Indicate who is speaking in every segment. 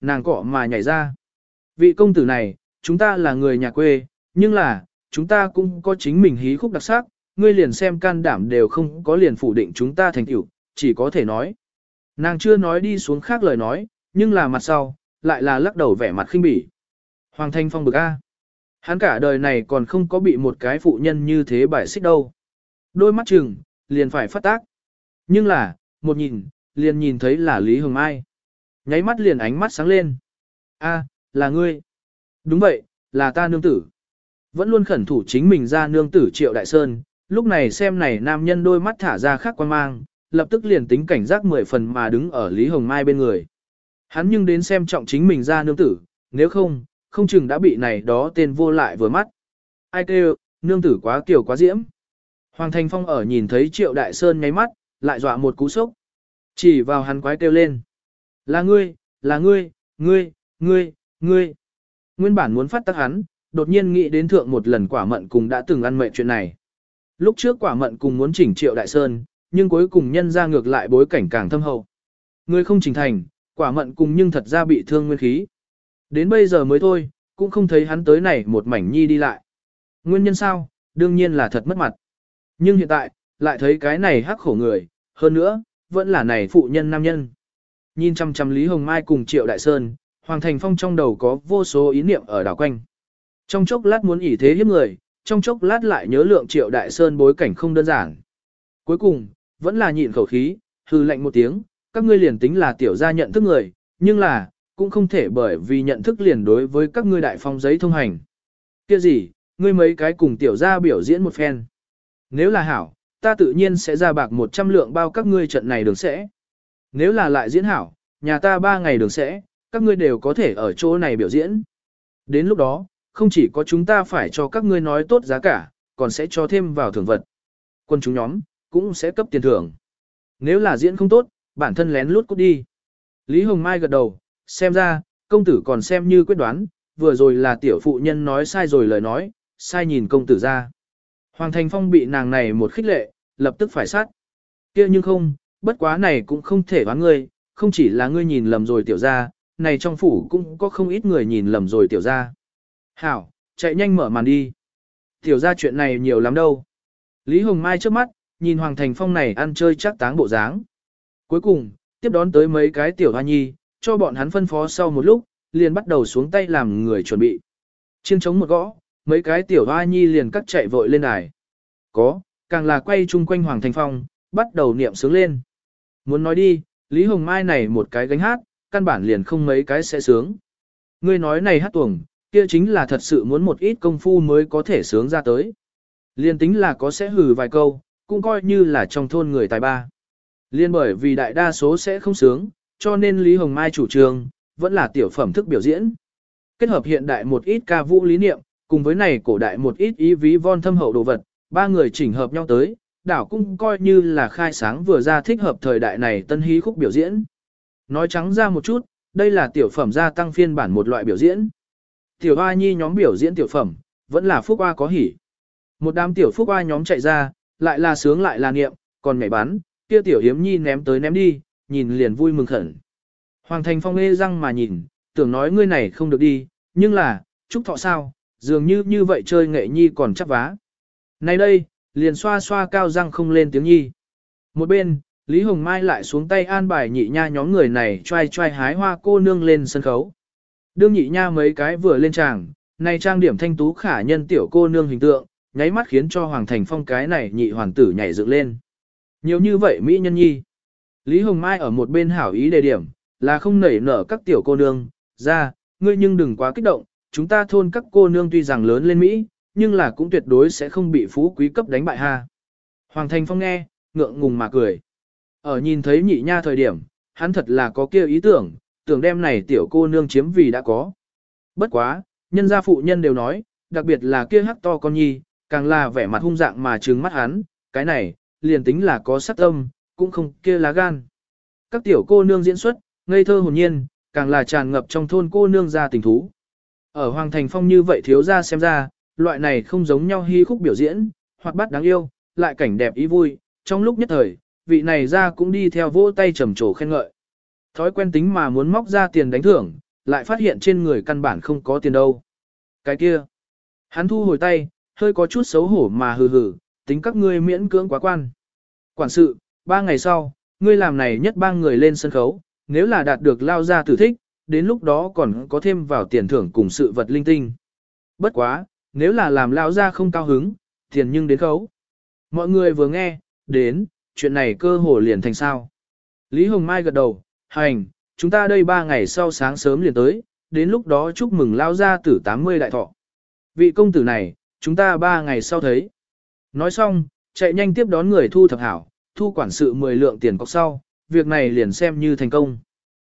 Speaker 1: nàng cọ mà nhảy ra. Vị công tử này, chúng ta là người nhà quê, nhưng là, chúng ta cũng có chính mình hí khúc đặc sắc, ngươi liền xem can đảm đều không có liền phủ định chúng ta thành tựu, chỉ có thể nói. Nàng chưa nói đi xuống khác lời nói, nhưng là mặt sau, lại là lắc đầu vẻ mặt khinh bỉ. Hoàng Thanh Phong bực A. Hắn cả đời này còn không có bị một cái phụ nhân như thế bài xích đâu. Đôi mắt chừng, liền phải phát tác. Nhưng là, một nhìn, liền nhìn thấy là Lý Hồng Mai. Nháy mắt liền ánh mắt sáng lên. A, là ngươi. Đúng vậy, là ta nương tử. Vẫn luôn khẩn thủ chính mình ra nương tử Triệu Đại Sơn, lúc này xem này nam nhân đôi mắt thả ra khác quan mang, lập tức liền tính cảnh giác mười phần mà đứng ở Lý Hồng Mai bên người. Hắn nhưng đến xem trọng chính mình ra nương tử, nếu không, không chừng đã bị này đó tên vô lại vừa mắt. Ai kêu, nương tử quá kiểu quá diễm. Hoàng Thành Phong ở nhìn thấy Triệu Đại Sơn nháy mắt, lại dọa một cú sốc. Chỉ vào hắn quái kêu lên. Là ngươi, là ngươi, ngươi, ngươi, ngươi. Nguyên bản muốn phát tác hắn, đột nhiên nghĩ đến thượng một lần quả mận cùng đã từng ăn mệ chuyện này. Lúc trước quả mận cùng muốn chỉnh Triệu Đại Sơn, nhưng cuối cùng nhân ra ngược lại bối cảnh càng thâm hậu. Ngươi không chỉnh thành, quả mận cùng nhưng thật ra bị thương nguyên khí. Đến bây giờ mới thôi, cũng không thấy hắn tới này một mảnh nhi đi lại. Nguyên nhân sao? Đương nhiên là thật mất mặt. Nhưng hiện tại, lại thấy cái này hắc khổ người, hơn nữa, vẫn là này phụ nhân nam nhân. Nhìn chăm chăm Lý Hồng Mai cùng Triệu Đại Sơn, Hoàng Thành Phong trong đầu có vô số ý niệm ở đảo quanh. Trong chốc lát muốn ỉ thế hiếp người, trong chốc lát lại nhớ lượng Triệu Đại Sơn bối cảnh không đơn giản. Cuối cùng, vẫn là nhịn khẩu khí, hư lệnh một tiếng, các ngươi liền tính là tiểu gia nhận thức người, nhưng là, cũng không thể bởi vì nhận thức liền đối với các ngươi đại phong giấy thông hành. Kia gì, ngươi mấy cái cùng tiểu gia biểu diễn một phen. Nếu là hảo, ta tự nhiên sẽ ra bạc 100 lượng bao các ngươi trận này đường sẽ. Nếu là lại diễn hảo, nhà ta ba ngày đường sẽ, các ngươi đều có thể ở chỗ này biểu diễn. Đến lúc đó, không chỉ có chúng ta phải cho các ngươi nói tốt giá cả, còn sẽ cho thêm vào thưởng vật. Quân chúng nhóm, cũng sẽ cấp tiền thưởng. Nếu là diễn không tốt, bản thân lén lút cút đi. Lý Hồng Mai gật đầu, xem ra, công tử còn xem như quyết đoán, vừa rồi là tiểu phụ nhân nói sai rồi lời nói, sai nhìn công tử ra. Hoàng Thành Phong bị nàng này một khích lệ, lập tức phải sát. kia nhưng không, bất quá này cũng không thể đoán ngươi, không chỉ là ngươi nhìn lầm rồi tiểu ra, này trong phủ cũng có không ít người nhìn lầm rồi tiểu ra. Hảo, chạy nhanh mở màn đi. Tiểu ra chuyện này nhiều lắm đâu. Lý Hồng Mai trước mắt, nhìn Hoàng Thành Phong này ăn chơi chắc táng bộ dáng. Cuối cùng, tiếp đón tới mấy cái tiểu hoa nhi, cho bọn hắn phân phó sau một lúc, liền bắt đầu xuống tay làm người chuẩn bị. Chiêng chống một gõ, mấy cái tiểu hoa nhi liền cắt chạy vội lên đài. Có, càng là quay chung quanh Hoàng Thành Phong, bắt đầu niệm sướng lên. Muốn nói đi, Lý Hồng Mai này một cái gánh hát, căn bản liền không mấy cái sẽ sướng. Ngươi nói này hát tuồng, kia chính là thật sự muốn một ít công phu mới có thể sướng ra tới. Liên tính là có sẽ hừ vài câu, cũng coi như là trong thôn người tài ba. Liên bởi vì đại đa số sẽ không sướng, cho nên Lý Hồng Mai chủ trương, vẫn là tiểu phẩm thức biểu diễn. Kết hợp hiện đại một ít ca vũ lý niệm, cùng với này cổ đại một ít ý ví von thâm hậu đồ vật, ba người chỉnh hợp nhau tới, đảo cũng coi như là khai sáng vừa ra thích hợp thời đại này tân hí khúc biểu diễn. Nói trắng ra một chút, đây là tiểu phẩm gia tăng phiên bản một loại biểu diễn. Tiểu hoa nhi nhóm biểu diễn tiểu phẩm, vẫn là phúc hoa có hỉ. Một đám tiểu phúc hoa nhóm chạy ra, lại là sướng lại là niệm, còn nhảy bắn, kia tiểu hiếm nhi ném tới ném đi, nhìn liền vui mừng khẩn. Hoàng thành phong ê răng mà nhìn, tưởng nói ngươi này không được đi, nhưng là, chúc thọ sao, dường như như vậy chơi nghệ nhi còn chắc vá. Này đây, liền xoa xoa cao răng không lên tiếng nhi. Một bên, Lý Hồng Mai lại xuống tay an bài nhị nha nhóm người này trai trai hái hoa cô nương lên sân khấu. Đương nhị nha mấy cái vừa lên tràng, này trang điểm thanh tú khả nhân tiểu cô nương hình tượng, nháy mắt khiến cho Hoàng Thành Phong cái này nhị hoàng tử nhảy dựng lên. Nhiều như vậy Mỹ nhân nhi. Lý Hồng Mai ở một bên hảo ý đề điểm, là không nảy nở các tiểu cô nương, ra, ngươi nhưng đừng quá kích động, chúng ta thôn các cô nương tuy rằng lớn lên Mỹ, nhưng là cũng tuyệt đối sẽ không bị phú quý cấp đánh bại ha. Hoàng Thành Phong nghe, ngượng ngùng mà cười. Ở nhìn thấy nhị nha thời điểm, hắn thật là có kia ý tưởng, tưởng đem này tiểu cô nương chiếm vì đã có. Bất quá, nhân gia phụ nhân đều nói, đặc biệt là kia hắc to con nhi, càng là vẻ mặt hung dạng mà trừng mắt hắn, cái này, liền tính là có sát tâm, cũng không kia lá gan. Các tiểu cô nương diễn xuất, ngây thơ hồn nhiên, càng là tràn ngập trong thôn cô nương ra tình thú. Ở Hoàng Thành Phong như vậy thiếu ra xem ra, loại này không giống nhau hy khúc biểu diễn, hoặc bắt đáng yêu, lại cảnh đẹp ý vui, trong lúc nhất thời, vị này ra cũng đi theo vỗ tay trầm trồ khen ngợi. Thói quen tính mà muốn móc ra tiền đánh thưởng, lại phát hiện trên người căn bản không có tiền đâu. Cái kia, hắn thu hồi tay, hơi có chút xấu hổ mà hừ hừ, tính các ngươi miễn cưỡng quá quan. Quản sự, ba ngày sau, ngươi làm này nhất ba người lên sân khấu, nếu là đạt được lao ra tử thích, đến lúc đó còn có thêm vào tiền thưởng cùng sự vật linh tinh. Bất quá, nếu là làm Lão ra không cao hứng, tiền nhưng đến khấu. Mọi người vừa nghe, đến, chuyện này cơ hồ liền thành sao. Lý Hồng Mai gật đầu, hành, chúng ta đây ba ngày sau sáng sớm liền tới, đến lúc đó chúc mừng lao ra tử 80 đại thọ. Vị công tử này, chúng ta ba ngày sau thấy. Nói xong, chạy nhanh tiếp đón người thu thập hảo, thu quản sự 10 lượng tiền cọc sau, việc này liền xem như thành công.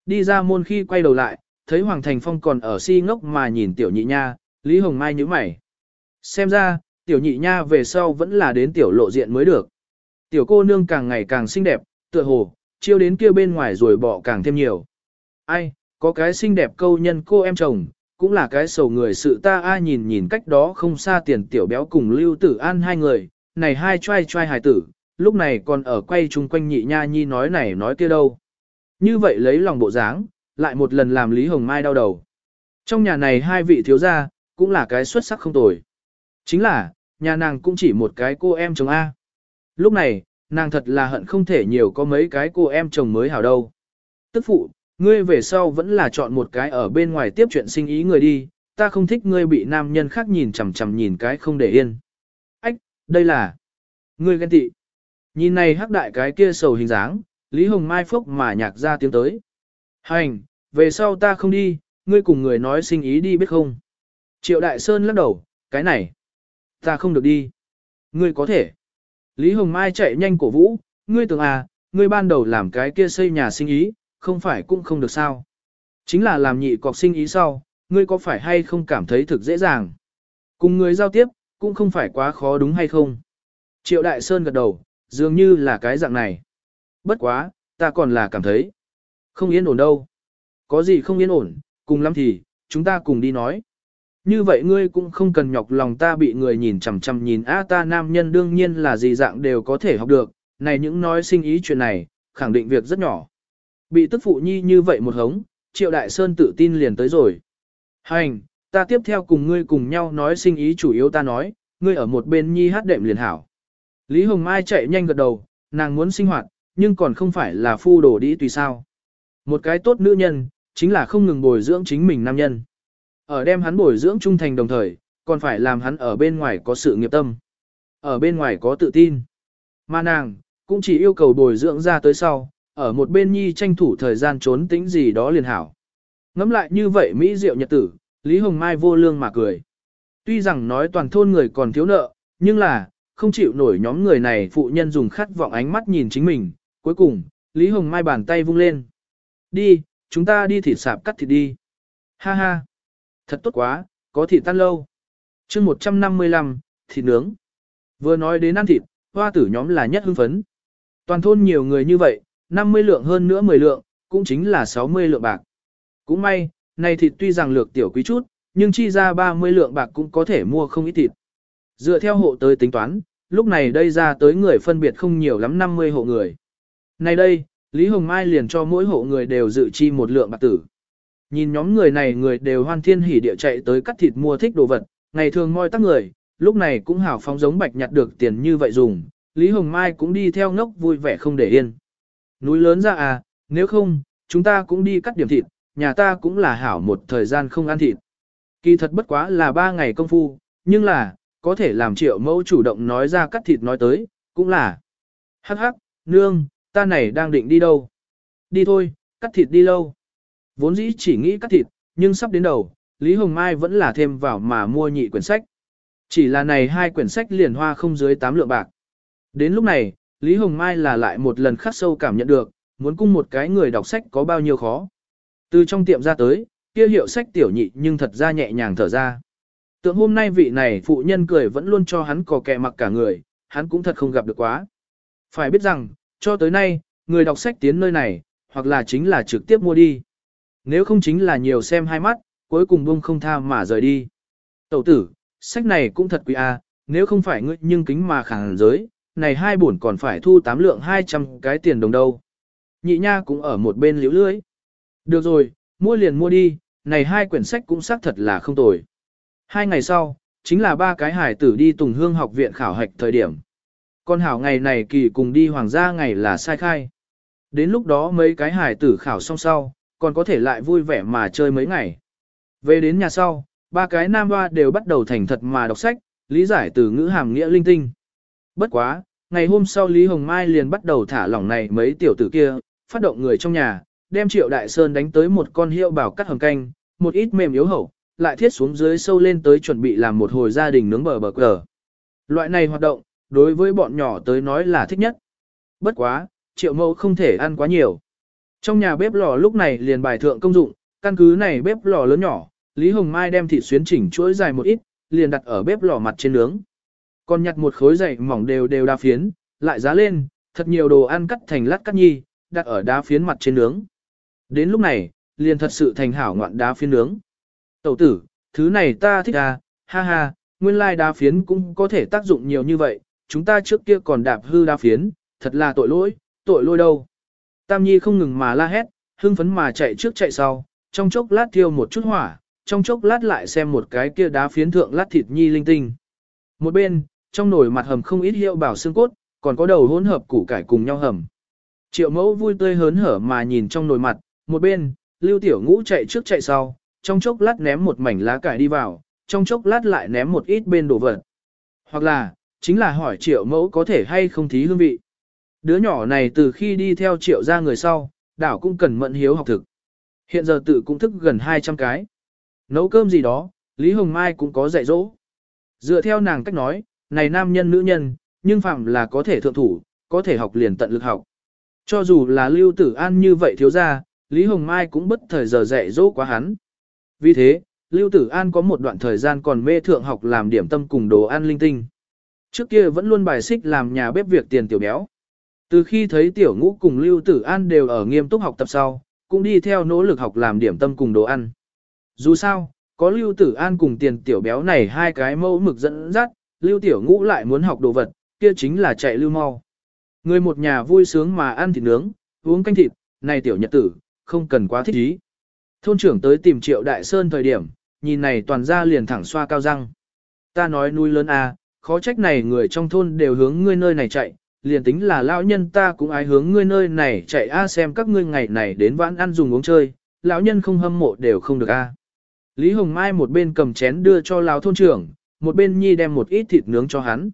Speaker 1: Đi ra môn khi quay đầu lại, thấy Hoàng Thành Phong còn ở si ngốc mà nhìn tiểu nhị nha, Lý Hồng Mai nhíu mày. Xem ra, tiểu nhị nha về sau vẫn là đến tiểu lộ diện mới được. Tiểu cô nương càng ngày càng xinh đẹp, tựa hồ, chiêu đến kia bên ngoài rồi bỏ càng thêm nhiều. Ai, có cái xinh đẹp câu nhân cô em chồng, cũng là cái sầu người sự ta ai nhìn nhìn cách đó không xa tiền tiểu béo cùng lưu tử an hai người, này hai trai trai hài tử, lúc này còn ở quay chung quanh nhị nha nhi nói này nói kia đâu. Như vậy lấy lòng bộ dáng, lại một lần làm Lý Hồng Mai đau đầu. Trong nhà này hai vị thiếu gia, cũng là cái xuất sắc không tồi. Chính là, nhà nàng cũng chỉ một cái cô em chồng A. Lúc này, nàng thật là hận không thể nhiều có mấy cái cô em chồng mới hảo đâu. Tức phụ, ngươi về sau vẫn là chọn một cái ở bên ngoài tiếp chuyện sinh ý người đi, ta không thích ngươi bị nam nhân khác nhìn chằm chằm nhìn cái không để yên. Ách, đây là... Ngươi ghen tị. Nhìn này hắc đại cái kia sầu hình dáng, Lý Hồng Mai phốc mà nhạc ra tiếng tới. Hành, về sau ta không đi, ngươi cùng người nói sinh ý đi biết không. Triệu Đại Sơn lắc đầu, cái này, ta không được đi. Ngươi có thể. Lý Hồng Mai chạy nhanh cổ vũ, ngươi tưởng à, ngươi ban đầu làm cái kia xây nhà sinh ý, không phải cũng không được sao. Chính là làm nhị cọc sinh ý sau, ngươi có phải hay không cảm thấy thực dễ dàng. Cùng người giao tiếp, cũng không phải quá khó đúng hay không. Triệu Đại Sơn gật đầu, dường như là cái dạng này. Bất quá, ta còn là cảm thấy. Không yên ổn đâu. Có gì không yên ổn, cùng lắm thì, chúng ta cùng đi nói. Như vậy ngươi cũng không cần nhọc lòng ta bị người nhìn chằm chằm nhìn a ta nam nhân đương nhiên là gì dạng đều có thể học được, này những nói sinh ý chuyện này, khẳng định việc rất nhỏ. Bị tức phụ nhi như vậy một hống, triệu đại sơn tự tin liền tới rồi. Hành, ta tiếp theo cùng ngươi cùng nhau nói sinh ý chủ yếu ta nói, ngươi ở một bên nhi hát đệm liền hảo. Lý Hồng Mai chạy nhanh gật đầu, nàng muốn sinh hoạt, nhưng còn không phải là phu đồ đĩ tùy sao. Một cái tốt nữ nhân, chính là không ngừng bồi dưỡng chính mình nam nhân. Ở đem hắn bồi dưỡng trung thành đồng thời, còn phải làm hắn ở bên ngoài có sự nghiệp tâm. Ở bên ngoài có tự tin. Mà nàng, cũng chỉ yêu cầu bồi dưỡng ra tới sau, ở một bên nhi tranh thủ thời gian trốn tĩnh gì đó liền hảo. Ngắm lại như vậy Mỹ diệu nhật tử, Lý Hồng Mai vô lương mà cười. Tuy rằng nói toàn thôn người còn thiếu nợ, nhưng là, không chịu nổi nhóm người này phụ nhân dùng khát vọng ánh mắt nhìn chính mình. Cuối cùng, Lý Hồng Mai bàn tay vung lên. Đi, chúng ta đi thịt sạp cắt thịt đi. Ha ha. Thật tốt quá, có thịt tan lâu. chương 155, thịt nướng. Vừa nói đến ăn thịt, hoa tử nhóm là nhất hưng phấn. Toàn thôn nhiều người như vậy, 50 lượng hơn nữa 10 lượng, cũng chính là 60 lượng bạc. Cũng may, này thịt tuy rằng lược tiểu quý chút, nhưng chi ra 30 lượng bạc cũng có thể mua không ít thịt. Dựa theo hộ tới tính toán, lúc này đây ra tới người phân biệt không nhiều lắm 50 hộ người. Này đây, Lý Hồng Mai liền cho mỗi hộ người đều dự chi một lượng bạc tử. Nhìn nhóm người này người đều hoan thiên hỉ địa chạy tới cắt thịt mua thích đồ vật, ngày thường moi tắc người, lúc này cũng hảo phóng giống bạch nhặt được tiền như vậy dùng, Lý Hồng Mai cũng đi theo ngốc vui vẻ không để yên. Núi lớn ra à, nếu không, chúng ta cũng đi cắt điểm thịt, nhà ta cũng là hảo một thời gian không ăn thịt. Kỳ thật bất quá là ba ngày công phu, nhưng là, có thể làm triệu mẫu chủ động nói ra cắt thịt nói tới, cũng là. Hắc hắc, nương, ta này đang định đi đâu? Đi thôi, cắt thịt đi lâu. Vốn dĩ chỉ nghĩ cắt thịt, nhưng sắp đến đầu, Lý Hồng Mai vẫn là thêm vào mà mua nhị quyển sách. Chỉ là này hai quyển sách liền hoa không dưới 8 lượng bạc. Đến lúc này, Lý Hồng Mai là lại một lần khắc sâu cảm nhận được, muốn cung một cái người đọc sách có bao nhiêu khó. Từ trong tiệm ra tới, kia hiệu sách tiểu nhị nhưng thật ra nhẹ nhàng thở ra. Tượng hôm nay vị này phụ nhân cười vẫn luôn cho hắn cò kẹ mặc cả người, hắn cũng thật không gặp được quá. Phải biết rằng, cho tới nay, người đọc sách tiến nơi này, hoặc là chính là trực tiếp mua đi. Nếu không chính là nhiều xem hai mắt, cuối cùng bông không tha mà rời đi. Tẩu tử, sách này cũng thật quý a, à, nếu không phải ngươi nhưng kính mà khẳng giới, này hai bổn còn phải thu tám lượng 200 cái tiền đồng đâu. Nhị nha cũng ở một bên liễu lưới. Được rồi, mua liền mua đi, này hai quyển sách cũng xác thật là không tồi. Hai ngày sau, chính là ba cái hải tử đi Tùng Hương học viện khảo hạch thời điểm. Con hảo ngày này kỳ cùng đi hoàng gia ngày là sai khai. Đến lúc đó mấy cái hải tử khảo xong sau, còn có thể lại vui vẻ mà chơi mấy ngày. Về đến nhà sau, ba cái nam hoa đều bắt đầu thành thật mà đọc sách, lý giải từ ngữ hàm nghĩa linh tinh. Bất quá, ngày hôm sau Lý Hồng Mai liền bắt đầu thả lỏng này mấy tiểu tử kia, phát động người trong nhà, đem Triệu Đại Sơn đánh tới một con hiệu bảo cắt hầm canh, một ít mềm yếu hậu, lại thiết xuống dưới sâu lên tới chuẩn bị làm một hồi gia đình nướng bờ bờ cờ. Loại này hoạt động, đối với bọn nhỏ tới nói là thích nhất. Bất quá, Triệu Mẫu không thể ăn quá nhiều. Trong nhà bếp lò lúc này liền bài thượng công dụng, căn cứ này bếp lò lớn nhỏ, Lý Hồng Mai đem thịt xuyến chỉnh chuỗi dài một ít, liền đặt ở bếp lò mặt trên nướng. Còn nhặt một khối dày mỏng đều đều đa phiến, lại giá lên, thật nhiều đồ ăn cắt thành lát cắt nhi, đặt ở đá phiến mặt trên nướng. Đến lúc này, liền thật sự thành hảo ngoạn đá phiến nướng. Tẩu tử, thứ này ta thích à, ha ha, nguyên lai đá phiến cũng có thể tác dụng nhiều như vậy, chúng ta trước kia còn đạp hư đá phiến, thật là tội lỗi, tội lỗi đâu. Tam Nhi không ngừng mà la hét, hưng phấn mà chạy trước chạy sau, trong chốc lát thiêu một chút hỏa, trong chốc lát lại xem một cái kia đá phiến thượng lát thịt nhi linh tinh. Một bên, trong nồi mặt hầm không ít hiệu bảo xương cốt, còn có đầu hỗn hợp củ cải cùng nhau hầm. Triệu mẫu vui tươi hớn hở mà nhìn trong nồi mặt, một bên, lưu tiểu ngũ chạy trước chạy sau, trong chốc lát ném một mảnh lá cải đi vào, trong chốc lát lại ném một ít bên đồ vật. Hoặc là, chính là hỏi triệu mẫu có thể hay không thí hương vị. Đứa nhỏ này từ khi đi theo triệu ra người sau, đảo cũng cần mận hiếu học thực. Hiện giờ tự cũng thức gần 200 cái. Nấu cơm gì đó, Lý Hồng Mai cũng có dạy dỗ. Dựa theo nàng cách nói, này nam nhân nữ nhân, nhưng phạm là có thể thượng thủ, có thể học liền tận lực học. Cho dù là Lưu Tử An như vậy thiếu ra, Lý Hồng Mai cũng bất thời giờ dạy dỗ quá hắn. Vì thế, Lưu Tử An có một đoạn thời gian còn mê thượng học làm điểm tâm cùng đồ ăn linh tinh. Trước kia vẫn luôn bài xích làm nhà bếp việc tiền tiểu béo. Từ khi thấy tiểu ngũ cùng Lưu Tử An đều ở nghiêm túc học tập sau, cũng đi theo nỗ lực học làm điểm tâm cùng đồ ăn. Dù sao, có Lưu Tử An cùng tiền tiểu béo này hai cái mẫu mực dẫn dắt, Lưu Tiểu Ngũ lại muốn học đồ vật, kia chính là chạy lưu mau. Người một nhà vui sướng mà ăn thịt nướng, uống canh thịt, này tiểu nhật tử, không cần quá thích ý. Thôn trưởng tới tìm Triệu Đại Sơn thời điểm, nhìn này toàn ra liền thẳng xoa cao răng. Ta nói nuôi lớn à, khó trách này người trong thôn đều hướng ngươi nơi này chạy, liền tính là lão nhân ta cũng ai hướng ngươi nơi này chạy a xem các ngươi ngày này đến vãn ăn dùng uống chơi, lão nhân không hâm mộ đều không được a. Lý Hồng Mai một bên cầm chén đưa cho lão thôn trưởng, một bên nhi đem một ít thịt nướng cho hắn.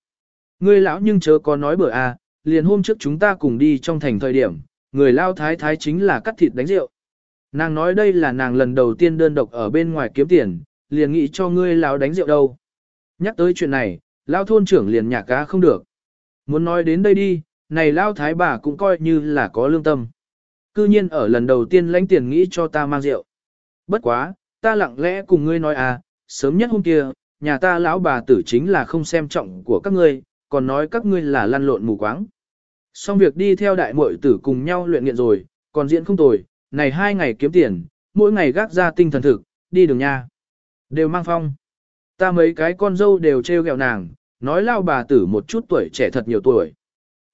Speaker 1: Ngươi lão nhưng chớ có nói bữa a, liền hôm trước chúng ta cùng đi trong thành thời điểm, người lao thái thái chính là cắt thịt đánh rượu. Nàng nói đây là nàng lần đầu tiên đơn độc ở bên ngoài kiếm tiền, liền nghĩ cho ngươi lão đánh rượu đâu. Nhắc tới chuyện này, lão thôn trưởng liền nhạc cá không được. Muốn nói đến đây đi, này lao thái bà cũng coi như là có lương tâm. Cư nhiên ở lần đầu tiên lãnh tiền nghĩ cho ta mang rượu. Bất quá, ta lặng lẽ cùng ngươi nói à, sớm nhất hôm kia, nhà ta lão bà tử chính là không xem trọng của các ngươi, còn nói các ngươi là lăn lộn mù quáng. Xong việc đi theo đại muội tử cùng nhau luyện nghiện rồi, còn diễn không tồi, này hai ngày kiếm tiền, mỗi ngày gác ra tinh thần thực, đi đường nha. Đều mang phong. Ta mấy cái con dâu đều treo gẹo nàng, nói lao bà tử một chút tuổi trẻ thật nhiều tuổi.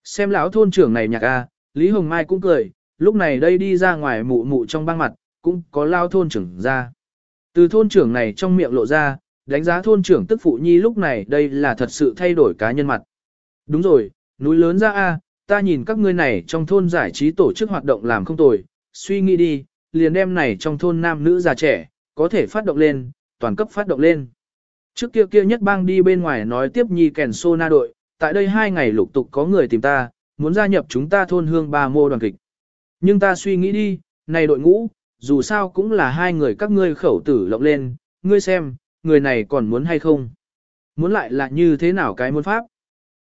Speaker 1: Xem lão thôn trưởng này nhạc a, Lý Hồng Mai cũng cười, lúc này đây đi ra ngoài mụ mụ trong băng mặt, cũng có lao thôn trưởng ra. Từ thôn trưởng này trong miệng lộ ra, đánh giá thôn trưởng tức phụ nhi lúc này đây là thật sự thay đổi cá nhân mặt. Đúng rồi, núi lớn ra a, ta nhìn các ngươi này trong thôn giải trí tổ chức hoạt động làm không tồi, suy nghĩ đi, liền đem này trong thôn nam nữ già trẻ, có thể phát động lên, toàn cấp phát động lên. Trước kia kia nhất bang đi bên ngoài nói tiếp nhi kèn xô na đội, tại đây hai ngày lục tục có người tìm ta, muốn gia nhập chúng ta thôn hương ba mô đoàn kịch. Nhưng ta suy nghĩ đi, này đội ngũ, dù sao cũng là hai người các ngươi khẩu tử lộng lên, ngươi xem, người này còn muốn hay không? Muốn lại là như thế nào cái muốn pháp?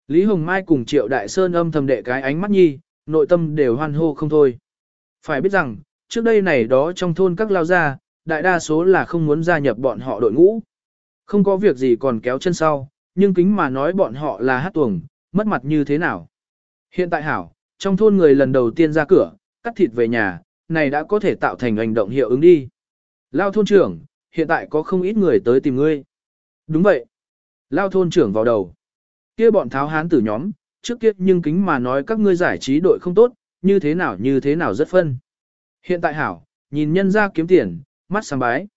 Speaker 1: Lý Hồng Mai cùng Triệu Đại Sơn âm thầm đệ cái ánh mắt nhi, nội tâm đều hoan hô không thôi. Phải biết rằng, trước đây này đó trong thôn các lao gia, đại đa số là không muốn gia nhập bọn họ đội ngũ. Không có việc gì còn kéo chân sau, nhưng kính mà nói bọn họ là hát tuồng, mất mặt như thế nào. Hiện tại hảo, trong thôn người lần đầu tiên ra cửa, cắt thịt về nhà, này đã có thể tạo thành hành động hiệu ứng đi. Lao thôn trưởng, hiện tại có không ít người tới tìm ngươi. Đúng vậy. Lao thôn trưởng vào đầu. kia bọn tháo hán tử nhóm, trước kia nhưng kính mà nói các ngươi giải trí đội không tốt, như thế nào như thế nào rất phân. Hiện tại hảo, nhìn nhân ra kiếm tiền, mắt sáng bái.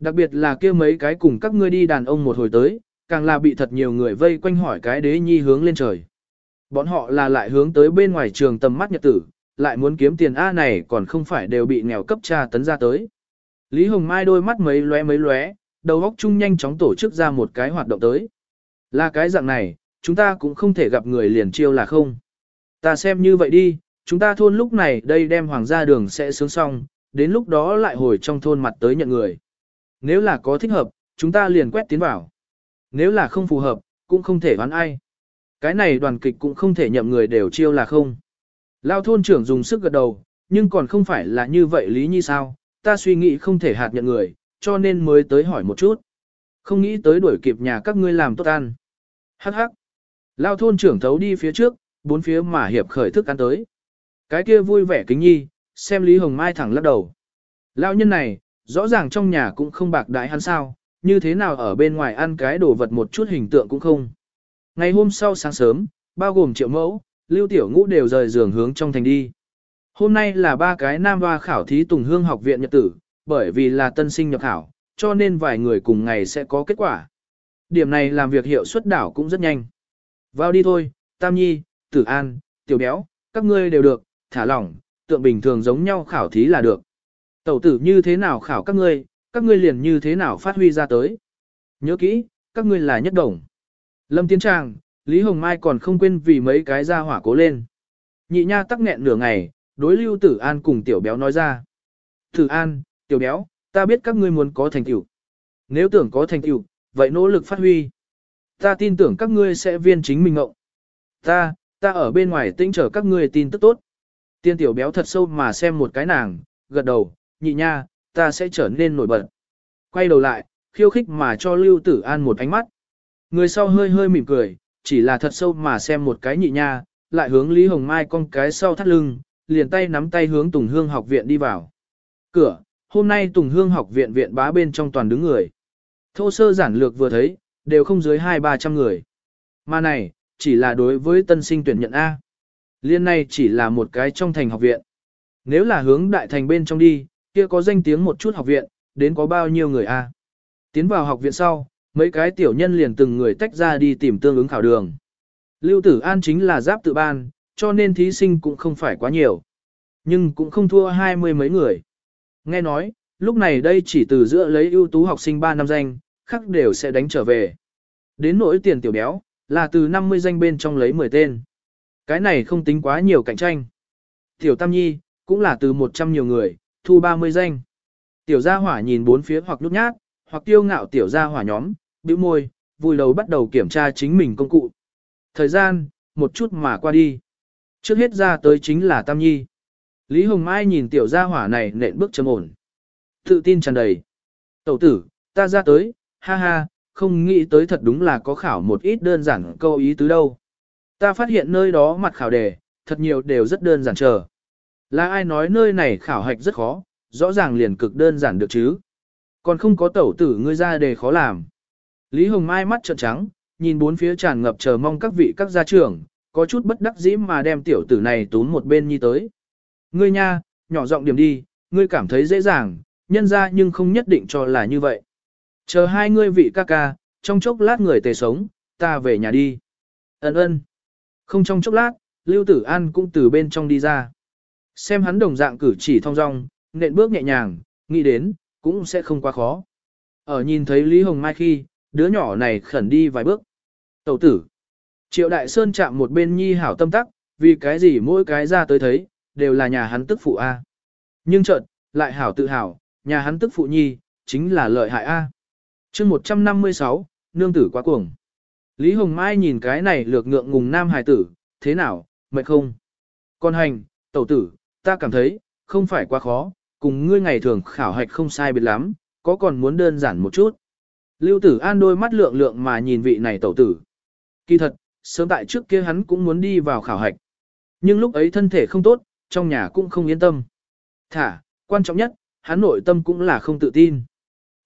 Speaker 1: Đặc biệt là kia mấy cái cùng các ngươi đi đàn ông một hồi tới, càng là bị thật nhiều người vây quanh hỏi cái đế nhi hướng lên trời. Bọn họ là lại hướng tới bên ngoài trường tầm mắt nhật tử, lại muốn kiếm tiền A này còn không phải đều bị nghèo cấp tra tấn ra tới. Lý Hồng Mai đôi mắt mấy lóe mấy lóe, đầu óc chung nhanh chóng tổ chức ra một cái hoạt động tới. Là cái dạng này, chúng ta cũng không thể gặp người liền chiêu là không. Ta xem như vậy đi, chúng ta thôn lúc này đây đem hoàng gia đường sẽ sướng xong, đến lúc đó lại hồi trong thôn mặt tới nhận người. Nếu là có thích hợp, chúng ta liền quét tiến vào. Nếu là không phù hợp, cũng không thể đoán ai. Cái này đoàn kịch cũng không thể nhậm người đều chiêu là không. Lao thôn trưởng dùng sức gật đầu, nhưng còn không phải là như vậy lý như sao, ta suy nghĩ không thể hạt nhận người, cho nên mới tới hỏi một chút. Không nghĩ tới đuổi kịp nhà các ngươi làm tốt ăn. Hắc hắc. Lao thôn trưởng thấu đi phía trước, bốn phía mà hiệp khởi thức ăn tới. Cái kia vui vẻ kính nhi, xem Lý Hồng Mai thẳng lắc đầu. Lao nhân này, rõ ràng trong nhà cũng không bạc đại hắn sao, như thế nào ở bên ngoài ăn cái đồ vật một chút hình tượng cũng không. Ngày hôm sau sáng sớm, bao gồm triệu mẫu, lưu tiểu ngũ đều rời giường hướng trong thành đi. Hôm nay là ba cái nam hoa khảo thí Tùng Hương học viện nhật tử, bởi vì là tân sinh nhập khảo, cho nên vài người cùng ngày sẽ có kết quả. Điểm này làm việc hiệu suất đảo cũng rất nhanh. Vào đi thôi, Tam Nhi, Tử An, Tiểu Béo, các ngươi đều được, thả lỏng, tượng bình thường giống nhau khảo thí là được. Tẩu tử như thế nào khảo các ngươi, các ngươi liền như thế nào phát huy ra tới. Nhớ kỹ, các ngươi là nhất đồng. Lâm Tiến Tràng, Lý Hồng Mai còn không quên vì mấy cái ra hỏa cố lên. Nhị nha tắc nghẹn nửa ngày, đối lưu tử an cùng tiểu béo nói ra. Tử an, tiểu béo, ta biết các ngươi muốn có thành tựu. Nếu tưởng có thành tựu, vậy nỗ lực phát huy. Ta tin tưởng các ngươi sẽ viên chính mình ngộng. Ta, ta ở bên ngoài tinh trở các ngươi tin tức tốt. Tiên tiểu béo thật sâu mà xem một cái nàng, gật đầu, nhị nha, ta sẽ trở nên nổi bật. Quay đầu lại, khiêu khích mà cho Lưu Tử An một ánh mắt. Người sau hơi hơi mỉm cười, chỉ là thật sâu mà xem một cái nhị nha, lại hướng Lý Hồng Mai con cái sau thắt lưng, liền tay nắm tay hướng Tùng Hương học viện đi vào. Cửa, hôm nay Tùng Hương học viện viện bá bên trong toàn đứng người. Thô sơ giản lược vừa thấy, đều không dưới hai ba trăm người. Mà này, chỉ là đối với tân sinh tuyển nhận A. Liên này chỉ là một cái trong thành học viện. Nếu là hướng đại thành bên trong đi, kia có danh tiếng một chút học viện, đến có bao nhiêu người A. Tiến vào học viện sau, mấy cái tiểu nhân liền từng người tách ra đi tìm tương ứng khảo đường. Lưu Tử An chính là giáp tự ban, cho nên thí sinh cũng không phải quá nhiều. Nhưng cũng không thua hai mươi mấy người. Nghe nói, lúc này đây chỉ từ giữa lấy ưu tú học sinh 3 năm danh, khác đều sẽ đánh trở về. Đến nỗi tiền tiểu béo, là từ 50 danh bên trong lấy 10 tên. Cái này không tính quá nhiều cạnh tranh. Tiểu Tam Nhi, cũng là từ 100 nhiều người, thu 30 danh. Tiểu gia hỏa nhìn bốn phía hoặc nút nhát, hoặc tiêu ngạo tiểu gia hỏa nhóm, bĩu môi, vui đầu bắt đầu kiểm tra chính mình công cụ. Thời gian, một chút mà qua đi. Trước hết ra tới chính là Tam Nhi. Lý Hồng Mai nhìn tiểu gia hỏa này nện bước trầm ổn. Tự tin tràn đầy. Tẩu tử, ta ra tới, ha ha, không nghĩ tới thật đúng là có khảo một ít đơn giản câu ý tứ đâu. Ta phát hiện nơi đó mặt khảo đề, thật nhiều đều rất đơn giản chờ. Là ai nói nơi này khảo hạch rất khó, rõ ràng liền cực đơn giản được chứ. Còn không có tẩu tử ngươi ra đề khó làm. Lý Hồng Mai mắt trợn trắng, nhìn bốn phía tràn ngập chờ mong các vị các gia trưởng, có chút bất đắc dĩ mà đem tiểu tử này tún một bên nhi tới. Ngươi nha, nhỏ giọng điểm đi, ngươi cảm thấy dễ dàng, nhân ra nhưng không nhất định cho là như vậy. Chờ hai ngươi vị ca ca, trong chốc lát người tề sống, ta về nhà đi. Ấn ơn. Không trong chốc lát, Lưu Tử An cũng từ bên trong đi ra. Xem hắn đồng dạng cử chỉ thong dong, nện bước nhẹ nhàng, nghĩ đến, cũng sẽ không quá khó. Ở nhìn thấy Lý Hồng Mai khi, đứa nhỏ này khẩn đi vài bước. Tẩu tử. Triệu Đại Sơn chạm một bên nhi hảo tâm tắc, vì cái gì mỗi cái ra tới thấy, đều là nhà hắn tức phụ A. Nhưng chợt lại hảo tự hào, nhà hắn tức phụ nhi, chính là lợi hại A. chương 156, nương tử quá cuồng. Lý Hồng Mai nhìn cái này lược ngượng ngùng nam hài tử, thế nào, mệt không? Con hành, tẩu tử, ta cảm thấy, không phải quá khó, cùng ngươi ngày thường khảo hạch không sai biệt lắm, có còn muốn đơn giản một chút. Lưu tử an đôi mắt lượng lượng mà nhìn vị này tẩu tử. Kỳ thật, sớm tại trước kia hắn cũng muốn đi vào khảo hạch. Nhưng lúc ấy thân thể không tốt, trong nhà cũng không yên tâm. Thả, quan trọng nhất, hắn nội tâm cũng là không tự tin.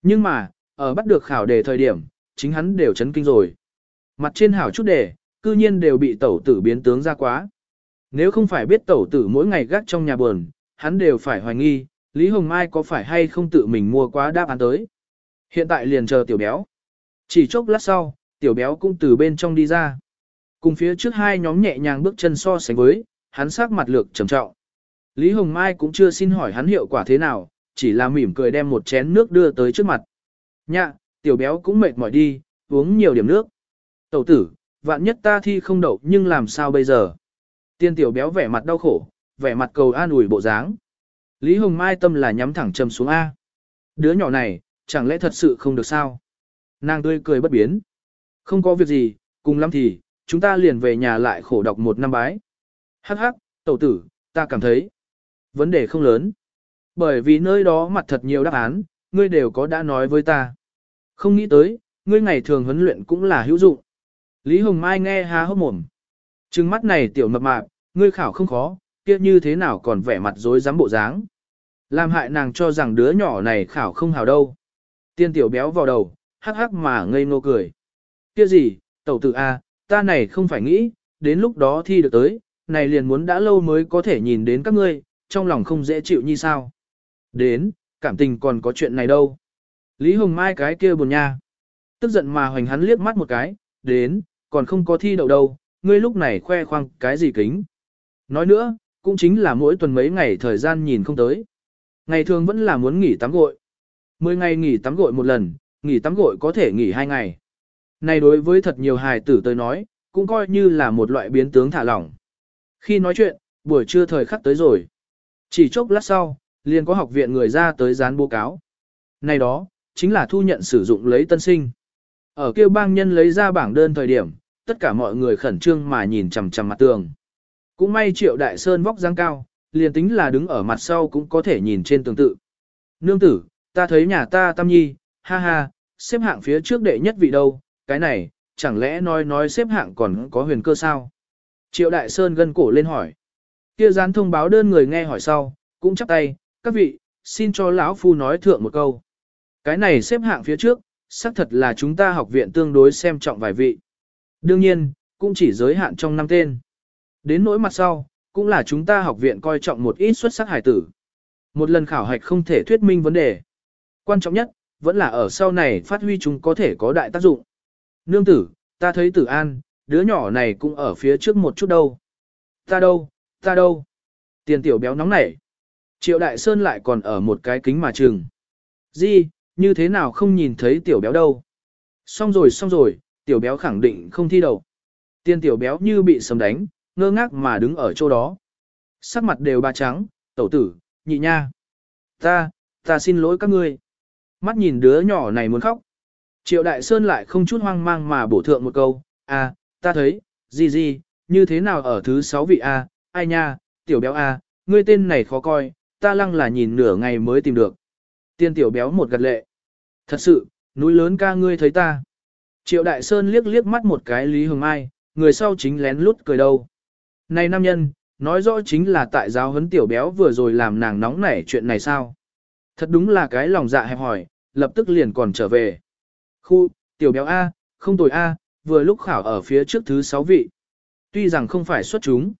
Speaker 1: Nhưng mà, ở bắt được khảo đề thời điểm, chính hắn đều chấn kinh rồi. Mặt trên hảo chút đề, cư nhiên đều bị tẩu tử biến tướng ra quá. Nếu không phải biết tẩu tử mỗi ngày gác trong nhà buồn, hắn đều phải hoài nghi, Lý Hồng Mai có phải hay không tự mình mua quá đáp án tới. Hiện tại liền chờ tiểu béo. Chỉ chốc lát sau, tiểu béo cũng từ bên trong đi ra. Cùng phía trước hai nhóm nhẹ nhàng bước chân so sánh với, hắn sắc mặt lược trầm trọng. Lý Hồng Mai cũng chưa xin hỏi hắn hiệu quả thế nào, chỉ là mỉm cười đem một chén nước đưa tới trước mặt. Nhạ, tiểu béo cũng mệt mỏi đi, uống nhiều điểm nước. Tẩu tử, vạn nhất ta thi không đậu nhưng làm sao bây giờ? Tiên tiểu béo vẻ mặt đau khổ, vẻ mặt cầu an ủi bộ dáng. Lý Hồng Mai tâm là nhắm thẳng trầm xuống A. Đứa nhỏ này, chẳng lẽ thật sự không được sao? Nàng tươi cười bất biến. Không có việc gì, cùng lắm thì, chúng ta liền về nhà lại khổ đọc một năm bái. Hắc hắc, tẩu tử, ta cảm thấy, vấn đề không lớn. Bởi vì nơi đó mặt thật nhiều đáp án, ngươi đều có đã nói với ta. Không nghĩ tới, ngươi ngày thường huấn luyện cũng là hữu dụng. Lý Hồng Mai nghe há hốc mồm. Trừng mắt này tiểu mập mạp, ngươi khảo không khó, kia như thế nào còn vẻ mặt dối dám bộ dáng. Làm hại nàng cho rằng đứa nhỏ này khảo không hào đâu. Tiên tiểu béo vào đầu, hắc hắc mà ngây ngô cười. Kia gì, tẩu tử A, ta này không phải nghĩ, đến lúc đó thi được tới, này liền muốn đã lâu mới có thể nhìn đến các ngươi, trong lòng không dễ chịu như sao. Đến, cảm tình còn có chuyện này đâu. Lý Hồng Mai cái kia buồn nha. Tức giận mà hoành hắn liếc mắt một cái, đến, còn không có thi đậu đâu, ngươi lúc này khoe khoang cái gì kính. Nói nữa, cũng chính là mỗi tuần mấy ngày thời gian nhìn không tới. Ngày thường vẫn là muốn nghỉ tắm gội. Mười ngày nghỉ tắm gội một lần, nghỉ tắm gội có thể nghỉ hai ngày. Này đối với thật nhiều hài tử tới nói, cũng coi như là một loại biến tướng thả lỏng. Khi nói chuyện, buổi trưa thời khắc tới rồi. Chỉ chốc lát sau, liền có học viện người ra tới dán báo cáo. Này đó, chính là thu nhận sử dụng lấy tân sinh. Ở kêu bang nhân lấy ra bảng đơn thời điểm, tất cả mọi người khẩn trương mà nhìn chằm chằm mặt tường. Cũng may triệu đại sơn vóc dáng cao, liền tính là đứng ở mặt sau cũng có thể nhìn trên tường tự. Nương tử, ta thấy nhà ta tam nhi, ha ha, xếp hạng phía trước đệ nhất vị đâu, cái này, chẳng lẽ nói nói xếp hạng còn có huyền cơ sao? Triệu đại sơn gân cổ lên hỏi. Kia dán thông báo đơn người nghe hỏi sau, cũng chắp tay, các vị, xin cho lão phu nói thượng một câu. Cái này xếp hạng phía trước, xác thật là chúng ta học viện tương đối xem trọng vài vị. Đương nhiên, cũng chỉ giới hạn trong năm tên. Đến nỗi mặt sau, cũng là chúng ta học viện coi trọng một ít xuất sắc hải tử. Một lần khảo hạch không thể thuyết minh vấn đề. Quan trọng nhất, vẫn là ở sau này phát huy chúng có thể có đại tác dụng. Nương tử, ta thấy tử an, đứa nhỏ này cũng ở phía trước một chút đâu. Ta đâu, ta đâu. Tiền tiểu béo nóng nảy. Triệu đại sơn lại còn ở một cái kính mà trường Di, như thế nào không nhìn thấy tiểu béo đâu. Xong rồi xong rồi, tiểu béo khẳng định không thi đầu. Tiên tiểu béo như bị sấm đánh, ngơ ngác mà đứng ở chỗ đó. Sắc mặt đều ba trắng, tẩu tử, nhị nha. Ta, ta xin lỗi các ngươi. Mắt nhìn đứa nhỏ này muốn khóc. Triệu Đại Sơn lại không chút hoang mang mà bổ thượng một câu, à, ta thấy, gì gì, như thế nào ở thứ sáu vị a, ai nha, tiểu béo a, ngươi tên này khó coi, ta lăng là nhìn nửa ngày mới tìm được. Tiên tiểu béo một gật lệ. Thật sự, núi lớn ca ngươi thấy ta. Triệu Đại Sơn liếc liếc mắt một cái Lý Hồng Mai, người sau chính lén lút cười đâu. Này nam nhân, nói rõ chính là tại giáo huấn tiểu béo vừa rồi làm nàng nóng nảy chuyện này sao. Thật đúng là cái lòng dạ hẹp hỏi, lập tức liền còn trở về. Khu, tiểu béo A, không tồi A, vừa lúc khảo ở phía trước thứ sáu vị. Tuy rằng không phải xuất chúng.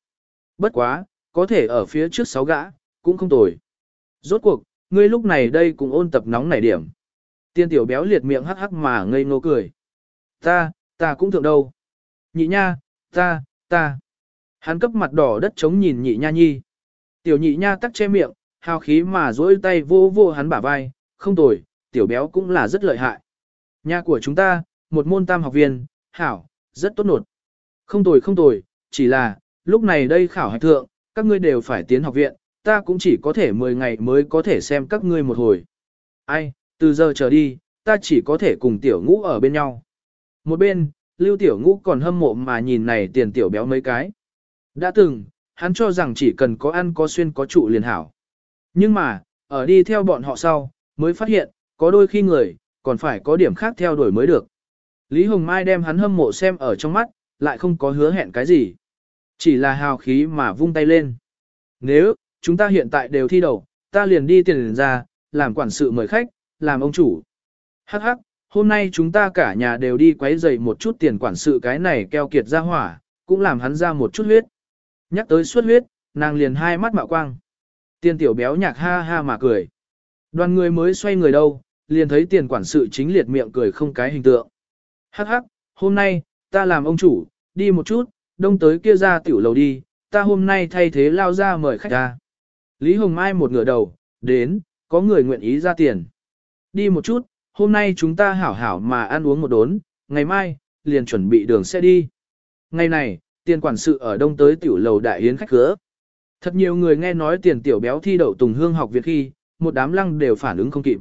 Speaker 1: Bất quá, có thể ở phía trước sáu gã, cũng không tồi. Rốt cuộc, ngươi lúc này đây cũng ôn tập nóng nảy điểm. Tiên tiểu béo liệt miệng hắc hắc mà ngây ngô cười. Ta, ta cũng thượng đâu. Nhị nha, ta, ta. Hắn cấp mặt đỏ đất chống nhìn nhị nha nhi. Tiểu nhị nha tắc che miệng, hào khí mà dỗi tay vô vô hắn bả vai, không tồi, tiểu béo cũng là rất lợi hại. Nhà của chúng ta, một môn tam học viên, hảo, rất tốt nột. Không tồi không tồi, chỉ là, lúc này đây khảo hạch thượng, các ngươi đều phải tiến học viện, ta cũng chỉ có thể 10 ngày mới có thể xem các ngươi một hồi. Ai, từ giờ trở đi, ta chỉ có thể cùng tiểu ngũ ở bên nhau. Một bên, lưu tiểu ngũ còn hâm mộ mà nhìn này tiền tiểu béo mấy cái. Đã từng, hắn cho rằng chỉ cần có ăn có xuyên có trụ liền hảo. Nhưng mà, ở đi theo bọn họ sau, mới phát hiện, có đôi khi người, còn phải có điểm khác theo đuổi mới được. Lý Hồng Mai đem hắn hâm mộ xem ở trong mắt, lại không có hứa hẹn cái gì. Chỉ là hào khí mà vung tay lên. Nếu, chúng ta hiện tại đều thi đầu, ta liền đi tiền ra, làm quản sự mời khách, làm ông chủ. Hắc hắc, hôm nay chúng ta cả nhà đều đi quấy rầy một chút tiền quản sự cái này keo kiệt ra hỏa, cũng làm hắn ra một chút huyết. Nhắc tới suốt huyết, nàng liền hai mắt mạo quang. Tiên tiểu béo nhạc ha ha mà cười. Đoàn người mới xoay người đâu, liền thấy tiền quản sự chính liệt miệng cười không cái hình tượng. Hắc hắc, hôm nay, ta làm ông chủ, đi một chút, đông tới kia ra tiểu lầu đi, ta hôm nay thay thế lao ra mời khách ra. Lý Hồng Mai một ngửa đầu, đến, có người nguyện ý ra tiền. Đi một chút, hôm nay chúng ta hảo hảo mà ăn uống một đốn, ngày mai, liền chuẩn bị đường xe đi. Ngày này, tiền quản sự ở đông tới tiểu lầu đại yến khách cửa. Thật nhiều người nghe nói tiền tiểu béo thi đậu Tùng Hương học viện khi, một đám lăng đều phản ứng không kịp.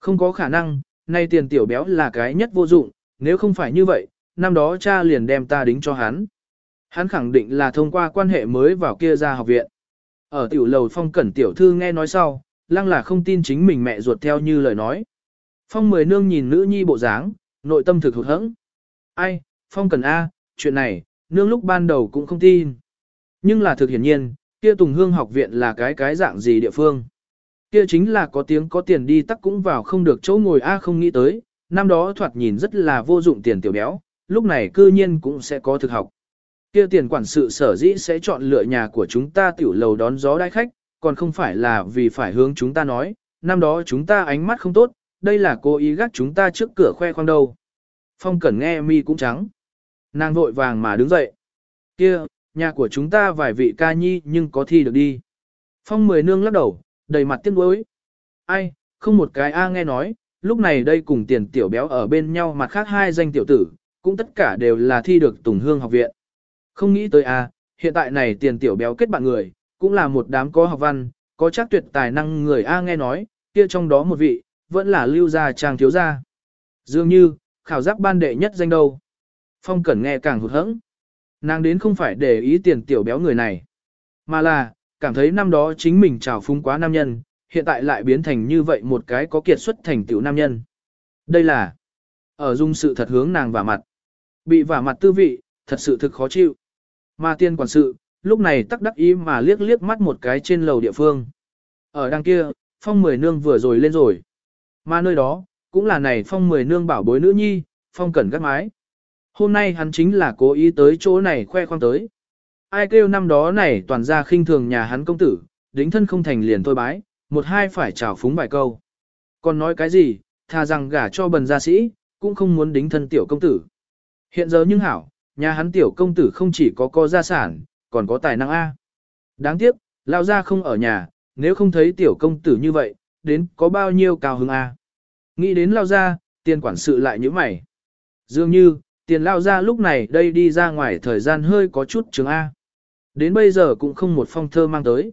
Speaker 1: Không có khả năng, nay tiền tiểu béo là cái nhất vô dụng, nếu không phải như vậy, năm đó cha liền đem ta đính cho hắn. Hắn khẳng định là thông qua quan hệ mới vào kia ra học viện. Ở tiểu lầu phong cẩn tiểu thư nghe nói sau, lăng là không tin chính mình mẹ ruột theo như lời nói. Phong mười nương nhìn nữ nhi bộ dáng, nội tâm thực hụt hẫng. Ai, phong cần A, chuyện này, nương lúc ban đầu cũng không tin. Nhưng là thực hiển nhiên, kia Tùng Hương học viện là cái cái dạng gì địa phương. Kia chính là có tiếng có tiền đi tắc cũng vào không được chỗ ngồi A không nghĩ tới, năm đó thoạt nhìn rất là vô dụng tiền tiểu béo, lúc này cư nhiên cũng sẽ có thực học. Kia tiền quản sự sở dĩ sẽ chọn lựa nhà của chúng ta tiểu lầu đón gió đai khách, còn không phải là vì phải hướng chúng ta nói, năm đó chúng ta ánh mắt không tốt, đây là cố ý gác chúng ta trước cửa khoe khoang đâu. Phong Cẩn nghe mi cũng trắng. Nàng vội vàng mà đứng dậy. Kia, nhà của chúng ta vài vị ca nhi nhưng có thi được đi. Phong mười nương lắc đầu, đầy mặt tiếc nuối. Ai, không một cái A nghe nói, lúc này đây cùng tiền tiểu béo ở bên nhau mặt khác hai danh tiểu tử, cũng tất cả đều là thi được Tùng Hương học viện. Không nghĩ tới A, hiện tại này tiền tiểu béo kết bạn người, cũng là một đám có học văn, có chắc tuyệt tài năng người A nghe nói, kia trong đó một vị, vẫn là lưu gia trang thiếu gia. Dường như, khảo giác ban đệ nhất danh đâu. Phong Cẩn nghe càng hụt hẫng. Nàng đến không phải để ý tiền tiểu béo người này, mà là, cảm thấy năm đó chính mình trào phúng quá nam nhân, hiện tại lại biến thành như vậy một cái có kiệt xuất thành tiểu nam nhân. Đây là, ở dung sự thật hướng nàng vả mặt. Bị vả mặt tư vị, thật sự thực khó chịu. Mà tiên quản sự, lúc này tắc đắc ý mà liếc liếc mắt một cái trên lầu địa phương. Ở đằng kia, phong mười nương vừa rồi lên rồi. Mà nơi đó, cũng là này phong mười nương bảo bối nữ nhi, phong cẩn gác mái. Hôm nay hắn chính là cố ý tới chỗ này khoe khoang tới. Ai kêu năm đó này toàn ra khinh thường nhà hắn công tử, đính thân không thành liền thôi bái, một hai phải chào phúng vài câu. Còn nói cái gì, thà rằng gả cho bần gia sĩ, cũng không muốn đính thân tiểu công tử. Hiện giờ nhưng hảo, nhà hắn tiểu công tử không chỉ có có gia sản, còn có tài năng A. Đáng tiếc, lao gia không ở nhà, nếu không thấy tiểu công tử như vậy, đến có bao nhiêu cao hứng A. Nghĩ đến lao ra, tiền quản sự lại như mày. Dường như, tiền lao ra lúc này đây đi ra ngoài thời gian hơi có chút chứng A. Đến bây giờ cũng không một phong thơ mang tới.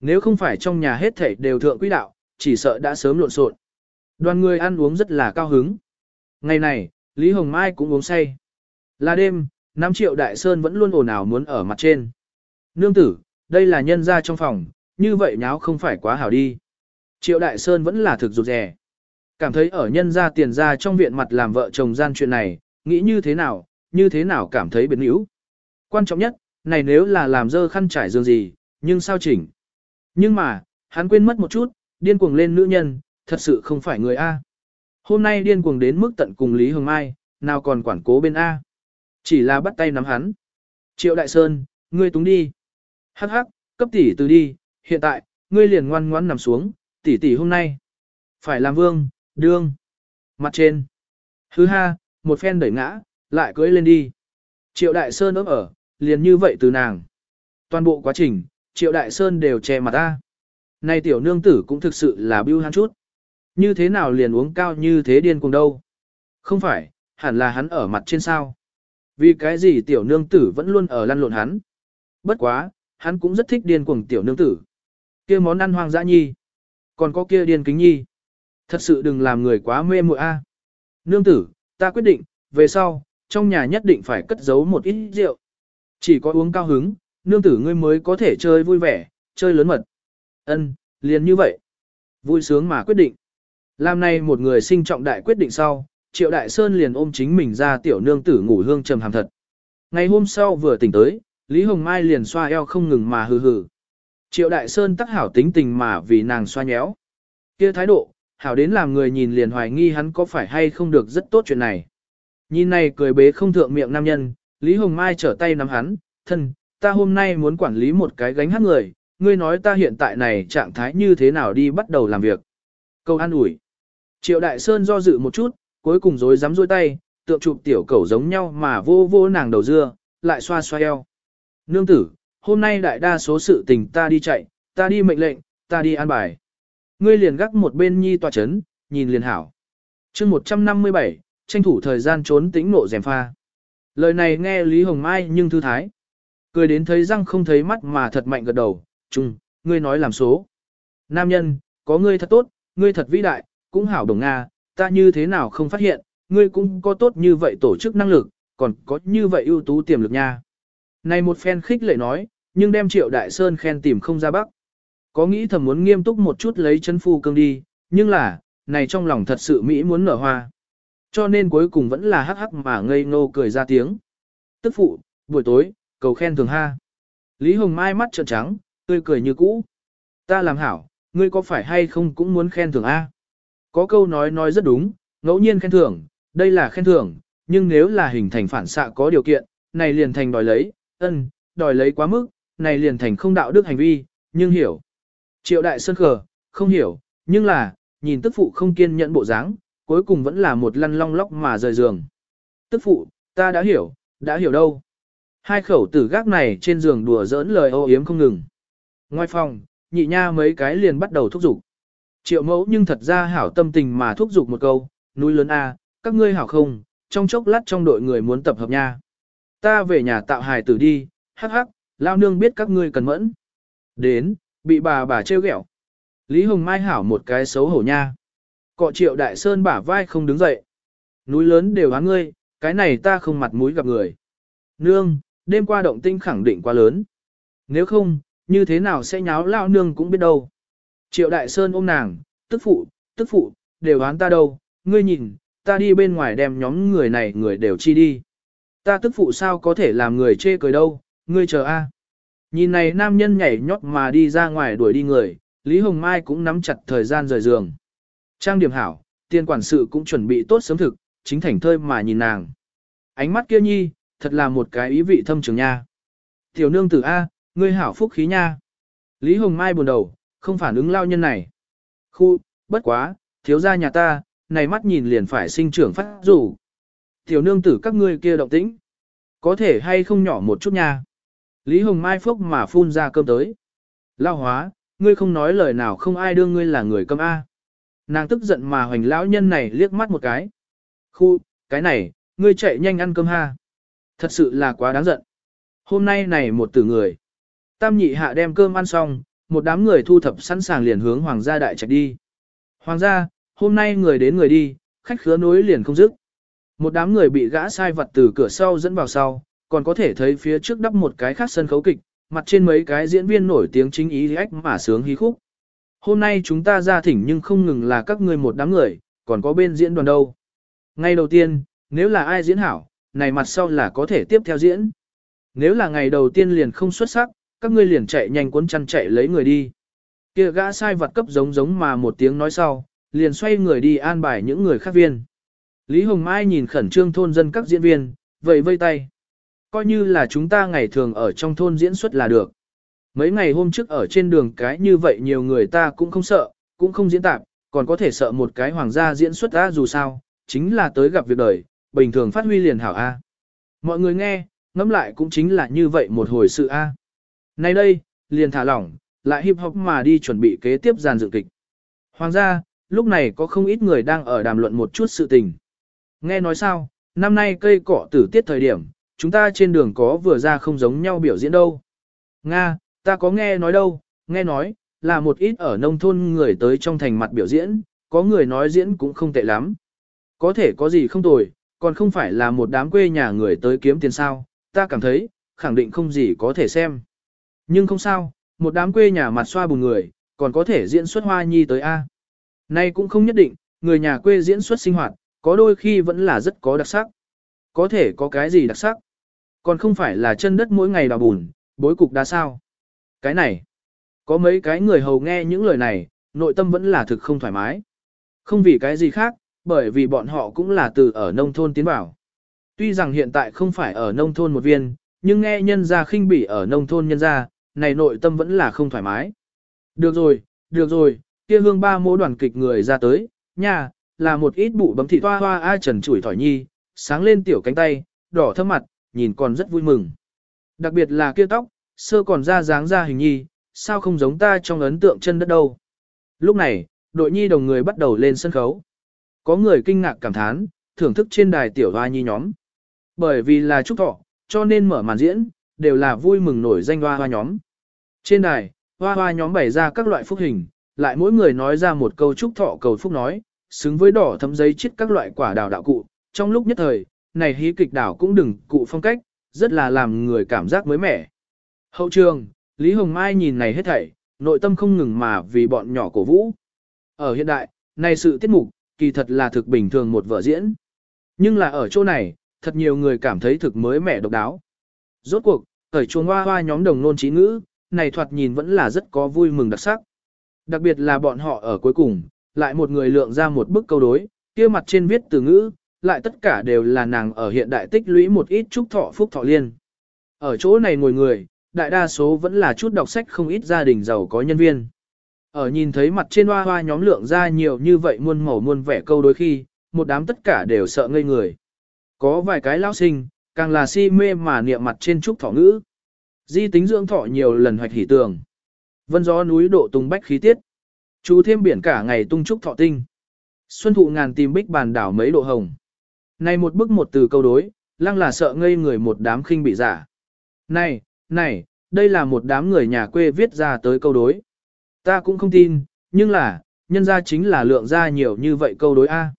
Speaker 1: Nếu không phải trong nhà hết thảy đều thượng quý đạo, chỉ sợ đã sớm lộn xộn. Đoàn người ăn uống rất là cao hứng. Ngày này, Lý Hồng Mai cũng uống say. Là đêm, 5 triệu đại sơn vẫn luôn ồn ào muốn ở mặt trên. Nương tử, đây là nhân gia trong phòng, như vậy nháo không phải quá hảo đi. Triệu đại sơn vẫn là thực rụt rẻ. Cảm thấy ở nhân gia tiền gia trong viện mặt làm vợ chồng gian chuyện này, nghĩ như thế nào, như thế nào cảm thấy biến yếu. Quan trọng nhất, này nếu là làm dơ khăn trải giường gì, nhưng sao chỉnh. Nhưng mà, hắn quên mất một chút, điên cuồng lên nữ nhân, thật sự không phải người A. Hôm nay điên cuồng đến mức tận cùng Lý Hồng Mai, nào còn quản cố bên A. Chỉ là bắt tay nắm hắn. Triệu Đại Sơn, ngươi túng đi. Hắc hắc, cấp tỷ từ đi, hiện tại, ngươi liền ngoan ngoãn nằm xuống, tỷ tỷ hôm nay. Phải làm vương, đương. Mặt trên. Hứ ha, một phen đẩy ngã, lại cưỡi lên đi. Triệu Đại Sơn ấm ở, liền như vậy từ nàng. Toàn bộ quá trình, Triệu Đại Sơn đều che mặt ta. Này tiểu nương tử cũng thực sự là bưu hắn chút. Như thế nào liền uống cao như thế điên cùng đâu. Không phải, hẳn là hắn ở mặt trên sao. Vì cái gì tiểu nương tử vẫn luôn ở lăn lộn hắn. Bất quá, hắn cũng rất thích điên cuồng tiểu nương tử. kia món ăn hoang dã nhi. Còn có kia điên kính nhi. Thật sự đừng làm người quá mê muội a. Nương tử, ta quyết định, về sau, trong nhà nhất định phải cất giấu một ít rượu. Chỉ có uống cao hứng, nương tử ngươi mới có thể chơi vui vẻ, chơi lớn mật. Ân, liền như vậy. Vui sướng mà quyết định. Làm này một người sinh trọng đại quyết định sau, Triệu Đại Sơn liền ôm chính mình ra tiểu nương tử ngủ hương trầm hàm thật. Ngày hôm sau vừa tỉnh tới, Lý Hồng Mai liền xoa eo không ngừng mà hừ hừ. Triệu Đại Sơn tắc hảo tính tình mà vì nàng xoa nhéo. kia thái độ, hảo đến làm người nhìn liền hoài nghi hắn có phải hay không được rất tốt chuyện này. Nhìn này cười bế không thượng miệng nam nhân, Lý Hồng Mai trở tay nắm hắn, thân, ta hôm nay muốn quản lý một cái gánh hát người, ngươi nói ta hiện tại này trạng thái như thế nào đi bắt đầu làm việc. Câu an ủi. Triệu Đại Sơn do dự một chút, cuối cùng rối rắm rối tay, tượng chụp tiểu cẩu giống nhau mà vô vô nàng đầu dưa, lại xoa xoa eo. Nương tử, hôm nay đại đa số sự tình ta đi chạy, ta đi mệnh lệnh, ta đi an bài. Ngươi liền gác một bên nhi tòa chấn, nhìn liền hảo. chương 157, tranh thủ thời gian trốn tĩnh nộ dèm pha. Lời này nghe Lý Hồng Mai nhưng thư thái. Cười đến thấy răng không thấy mắt mà thật mạnh gật đầu, chung, ngươi nói làm số. Nam nhân, có ngươi thật tốt, ngươi thật vĩ đại, cũng hảo đồng Nga, ta như thế nào không phát hiện, ngươi cũng có tốt như vậy tổ chức năng lực, còn có như vậy ưu tú tiềm lực nha. Này một phen khích lệ nói, nhưng đem triệu đại sơn khen tìm không ra bắc. Có nghĩ thầm muốn nghiêm túc một chút lấy chân phu cương đi, nhưng là, này trong lòng thật sự Mỹ muốn nở hoa. Cho nên cuối cùng vẫn là hắc hắc mà ngây ngô cười ra tiếng. Tức phụ, buổi tối, cầu khen thường ha. Lý Hồng Mai mắt trợn trắng, tươi cười như cũ. Ta làm hảo, ngươi có phải hay không cũng muốn khen thưởng A. Có câu nói nói rất đúng, ngẫu nhiên khen thưởng, đây là khen thưởng, nhưng nếu là hình thành phản xạ có điều kiện, này liền thành đòi lấy, ân, đòi lấy quá mức, này liền thành không đạo đức hành vi, nhưng hiểu. Triệu đại sơn khờ, không hiểu, nhưng là, nhìn tức phụ không kiên nhẫn bộ dáng, cuối cùng vẫn là một lăn long lóc mà rời giường. Tức phụ, ta đã hiểu, đã hiểu đâu. Hai khẩu tử gác này trên giường đùa giỡn lời ô yếm không ngừng. Ngoài phòng, nhị nha mấy cái liền bắt đầu thúc giục. Triệu mẫu nhưng thật ra hảo tâm tình mà thúc giục một câu, núi lớn A, các ngươi hảo không, trong chốc lát trong đội người muốn tập hợp nha. Ta về nhà tạo hài tử đi, hắc hắc, lao nương biết các ngươi cần mẫn. Đến, bị bà bà trêu ghẹo. Lý Hồng Mai hảo một cái xấu hổ nha. Cọ triệu đại sơn bả vai không đứng dậy. Núi lớn đều hán ngươi, cái này ta không mặt mũi gặp người. Nương, đêm qua động tinh khẳng định quá lớn. Nếu không, như thế nào sẽ nháo lao nương cũng biết đâu. Triệu đại sơn ôm nàng, tức phụ, tức phụ, đều hán ta đâu, ngươi nhìn, ta đi bên ngoài đem nhóm người này người đều chi đi. Ta tức phụ sao có thể làm người chê cười đâu, ngươi chờ a. Nhìn này nam nhân nhảy nhót mà đi ra ngoài đuổi đi người, Lý Hồng Mai cũng nắm chặt thời gian rời giường. Trang điểm hảo, tiên quản sự cũng chuẩn bị tốt sớm thực, chính thành thơi mà nhìn nàng. Ánh mắt kia nhi, thật là một cái ý vị thâm trường nha. Tiểu nương tử A, ngươi hảo phúc khí nha. Lý Hồng Mai buồn đầu, không phản ứng lao nhân này. Khu, bất quá, thiếu gia nhà ta, này mắt nhìn liền phải sinh trưởng phát rủ. Tiểu nương tử các ngươi kia động tĩnh. Có thể hay không nhỏ một chút nha. Lý Hồng Mai phúc mà phun ra cơm tới. Lao hóa, ngươi không nói lời nào không ai đưa ngươi là người cơm A. Nàng tức giận mà hoành lão nhân này liếc mắt một cái. Khu, cái này, ngươi chạy nhanh ăn cơm ha. Thật sự là quá đáng giận. Hôm nay này một tử người. Tam nhị hạ đem cơm ăn xong, một đám người thu thập sẵn sàng liền hướng hoàng gia đại trạch đi. Hoàng gia, hôm nay người đến người đi, khách khứa nối liền không dứt. Một đám người bị gã sai vật từ cửa sau dẫn vào sau, còn có thể thấy phía trước đắp một cái khác sân khấu kịch, mặt trên mấy cái diễn viên nổi tiếng chính ý ách mà sướng hí khúc. Hôm nay chúng ta ra thỉnh nhưng không ngừng là các ngươi một đám người, còn có bên diễn đoàn đâu. Ngay đầu tiên, nếu là ai diễn hảo, này mặt sau là có thể tiếp theo diễn. Nếu là ngày đầu tiên liền không xuất sắc, các ngươi liền chạy nhanh cuốn chăn chạy lấy người đi. Kia gã sai vật cấp giống giống mà một tiếng nói sau, liền xoay người đi an bài những người khác viên. Lý Hồng Mai nhìn khẩn trương thôn dân các diễn viên, vẫy vây tay. Coi như là chúng ta ngày thường ở trong thôn diễn xuất là được. Mấy ngày hôm trước ở trên đường cái như vậy nhiều người ta cũng không sợ, cũng không diễn tạp, còn có thể sợ một cái hoàng gia diễn xuất ra dù sao, chính là tới gặp việc đời, bình thường phát huy liền hảo A. Mọi người nghe, ngẫm lại cũng chính là như vậy một hồi sự A. Nay đây, liền thả lỏng, lại hip hop mà đi chuẩn bị kế tiếp giàn dựng kịch. Hoàng gia, lúc này có không ít người đang ở đàm luận một chút sự tình. Nghe nói sao, năm nay cây cỏ tử tiết thời điểm, chúng ta trên đường có vừa ra không giống nhau biểu diễn đâu. Nga, ta có nghe nói đâu, nghe nói, là một ít ở nông thôn người tới trong thành mặt biểu diễn, có người nói diễn cũng không tệ lắm. Có thể có gì không tồi, còn không phải là một đám quê nhà người tới kiếm tiền sao, ta cảm thấy, khẳng định không gì có thể xem. Nhưng không sao, một đám quê nhà mặt xoa bùn người, còn có thể diễn xuất hoa nhi tới A. Nay cũng không nhất định, người nhà quê diễn xuất sinh hoạt, có đôi khi vẫn là rất có đặc sắc. Có thể có cái gì đặc sắc. Còn không phải là chân đất mỗi ngày đào bùn, bối cục đá sao. Cái này, có mấy cái người hầu nghe những lời này, nội tâm vẫn là thực không thoải mái. Không vì cái gì khác, bởi vì bọn họ cũng là từ ở nông thôn tiến vào. Tuy rằng hiện tại không phải ở nông thôn một viên, nhưng nghe nhân gia khinh bỉ ở nông thôn nhân gia, này nội tâm vẫn là không thoải mái. Được rồi, được rồi, kia hương ba mô đoàn kịch người ra tới, nha, là một ít bụ bấm thị toa hoa ai trần chủi thỏi nhi, sáng lên tiểu cánh tay, đỏ thơm mặt, nhìn còn rất vui mừng. Đặc biệt là kia tóc, sơ còn ra dáng ra hình nhi, sao không giống ta trong ấn tượng chân đất đâu. Lúc này, đội nhi đồng người bắt đầu lên sân khấu. Có người kinh ngạc cảm thán, thưởng thức trên đài tiểu hoa nhi nhóm. Bởi vì là chúc thọ, cho nên mở màn diễn, đều là vui mừng nổi danh hoa hoa nhóm. Trên đài, hoa hoa nhóm bày ra các loại phúc hình, lại mỗi người nói ra một câu chúc thọ cầu phúc nói, xứng với đỏ thấm giấy chết các loại quả đào đạo cụ. Trong lúc nhất thời, này hí kịch đảo cũng đừng cụ phong cách, rất là làm người cảm giác mới mẻ. Hậu trường, Lý Hồng Mai nhìn này hết thảy, nội tâm không ngừng mà vì bọn nhỏ cổ vũ. Ở hiện đại, này sự tiết mục, kỳ thật là thực bình thường một vở diễn. Nhưng là ở chỗ này, thật nhiều người cảm thấy thực mới mẻ độc đáo. Rốt cuộc, khởi chuông hoa hoa nhóm đồng nôn trí ngữ, này thoạt nhìn vẫn là rất có vui mừng đặc sắc. Đặc biệt là bọn họ ở cuối cùng, lại một người lượng ra một bức câu đối, kia mặt trên viết từ ngữ, lại tất cả đều là nàng ở hiện đại tích lũy một ít chúc thọ phúc thọ liên. Ở chỗ này ngồi người, đại đa số vẫn là chút đọc sách không ít gia đình giàu có nhân viên. Ở nhìn thấy mặt trên hoa hoa nhóm lượng ra nhiều như vậy muôn màu muôn vẻ câu đôi khi, một đám tất cả đều sợ ngây người. Có vài cái lão sinh, càng là si mê mà niệm mặt trên trúc thọ ngữ. Di tính dưỡng thọ nhiều lần hoạch hỉ tường. Vân gió núi độ tung bách khí tiết. Chú thêm biển cả ngày tung trúc thọ tinh. Xuân thụ ngàn tìm bích bàn đảo mấy độ hồng. Này một bức một từ câu đối, lăng là sợ ngây người một đám khinh bị giả. Này, này, đây là một đám người nhà quê viết ra tới câu đối. Ta cũng không tin, nhưng là, nhân ra chính là lượng ra nhiều như vậy câu đối A.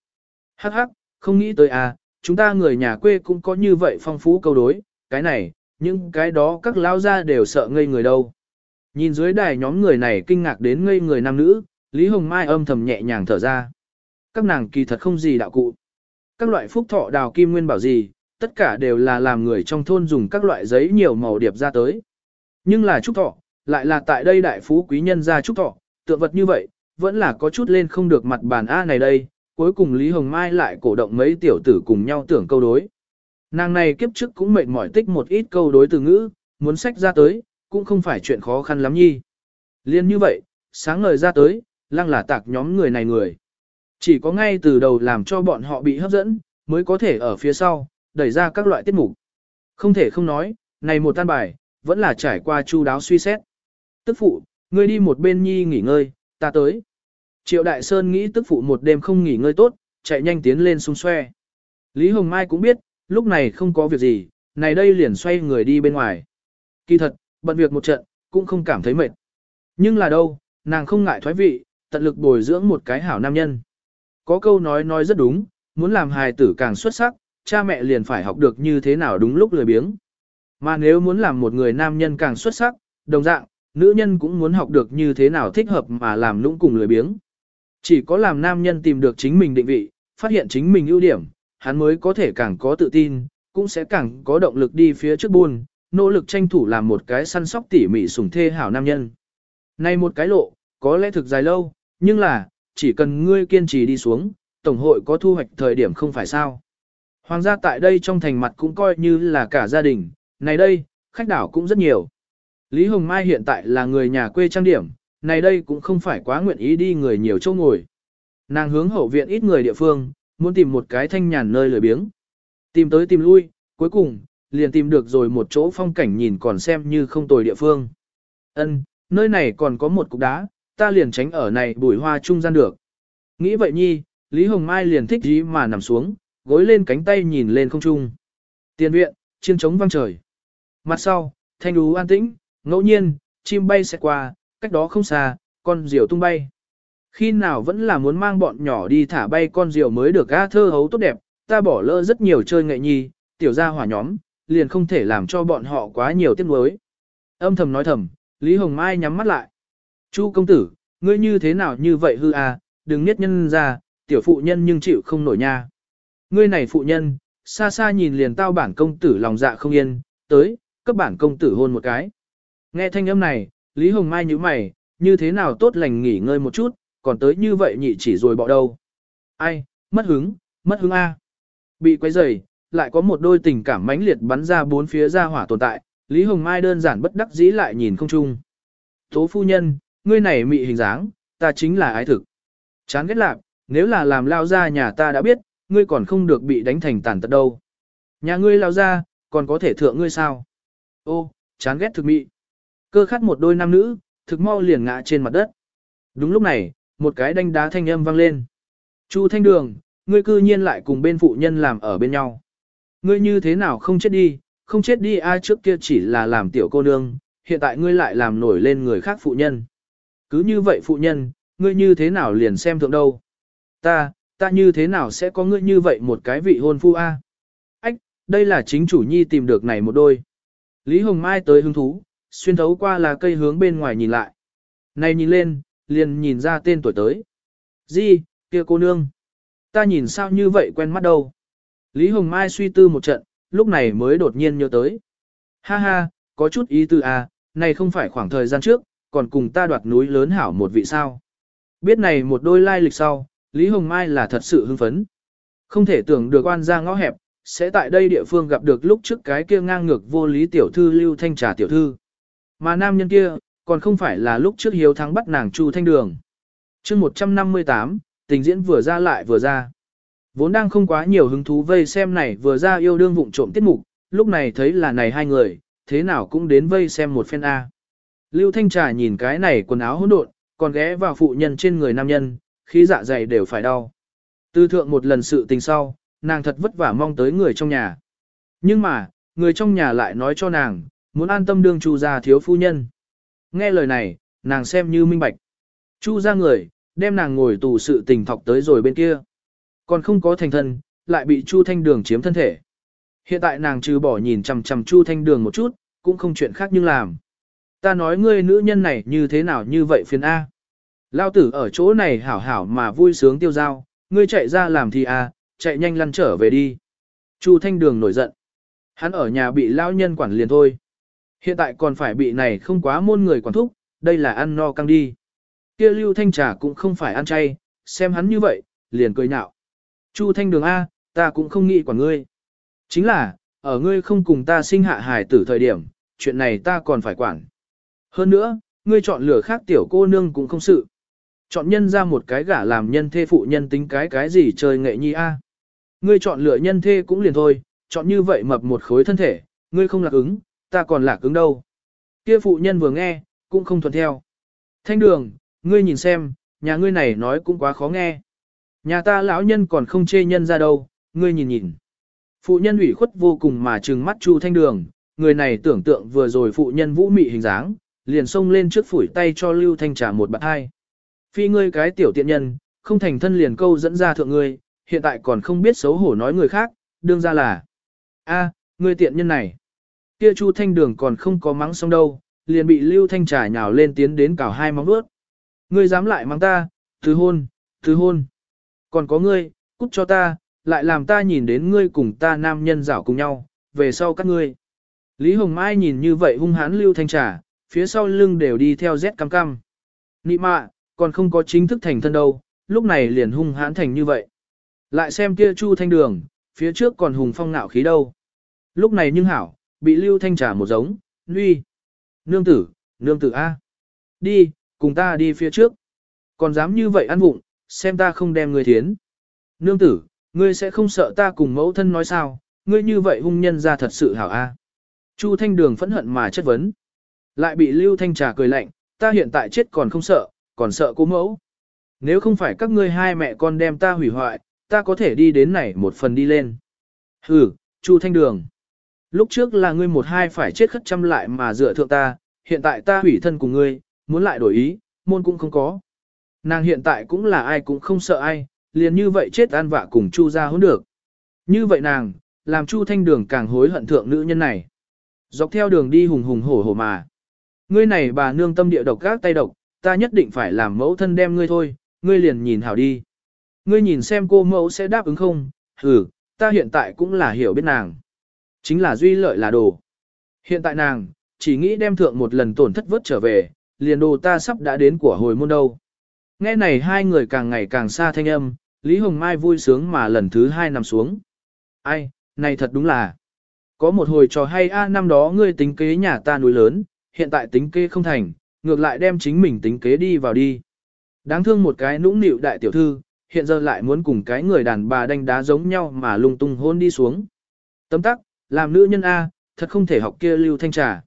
Speaker 1: Hắc hắc, không nghĩ tới A, chúng ta người nhà quê cũng có như vậy phong phú câu đối, cái này, những cái đó các lão gia đều sợ ngây người đâu. Nhìn dưới đài nhóm người này kinh ngạc đến ngây người nam nữ, Lý Hồng Mai âm thầm nhẹ nhàng thở ra. Các nàng kỳ thật không gì đạo cụ. Các loại phúc thọ đào kim nguyên bảo gì, tất cả đều là làm người trong thôn dùng các loại giấy nhiều màu điệp ra tới. Nhưng là trúc thọ, lại là tại đây đại phú quý nhân ra trúc thọ, tượng vật như vậy, vẫn là có chút lên không được mặt bàn A này đây, cuối cùng Lý Hồng Mai lại cổ động mấy tiểu tử cùng nhau tưởng câu đối. Nàng này kiếp trước cũng mệt mỏi tích một ít câu đối từ ngữ, muốn sách ra tới, cũng không phải chuyện khó khăn lắm nhi. Liên như vậy, sáng ngời ra tới, lăng là tạc nhóm người này người. Chỉ có ngay từ đầu làm cho bọn họ bị hấp dẫn, mới có thể ở phía sau, đẩy ra các loại tiết mục. Không thể không nói, này một tan bài, vẫn là trải qua chu đáo suy xét. Tức phụ, ngươi đi một bên nhi nghỉ ngơi, ta tới. Triệu Đại Sơn nghĩ tức phụ một đêm không nghỉ ngơi tốt, chạy nhanh tiến lên xung xoe. Lý Hồng Mai cũng biết, lúc này không có việc gì, này đây liền xoay người đi bên ngoài. Kỳ thật, bận việc một trận, cũng không cảm thấy mệt. Nhưng là đâu, nàng không ngại thoái vị, tận lực bồi dưỡng một cái hảo nam nhân. Có câu nói nói rất đúng, muốn làm hài tử càng xuất sắc, cha mẹ liền phải học được như thế nào đúng lúc lười biếng. Mà nếu muốn làm một người nam nhân càng xuất sắc, đồng dạng, nữ nhân cũng muốn học được như thế nào thích hợp mà làm nũng cùng lười biếng. Chỉ có làm nam nhân tìm được chính mình định vị, phát hiện chính mình ưu điểm, hắn mới có thể càng có tự tin, cũng sẽ càng có động lực đi phía trước buôn, nỗ lực tranh thủ làm một cái săn sóc tỉ mỉ sủng thê hảo nam nhân. Này một cái lộ, có lẽ thực dài lâu, nhưng là, chỉ cần ngươi kiên trì đi xuống, Tổng hội có thu hoạch thời điểm không phải sao. Hoàng gia tại đây trong thành mặt cũng coi như là cả gia đình, này đây, khách đảo cũng rất nhiều. Lý Hồng Mai hiện tại là người nhà quê trang điểm, này đây cũng không phải quá nguyện ý đi người nhiều chỗ ngồi. Nàng hướng hậu viện ít người địa phương, muốn tìm một cái thanh nhàn nơi lười biếng. Tìm tới tìm lui, cuối cùng, liền tìm được rồi một chỗ phong cảnh nhìn còn xem như không tồi địa phương. Ân, nơi này còn có một cục đá, ta liền tránh ở này bùi hoa trung gian được. Nghĩ vậy nhi, Lý Hồng Mai liền thích gì mà nằm xuống, gối lên cánh tay nhìn lên không trung. Tiền viện, chiên trống vang trời. Mặt sau, thanh đú an tĩnh, ngẫu nhiên, chim bay sẽ qua, cách đó không xa, con diều tung bay. Khi nào vẫn là muốn mang bọn nhỏ đi thả bay con diều mới được ga thơ hấu tốt đẹp, ta bỏ lỡ rất nhiều chơi nghệ nhi, tiểu gia hỏa nhóm, liền không thể làm cho bọn họ quá nhiều tiếc nuối. Âm thầm nói thầm, Lý Hồng Mai nhắm mắt lại. Chu công tử, ngươi như thế nào như vậy hư à, đừng niết nhân ra, tiểu phụ nhân nhưng chịu không nổi nha. Ngươi này phụ nhân, xa xa nhìn liền tao bản công tử lòng dạ không yên, tới, cấp bản công tử hôn một cái. Nghe thanh âm này, Lý Hồng Mai như mày, như thế nào tốt lành nghỉ ngơi một chút, còn tới như vậy nhị chỉ rồi bỏ đâu. Ai, mất hứng, mất hứng A. Bị quấy rầy, lại có một đôi tình cảm mãnh liệt bắn ra bốn phía ra hỏa tồn tại, Lý Hồng Mai đơn giản bất đắc dĩ lại nhìn không chung. Tố phu nhân, ngươi này mị hình dáng, ta chính là ái thực. Chán ghét lạc, nếu là làm lao ra nhà ta đã biết, ngươi còn không được bị đánh thành tàn tật đâu. Nhà ngươi lao ra, còn có thể thượng ngươi sao? Ô, chán ghét thực mị. Cơ khát một đôi nam nữ, thực mau liền ngã trên mặt đất. Đúng lúc này, một cái đanh đá thanh âm vang lên. Chu Thanh Đường, ngươi cư nhiên lại cùng bên phụ nhân làm ở bên nhau. Ngươi như thế nào không chết đi, không chết đi ai trước kia chỉ là làm tiểu cô nương, hiện tại ngươi lại làm nổi lên người khác phụ nhân. Cứ như vậy phụ nhân, ngươi như thế nào liền xem thượng đâu. Ta, ta như thế nào sẽ có ngươi như vậy một cái vị hôn phu a? Ách, đây là chính chủ nhi tìm được này một đôi. Lý Hồng Mai tới hứng thú, xuyên thấu qua là cây hướng bên ngoài nhìn lại. Này nhìn lên, liền nhìn ra tên tuổi tới. Di, kia cô nương. Ta nhìn sao như vậy quen mắt đâu. Lý Hồng Mai suy tư một trận, lúc này mới đột nhiên nhớ tới. Ha ha, có chút ý tư à, này không phải khoảng thời gian trước, còn cùng ta đoạt núi lớn hảo một vị sao. Biết này một đôi lai lịch sau, Lý Hồng Mai là thật sự hưng phấn. Không thể tưởng được oan ra ngõ hẹp, sẽ tại đây địa phương gặp được lúc trước cái kia ngang ngược vô lý tiểu thư lưu thanh trà tiểu thư. Mà nam nhân kia, còn không phải là lúc trước hiếu thắng bắt nàng Chu Thanh Đường. chương 158, tình diễn vừa ra lại vừa ra. Vốn đang không quá nhiều hứng thú vây xem này vừa ra yêu đương vụng trộm tiết mục, lúc này thấy là này hai người, thế nào cũng đến vây xem một phen A. Lưu Thanh Trà nhìn cái này quần áo hỗn độn, còn ghé vào phụ nhân trên người nam nhân, khí dạ dày đều phải đau. Tư thượng một lần sự tình sau, nàng thật vất vả mong tới người trong nhà. Nhưng mà, người trong nhà lại nói cho nàng, muốn an tâm đương chu gia thiếu phu nhân. Nghe lời này, nàng xem như minh bạch. Chu ra người, đem nàng ngồi tù sự tình thọc tới rồi bên kia. Còn không có thành thân, lại bị Chu Thanh Đường chiếm thân thể. Hiện tại nàng trừ bỏ nhìn chằm chằm Chu Thanh Đường một chút, cũng không chuyện khác nhưng làm. Ta nói ngươi nữ nhân này như thế nào như vậy phiền A. Lao tử ở chỗ này hảo hảo mà vui sướng tiêu dao, ngươi chạy ra làm thì A, chạy nhanh lăn trở về đi. Chu Thanh Đường nổi giận. Hắn ở nhà bị lao nhân quản liền thôi. Hiện tại còn phải bị này không quá môn người quản thúc, đây là ăn no căng đi. Kia Lưu Thanh Trà cũng không phải ăn chay, xem hắn như vậy, liền cười nhạo. Chu Thanh Đường A, ta cũng không nghĩ quản ngươi. Chính là, ở ngươi không cùng ta sinh hạ hài tử thời điểm, chuyện này ta còn phải quản. Hơn nữa, ngươi chọn lửa khác tiểu cô nương cũng không sự. Chọn nhân ra một cái gả làm nhân thê phụ nhân tính cái cái gì chơi nghệ nhi a. Ngươi chọn lựa nhân thê cũng liền thôi, chọn như vậy mập một khối thân thể, ngươi không lạc ứng, ta còn lạc ứng đâu. Kia phụ nhân vừa nghe, cũng không thuận theo. Thanh đường, ngươi nhìn xem, nhà ngươi này nói cũng quá khó nghe. Nhà ta lão nhân còn không chê nhân ra đâu, ngươi nhìn nhìn. Phụ nhân ủy khuất vô cùng mà trừng mắt Chu Thanh Đường, người này tưởng tượng vừa rồi phụ nhân vũ mị hình dáng, liền xông lên trước phủi tay cho Lưu Thanh trả một bạt hai. Phi ngươi cái tiểu tiện nhân, không thành thân liền câu dẫn ra thượng ngươi, hiện tại còn không biết xấu hổ nói người khác, đương ra là. a, ngươi tiện nhân này. Kia Chu Thanh Đường còn không có mắng xong đâu, liền bị Lưu Thanh trà nhào lên tiến đến cào hai móng vuốt. Ngươi dám lại mắng ta, thứ hôn, thứ hôn. Còn có ngươi, cút cho ta, lại làm ta nhìn đến ngươi cùng ta nam nhân rảo cùng nhau, về sau các ngươi. Lý Hồng Mai nhìn như vậy hung hãn Lưu Thanh trà, phía sau lưng đều đi theo rét cam cam. Nị mạ, còn không có chính thức thành thân đâu, lúc này liền hung hãn thành như vậy. Lại xem kia Chu Thanh Đường, phía trước còn hùng phong nạo khí đâu. Lúc này nhưng hảo, bị Lưu Thanh trả một giống, nguy. Nương tử, nương tử A. Đi, cùng ta đi phía trước. Còn dám như vậy ăn vụng, xem ta không đem người thiến. Nương tử, ngươi sẽ không sợ ta cùng mẫu thân nói sao, ngươi như vậy hung nhân ra thật sự hảo A. Chu Thanh Đường phẫn hận mà chất vấn. Lại bị Lưu Thanh Trà cười lạnh, ta hiện tại chết còn không sợ, còn sợ cô mẫu. Nếu không phải các ngươi hai mẹ con đem ta hủy hoại, ta có thể đi đến này một phần đi lên. Hừ, Chu Thanh Đường. Lúc trước là ngươi một hai phải chết khất chăm lại mà dựa thượng ta, hiện tại ta hủy thân cùng ngươi, muốn lại đổi ý, môn cũng không có. Nàng hiện tại cũng là ai cũng không sợ ai, liền như vậy chết an vạ cùng Chu ra hỗn được. Như vậy nàng, làm Chu Thanh Đường càng hối hận thượng nữ nhân này. Dọc theo đường đi hùng hùng hổ hổ mà. Ngươi này bà nương tâm địa độc gác tay độc, ta nhất định phải làm mẫu thân đem ngươi thôi, ngươi liền nhìn hảo đi. Ngươi nhìn xem cô mẫu sẽ đáp ứng không, Hừ, ta hiện tại cũng là hiểu biết nàng. Chính là duy lợi là đồ. Hiện tại nàng, chỉ nghĩ đem thượng một lần tổn thất vớt trở về, liền đồ ta sắp đã đến của hồi môn đâu. Nghe này hai người càng ngày càng xa thanh âm, Lý Hồng Mai vui sướng mà lần thứ hai nằm xuống. Ai, này thật đúng là. Có một hồi trò hay a năm đó ngươi tính kế nhà ta núi lớn, hiện tại tính kế không thành, ngược lại đem chính mình tính kế đi vào đi. Đáng thương một cái nũng nịu đại tiểu thư, hiện giờ lại muốn cùng cái người đàn bà đánh đá giống nhau mà lung tung hôn đi xuống. Tấm tắc, làm nữ nhân A, thật không thể học kia lưu thanh trà.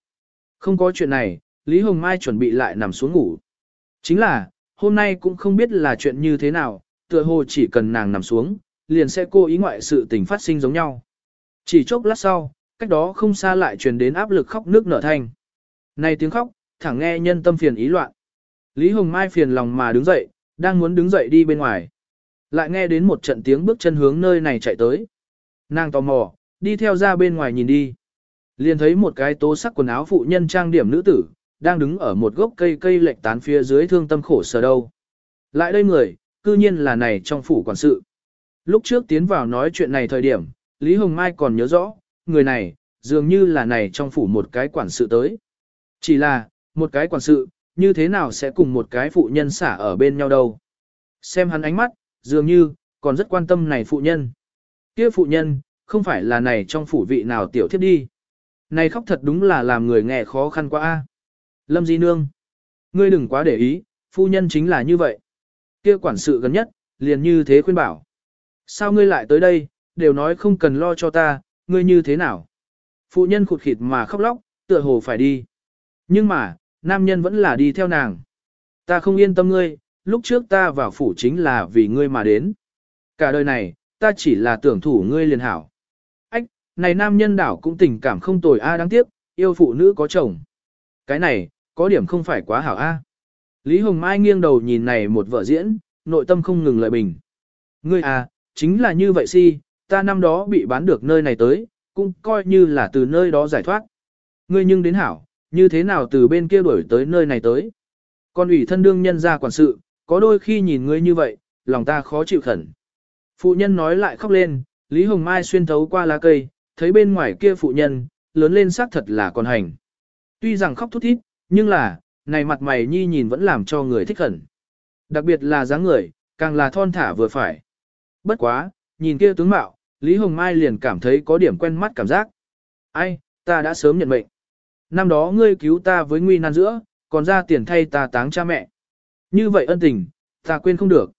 Speaker 1: Không có chuyện này, Lý Hồng Mai chuẩn bị lại nằm xuống ngủ. Chính là, hôm nay cũng không biết là chuyện như thế nào, tựa hồ chỉ cần nàng nằm xuống, liền sẽ cố ý ngoại sự tình phát sinh giống nhau. Chỉ chốc lát sau, cách đó không xa lại truyền đến áp lực khóc nước nở thanh. Này tiếng khóc, thẳng nghe nhân tâm phiền ý loạn. Lý Hồng Mai phiền lòng mà đứng dậy, đang muốn đứng dậy đi bên ngoài. Lại nghe đến một trận tiếng bước chân hướng nơi này chạy tới. Nàng tò mò, đi theo ra bên ngoài nhìn đi. Liền thấy một cái tố sắc quần áo phụ nhân trang điểm nữ tử, đang đứng ở một gốc cây cây lệch tán phía dưới thương tâm khổ sở đâu. Lại đây người, cư nhiên là này trong phủ quản sự. Lúc trước tiến vào nói chuyện này thời điểm, Lý Hồng Mai còn nhớ rõ, người này, dường như là này trong phủ một cái quản sự tới. Chỉ là, một cái quản sự, như thế nào sẽ cùng một cái phụ nhân xả ở bên nhau đâu. Xem hắn ánh mắt, dường như, còn rất quan tâm này phụ nhân. kia phụ nhân, không phải là này trong phủ vị nào tiểu thiếp đi. Này khóc thật đúng là làm người nghe khó khăn quá a. Lâm Di Nương, ngươi đừng quá để ý, phu nhân chính là như vậy. Kia quản sự gần nhất, liền như thế khuyên bảo. Sao ngươi lại tới đây, đều nói không cần lo cho ta, ngươi như thế nào? Phụ nhân khụt khịt mà khóc lóc, tựa hồ phải đi. Nhưng mà, nam nhân vẫn là đi theo nàng. Ta không yên tâm ngươi, lúc trước ta vào phủ chính là vì ngươi mà đến. Cả đời này, ta chỉ là tưởng thủ ngươi liền hảo. Ách, này nam nhân đảo cũng tình cảm không tồi a đáng tiếc, yêu phụ nữ có chồng. Cái này, có điểm không phải quá hảo a. Lý Hồng Mai nghiêng đầu nhìn này một vợ diễn, nội tâm không ngừng lợi bình. Ngươi à, chính là như vậy si, ta năm đó bị bán được nơi này tới, cũng coi như là từ nơi đó giải thoát. Ngươi nhưng đến hảo, như thế nào từ bên kia đuổi tới nơi này tới. Con ủy thân đương nhân ra quản sự, có đôi khi nhìn ngươi như vậy, lòng ta khó chịu khẩn. Phụ nhân nói lại khóc lên, Lý Hồng Mai xuyên thấu qua lá cây, thấy bên ngoài kia phụ nhân, lớn lên xác thật là con hành. Tuy rằng khóc thút thít, nhưng là, này mặt mày nhi nhìn vẫn làm cho người thích khẩn. Đặc biệt là dáng người, càng là thon thả vừa phải. Bất quá, nhìn kia tướng mạo, Lý Hồng Mai liền cảm thấy có điểm quen mắt cảm giác. Ai, ta đã sớm nhận mệnh. Năm đó ngươi cứu ta với nguy nan giữa, còn ra tiền thay ta táng cha mẹ. Như vậy ân tình, ta quên không được.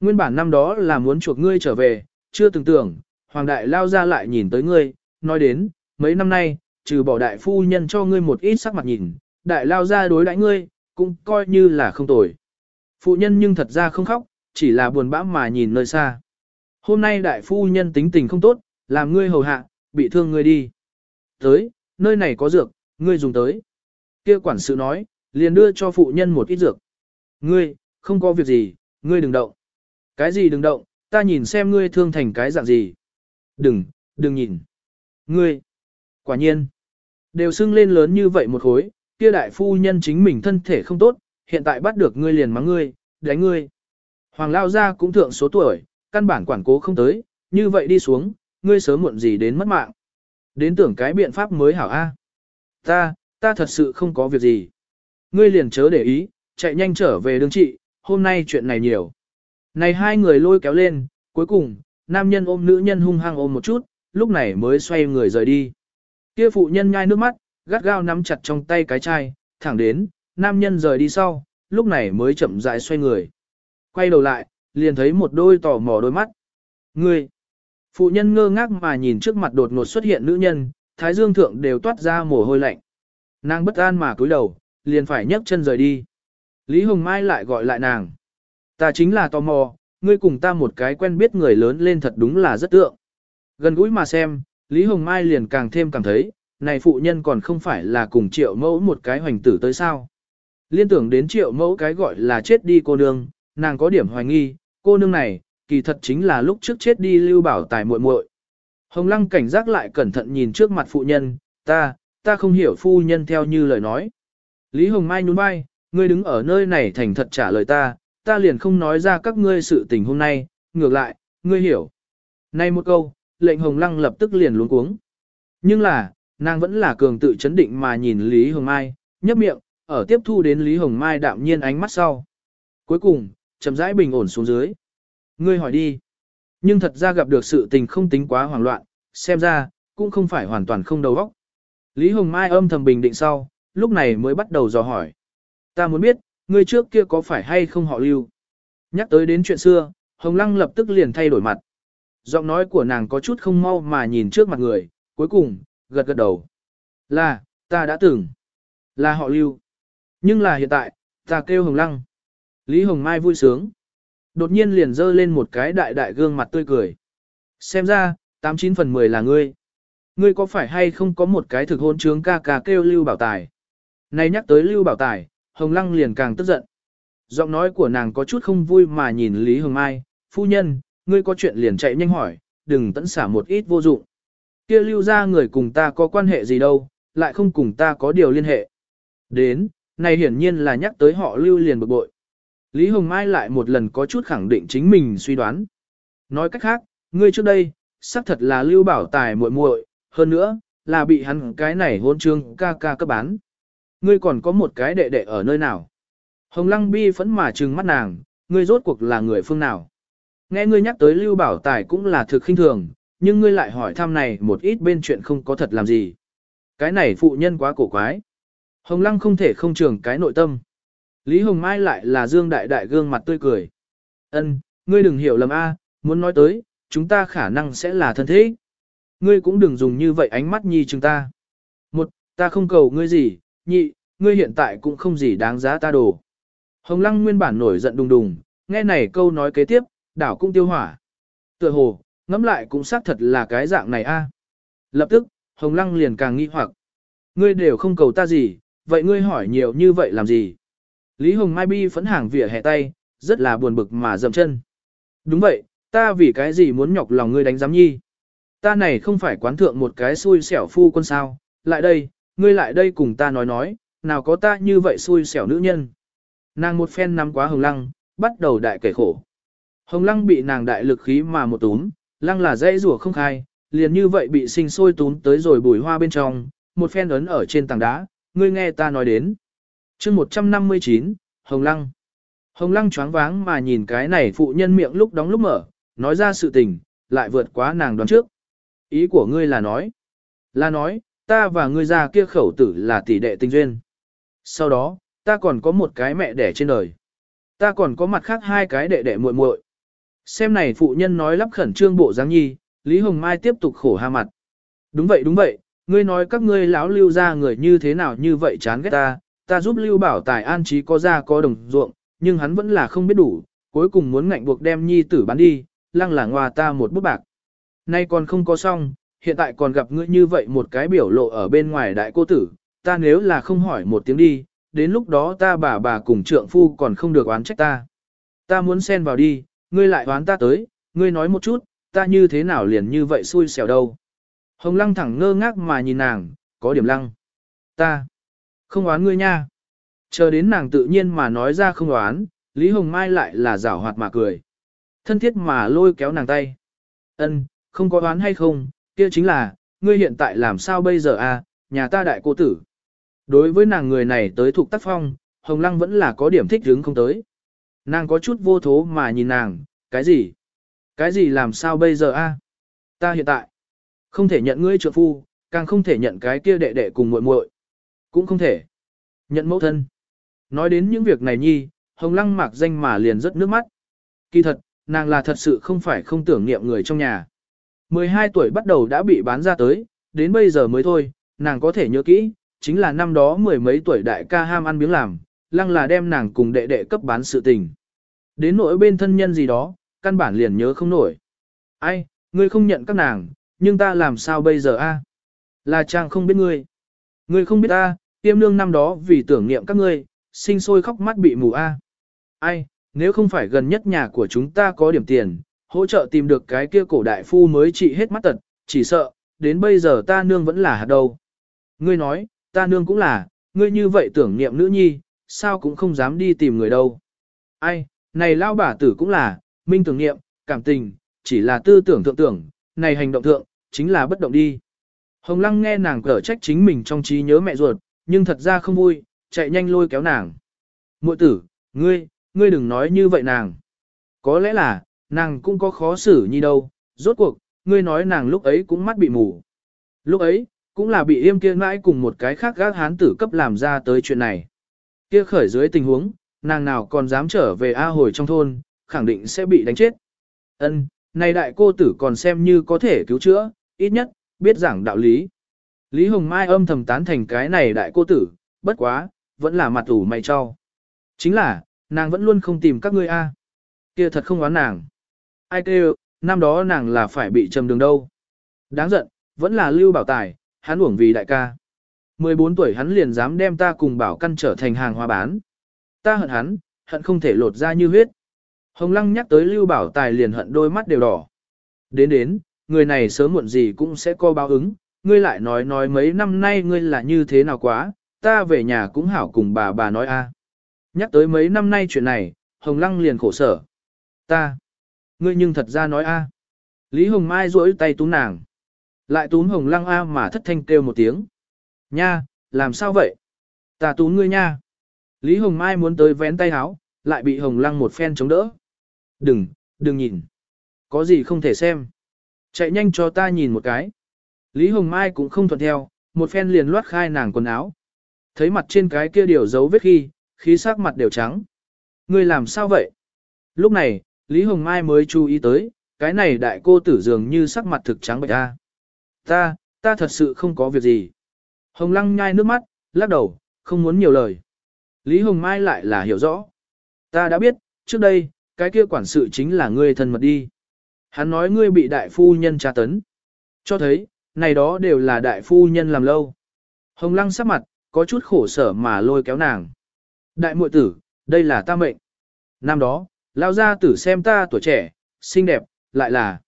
Speaker 1: Nguyên bản năm đó là muốn chuộc ngươi trở về, chưa từng tưởng, Hoàng Đại lao ra lại nhìn tới ngươi, nói đến, mấy năm nay, trừ bỏ đại phu nhân cho ngươi một ít sắc mặt nhìn, đại lao ra đối đãi ngươi, cũng coi như là không tồi. Phụ nhân nhưng thật ra không khóc, chỉ là buồn bã mà nhìn nơi xa. Hôm nay đại phu nhân tính tình không tốt, làm ngươi hầu hạ, bị thương ngươi đi. Tới, nơi này có dược, ngươi dùng tới. Kia quản sự nói, liền đưa cho phụ nhân một ít dược. Ngươi, không có việc gì, ngươi đừng động. Cái gì đừng động, ta nhìn xem ngươi thương thành cái dạng gì. Đừng, đừng nhìn. Ngươi, quả nhiên, đều sưng lên lớn như vậy một khối, kia đại phu nhân chính mình thân thể không tốt, hiện tại bắt được ngươi liền mắng ngươi, đánh ngươi. Hoàng lao gia cũng thượng số tuổi, căn bản quản cố không tới, như vậy đi xuống, ngươi sớm muộn gì đến mất mạng. Đến tưởng cái biện pháp mới hảo A. Ta, ta thật sự không có việc gì. Ngươi liền chớ để ý, chạy nhanh trở về đương trị, hôm nay chuyện này nhiều. Này hai người lôi kéo lên, cuối cùng, nam nhân ôm nữ nhân hung hăng ôm một chút, lúc này mới xoay người rời đi. Kia phụ nhân nhai nước mắt, gắt gao nắm chặt trong tay cái chai, thẳng đến, nam nhân rời đi sau, lúc này mới chậm rãi xoay người. Quay đầu lại, liền thấy một đôi tò mò đôi mắt. Ngươi! Phụ nhân ngơ ngác mà nhìn trước mặt đột ngột xuất hiện nữ nhân, thái dương thượng đều toát ra mồ hôi lạnh. Nàng bất an mà cúi đầu, liền phải nhấc chân rời đi. Lý Hồng Mai lại gọi lại nàng. Ta chính là tò mò, ngươi cùng ta một cái quen biết người lớn lên thật đúng là rất tượng. Gần gũi mà xem, Lý Hồng Mai liền càng thêm cảm thấy, này phụ nhân còn không phải là cùng triệu mẫu một cái hoành tử tới sao. Liên tưởng đến triệu mẫu cái gọi là chết đi cô nương, nàng có điểm hoài nghi, cô nương này, kỳ thật chính là lúc trước chết đi lưu bảo tài muội muội. Hồng lăng cảnh giác lại cẩn thận nhìn trước mặt phụ nhân, ta, ta không hiểu phu nhân theo như lời nói. Lý Hồng Mai nhún vai, ngươi đứng ở nơi này thành thật trả lời ta, ta liền không nói ra các ngươi sự tình hôm nay, ngược lại, ngươi hiểu. Nay một câu, lệnh Hồng Lăng lập tức liền luống cuống. Nhưng là, nàng vẫn là cường tự chấn định mà nhìn Lý Hồng Mai, nhấp miệng, ở tiếp thu đến Lý Hồng Mai đạm nhiên ánh mắt sau. Cuối cùng, chậm rãi bình ổn xuống dưới. Ngươi hỏi đi. Nhưng thật ra gặp được sự tình không tính quá hoảng loạn, xem ra, cũng không phải hoàn toàn không đầu óc. Lý Hồng Mai âm thầm bình định sau, lúc này mới bắt đầu dò hỏi. Ta muốn biết, người trước kia có phải hay không họ lưu? Nhắc tới đến chuyện xưa, Hồng Lăng lập tức liền thay đổi mặt. Giọng nói của nàng có chút không mau mà nhìn trước mặt người, cuối cùng, gật gật đầu. Là, ta đã từng. Là họ lưu. Nhưng là hiện tại, ta kêu Hồng Lăng. Lý Hồng Mai vui sướng. Đột nhiên liền dơ lên một cái đại đại gương mặt tươi cười. Xem ra, 89 phần 10 là ngươi. Ngươi có phải hay không có một cái thực hôn trướng ca ca kêu Lưu Bảo Tài? Này nhắc tới Lưu Bảo Tài, Hồng Lăng liền càng tức giận. Giọng nói của nàng có chút không vui mà nhìn Lý Hồng Mai, phu nhân, ngươi có chuyện liền chạy nhanh hỏi, đừng tẫn xả một ít vô dụng. Kia lưu ra người cùng ta có quan hệ gì đâu, lại không cùng ta có điều liên hệ. Đến, này hiển nhiên là nhắc tới họ lưu liền bực bội. Lý Hồng Mai lại một lần có chút khẳng định chính mình suy đoán. Nói cách khác, ngươi trước đây, xác thật là lưu bảo tài muội muội, hơn nữa, là bị hắn cái này hôn trương ca ca cấp bán. Ngươi còn có một cái đệ đệ ở nơi nào? Hồng Lăng bi phẫn mà trừng mắt nàng, ngươi rốt cuộc là người phương nào? Nghe ngươi nhắc tới lưu bảo tài cũng là thực khinh thường, nhưng ngươi lại hỏi thăm này một ít bên chuyện không có thật làm gì. Cái này phụ nhân quá cổ quái. Hồng Lăng không thể không trường cái nội tâm. Lý Hồng Mai lại là dương đại đại gương mặt tươi cười. Ân, ngươi đừng hiểu lầm a, muốn nói tới, chúng ta khả năng sẽ là thân thế. Ngươi cũng đừng dùng như vậy ánh mắt nhi chúng ta. Một, ta không cầu ngươi gì, nhị, ngươi hiện tại cũng không gì đáng giá ta đồ. Hồng Lăng nguyên bản nổi giận đùng đùng, nghe này câu nói kế tiếp, đảo cũng tiêu hỏa. Tựa hồ, ngẫm lại cũng xác thật là cái dạng này a. Lập tức, Hồng Lăng liền càng nghi hoặc. Ngươi đều không cầu ta gì, vậy ngươi hỏi nhiều như vậy làm gì? Lý Hồng Mai Bi phẫn hàng vỉa hè tay, rất là buồn bực mà dậm chân. Đúng vậy, ta vì cái gì muốn nhọc lòng ngươi đánh giám nhi? Ta này không phải quán thượng một cái xui xẻo phu quân sao, lại đây, ngươi lại đây cùng ta nói nói, nào có ta như vậy xui xẻo nữ nhân. Nàng một phen nắm quá hồng lăng, bắt đầu đại kể khổ. Hồng lăng bị nàng đại lực khí mà một túm, lăng là dây rùa không khai, liền như vậy bị sinh sôi túm tới rồi bùi hoa bên trong, một phen ấn ở trên tảng đá, ngươi nghe ta nói đến chương 159, Hồng lăng. Hồng lăng choáng váng mà nhìn cái này phụ nhân miệng lúc đóng lúc mở, nói ra sự tình, lại vượt quá nàng đoán trước. Ý của ngươi là nói, là nói, ta và ngươi ra kia khẩu tử là tỷ đệ tình duyên. Sau đó, ta còn có một cái mẹ đẻ trên đời. Ta còn có mặt khác hai cái đệ đệ muội muội. Xem này phụ nhân nói lắp khẩn trương bộ dáng nhi, Lý Hồng Mai tiếp tục khổ ha mặt. Đúng vậy đúng vậy, ngươi nói các ngươi lão lưu ra người như thế nào như vậy chán ghét ta, ta giúp lưu bảo tài an trí có ra có đồng ruộng, nhưng hắn vẫn là không biết đủ, cuối cùng muốn ngạnh buộc đem nhi tử bán đi, lăng là ngoà ta một bút bạc. Nay còn không có xong, hiện tại còn gặp ngươi như vậy một cái biểu lộ ở bên ngoài đại cô tử, ta nếu là không hỏi một tiếng đi, đến lúc đó ta bà bà cùng trượng phu còn không được oán trách ta. Ta muốn xen vào đi, ngươi lại oán ta tới, ngươi nói một chút, ta như thế nào liền như vậy xui xẻo đâu. Hồng lăng thẳng ngơ ngác mà nhìn nàng, có điểm lăng. Ta, không oán ngươi nha. Chờ đến nàng tự nhiên mà nói ra không oán, Lý Hồng Mai lại là giảo hoạt mà cười. Thân thiết mà lôi kéo nàng tay. Ân, không có oán hay không, kia chính là, ngươi hiện tại làm sao bây giờ à, nhà ta đại cô tử. Đối với nàng người này tới thuộc tác phong, Hồng Lăng vẫn là có điểm thích hướng không tới. Nàng có chút vô thố mà nhìn nàng, cái gì? Cái gì làm sao bây giờ a? Ta hiện tại, không thể nhận ngươi trợ phu, càng không thể nhận cái kia đệ đệ cùng muội muội, cũng không thể. Nhận mẫu thân. Nói đến những việc này nhi, Hồng Lăng mạc danh mà liền rất nước mắt. Kỳ thật, nàng là thật sự không phải không tưởng niệm người trong nhà. 12 tuổi bắt đầu đã bị bán ra tới, đến bây giờ mới thôi, nàng có thể nhớ kỹ, chính là năm đó mười mấy tuổi đại ca ham ăn miếng làm, lăng là đem nàng cùng đệ đệ cấp bán sự tình. Đến nỗi bên thân nhân gì đó, căn bản liền nhớ không nổi. Ai, ngươi không nhận các nàng, nhưng ta làm sao bây giờ a? Là chàng không biết ngươi. Ngươi không biết ta, tiêm nương năm đó vì tưởng niệm các ngươi, sinh sôi khóc mắt bị mù a. Ai, nếu không phải gần nhất nhà của chúng ta có điểm tiền, hỗ trợ tìm được cái kia cổ đại phu mới trị hết mắt tật, chỉ sợ, đến bây giờ ta nương vẫn là hạt đâu. Ngươi nói, ta nương cũng là, ngươi như vậy tưởng niệm nữ nhi, sao cũng không dám đi tìm người đâu. Ai, này lao bà tử cũng là, minh tưởng niệm, cảm tình, chỉ là tư tưởng thượng tưởng, này hành động thượng, chính là bất động đi. Hồng Lăng nghe nàng cở trách chính mình trong trí nhớ mẹ ruột, nhưng thật ra không vui, chạy nhanh lôi kéo nàng. Muội tử, ngươi, ngươi đừng nói như vậy nàng. Có lẽ là, nàng cũng có khó xử như đâu, rốt cuộc, ngươi nói nàng lúc ấy cũng mắt bị mù. Lúc ấy, cũng là bị yêm kia mãi cùng một cái khác gác hán tử cấp làm ra tới chuyện này. Kia khởi dưới tình huống, nàng nào còn dám trở về A hồi trong thôn, khẳng định sẽ bị đánh chết. Ân, này đại cô tử còn xem như có thể cứu chữa, ít nhất, biết giảng đạo lý. Lý Hồng Mai âm thầm tán thành cái này đại cô tử, bất quá, vẫn là mặt ủ mày cho. Chính là, nàng vẫn luôn không tìm các ngươi a. Kia thật không oán nàng. Ai kêu, năm đó nàng là phải bị trầm đường đâu. Đáng giận, vẫn là lưu bảo tài, hắn uổng vì đại ca. 14 tuổi hắn liền dám đem ta cùng bảo căn trở thành hàng hóa bán. Ta hận hắn, hận không thể lột ra như huyết. Hồng Lăng nhắc tới Lưu Bảo Tài liền hận đôi mắt đều đỏ. Đến đến, người này sớm muộn gì cũng sẽ có báo ứng, ngươi lại nói nói mấy năm nay ngươi là như thế nào quá, ta về nhà cũng hảo cùng bà bà nói a. Nhắc tới mấy năm nay chuyện này, Hồng Lăng liền khổ sở. Ta, ngươi nhưng thật ra nói a. Lý Hồng Mai duỗi tay túm nàng. Lại túm Hồng Lăng a mà thất thanh kêu một tiếng. Nha, làm sao vậy? Ta túm ngươi nha. Lý Hồng Mai muốn tới vén tay áo, lại bị Hồng Lăng một phen chống đỡ. Đừng, đừng nhìn. Có gì không thể xem. Chạy nhanh cho ta nhìn một cái. Lý Hồng Mai cũng không thuận theo, một phen liền loát khai nàng quần áo. Thấy mặt trên cái kia điều dấu vết khi, khí sắc mặt đều trắng. Ngươi làm sao vậy? Lúc này, Lý Hồng Mai mới chú ý tới, cái này đại cô tử dường như sắc mặt thực trắng bệch ta. Ta, ta thật sự không có việc gì. Hồng Lăng nhai nước mắt, lắc đầu, không muốn nhiều lời. Lý Hồng Mai lại là hiểu rõ. Ta đã biết, trước đây, cái kia quản sự chính là ngươi thân mật đi. Hắn nói ngươi bị đại phu nhân tra tấn. Cho thấy, này đó đều là đại phu nhân làm lâu. Hồng lăng sắc mặt, có chút khổ sở mà lôi kéo nàng. Đại muội tử, đây là ta mệnh. Năm đó, lao ra tử xem ta tuổi trẻ, xinh đẹp, lại là.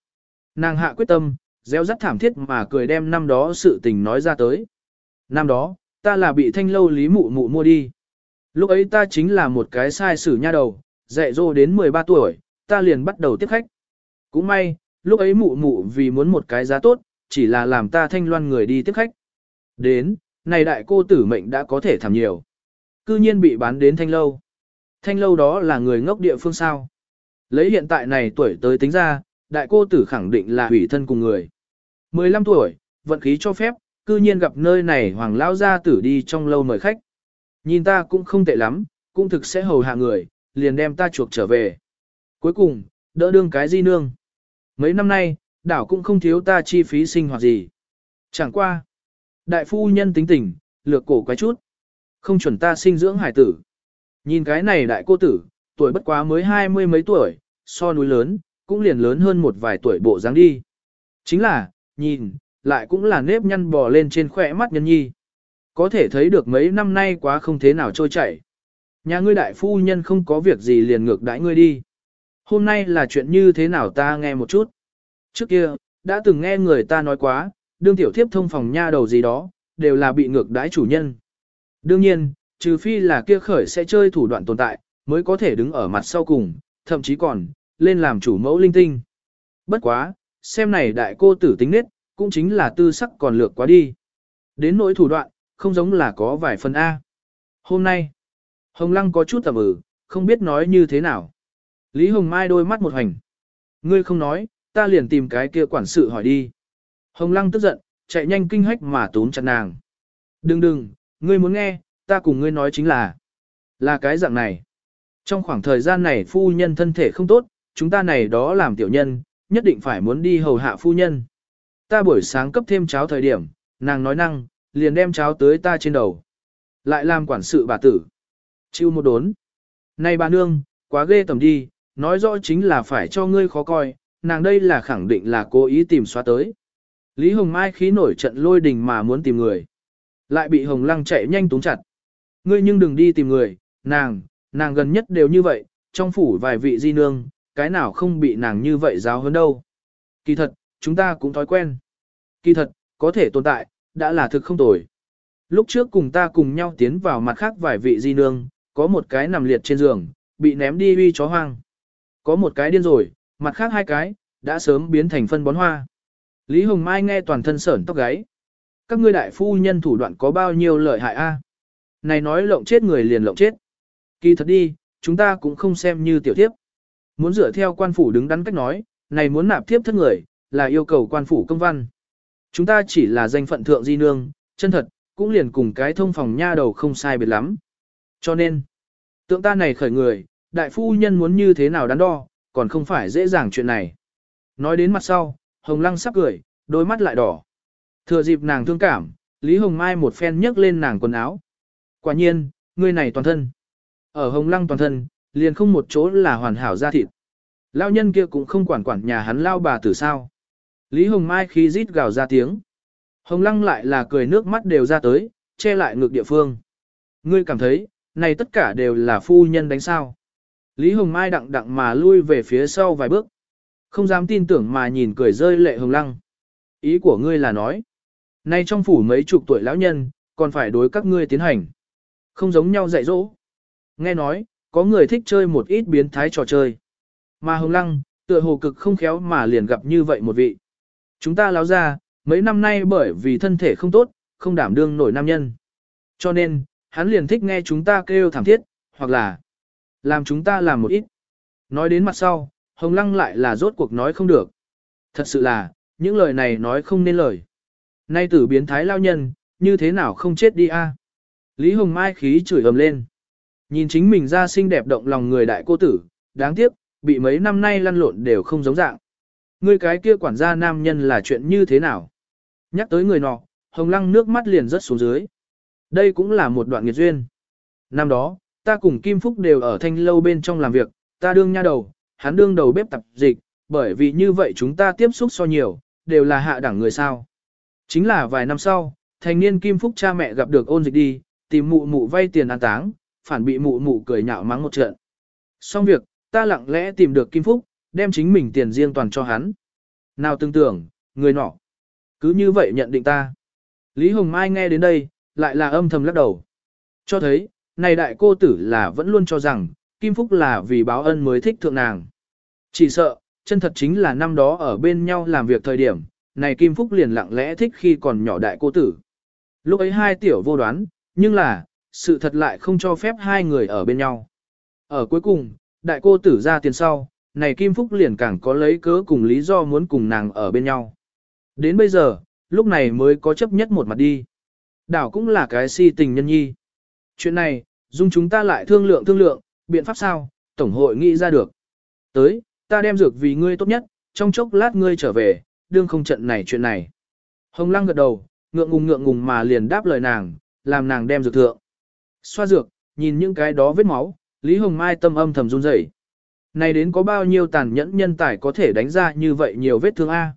Speaker 1: Nàng hạ quyết tâm, gieo rắt thảm thiết mà cười đem năm đó sự tình nói ra tới. Năm đó, ta là bị thanh lâu lý mụ mụ mua đi. Lúc ấy ta chính là một cái sai sử nha đầu, dạy dỗ đến 13 tuổi, ta liền bắt đầu tiếp khách. Cũng may, lúc ấy mụ mụ vì muốn một cái giá tốt, chỉ là làm ta thanh loan người đi tiếp khách. Đến, này đại cô tử mệnh đã có thể thảm nhiều. Cư nhiên bị bán đến thanh lâu. Thanh lâu đó là người ngốc địa phương sao. Lấy hiện tại này tuổi tới tính ra, đại cô tử khẳng định là hủy thân cùng người. 15 tuổi, vận khí cho phép, cư nhiên gặp nơi này hoàng lao gia tử đi trong lâu mời khách. Nhìn ta cũng không tệ lắm, cũng thực sẽ hầu hạ người, liền đem ta chuộc trở về. Cuối cùng, đỡ đương cái di nương. Mấy năm nay, đảo cũng không thiếu ta chi phí sinh hoạt gì. Chẳng qua. Đại phu nhân tính tình, lược cổ quái chút. Không chuẩn ta sinh dưỡng hải tử. Nhìn cái này đại cô tử, tuổi bất quá mới hai mươi mấy tuổi, so núi lớn, cũng liền lớn hơn một vài tuổi bộ dáng đi. Chính là, nhìn, lại cũng là nếp nhăn bò lên trên khỏe mắt nhân nhi. Có thể thấy được mấy năm nay quá không thế nào trôi chảy. Nhà ngươi đại phu nhân không có việc gì liền ngược đãi ngươi đi. Hôm nay là chuyện như thế nào ta nghe một chút. Trước kia, đã từng nghe người ta nói quá, đương tiểu thiếp thông phòng nha đầu gì đó, đều là bị ngược đãi chủ nhân. Đương nhiên, trừ phi là kia khởi sẽ chơi thủ đoạn tồn tại, mới có thể đứng ở mặt sau cùng, thậm chí còn, lên làm chủ mẫu linh tinh. Bất quá, xem này đại cô tử tính nết, cũng chính là tư sắc còn lược quá đi. Đến nỗi thủ đoạn, không giống là có vài phần A. Hôm nay, Hồng Lăng có chút tầm ử, ừ, không biết nói như thế nào. Lý Hồng Mai đôi mắt một hành. Ngươi không nói, ta liền tìm cái kia quản sự hỏi đi. Hồng Lăng tức giận, chạy nhanh kinh hách mà tốn chặt nàng. Đừng đừng, ngươi muốn nghe, ta cùng ngươi nói chính là, là cái dạng này. Trong khoảng thời gian này phu nhân thân thể không tốt, chúng ta này đó làm tiểu nhân, nhất định phải muốn đi hầu hạ phu nhân. Ta buổi sáng cấp thêm cháo thời điểm, nàng nói năng, liền đem cháo tới ta trên đầu. Lại làm quản sự bà tử. Chịu một đốn. Này bà nương, quá ghê tầm đi, nói rõ chính là phải cho ngươi khó coi, nàng đây là khẳng định là cố ý tìm xóa tới. Lý Hồng Mai khí nổi trận lôi đình mà muốn tìm người. Lại bị Hồng Lăng chạy nhanh túng chặt. Ngươi nhưng đừng đi tìm người, nàng, nàng gần nhất đều như vậy, trong phủ vài vị di nương, cái nào không bị nàng như vậy giáo hơn đâu. Kỳ thật, chúng ta cũng thói quen. Kỳ thật, có thể tồn tại, đã là thực không tồi. Lúc trước cùng ta cùng nhau tiến vào mặt khác vài vị di nương, có một cái nằm liệt trên giường, bị ném đi uy chó hoang. Có một cái điên rồi, mặt khác hai cái, đã sớm biến thành phân bón hoa. Lý Hồng Mai nghe toàn thân sởn tóc gáy. Các ngươi đại phu nhân thủ đoạn có bao nhiêu lợi hại a? Này nói lộng chết người liền lộng chết. Kỳ thật đi, chúng ta cũng không xem như tiểu thiếp. Muốn dựa theo quan phủ đứng đắn cách nói, này muốn nạp thiếp thất người, là yêu cầu quan phủ công văn. Chúng ta chỉ là danh phận thượng di nương, chân thật, cũng liền cùng cái thông phòng nha đầu không sai biệt lắm. Cho nên, tượng ta này khởi người, đại phu nhân muốn như thế nào đắn đo, còn không phải dễ dàng chuyện này. Nói đến mặt sau, Hồng Lăng sắp cười, đôi mắt lại đỏ. Thừa dịp nàng thương cảm, Lý Hồng Mai một phen nhấc lên nàng quần áo. Quả nhiên, người này toàn thân. Ở Hồng Lăng toàn thân, liền không một chỗ là hoàn hảo da thịt. Lao nhân kia cũng không quản quản nhà hắn lao bà tử sao. Lý Hồng Mai khi rít gào ra tiếng. Hồng Lăng lại là cười nước mắt đều ra tới, che lại ngược địa phương. Ngươi cảm thấy, này tất cả đều là phu nhân đánh sao. Lý Hồng Mai đặng đặng mà lui về phía sau vài bước. Không dám tin tưởng mà nhìn cười rơi lệ Hồng Lăng. Ý của ngươi là nói. Nay trong phủ mấy chục tuổi lão nhân, còn phải đối các ngươi tiến hành. Không giống nhau dạy dỗ. Nghe nói, có người thích chơi một ít biến thái trò chơi. Mà Hồng Lăng, tựa hồ cực không khéo mà liền gặp như vậy một vị. Chúng ta láo ra, mấy năm nay bởi vì thân thể không tốt, không đảm đương nổi nam nhân. Cho nên, hắn liền thích nghe chúng ta kêu thảm thiết, hoặc là làm chúng ta làm một ít. Nói đến mặt sau, Hồng Lăng lại là rốt cuộc nói không được. Thật sự là, những lời này nói không nên lời. Nay tử biến thái lao nhân, như thế nào không chết đi a? Lý Hồng Mai khí chửi ầm lên. Nhìn chính mình ra xinh đẹp động lòng người đại cô tử, đáng tiếc, bị mấy năm nay lăn lộn đều không giống dạng. Người cái kia quản gia nam nhân là chuyện như thế nào? Nhắc tới người nọ, Hồng Lăng nước mắt liền rất xuống dưới. Đây cũng là một đoạn nghiệt duyên. Năm đó, ta cùng Kim Phúc đều ở thanh lâu bên trong làm việc, ta đương nha đầu, hắn đương đầu bếp tập dịch, bởi vì như vậy chúng ta tiếp xúc so nhiều, đều là hạ đẳng người sao. Chính là vài năm sau, thành niên Kim Phúc cha mẹ gặp được ôn dịch đi, tìm mụ mụ vay tiền an táng, phản bị mụ mụ cười nhạo mắng một trận. Xong việc, ta lặng lẽ tìm được Kim Phúc, đem chính mình tiền riêng toàn cho hắn. Nào tương tưởng, người nọ. Cứ như vậy nhận định ta. Lý Hồng Mai nghe đến đây, lại là âm thầm lắc đầu. Cho thấy, này đại cô tử là vẫn luôn cho rằng, Kim Phúc là vì báo ân mới thích thượng nàng. Chỉ sợ, chân thật chính là năm đó ở bên nhau làm việc thời điểm, này Kim Phúc liền lặng lẽ thích khi còn nhỏ đại cô tử. Lúc ấy hai tiểu vô đoán, nhưng là, sự thật lại không cho phép hai người ở bên nhau. Ở cuối cùng, đại cô tử ra tiền sau, này Kim Phúc liền càng có lấy cớ cùng lý do muốn cùng nàng ở bên nhau. Đến bây giờ, lúc này mới có chấp nhất một mặt đi. Đảo cũng là cái si tình nhân nhi. Chuyện này, dung chúng ta lại thương lượng thương lượng, biện pháp sao, Tổng hội nghĩ ra được. Tới, ta đem dược vì ngươi tốt nhất, trong chốc lát ngươi trở về, đương không trận này chuyện này. Hồng Lăng gật đầu, ngượng ngùng ngượng ngùng mà liền đáp lời nàng, làm nàng đem dược thượng. Xoa dược, nhìn những cái đó vết máu, Lý Hồng Mai tâm âm thầm run rẩy. Này đến có bao nhiêu tàn nhẫn nhân tài có thể đánh ra như vậy nhiều vết thương A.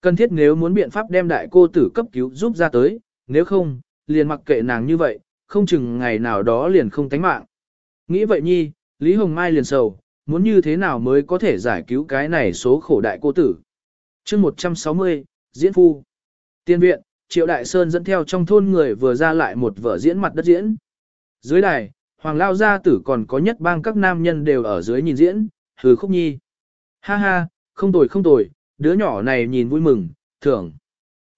Speaker 1: Cần thiết nếu muốn biện pháp đem đại cô tử cấp cứu giúp ra tới, nếu không, liền mặc kệ nàng như vậy, không chừng ngày nào đó liền không tánh mạng. Nghĩ vậy nhi, Lý Hồng Mai liền sầu, muốn như thế nào mới có thể giải cứu cái này số khổ đại cô tử. chương 160, Diễn Phu Tiên viện, Triệu Đại Sơn dẫn theo trong thôn người vừa ra lại một vở diễn mặt đất diễn. Dưới đài, Hoàng Lao Gia Tử còn có nhất bang các nam nhân đều ở dưới nhìn diễn, hừ khúc nhi. Ha ha, không tồi không tồi, đứa nhỏ này nhìn vui mừng, thưởng.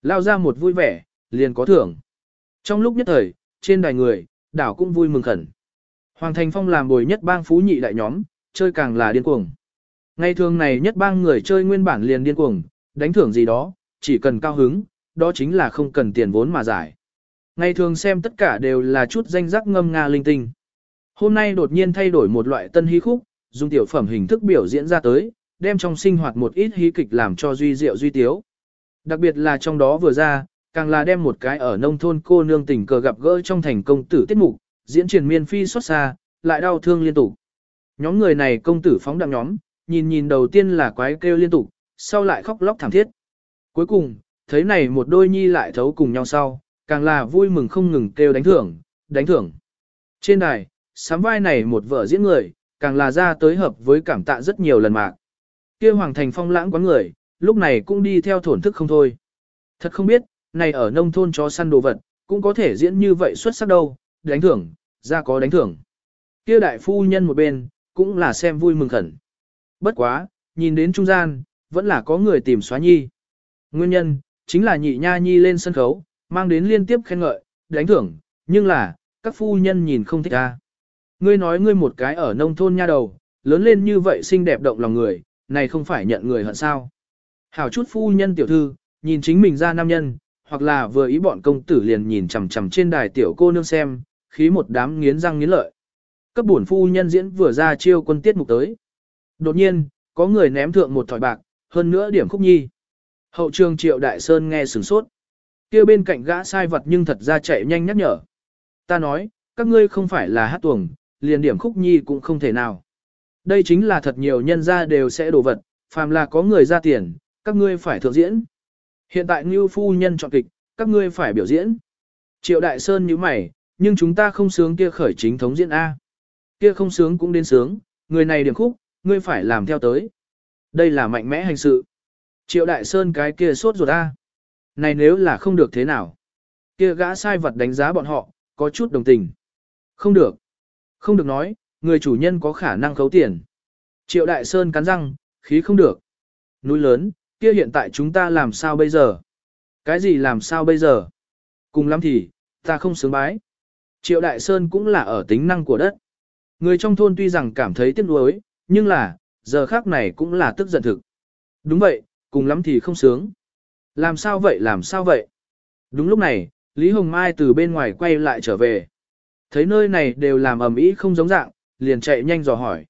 Speaker 1: Lao ra một vui vẻ, liền có thưởng. Trong lúc nhất thời, trên đài người, đảo cũng vui mừng khẩn. Hoàng Thành Phong làm bồi nhất bang phú nhị đại nhóm, chơi càng là điên cuồng. Ngày thường này nhất bang người chơi nguyên bản liền điên cuồng, đánh thưởng gì đó, chỉ cần cao hứng, đó chính là không cần tiền vốn mà giải. Ngày thường xem tất cả đều là chút danh giác ngâm nga linh tinh. Hôm nay đột nhiên thay đổi một loại tân hí khúc, dùng tiểu phẩm hình thức biểu diễn ra tới, đem trong sinh hoạt một ít hí kịch làm cho duy diệu duy tiếu. Đặc biệt là trong đó vừa ra, càng là đem một cái ở nông thôn cô nương tình cờ gặp gỡ trong thành công tử tiết mục, diễn truyền miên phi xót xa, lại đau thương liên tục. Nhóm người này công tử phóng đặng nhóm, nhìn nhìn đầu tiên là quái kêu liên tục, sau lại khóc lóc thảm thiết. Cuối cùng, thấy này một đôi nhi lại thấu cùng nhau sau, càng là vui mừng không ngừng kêu đánh thưởng, đánh thưởng. Trên đài, sám vai này một vợ diễn người, càng là ra tới hợp với cảm tạ rất nhiều lần mạc. kia hoàng thành phong lãng quán người, lúc này cũng đi theo thổn thức không thôi. Thật không biết, này ở nông thôn chó săn đồ vật, cũng có thể diễn như vậy xuất sắc đâu, đánh thưởng, ra có đánh thưởng. Kia đại phu nhân một bên, cũng là xem vui mừng khẩn. Bất quá, nhìn đến trung gian, vẫn là có người tìm xóa nhi. Nguyên nhân, chính là nhị nha nhi lên sân khấu, mang đến liên tiếp khen ngợi, đánh thưởng, nhưng là, các phu nhân nhìn không thích ra. Ngươi nói ngươi một cái ở nông thôn nha đầu, lớn lên như vậy xinh đẹp động lòng người, này không phải nhận người hận sao. Hảo chút phu nhân tiểu thư, nhìn chính mình ra nam nhân, hoặc là vừa ý bọn công tử liền nhìn chằm chằm trên đài tiểu cô nương xem, khí một đám nghiến răng nghiến lợi. Cấp bổn phu nhân diễn vừa ra chiêu quân tiết mục tới. Đột nhiên, có người ném thượng một thỏi bạc, hơn nữa điểm khúc nhi. Hậu trường triệu đại sơn nghe sửng sốt. kia bên cạnh gã sai vật nhưng thật ra chạy nhanh nhắc nhở. Ta nói, các ngươi không phải là hát tuồng, liền điểm khúc nhi cũng không thể nào. Đây chính là thật nhiều nhân gia đều sẽ đổ vật, phàm là có người ra tiền, các ngươi phải thượng diễn. Hiện tại Ngưu Phu Nhân chọn kịch, các ngươi phải biểu diễn. Triệu Đại Sơn như mày, nhưng chúng ta không sướng kia khởi chính thống diễn A. Kia không sướng cũng đến sướng, người này điểm khúc, ngươi phải làm theo tới. Đây là mạnh mẽ hành sự. Triệu Đại Sơn cái kia sốt ruột A. Này nếu là không được thế nào? Kia gã sai vật đánh giá bọn họ, có chút đồng tình. Không được. Không được nói, người chủ nhân có khả năng khấu tiền. Triệu Đại Sơn cắn răng, khí không được. Núi lớn, kia hiện tại chúng ta làm sao bây giờ? Cái gì làm sao bây giờ? Cùng lắm thì, ta không sướng bái. Triệu Đại Sơn cũng là ở tính năng của đất. Người trong thôn tuy rằng cảm thấy tiếc nuối, nhưng là, giờ khác này cũng là tức giận thực. Đúng vậy, cùng lắm thì không sướng. Làm sao vậy làm sao vậy? Đúng lúc này, Lý Hồng Mai từ bên ngoài quay lại trở về. Thấy nơi này đều làm ầm ĩ không giống dạng, liền chạy nhanh dò hỏi.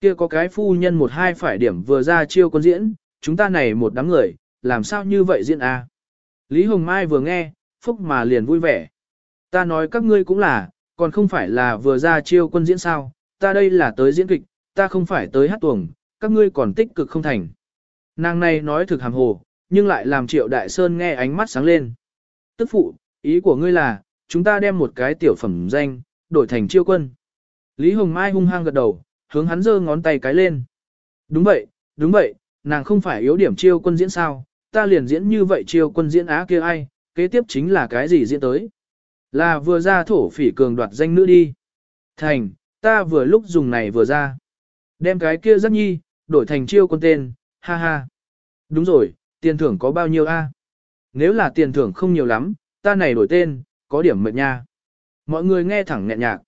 Speaker 1: Kia có cái phu nhân một hai phải điểm vừa ra chiêu con diễn, chúng ta này một đám người, làm sao như vậy diễn a? À? Lý Hồng Mai vừa nghe, phúc mà liền vui vẻ. Ta nói các ngươi cũng là, còn không phải là vừa ra chiêu quân diễn sao, ta đây là tới diễn kịch, ta không phải tới hát tuồng, các ngươi còn tích cực không thành. Nàng này nói thực hàm hồ, nhưng lại làm triệu đại sơn nghe ánh mắt sáng lên. Tức phụ, ý của ngươi là, chúng ta đem một cái tiểu phẩm danh, đổi thành chiêu quân. Lý Hồng Mai hung hăng gật đầu, hướng hắn giơ ngón tay cái lên. Đúng vậy, đúng vậy, nàng không phải yếu điểm chiêu quân diễn sao, ta liền diễn như vậy chiêu quân diễn á kia ai, kế tiếp chính là cái gì diễn tới. Là vừa ra thổ phỉ cường đoạt danh nữ đi. Thành, ta vừa lúc dùng này vừa ra. Đem cái kia rất nhi, đổi thành chiêu quân tên, ha ha. Đúng rồi, tiền thưởng có bao nhiêu a? Nếu là tiền thưởng không nhiều lắm, ta này đổi tên, có điểm mệt nha. Mọi người nghe thẳng nhẹ nhạc.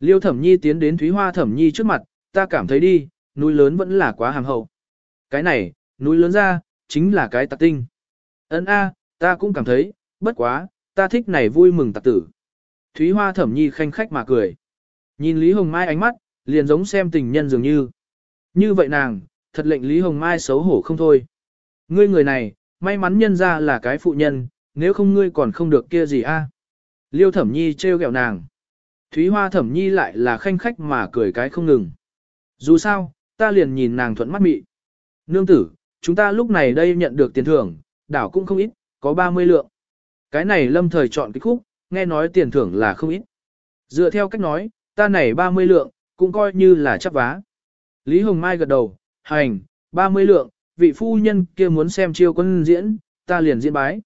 Speaker 1: Liêu thẩm nhi tiến đến Thúy Hoa thẩm nhi trước mặt, ta cảm thấy đi, núi lớn vẫn là quá hàm hậu. Cái này, núi lớn ra, chính là cái tạc tinh. Ấn A, ta cũng cảm thấy, bất quá, ta thích này vui mừng tạc tử. Thúy Hoa thẩm nhi khanh khách mà cười. Nhìn Lý Hồng Mai ánh mắt, liền giống xem tình nhân dường như. Như vậy nàng, thật lệnh Lý Hồng Mai xấu hổ không thôi. Ngươi người này, may mắn nhân ra là cái phụ nhân, nếu không ngươi còn không được kia gì a? Liêu thẩm nhi trêu ghẹo nàng. Thúy Hoa thẩm nhi lại là khanh khách mà cười cái không ngừng. Dù sao, ta liền nhìn nàng thuận mắt mị. Nương tử, chúng ta lúc này đây nhận được tiền thưởng, đảo cũng không ít, có 30 lượng. Cái này lâm thời chọn cái khúc, nghe nói tiền thưởng là không ít. Dựa theo cách nói, ta này 30 lượng, cũng coi như là chấp vá. Lý Hồng Mai gật đầu, hành, 30 lượng, vị phu nhân kia muốn xem chiêu quân diễn, ta liền diễn bái.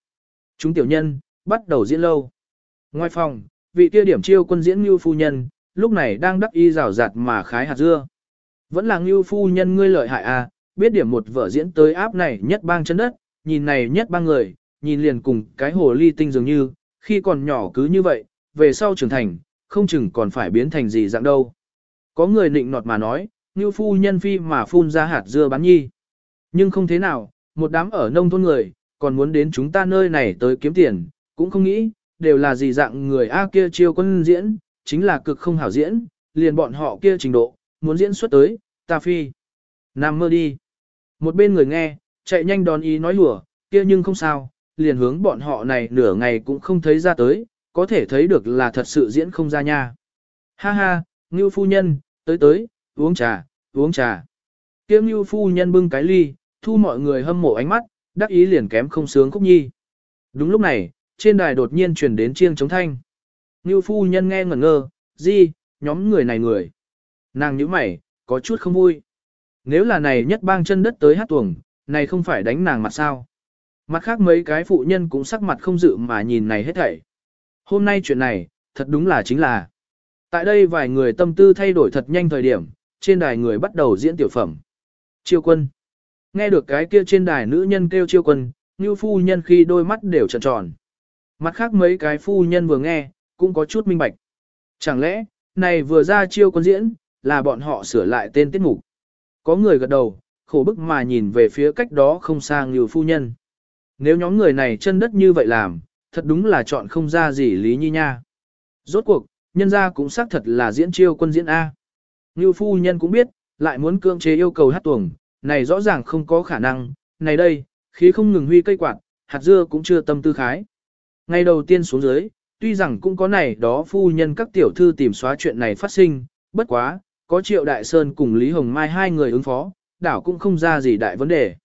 Speaker 1: Chúng tiểu nhân, bắt đầu diễn lâu. Ngoài phòng, vị kia điểm chiêu quân diễn như phu nhân, lúc này đang đắc y rào rạt mà khái hạt dưa. Vẫn là ngưu phu nhân ngươi lợi hại à, biết điểm một vở diễn tới áp này nhất bang chân đất, nhìn này nhất bang người, nhìn liền cùng cái hồ ly tinh dường như, khi còn nhỏ cứ như vậy, về sau trưởng thành, không chừng còn phải biến thành gì dạng đâu. Có người nịnh nọt mà nói, như phu nhân phi mà phun ra hạt dưa bán nhi. Nhưng không thế nào, một đám ở nông thôn người, còn muốn đến chúng ta nơi này tới kiếm tiền, cũng không nghĩ, đều là gì dạng người A kia chiêu quân diễn, chính là cực không hảo diễn, liền bọn họ kia trình độ, muốn diễn xuất tới, ta phi. Nằm mơ đi. Một bên người nghe, chạy nhanh đón ý nói lùa, kia nhưng không sao, liền hướng bọn họ này nửa ngày cũng không thấy ra tới, có thể thấy được là thật sự diễn không ra nha. Ha ha, Ngưu phu nhân, tới tới, uống trà, uống trà. Kia Ngưu phu nhân bưng cái ly, thu mọi người hâm mộ ánh mắt, đắc ý liền kém không sướng khúc nhi. Đúng lúc này, trên đài đột nhiên truyền đến chiêng chống thanh. Ngưu phu nhân nghe ngẩn ngơ, gì, nhóm người này người. Nàng nhíu mày, có chút không vui. Nếu là này nhất bang chân đất tới hát tuồng, này không phải đánh nàng mặt sao. Mặt khác mấy cái phụ nhân cũng sắc mặt không dự mà nhìn này hết thảy. Hôm nay chuyện này, thật đúng là chính là. Tại đây vài người tâm tư thay đổi thật nhanh thời điểm, trên đài người bắt đầu diễn tiểu phẩm. Chiêu quân. Nghe được cái kia trên đài nữ nhân kêu chiêu quân, như phu nhân khi đôi mắt đều tròn tròn. Mặt khác mấy cái phu nhân vừa nghe, cũng có chút minh bạch. Chẳng lẽ, này vừa ra chiêu quân diễn, là bọn họ sửa lại tên tiết mục. Có người gật đầu, khổ bức mà nhìn về phía cách đó không xa Ngưu phu nhân. Nếu nhóm người này chân đất như vậy làm, thật đúng là chọn không ra gì lý nhi nha. Rốt cuộc, nhân ra cũng xác thật là diễn chiêu quân diễn A. Ngưu phu nhân cũng biết, lại muốn cưỡng chế yêu cầu hát tuồng, này rõ ràng không có khả năng, này đây, khí không ngừng huy cây quạt, hạt dưa cũng chưa tâm tư khái. Ngày đầu tiên xuống dưới, tuy rằng cũng có này đó phu nhân các tiểu thư tìm xóa chuyện này phát sinh, bất quá, có Triệu Đại Sơn cùng Lý Hồng Mai hai người ứng phó, đảo cũng không ra gì đại vấn đề.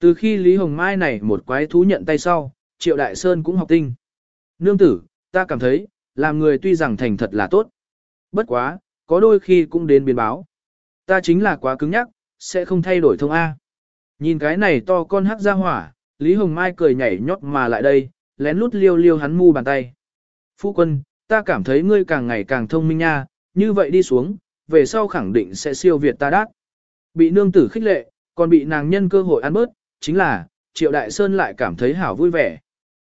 Speaker 1: Từ khi Lý Hồng Mai này một quái thú nhận tay sau, Triệu Đại Sơn cũng học tinh. Nương tử, ta cảm thấy, làm người tuy rằng thành thật là tốt. Bất quá, có đôi khi cũng đến biến báo. Ta chính là quá cứng nhắc, sẽ không thay đổi thông A. Nhìn cái này to con hắc ra hỏa, Lý Hồng Mai cười nhảy nhót mà lại đây, lén lút liêu liêu hắn mu bàn tay. Phu quân, ta cảm thấy ngươi càng ngày càng thông minh nha, như vậy đi xuống, về sau khẳng định sẽ siêu việt ta đát. Bị nương tử khích lệ, còn bị nàng nhân cơ hội ăn bớt, chính là, Triệu Đại Sơn lại cảm thấy hảo vui vẻ.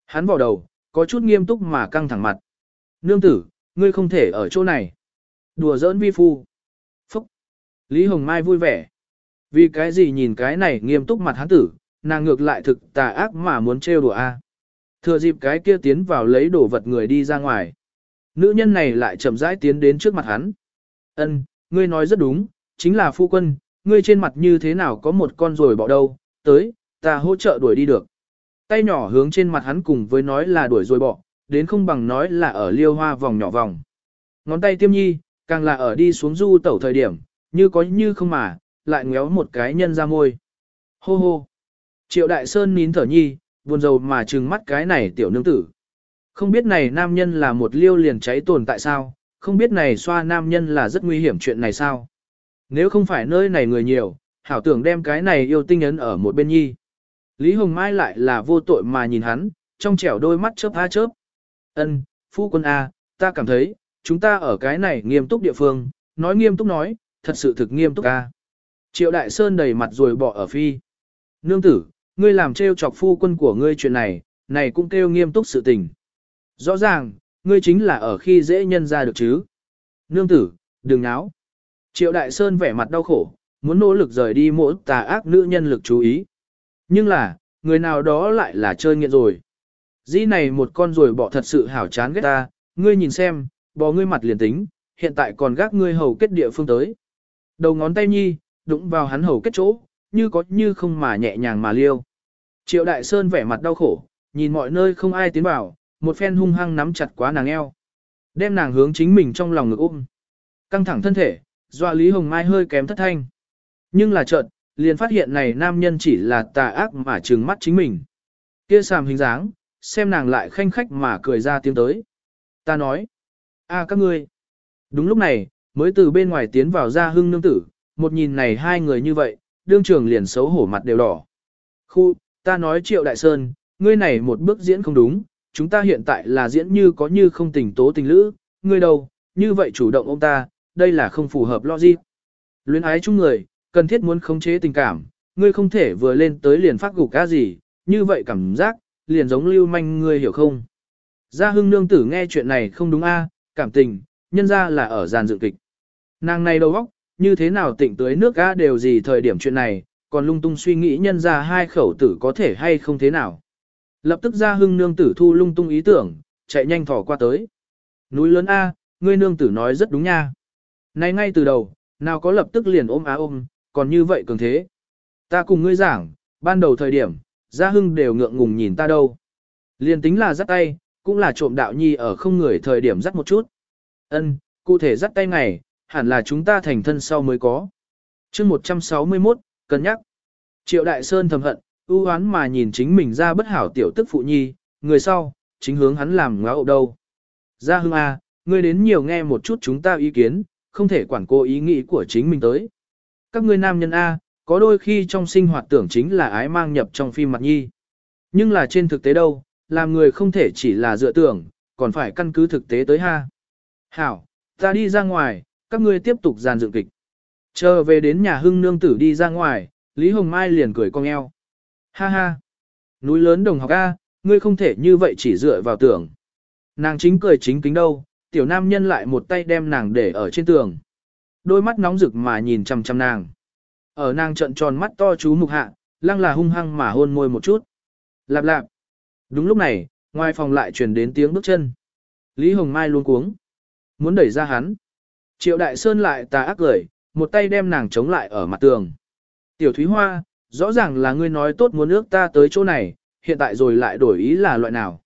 Speaker 1: Hắn vào đầu, có chút nghiêm túc mà căng thẳng mặt. Nương tử, ngươi không thể ở chỗ này. Đùa giỡn vi phu. Phúc. Lý Hồng Mai vui vẻ. Vì cái gì nhìn cái này nghiêm túc mặt hắn tử, nàng ngược lại thực tà ác mà muốn trêu đùa a. Thừa dịp cái kia tiến vào lấy đồ vật người đi ra ngoài. Nữ nhân này lại chậm rãi tiến đến trước mặt hắn. Ân, ngươi nói rất đúng, chính là phu quân, ngươi trên mặt như thế nào có một con rồi bỏ đâu, tới, ta hỗ trợ đuổi đi được. Tay nhỏ hướng trên mặt hắn cùng với nói là đuổi rồi bỏ, đến không bằng nói là ở liêu hoa vòng nhỏ vòng. Ngón tay tiêm nhi, càng là ở đi xuống du tẩu thời điểm, như có như không mà, lại ngéo một cái nhân ra môi. Hô hô. Triệu Đại Sơn nín thở nhi, buồn rầu mà trừng mắt cái này tiểu nương tử. Không biết này nam nhân là một liêu liền cháy tồn tại sao, không biết này xoa nam nhân là rất nguy hiểm chuyện này sao. Nếu không phải nơi này người nhiều, hảo tưởng đem cái này yêu tinh ấn ở một bên nhi. Lý Hồng Mai lại là vô tội mà nhìn hắn, trong trẻo đôi mắt chớp ha chớp. Ân, phu quân A, ta cảm thấy, chúng ta ở cái này nghiêm túc địa phương, nói nghiêm túc nói, thật sự thực nghiêm túc A. Triệu Đại Sơn đầy mặt rồi bỏ ở phi. Nương tử, ngươi làm trêu chọc phu quân của ngươi chuyện này, này cũng kêu nghiêm túc sự tình. Rõ ràng, ngươi chính là ở khi dễ nhân ra được chứ. Nương tử, đừng náo. Triệu Đại Sơn vẻ mặt đau khổ, muốn nỗ lực rời đi mỗi tà ác nữ nhân lực chú ý. Nhưng là, người nào đó lại là chơi nghiện rồi. Dĩ này một con rồi bỏ thật sự hảo chán ghét ta, ngươi nhìn xem, bò ngươi mặt liền tính, hiện tại còn gác ngươi hầu kết địa phương tới. Đầu ngón tay nhi, đụng vào hắn hầu kết chỗ, như có như không mà nhẹ nhàng mà liêu. Triệu Đại Sơn vẻ mặt đau khổ, nhìn mọi nơi không ai tiến vào, một phen hung hăng nắm chặt quá nàng eo. Đem nàng hướng chính mình trong lòng ngực ôm. Căng thẳng thân thể, dọa Lý Hồng Mai hơi kém thất thanh. Nhưng là chợt, liền phát hiện này nam nhân chỉ là tà ác mà trừng mắt chính mình. Kia sàm hình dáng, xem nàng lại khanh khách mà cười ra tiếng tới. Ta nói, a các ngươi. Đúng lúc này, mới từ bên ngoài tiến vào ra hưng nương tử, một nhìn này hai người như vậy, đương trường liền xấu hổ mặt đều đỏ. Khu, ta nói triệu đại sơn, ngươi này một bước diễn không đúng, chúng ta hiện tại là diễn như có như không tình tố tình lữ, ngươi đâu, như vậy chủ động ông ta, đây là không phù hợp logic. Luyến ái chung người, cần thiết muốn khống chế tình cảm, ngươi không thể vừa lên tới liền phát gục cá gì, như vậy cảm giác, liền giống lưu manh ngươi hiểu không. Gia hưng nương tử nghe chuyện này không đúng a, cảm tình, nhân ra là ở giàn dựng kịch. Nàng này đầu óc, như thế nào tỉnh tới nước ga đều gì thời điểm chuyện này, còn lung tung suy nghĩ nhân ra hai khẩu tử có thể hay không thế nào. Lập tức ra hưng nương tử thu lung tung ý tưởng, chạy nhanh thỏ qua tới. Núi lớn A, ngươi nương tử nói rất đúng nha. Này ngay từ đầu, nào có lập tức liền ôm á ôm, còn như vậy cường thế. Ta cùng ngươi giảng, ban đầu thời điểm, gia hưng đều ngượng ngùng nhìn ta đâu. Liền tính là dắt tay, cũng là trộm đạo nhi ở không người thời điểm dắt một chút. Ân, cụ thể dắt tay ngày, hẳn là chúng ta thành thân sau mới có. chương 161, cân nhắc. Triệu Đại Sơn thầm hận, ưu hoán mà nhìn chính mình ra bất hảo tiểu tức phụ nhi, người sau, chính hướng hắn làm ngáo đâu. Gia hưng A, ngươi đến nhiều nghe một chút chúng ta ý kiến, không thể quản cô ý nghĩ của chính mình tới. Các ngươi nam nhân A, có đôi khi trong sinh hoạt tưởng chính là ái mang nhập trong phim mặt nhi. Nhưng là trên thực tế đâu, làm người không thể chỉ là dựa tưởng, còn phải căn cứ thực tế tới ha. Hảo, ta đi ra ngoài, các ngươi tiếp tục giàn dựng kịch. Chờ về đến nhà hưng nương tử đi ra ngoài, Lý Hồng Mai liền cười cong eo. Ha ha! Núi lớn đồng học A, ngươi không thể như vậy chỉ dựa vào tưởng. Nàng chính cười chính kính đâu, tiểu nam nhân lại một tay đem nàng để ở trên tường. Đôi mắt nóng rực mà nhìn chằm chằm nàng. Ở nàng trận tròn mắt to chú mục hạ, lăng là hung hăng mà hôn môi một chút. Lạp lạp. Đúng lúc này, ngoài phòng lại truyền đến tiếng bước chân. Lý Hồng Mai luôn cuống. Muốn đẩy ra hắn. Triệu Đại Sơn lại tà ác cười, một tay đem nàng chống lại ở mặt tường. Tiểu Thúy Hoa, rõ ràng là ngươi nói tốt muốn nước ta tới chỗ này, hiện tại rồi lại đổi ý là loại nào.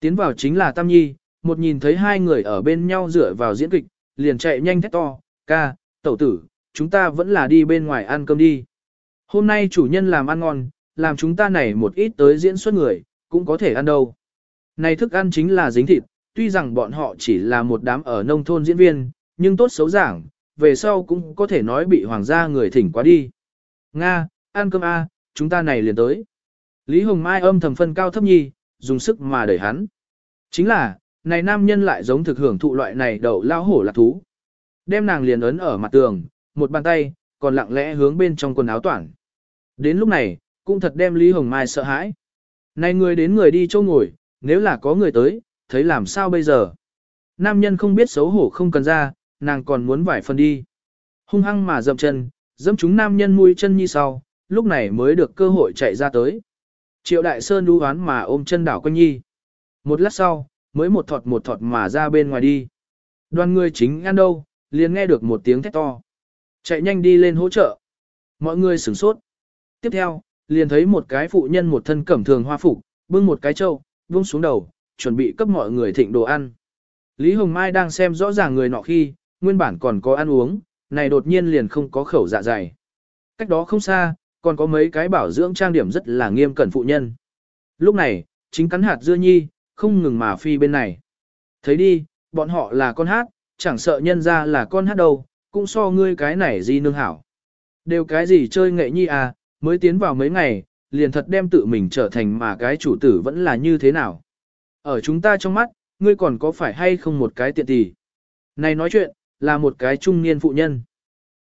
Speaker 1: Tiến vào chính là Tam Nhi, một nhìn thấy hai người ở bên nhau dựa vào diễn kịch, liền chạy nhanh thét to, ca, tẩu tử, chúng ta vẫn là đi bên ngoài ăn cơm đi. Hôm nay chủ nhân làm ăn ngon, làm chúng ta này một ít tới diễn xuất người, cũng có thể ăn đâu. Này thức ăn chính là dính thịt, tuy rằng bọn họ chỉ là một đám ở nông thôn diễn viên, nhưng tốt xấu giảng, về sau cũng có thể nói bị hoàng gia người thỉnh quá đi. Nga, ăn cơm A, chúng ta này liền tới. Lý Hồng Mai âm thầm phân cao thấp nhi, dùng sức mà đẩy hắn. Chính là, này nam nhân lại giống thực hưởng thụ loại này đậu lao hổ lạc thú. Đem nàng liền ấn ở mặt tường, một bàn tay, còn lặng lẽ hướng bên trong quần áo toản. Đến lúc này, cũng thật đem Lý Hồng Mai sợ hãi. Này người đến người đi chỗ ngồi, nếu là có người tới, thấy làm sao bây giờ? Nam nhân không biết xấu hổ không cần ra, nàng còn muốn vải phần đi. Hung hăng mà dậm chân, dẫm chúng nam nhân mũi chân như sau, lúc này mới được cơ hội chạy ra tới. Triệu Đại Sơn đu hoán mà ôm chân đảo quanh nhi. Một lát sau, mới một thọt một thọt mà ra bên ngoài đi. Đoàn người chính ăn đâu, liền nghe được một tiếng thét to. Chạy nhanh đi lên hỗ trợ. Mọi người sửng sốt. Tiếp theo, liền thấy một cái phụ nhân một thân cẩm thường hoa phục, bưng một cái trâu, buông xuống đầu, chuẩn bị cấp mọi người thịnh đồ ăn. Lý Hồng Mai đang xem rõ ràng người nọ khi, nguyên bản còn có ăn uống, này đột nhiên liền không có khẩu dạ dày. Cách đó không xa, còn có mấy cái bảo dưỡng trang điểm rất là nghiêm cẩn phụ nhân. Lúc này, chính cắn hạt dưa nhi, không ngừng mà phi bên này. Thấy đi, bọn họ là con hát, chẳng sợ nhân ra là con hát đâu, cũng so ngươi cái này gì nương hảo. Đều cái gì chơi nghệ nhi à, mới tiến vào mấy ngày, liền thật đem tự mình trở thành mà cái chủ tử vẫn là như thế nào. Ở chúng ta trong mắt, ngươi còn có phải hay không một cái tiện tỷ. Này nói chuyện, là một cái trung niên phụ nhân.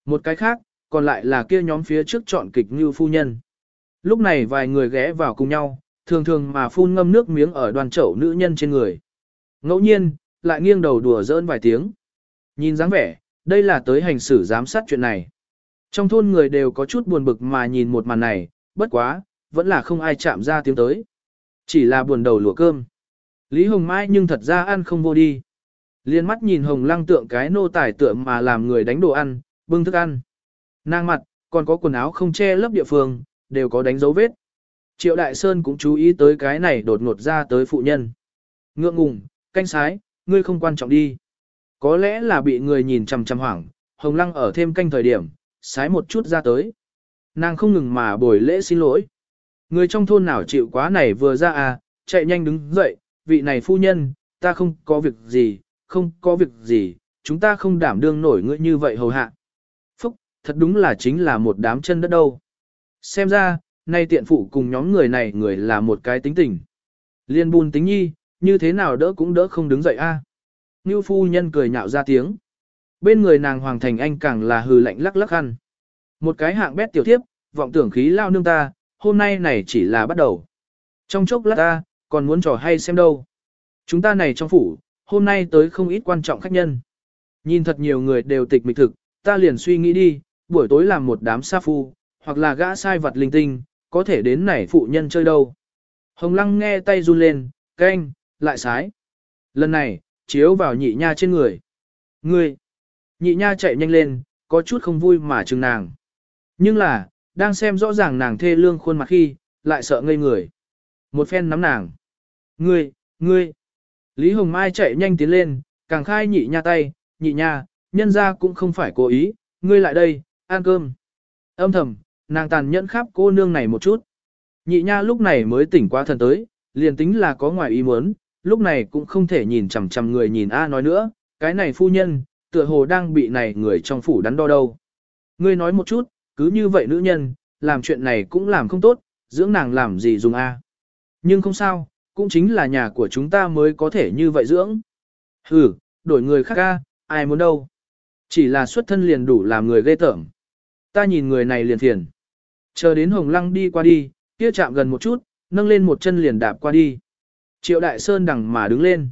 Speaker 1: Một cái khác, còn lại là kia nhóm phía trước chọn kịch như phu nhân. Lúc này vài người ghé vào cùng nhau, thường thường mà phun ngâm nước miếng ở đoàn chậu nữ nhân trên người. Ngẫu nhiên, lại nghiêng đầu đùa giỡn vài tiếng. Nhìn dáng vẻ, đây là tới hành xử giám sát chuyện này. Trong thôn người đều có chút buồn bực mà nhìn một màn này, bất quá, vẫn là không ai chạm ra tiếng tới. Chỉ là buồn đầu lùa cơm. Lý Hồng Mai nhưng thật ra ăn không vô đi. Liên mắt nhìn Hồng Lăng tượng cái nô tài tượng mà làm người đánh đồ ăn, bưng thức ăn. Nàng mặt, còn có quần áo không che lấp địa phương, đều có đánh dấu vết. Triệu Đại Sơn cũng chú ý tới cái này đột ngột ra tới phụ nhân. Ngượng ngùng, canh sái, ngươi không quan trọng đi. Có lẽ là bị người nhìn chằm chằm hoảng, Hồng Lăng ở thêm canh thời điểm, sái một chút ra tới. Nàng không ngừng mà bồi lễ xin lỗi. Người trong thôn nào chịu quá này vừa ra à, chạy nhanh đứng dậy, vị này phu nhân, ta không có việc gì, không có việc gì, chúng ta không đảm đương nổi ngươi như vậy hầu hạ. Thật đúng là chính là một đám chân đất đâu. Xem ra, nay tiện phụ cùng nhóm người này người là một cái tính tình. Liên buồn tính nhi, như thế nào đỡ cũng đỡ không đứng dậy a. À. Ngưu phu nhân cười nhạo ra tiếng. Bên người nàng Hoàng Thành Anh càng là hừ lạnh lắc lắc ăn. Một cái hạng bét tiểu thiếp, vọng tưởng khí lao nương ta, hôm nay này chỉ là bắt đầu. Trong chốc lát ta, còn muốn trò hay xem đâu. Chúng ta này trong phủ, hôm nay tới không ít quan trọng khách nhân. Nhìn thật nhiều người đều tịch mịch thực, ta liền suy nghĩ đi, buổi tối làm một đám sa phu, hoặc là gã sai vật linh tinh, có thể đến nảy phụ nhân chơi đâu. Hồng lăng nghe tay run lên, canh, lại sái. Lần này, chiếu vào nhị nha trên người. Ngươi! Nhị nha chạy nhanh lên, có chút không vui mà chừng nàng. Nhưng là, đang xem rõ ràng nàng thê lương khuôn mặt khi, lại sợ ngây người. Một phen nắm nàng. Ngươi, ngươi. Lý Hồng Mai chạy nhanh tiến lên, càng khai nhị nha tay, nhị nha, nhân ra cũng không phải cố ý, ngươi lại đây, ăn cơm. Âm thầm, nàng tàn nhẫn khắp cô nương này một chút. Nhị nha lúc này mới tỉnh qua thần tới, liền tính là có ngoài ý muốn, lúc này cũng không thể nhìn chằm chằm người nhìn A nói nữa, cái này phu nhân, tựa hồ đang bị này người trong phủ đắn đo đâu. Ngươi nói một chút, cứ như vậy nữ nhân, làm chuyện này cũng làm không tốt, dưỡng nàng làm gì dùng A. Nhưng không sao, cũng chính là nhà của chúng ta mới có thể như vậy dưỡng. Ừ, đổi người khác A, ai muốn đâu. Chỉ là xuất thân liền đủ làm người ghê tởm. Ta nhìn người này liền phiền. Chờ đến Hồng Lăng đi qua đi, kia chạm gần một chút, nâng lên một chân liền đạp qua đi. Triệu Đại Sơn đằng mà đứng lên.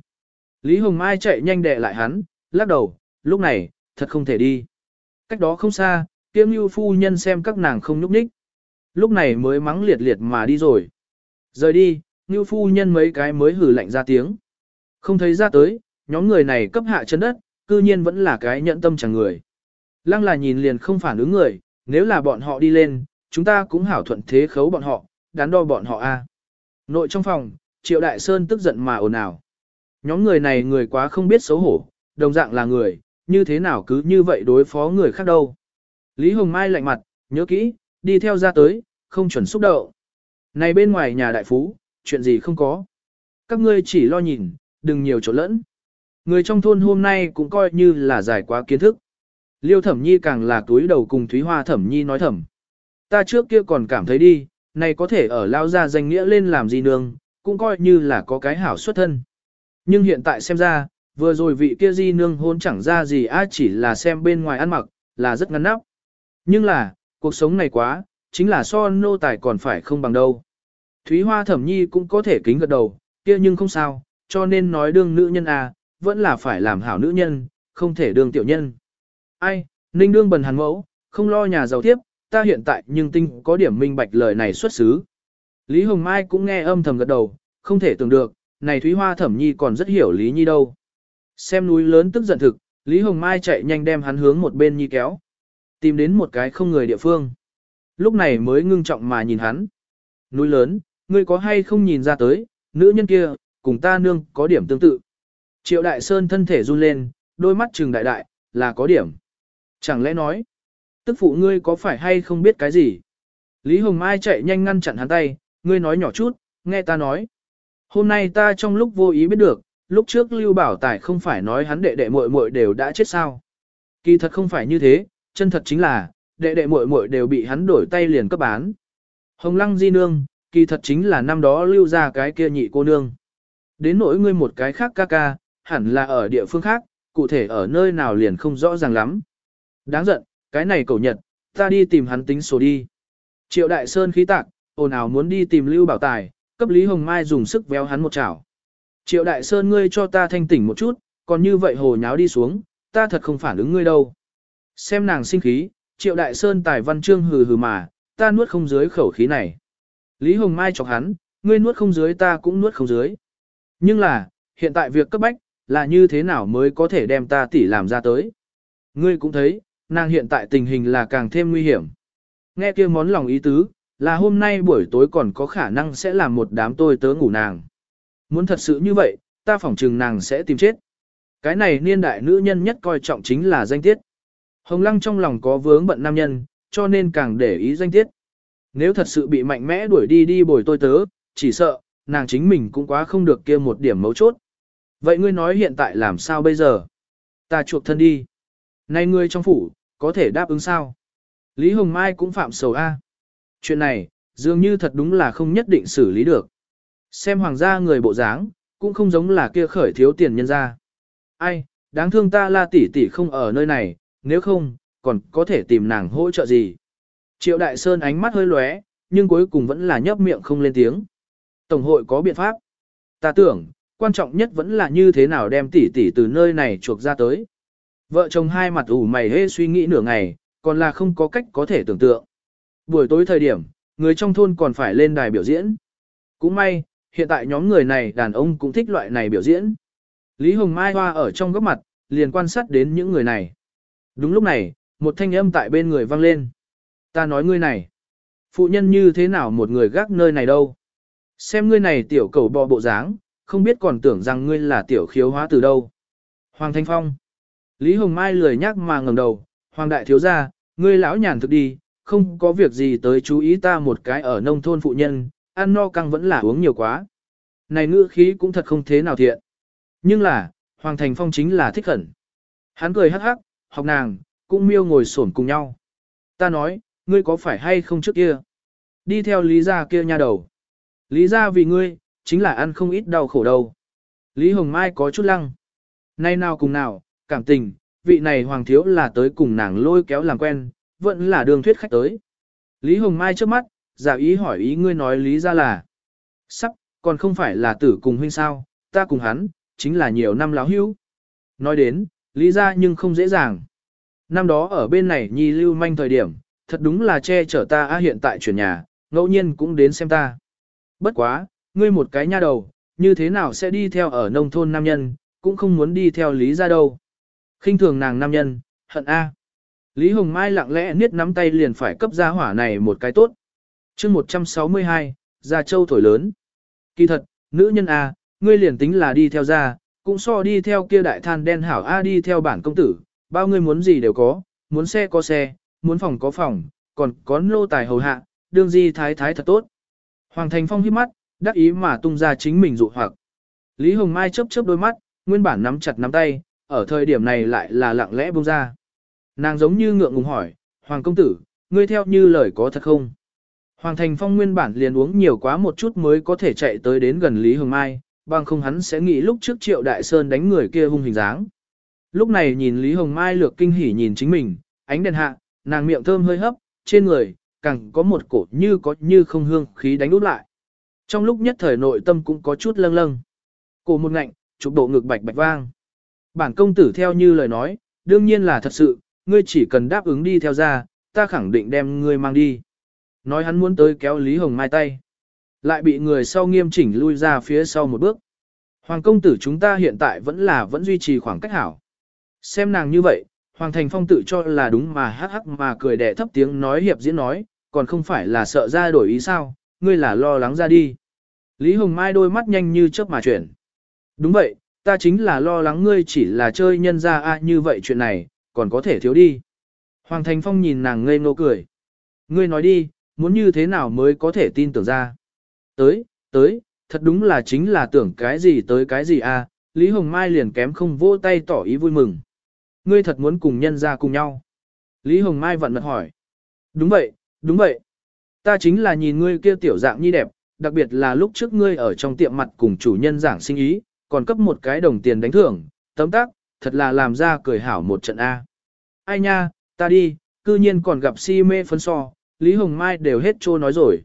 Speaker 1: Lý Hồng Mai chạy nhanh đè lại hắn, lắc đầu, lúc này, thật không thể đi. Cách đó không xa, kiêm như phu nhân xem các nàng không nhúc nhích. Lúc này mới mắng liệt liệt mà đi rồi. Rời đi, như phu nhân mấy cái mới hử lạnh ra tiếng. Không thấy ra tới, nhóm người này cấp hạ chân đất, cư nhiên vẫn là cái nhận tâm chẳng người. Lăng là nhìn liền không phản ứng người, nếu là bọn họ đi lên, chúng ta cũng hảo thuận thế khấu bọn họ, đắn đo bọn họ a. Nội trong phòng, Triệu Đại Sơn tức giận mà ồn ào. Nhóm người này người quá không biết xấu hổ, đồng dạng là người, như thế nào cứ như vậy đối phó người khác đâu. Lý Hồng Mai lạnh mặt, nhớ kỹ, đi theo ra tới, không chuẩn xúc động. Này bên ngoài nhà đại phú, chuyện gì không có. Các ngươi chỉ lo nhìn, đừng nhiều chỗ lẫn. Người trong thôn hôm nay cũng coi như là giải quá kiến thức. Liêu thẩm nhi càng là túi đầu cùng Thúy Hoa thẩm nhi nói thẩm. Ta trước kia còn cảm thấy đi, này có thể ở lao ra danh nghĩa lên làm gì nương, cũng coi như là có cái hảo xuất thân. Nhưng hiện tại xem ra, vừa rồi vị kia di nương hôn chẳng ra gì á chỉ là xem bên ngoài ăn mặc, là rất ngắn nắp. Nhưng là, cuộc sống này quá, chính là so nô tài còn phải không bằng đâu. Thúy Hoa thẩm nhi cũng có thể kính gật đầu, kia nhưng không sao, cho nên nói đương nữ nhân à, vẫn là phải làm hảo nữ nhân, không thể đương tiểu nhân. Ai, ninh đương bần hàn mẫu, không lo nhà giàu tiếp, ta hiện tại nhưng tinh có điểm minh bạch lời này xuất xứ. Lý Hồng Mai cũng nghe âm thầm gật đầu, không thể tưởng được, này Thúy Hoa Thẩm Nhi còn rất hiểu Lý Nhi đâu. Xem núi lớn tức giận thực, Lý Hồng Mai chạy nhanh đem hắn hướng một bên Nhi kéo. Tìm đến một cái không người địa phương. Lúc này mới ngưng trọng mà nhìn hắn. Núi lớn, ngươi có hay không nhìn ra tới, nữ nhân kia, cùng ta nương có điểm tương tự. Triệu Đại Sơn thân thể run lên, đôi mắt trừng đại đại, là có điểm. Chẳng lẽ nói, tức phụ ngươi có phải hay không biết cái gì? Lý Hồng Mai chạy nhanh ngăn chặn hắn tay, ngươi nói nhỏ chút, nghe ta nói. Hôm nay ta trong lúc vô ý biết được, lúc trước Lưu Bảo Tài không phải nói hắn đệ đệ muội muội đều đã chết sao. Kỳ thật không phải như thế, chân thật chính là, đệ đệ muội muội đều bị hắn đổi tay liền cấp bán. Hồng Lăng Di Nương, kỳ thật chính là năm đó lưu ra cái kia nhị cô nương. Đến nỗi ngươi một cái khác ca ca, hẳn là ở địa phương khác, cụ thể ở nơi nào liền không rõ ràng lắm. Đáng giận, cái này cầu nhật, ta đi tìm hắn tính sổ đi. Triệu Đại Sơn khí tạc, ồn ào muốn đi tìm Lưu Bảo Tài, cấp Lý Hồng Mai dùng sức véo hắn một chảo. Triệu Đại Sơn ngươi cho ta thanh tỉnh một chút, còn như vậy hồ nháo đi xuống, ta thật không phản ứng ngươi đâu. Xem nàng sinh khí, Triệu Đại Sơn tài văn chương hừ hừ mà, ta nuốt không dưới khẩu khí này. Lý Hồng Mai chọc hắn, ngươi nuốt không dưới ta cũng nuốt không dưới. Nhưng là, hiện tại việc cấp bách, là như thế nào mới có thể đem ta tỉ làm ra tới. Ngươi cũng thấy, nàng hiện tại tình hình là càng thêm nguy hiểm. Nghe kia món lòng ý tứ, là hôm nay buổi tối còn có khả năng sẽ làm một đám tôi tớ ngủ nàng. Muốn thật sự như vậy, ta phỏng chừng nàng sẽ tìm chết. Cái này niên đại nữ nhân nhất coi trọng chính là danh tiết. Hồng Lăng trong lòng có vướng bận nam nhân, cho nên càng để ý danh tiết. Nếu thật sự bị mạnh mẽ đuổi đi đi bồi tôi tớ, chỉ sợ, nàng chính mình cũng quá không được kia một điểm mấu chốt. Vậy ngươi nói hiện tại làm sao bây giờ? Ta chuộc thân đi. Này ngươi trong phủ, có thể đáp ứng sao? Lý Hồng Mai cũng phạm sầu A. Chuyện này, dường như thật đúng là không nhất định xử lý được. Xem hoàng gia người bộ dáng, cũng không giống là kia khởi thiếu tiền nhân ra. Ai, đáng thương ta la tỷ tỷ không ở nơi này, nếu không, còn có thể tìm nàng hỗ trợ gì. Triệu Đại Sơn ánh mắt hơi lóe, nhưng cuối cùng vẫn là nhấp miệng không lên tiếng. Tổng hội có biện pháp. Ta tưởng, quan trọng nhất vẫn là như thế nào đem tỷ tỷ từ nơi này chuộc ra tới. Vợ chồng hai mặt ủ mày hê suy nghĩ nửa ngày, còn là không có cách có thể tưởng tượng. Buổi tối thời điểm, người trong thôn còn phải lên đài biểu diễn. Cũng may, hiện tại nhóm người này đàn ông cũng thích loại này biểu diễn. Lý Hồng Mai Hoa ở trong góc mặt, liền quan sát đến những người này. Đúng lúc này, một thanh âm tại bên người vang lên. Ta nói ngươi này, phụ nhân như thế nào một người gác nơi này đâu. Xem ngươi này tiểu cầu bò bộ dáng, không biết còn tưởng rằng ngươi là tiểu khiếu hóa từ đâu. Hoàng Thanh Phong. Lý Hồng Mai lười nhắc mà ngẩng đầu, Hoàng Đại Thiếu Gia, ngươi lão nhàn thực đi, không có việc gì tới chú ý ta một cái ở nông thôn phụ nhân, ăn no căng vẫn là uống nhiều quá. Này ngữ khí cũng thật không thế nào thiện. Nhưng là, Hoàng Thành Phong chính là thích khẩn. Hắn cười hắc hắc, học nàng, cũng miêu ngồi xổm cùng nhau. Ta nói, ngươi có phải hay không trước kia? Đi theo Lý gia kia nha đầu. Lý gia vì ngươi, chính là ăn không ít đau khổ đâu. Lý Hồng Mai có chút lăng. Nay nào cùng nào, cảm tình, vị này hoàng thiếu là tới cùng nàng lôi kéo làm quen, vẫn là đường thuyết khách tới. Lý Hồng Mai trước mắt, giả ý hỏi ý ngươi nói lý ra là. Sắc, còn không phải là tử cùng huynh sao, ta cùng hắn, chính là nhiều năm láo hữu. Nói đến, lý ra nhưng không dễ dàng. Năm đó ở bên này nhi lưu manh thời điểm, thật đúng là che chở ta a hiện tại chuyển nhà, ngẫu nhiên cũng đến xem ta. Bất quá, ngươi một cái nha đầu, như thế nào sẽ đi theo ở nông thôn nam nhân, cũng không muốn đi theo lý ra đâu khinh thường nàng nam nhân, hận a. Lý Hồng Mai lặng lẽ niết nắm tay liền phải cấp gia hỏa này một cái tốt. chương 162, Gia Châu thổi lớn. Kỳ thật, nữ nhân A, ngươi liền tính là đi theo gia, cũng so đi theo kia đại than đen hảo A đi theo bản công tử, bao ngươi muốn gì đều có, muốn xe có xe, muốn phòng có phòng, còn có nô tài hầu hạ, đương di thái thái thật tốt. Hoàng Thành Phong hít mắt, đắc ý mà tung ra chính mình dụ hoặc. Lý Hồng Mai chớp chớp đôi mắt, nguyên bản nắm chặt nắm tay, ở thời điểm này lại là lặng lẽ buông ra. Nàng giống như ngượng ngùng hỏi, Hoàng công tử, ngươi theo như lời có thật không? Hoàng Thành Phong nguyên bản liền uống nhiều quá một chút mới có thể chạy tới đến gần Lý Hồng Mai, bằng không hắn sẽ nghĩ lúc trước Triệu Đại Sơn đánh người kia hung hình dáng. Lúc này nhìn Lý Hồng Mai lược kinh hỉ nhìn chính mình, ánh đèn hạ, nàng miệng thơm hơi hấp, trên người, càng có một cổ như có như không hương khí đánh út lại. Trong lúc nhất thời nội tâm cũng có chút lâng lâng. Cổ một ngạnh, chụp độ ngực bạch bạch vang. Bản công tử theo như lời nói, đương nhiên là thật sự, ngươi chỉ cần đáp ứng đi theo ra, ta khẳng định đem ngươi mang đi. Nói hắn muốn tới kéo Lý Hồng Mai tay. Lại bị người sau nghiêm chỉnh lui ra phía sau một bước. Hoàng công tử chúng ta hiện tại vẫn là vẫn duy trì khoảng cách hảo. Xem nàng như vậy, Hoàng Thành Phong tự cho là đúng mà hắc hắc mà cười đẻ thấp tiếng nói hiệp diễn nói, còn không phải là sợ ra đổi ý sao, ngươi là lo lắng ra đi. Lý Hồng Mai đôi mắt nhanh như chớp mà chuyển. Đúng vậy, ta chính là lo lắng ngươi chỉ là chơi nhân ra a như vậy chuyện này, còn có thể thiếu đi. Hoàng Thành Phong nhìn nàng ngây ngô cười. Ngươi nói đi, muốn như thế nào mới có thể tin tưởng ra. Tới, tới, thật đúng là chính là tưởng cái gì tới cái gì a. Lý Hồng Mai liền kém không vỗ tay tỏ ý vui mừng. Ngươi thật muốn cùng nhân ra cùng nhau. Lý Hồng Mai vận mật hỏi. Đúng vậy, đúng vậy. Ta chính là nhìn ngươi kia tiểu dạng nhi đẹp, đặc biệt là lúc trước ngươi ở trong tiệm mặt cùng chủ nhân giảng sinh ý, còn cấp một cái đồng tiền đánh thưởng, tấm tắc, thật là làm ra cười hảo một trận A. Ai nha, ta đi, cư nhiên còn gặp si mê phấn so, Lý Hồng Mai đều hết trô nói rồi.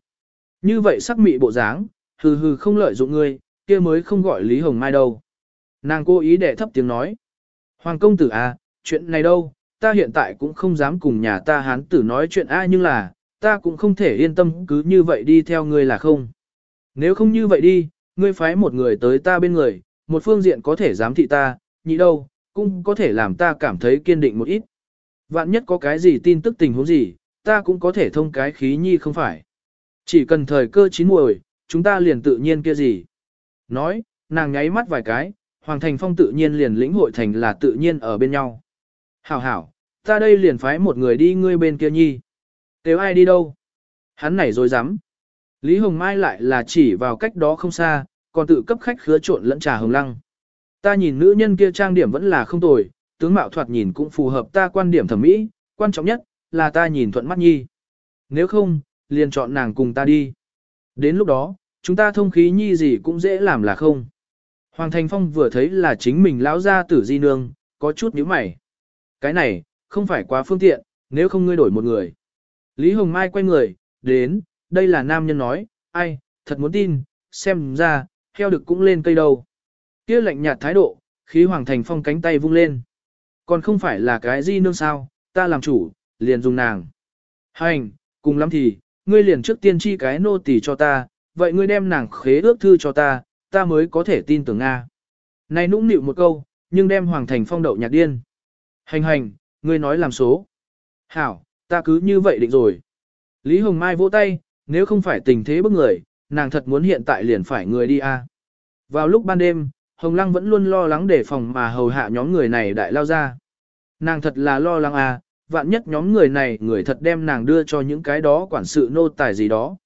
Speaker 1: Như vậy sắc mị bộ dáng, hừ hừ không lợi dụng ngươi, kia mới không gọi Lý Hồng Mai đâu. Nàng cố ý để thấp tiếng nói. Hoàng công tử à, chuyện này đâu, ta hiện tại cũng không dám cùng nhà ta hán tử nói chuyện A nhưng là, ta cũng không thể yên tâm cứ như vậy đi theo ngươi là không. Nếu không như vậy đi, ngươi phái một người tới ta bên người, một phương diện có thể giám thị ta, nhị đâu, cũng có thể làm ta cảm thấy kiên định một ít. Vạn nhất có cái gì tin tức tình huống gì, ta cũng có thể thông cái khí nhi không phải. Chỉ cần thời cơ chín muồi, chúng ta liền tự nhiên kia gì. Nói, nàng nháy mắt vài cái, Hoàng Thành Phong tự nhiên liền lĩnh hội thành là tự nhiên ở bên nhau. Hảo hảo, ta đây liền phái một người đi ngươi bên kia nhi. Nếu ai đi đâu? Hắn này rồi dám. Lý Hồng Mai lại là chỉ vào cách đó không xa, còn tự cấp khách khứa trộn lẫn trà hồng lăng. Ta nhìn nữ nhân kia trang điểm vẫn là không tồi, tướng mạo thoạt nhìn cũng phù hợp ta quan điểm thẩm mỹ, quan trọng nhất là ta nhìn thuận mắt nhi. Nếu không, liền chọn nàng cùng ta đi. Đến lúc đó, chúng ta thông khí nhi gì cũng dễ làm là không. Hoàng Thành Phong vừa thấy là chính mình lão gia tử di nương, có chút nhíu mày. Cái này, không phải quá phương tiện, nếu không ngươi đổi một người. Lý Hồng Mai quay người, đến, đây là nam nhân nói, ai, thật muốn tin, xem ra, heo được cũng lên cây đâu. Kia lạnh nhạt thái độ, khí Hoàng Thành Phong cánh tay vung lên. Còn không phải là cái di nương sao, ta làm chủ, liền dùng nàng. Hành, cùng lắm thì, ngươi liền trước tiên chi cái nô tỳ cho ta, vậy ngươi đem nàng khế ước thư cho ta, ta mới có thể tin tưởng Nga. Này nũng nịu một câu, nhưng đem Hoàng Thành Phong đậu nhạc điên. Hành hành, ngươi nói làm số. Hảo, ta cứ như vậy định rồi. Lý Hồng Mai vỗ tay, nếu không phải tình thế bức người, nàng thật muốn hiện tại liền phải người đi a. Vào lúc ban đêm, Hồng Lăng vẫn luôn lo lắng để phòng mà hầu hạ nhóm người này đại lao ra. Nàng thật là lo lắng a, vạn nhất nhóm người này người thật đem nàng đưa cho những cái đó quản sự nô tài gì đó.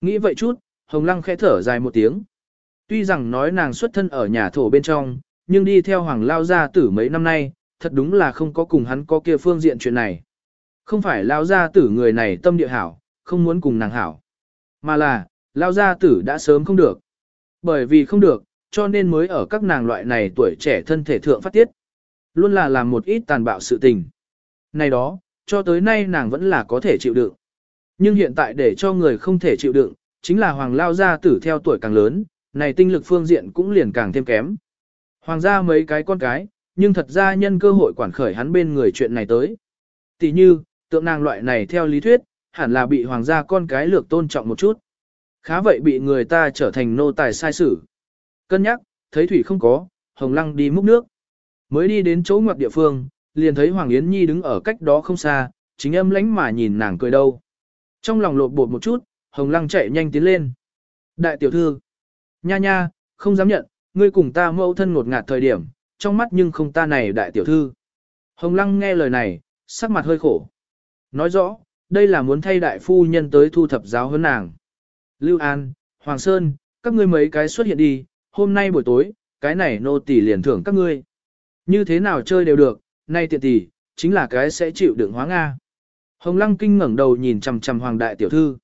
Speaker 1: Nghĩ vậy chút, Hồng Lăng khẽ thở dài một tiếng. Tuy rằng nói nàng xuất thân ở nhà thổ bên trong, nhưng đi theo Hoàng Lao gia tử mấy năm nay, thật đúng là không có cùng hắn có kia phương diện chuyện này. Không phải Lao gia tử người này tâm địa hảo, không muốn cùng nàng hảo. Mà là, Lao gia tử đã sớm không được. Bởi vì không được, cho nên mới ở các nàng loại này tuổi trẻ thân thể thượng phát tiết. Luôn là làm một ít tàn bạo sự tình. Này đó, cho tới nay nàng vẫn là có thể chịu đựng. Nhưng hiện tại để cho người không thể chịu đựng, chính là Hoàng Lao gia tử theo tuổi càng lớn, này tinh lực phương diện cũng liền càng thêm kém. Hoàng gia mấy cái con cái, nhưng thật ra nhân cơ hội quản khởi hắn bên người chuyện này tới. Tỷ như, tượng nàng loại này theo lý thuyết, hẳn là bị hoàng gia con cái lược tôn trọng một chút. Khá vậy bị người ta trở thành nô tài sai sử. Cân nhắc, thấy thủy không có, hồng lăng đi múc nước. Mới đi đến chỗ ngoặc địa phương, liền thấy Hoàng Yến Nhi đứng ở cách đó không xa, chính âm lánh mà nhìn nàng cười đâu. Trong lòng lột bột một chút, Hồng Lăng chạy nhanh tiến lên. Đại tiểu thư, nha nha, không dám nhận, ngươi cùng ta mẫu thân ngột ngạt thời điểm, trong mắt nhưng không ta này đại tiểu thư. Hồng Lăng nghe lời này, sắc mặt hơi khổ. Nói rõ, đây là muốn thay đại phu nhân tới thu thập giáo hơn nàng. Lưu An, Hoàng Sơn, các ngươi mấy cái xuất hiện đi, hôm nay buổi tối, cái này nô tỷ liền thưởng các ngươi. Như thế nào chơi đều được, nay tiện tỷ, chính là cái sẽ chịu đựng hóa Nga. Hồng Lăng Kinh ngẩng đầu nhìn chằm chằm Hoàng Đại Tiểu Thư.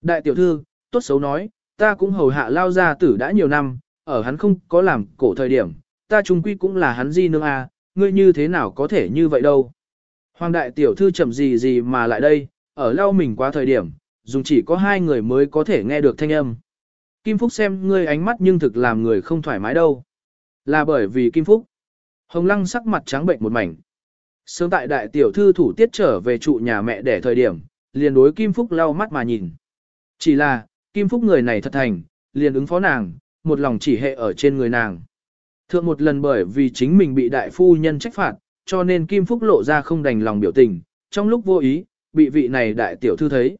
Speaker 1: Đại Tiểu Thư, tốt xấu nói, ta cũng hầu hạ lao gia tử đã nhiều năm, ở hắn không có làm cổ thời điểm, ta trung quy cũng là hắn di nương a, ngươi như thế nào có thể như vậy đâu. Hoàng Đại Tiểu Thư chậm gì gì mà lại đây, ở lao mình qua thời điểm, dùng chỉ có hai người mới có thể nghe được thanh âm. Kim Phúc xem ngươi ánh mắt nhưng thực làm người không thoải mái đâu. Là bởi vì Kim Phúc. Hồng Lăng sắc mặt trắng bệnh một mảnh. Sớm tại đại tiểu thư thủ tiết trở về trụ nhà mẹ để thời điểm, liền đối Kim Phúc lau mắt mà nhìn. Chỉ là, Kim Phúc người này thật thành, liền ứng phó nàng, một lòng chỉ hệ ở trên người nàng. Thượng một lần bởi vì chính mình bị đại phu nhân trách phạt, cho nên Kim Phúc lộ ra không đành lòng biểu tình, trong lúc vô ý, bị vị này đại tiểu thư thấy.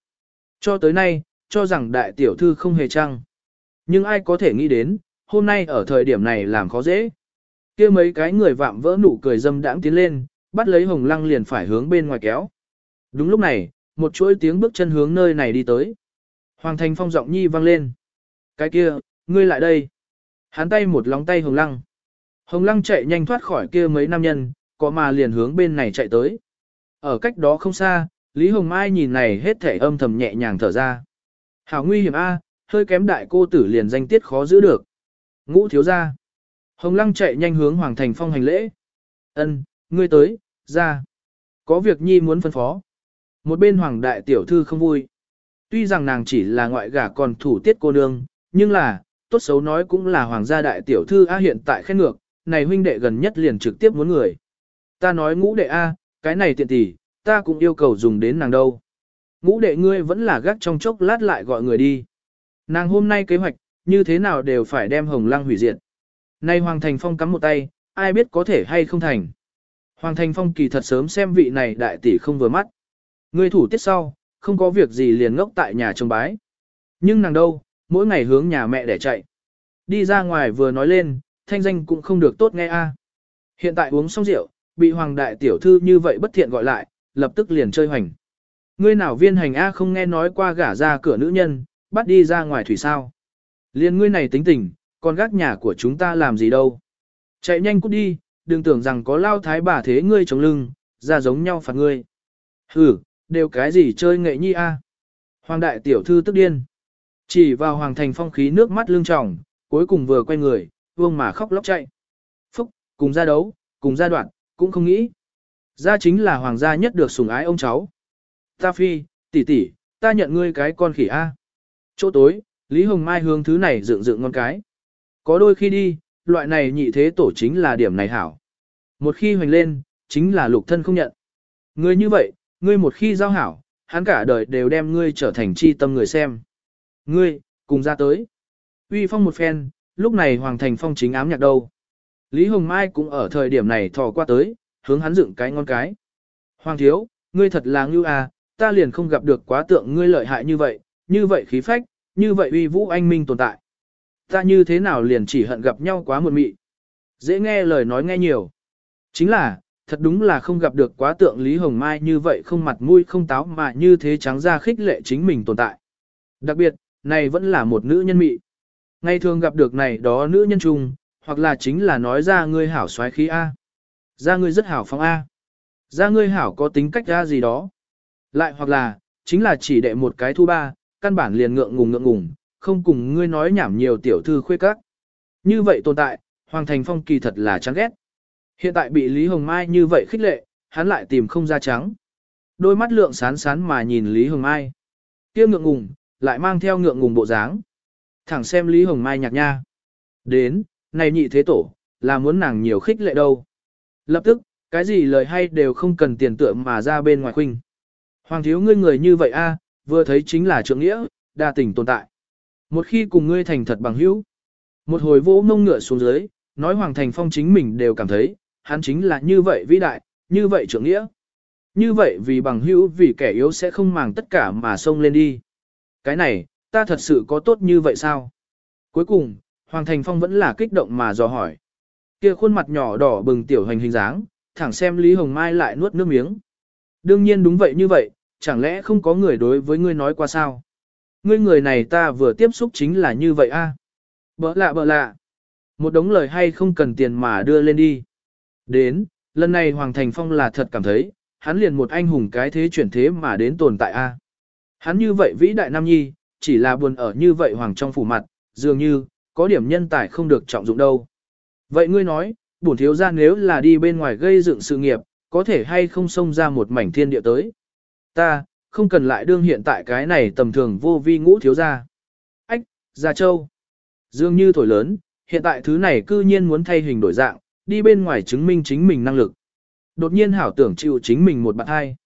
Speaker 1: Cho tới nay, cho rằng đại tiểu thư không hề trăng. Nhưng ai có thể nghĩ đến, hôm nay ở thời điểm này làm khó dễ. kia mấy cái người vạm vỡ nụ cười dâm đãng tiến lên, bắt lấy hồng lăng liền phải hướng bên ngoài kéo. Đúng lúc này, một chuỗi tiếng bước chân hướng nơi này đi tới. Hoàng thành phong giọng nhi vang lên. Cái kia, ngươi lại đây. Hắn tay một lóng tay hồng lăng. Hồng lăng chạy nhanh thoát khỏi kia mấy nam nhân, có mà liền hướng bên này chạy tới. Ở cách đó không xa, Lý Hồng Mai nhìn này hết thể âm thầm nhẹ nhàng thở ra. Hảo nguy hiểm A, hơi kém đại cô tử liền danh tiết khó giữ được. Ngũ thiếu ra. Hồng Lăng chạy nhanh hướng Hoàng Thành Phong hành lễ. Ân, ngươi tới, ra. Có việc nhi muốn phân phó. Một bên Hoàng Đại Tiểu Thư không vui. Tuy rằng nàng chỉ là ngoại gả còn thủ tiết cô nương, nhưng là, tốt xấu nói cũng là Hoàng gia Đại Tiểu Thư A hiện tại khen ngược, này huynh đệ gần nhất liền trực tiếp muốn người. Ta nói ngũ đệ A, cái này tiện tỷ, ta cũng yêu cầu dùng đến nàng đâu. Ngũ đệ ngươi vẫn là gác trong chốc lát lại gọi người đi. Nàng hôm nay kế hoạch, như thế nào đều phải đem hồng lăng hủy diệt. Nay Hoàng Thành Phong cắm một tay, ai biết có thể hay không thành. Hoàng Thành Phong kỳ thật sớm xem vị này đại tỷ không vừa mắt. Ngươi thủ tiết sau, không có việc gì liền ngốc tại nhà trông bái. Nhưng nàng đâu, mỗi ngày hướng nhà mẹ để chạy. Đi ra ngoài vừa nói lên, thanh danh cũng không được tốt nghe a. Hiện tại uống xong rượu, bị hoàng đại tiểu thư như vậy bất thiện gọi lại, lập tức liền chơi hoành. Ngươi nào viên hành A không nghe nói qua gả ra cửa nữ nhân, bắt đi ra ngoài thủy sao. Liên ngươi này tính tình, còn gác nhà của chúng ta làm gì đâu. Chạy nhanh cút đi, đừng tưởng rằng có lao thái bà thế ngươi chống lưng, ra giống nhau phạt ngươi. Hử, đều cái gì chơi nghệ nhi a? Hoàng đại tiểu thư tức điên. Chỉ vào hoàng thành phong khí nước mắt lưng tròng, cuối cùng vừa quay người, vương mà khóc lóc chạy. Phúc, cùng ra đấu, cùng ra đoạn, cũng không nghĩ. Ra chính là hoàng gia nhất được sủng ái ông cháu. Ta phi, tỷ tỷ, ta nhận ngươi cái con khỉ A. Chỗ tối, Lý Hồng Mai hướng thứ này dựng dựng ngon cái. Có đôi khi đi, loại này nhị thế tổ chính là điểm này hảo. Một khi hoành lên, chính là lục thân không nhận. Ngươi như vậy, ngươi một khi giao hảo, hắn cả đời đều đem ngươi trở thành chi tâm người xem. Ngươi, cùng ra tới. Uy phong một phen, lúc này Hoàng Thành Phong chính ám nhạc đâu. Lý Hồng Mai cũng ở thời điểm này thò qua tới, hướng hắn dựng cái ngon cái. Hoàng thiếu, ngươi thật là ngưu à, ta liền không gặp được quá tượng ngươi lợi hại như vậy, như vậy khí phách, như vậy uy vũ anh minh tồn tại. Ta như thế nào liền chỉ hận gặp nhau quá muộn mị. Dễ nghe lời nói nghe nhiều. Chính là, thật đúng là không gặp được quá tượng Lý Hồng Mai như vậy không mặt mũi không táo mà như thế trắng ra khích lệ chính mình tồn tại. Đặc biệt, này vẫn là một nữ nhân mị. Ngày thường gặp được này đó nữ nhân trùng hoặc là chính là nói ra ngươi hảo xoái khí A. Ra ngươi rất hảo phong A. Ra ngươi hảo có tính cách ra gì đó. Lại hoặc là, chính là chỉ đệ một cái thu ba, căn bản liền ngượng ngùng ngượng ngùng, không cùng ngươi nói nhảm nhiều tiểu thư khuê các. Như vậy tồn tại, Hoàng Thành Phong kỳ thật là chán ghét. Hiện tại bị Lý Hồng Mai như vậy khích lệ, hắn lại tìm không ra trắng. Đôi mắt lượng sán sán mà nhìn Lý Hồng Mai. kia ngượng ngùng, lại mang theo ngượng ngùng bộ dáng. Thẳng xem Lý Hồng Mai nhạc nha. Đến, này nhị thế tổ, là muốn nàng nhiều khích lệ đâu. Lập tức, cái gì lời hay đều không cần tiền tượng mà ra bên ngoài khuynh. Hoàng thiếu ngươi người như vậy a, vừa thấy chính là trượng nghĩa, đa tình tồn tại. Một khi cùng ngươi thành thật bằng hữu, một hồi vỗ mông ngựa xuống dưới, nói Hoàng Thành Phong chính mình đều cảm thấy, hắn chính là như vậy vĩ đại, như vậy trượng nghĩa. Như vậy vì bằng hữu vì kẻ yếu sẽ không màng tất cả mà xông lên đi. Cái này, ta thật sự có tốt như vậy sao? Cuối cùng, Hoàng Thành Phong vẫn là kích động mà dò hỏi. Kia khuôn mặt nhỏ đỏ bừng tiểu hành hình dáng, thẳng xem Lý Hồng Mai lại nuốt nước miếng. Đương nhiên đúng vậy như vậy, chẳng lẽ không có người đối với ngươi nói qua sao? Ngươi người này ta vừa tiếp xúc chính là như vậy a. À? Bỡ lạ bỡ lạ. Một đống lời hay không cần tiền mà đưa lên đi. Đến, lần này Hoàng Thành Phong là thật cảm thấy, hắn liền một anh hùng cái thế chuyển thế mà đến tồn tại a. Hắn như vậy vĩ đại nam nhi, chỉ là buồn ở như vậy hoàng trong phủ mặt, dường như, có điểm nhân tài không được trọng dụng đâu. Vậy ngươi nói, bổn thiếu gia nếu là đi bên ngoài gây dựng sự nghiệp, có thể hay không xông ra một mảnh thiên địa tới. Ta, không cần lại đương hiện tại cái này tầm thường vô vi ngũ thiếu gia. Ách, Gia Châu. Dường như thổi lớn, hiện tại thứ này cư nhiên muốn thay hình đổi dạng, đi bên ngoài chứng minh chính mình năng lực. Đột nhiên hảo tưởng chịu chính mình một bạn hai.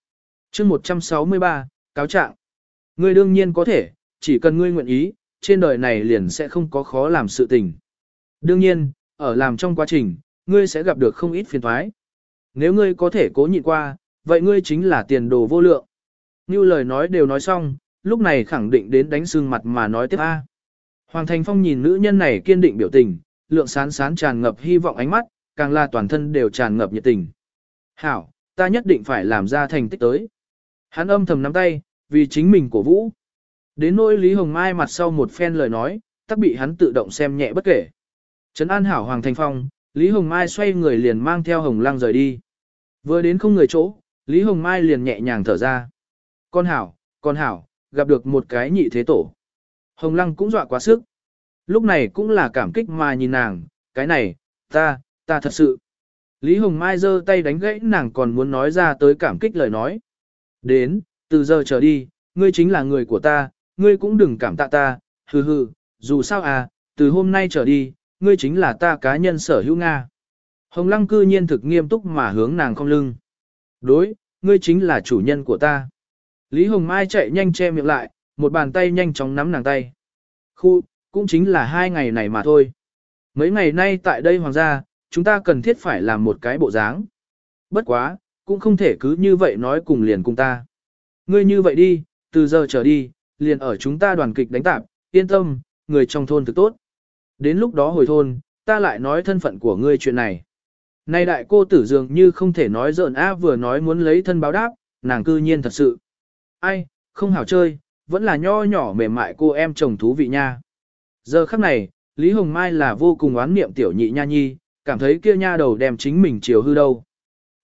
Speaker 1: chương 163, cáo trạng. Ngươi đương nhiên có thể, chỉ cần ngươi nguyện ý, trên đời này liền sẽ không có khó làm sự tình. Đương nhiên, ở làm trong quá trình, ngươi sẽ gặp được không ít phiền thoái. Nếu ngươi có thể cố nhịn qua, vậy ngươi chính là tiền đồ vô lượng. Như lời nói đều nói xong, lúc này khẳng định đến đánh xương mặt mà nói tiếp A. Hoàng Thành Phong nhìn nữ nhân này kiên định biểu tình, lượng sán sán tràn ngập hy vọng ánh mắt, càng là toàn thân đều tràn ngập nhiệt tình. Hảo, ta nhất định phải làm ra thành tích tới. Hắn âm thầm nắm tay, vì chính mình cổ vũ. Đến nỗi Lý Hồng Mai mặt sau một phen lời nói, tắc bị hắn tự động xem nhẹ bất kể. Trấn An Hảo Hoàng Thành Phong, Lý Hồng Mai xoay người liền mang theo Hồng Lăng rời đi. Vừa đến không người chỗ, Lý Hồng Mai liền nhẹ nhàng thở ra. Con Hảo, con Hảo, gặp được một cái nhị thế tổ. Hồng Lăng cũng dọa quá sức. Lúc này cũng là cảm kích mà nhìn nàng, cái này, ta, ta thật sự. Lý Hồng Mai giơ tay đánh gãy nàng còn muốn nói ra tới cảm kích lời nói. Đến, từ giờ trở đi, ngươi chính là người của ta, ngươi cũng đừng cảm tạ ta, hừ hừ, dù sao à, từ hôm nay trở đi, ngươi chính là ta cá nhân sở hữu Nga. Hồng Lăng cư nhiên thực nghiêm túc mà hướng nàng không lưng. Đối, ngươi chính là chủ nhân của ta. Lý Hồng Mai chạy nhanh che miệng lại, một bàn tay nhanh chóng nắm nàng tay. Khu, cũng chính là hai ngày này mà thôi. Mấy ngày nay tại đây hoàng gia, chúng ta cần thiết phải làm một cái bộ dáng. Bất quá, cũng không thể cứ như vậy nói cùng liền cùng ta. Ngươi như vậy đi, từ giờ trở đi, liền ở chúng ta đoàn kịch đánh tạp, yên tâm, người trong thôn thực tốt. Đến lúc đó hồi thôn, ta lại nói thân phận của ngươi chuyện này. Này đại cô tử dường như không thể nói giỡn á vừa nói muốn lấy thân báo đáp, nàng cư nhiên thật sự. Ai, không hảo chơi, vẫn là nho nhỏ mềm mại cô em chồng thú vị nha. Giờ khắc này, Lý Hồng Mai là vô cùng oán niệm tiểu nhị nha nhi, cảm thấy kia nha đầu đem chính mình chiều hư đâu.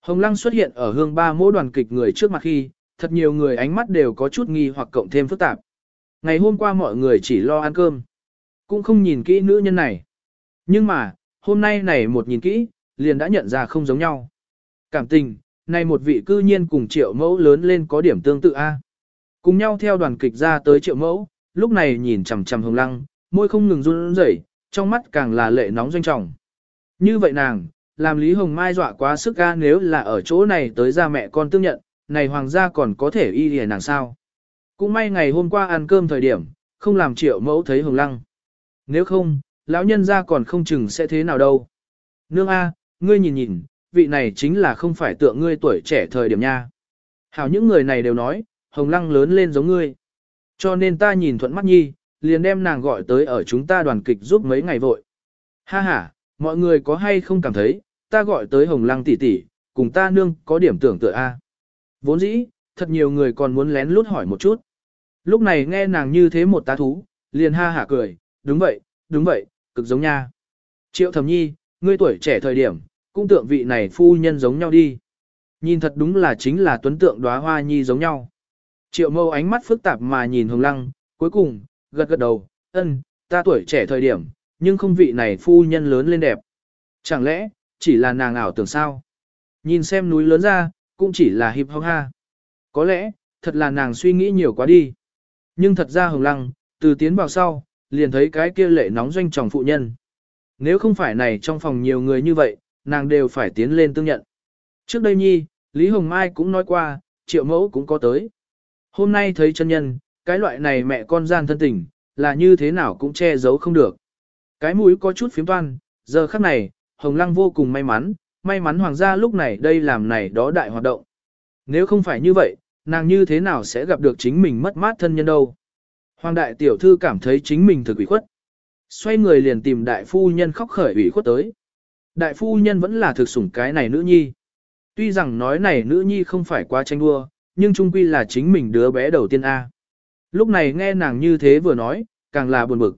Speaker 1: Hồng Lăng xuất hiện ở hương ba mỗi đoàn kịch người trước mặt khi, thật nhiều người ánh mắt đều có chút nghi hoặc cộng thêm phức tạp. Ngày hôm qua mọi người chỉ lo ăn cơm, cũng không nhìn kỹ nữ nhân này. Nhưng mà, hôm nay này một nhìn kỹ, liền đã nhận ra không giống nhau. Cảm tình, này một vị cư nhiên cùng triệu mẫu lớn lên có điểm tương tự A. Cùng nhau theo đoàn kịch ra tới triệu mẫu, lúc này nhìn chằm chằm hồng lăng, môi không ngừng run rẩy, trong mắt càng là lệ nóng doanh trọng. Như vậy nàng, làm Lý Hồng Mai dọa quá sức ga nếu là ở chỗ này tới ra mẹ con tương nhận, này hoàng gia còn có thể y lìa nàng sao. Cũng may ngày hôm qua ăn cơm thời điểm, không làm triệu mẫu thấy hồng lăng. Nếu không, lão nhân gia còn không chừng sẽ thế nào đâu. Nương A, ngươi nhìn nhìn, vị này chính là không phải tượng ngươi tuổi trẻ thời điểm nha. Hảo những người này đều nói, hồng lăng lớn lên giống ngươi. Cho nên ta nhìn thuận mắt nhi, liền đem nàng gọi tới ở chúng ta đoàn kịch giúp mấy ngày vội. Ha ha, mọi người có hay không cảm thấy, ta gọi tới hồng lăng tỷ tỷ, cùng ta nương có điểm tưởng tựa A. Vốn dĩ, thật nhiều người còn muốn lén lút hỏi một chút. Lúc này nghe nàng như thế một tá thú, liền ha hả cười, đúng vậy, đúng vậy, cực giống nha. Triệu thẩm nhi, ngươi tuổi trẻ thời điểm, cũng tượng vị này phu nhân giống nhau đi. Nhìn thật đúng là chính là tuấn tượng đóa hoa nhi giống nhau. Triệu mâu ánh mắt phức tạp mà nhìn hồng lăng, cuối cùng, gật gật đầu, ân, ta tuổi trẻ thời điểm, nhưng không vị này phu nhân lớn lên đẹp. Chẳng lẽ, chỉ là nàng ảo tưởng sao? Nhìn xem núi lớn ra, cũng chỉ là hiệp hông ha. Có lẽ, thật là nàng suy nghĩ nhiều quá đi. Nhưng thật ra hồng lăng, từ tiến vào sau, liền thấy cái kia lệ nóng doanh tròng phụ nhân. Nếu không phải này trong phòng nhiều người như vậy, nàng đều phải tiến lên tương nhận. Trước đây nhi, Lý Hồng Mai cũng nói qua, triệu mẫu cũng có tới. Hôm nay thấy chân nhân, cái loại này mẹ con gian thân tình, là như thế nào cũng che giấu không được. Cái mũi có chút phiếm toan, giờ khắc này, Hồng Lăng vô cùng may mắn, may mắn hoàng gia lúc này đây làm này đó đại hoạt động. Nếu không phải như vậy, nàng như thế nào sẽ gặp được chính mình mất mát thân nhân đâu. Hoàng đại tiểu thư cảm thấy chính mình thực ủy khuất. Xoay người liền tìm đại phu nhân khóc khởi ủy khuất tới. Đại phu nhân vẫn là thực sủng cái này nữ nhi. Tuy rằng nói này nữ nhi không phải quá tranh đua, nhưng trung quy là chính mình đứa bé đầu tiên A. Lúc này nghe nàng như thế vừa nói, càng là buồn bực.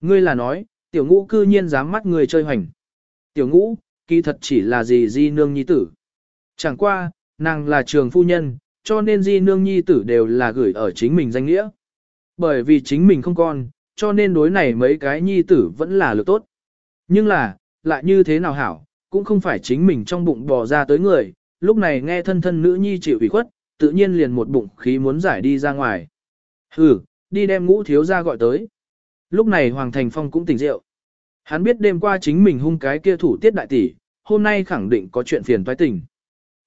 Speaker 1: Ngươi là nói, tiểu ngũ cư nhiên dám mắt người chơi hoành. Tiểu ngũ, kỳ thật chỉ là gì di nương nhi tử. Chẳng qua, nàng là trường phu nhân, cho nên di nương nhi tử đều là gửi ở chính mình danh nghĩa. Bởi vì chính mình không con, cho nên đối này mấy cái nhi tử vẫn là lựa tốt. Nhưng là, lại như thế nào hảo, cũng không phải chính mình trong bụng bò ra tới người, lúc này nghe thân thân nữ nhi chịu ủy khuất, tự nhiên liền một bụng khí muốn giải đi ra ngoài. Hừ, đi đem ngũ thiếu ra gọi tới. Lúc này Hoàng Thành Phong cũng tỉnh rượu. Hắn biết đêm qua chính mình hung cái kia thủ tiết đại tỷ, hôm nay khẳng định có chuyện phiền toái tình.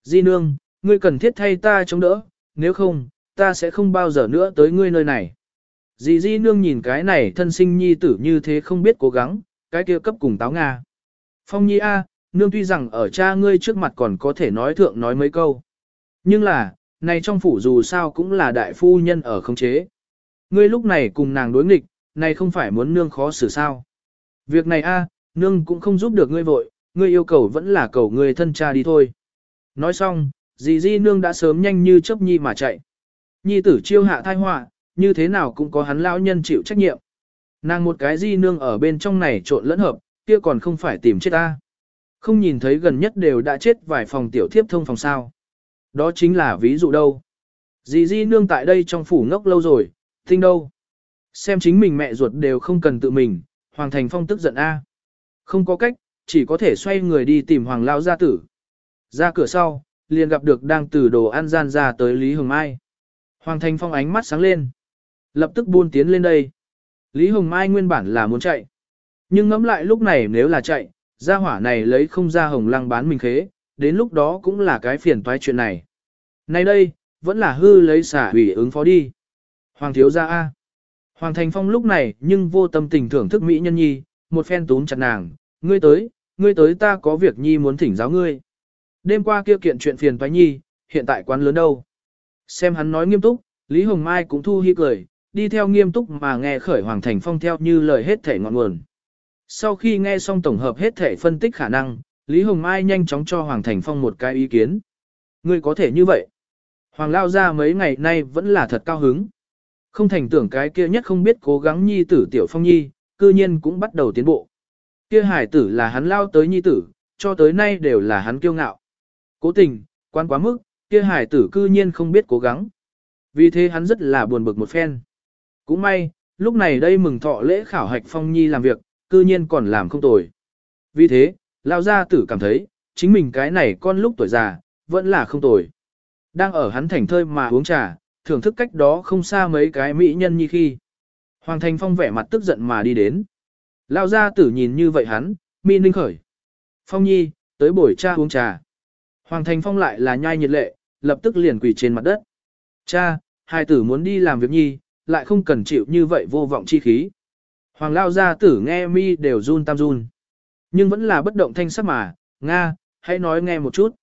Speaker 1: Di nương, ngươi cần thiết thay ta chống đỡ, nếu không, ta sẽ không bao giờ nữa tới ngươi nơi này. Dì Di nương nhìn cái này thân sinh nhi tử như thế không biết cố gắng, cái kia cấp cùng táo Nga. Phong nhi A, nương tuy rằng ở cha ngươi trước mặt còn có thể nói thượng nói mấy câu. Nhưng là, này trong phủ dù sao cũng là đại phu nhân ở không chế. Ngươi lúc này cùng nàng đối nghịch, này không phải muốn nương khó xử sao. Việc này a, nương cũng không giúp được ngươi vội, ngươi yêu cầu vẫn là cầu ngươi thân cha đi thôi. Nói xong, dì di nương đã sớm nhanh như chớp nhi mà chạy. Nhi tử chiêu hạ thai họa, như thế nào cũng có hắn lão nhân chịu trách nhiệm. Nàng một cái di nương ở bên trong này trộn lẫn hợp, kia còn không phải tìm chết ta. Không nhìn thấy gần nhất đều đã chết vài phòng tiểu thiếp thông phòng sao. Đó chính là ví dụ đâu. Dì di nương tại đây trong phủ ngốc lâu rồi, tinh đâu. Xem chính mình mẹ ruột đều không cần tự mình, Hoàng Thành Phong tức giận A. Không có cách, chỉ có thể xoay người đi tìm Hoàng Lao gia tử. Ra cửa sau, liền gặp được đang từ đồ ăn gian ra tới Lý Hồng Mai. Hoàng Thành Phong ánh mắt sáng lên. Lập tức buôn tiến lên đây. Lý Hồng Mai nguyên bản là muốn chạy. Nhưng ngẫm lại lúc này nếu là chạy, gia hỏa này lấy không ra hồng lăng bán mình khế, đến lúc đó cũng là cái phiền toái chuyện này. Nay đây, vẫn là hư lấy xả ủy ứng phó đi. Hoàng thiếu gia A. Hoàng Thành Phong lúc này nhưng vô tâm tình thưởng thức Mỹ nhân nhi, một phen túm chặt nàng, ngươi tới, ngươi tới ta có việc nhi muốn thỉnh giáo ngươi. Đêm qua kia kiện chuyện phiền toái nhi, hiện tại quán lớn đâu. Xem hắn nói nghiêm túc, Lý Hồng Mai cũng thu hi cười, đi theo nghiêm túc mà nghe khởi Hoàng Thành Phong theo như lời hết thể ngọn nguồn. Sau khi nghe xong tổng hợp hết thể phân tích khả năng, Lý Hồng Mai nhanh chóng cho Hoàng Thành Phong một cái ý kiến. Ngươi có thể như vậy. Hoàng Lao ra mấy ngày nay vẫn là thật cao hứng. Không thành tưởng cái kia nhất không biết cố gắng nhi tử tiểu phong nhi, cư nhiên cũng bắt đầu tiến bộ. Kia hải tử là hắn lao tới nhi tử, cho tới nay đều là hắn kiêu ngạo. Cố tình, quan quá mức, kia hải tử cư nhiên không biết cố gắng. Vì thế hắn rất là buồn bực một phen. Cũng may, lúc này đây mừng thọ lễ khảo hạch phong nhi làm việc, cư nhiên còn làm không tồi. Vì thế, lao gia tử cảm thấy, chính mình cái này con lúc tuổi già, vẫn là không tồi. Đang ở hắn thành thơi mà uống trà, thưởng thức cách đó không xa mấy cái mỹ nhân như khi. Hoàng Thành Phong vẻ mặt tức giận mà đi đến. Lao gia tử nhìn như vậy hắn, mi ninh khởi. Phong nhi, tới buổi cha uống trà. Hoàng Thành Phong lại là nhai nhiệt lệ, lập tức liền quỳ trên mặt đất. Cha, hai tử muốn đi làm việc nhi, lại không cần chịu như vậy vô vọng chi khí. Hoàng Lao gia tử nghe mi đều run tam run. Nhưng vẫn là bất động thanh sắc mà, Nga, hãy nói nghe một chút.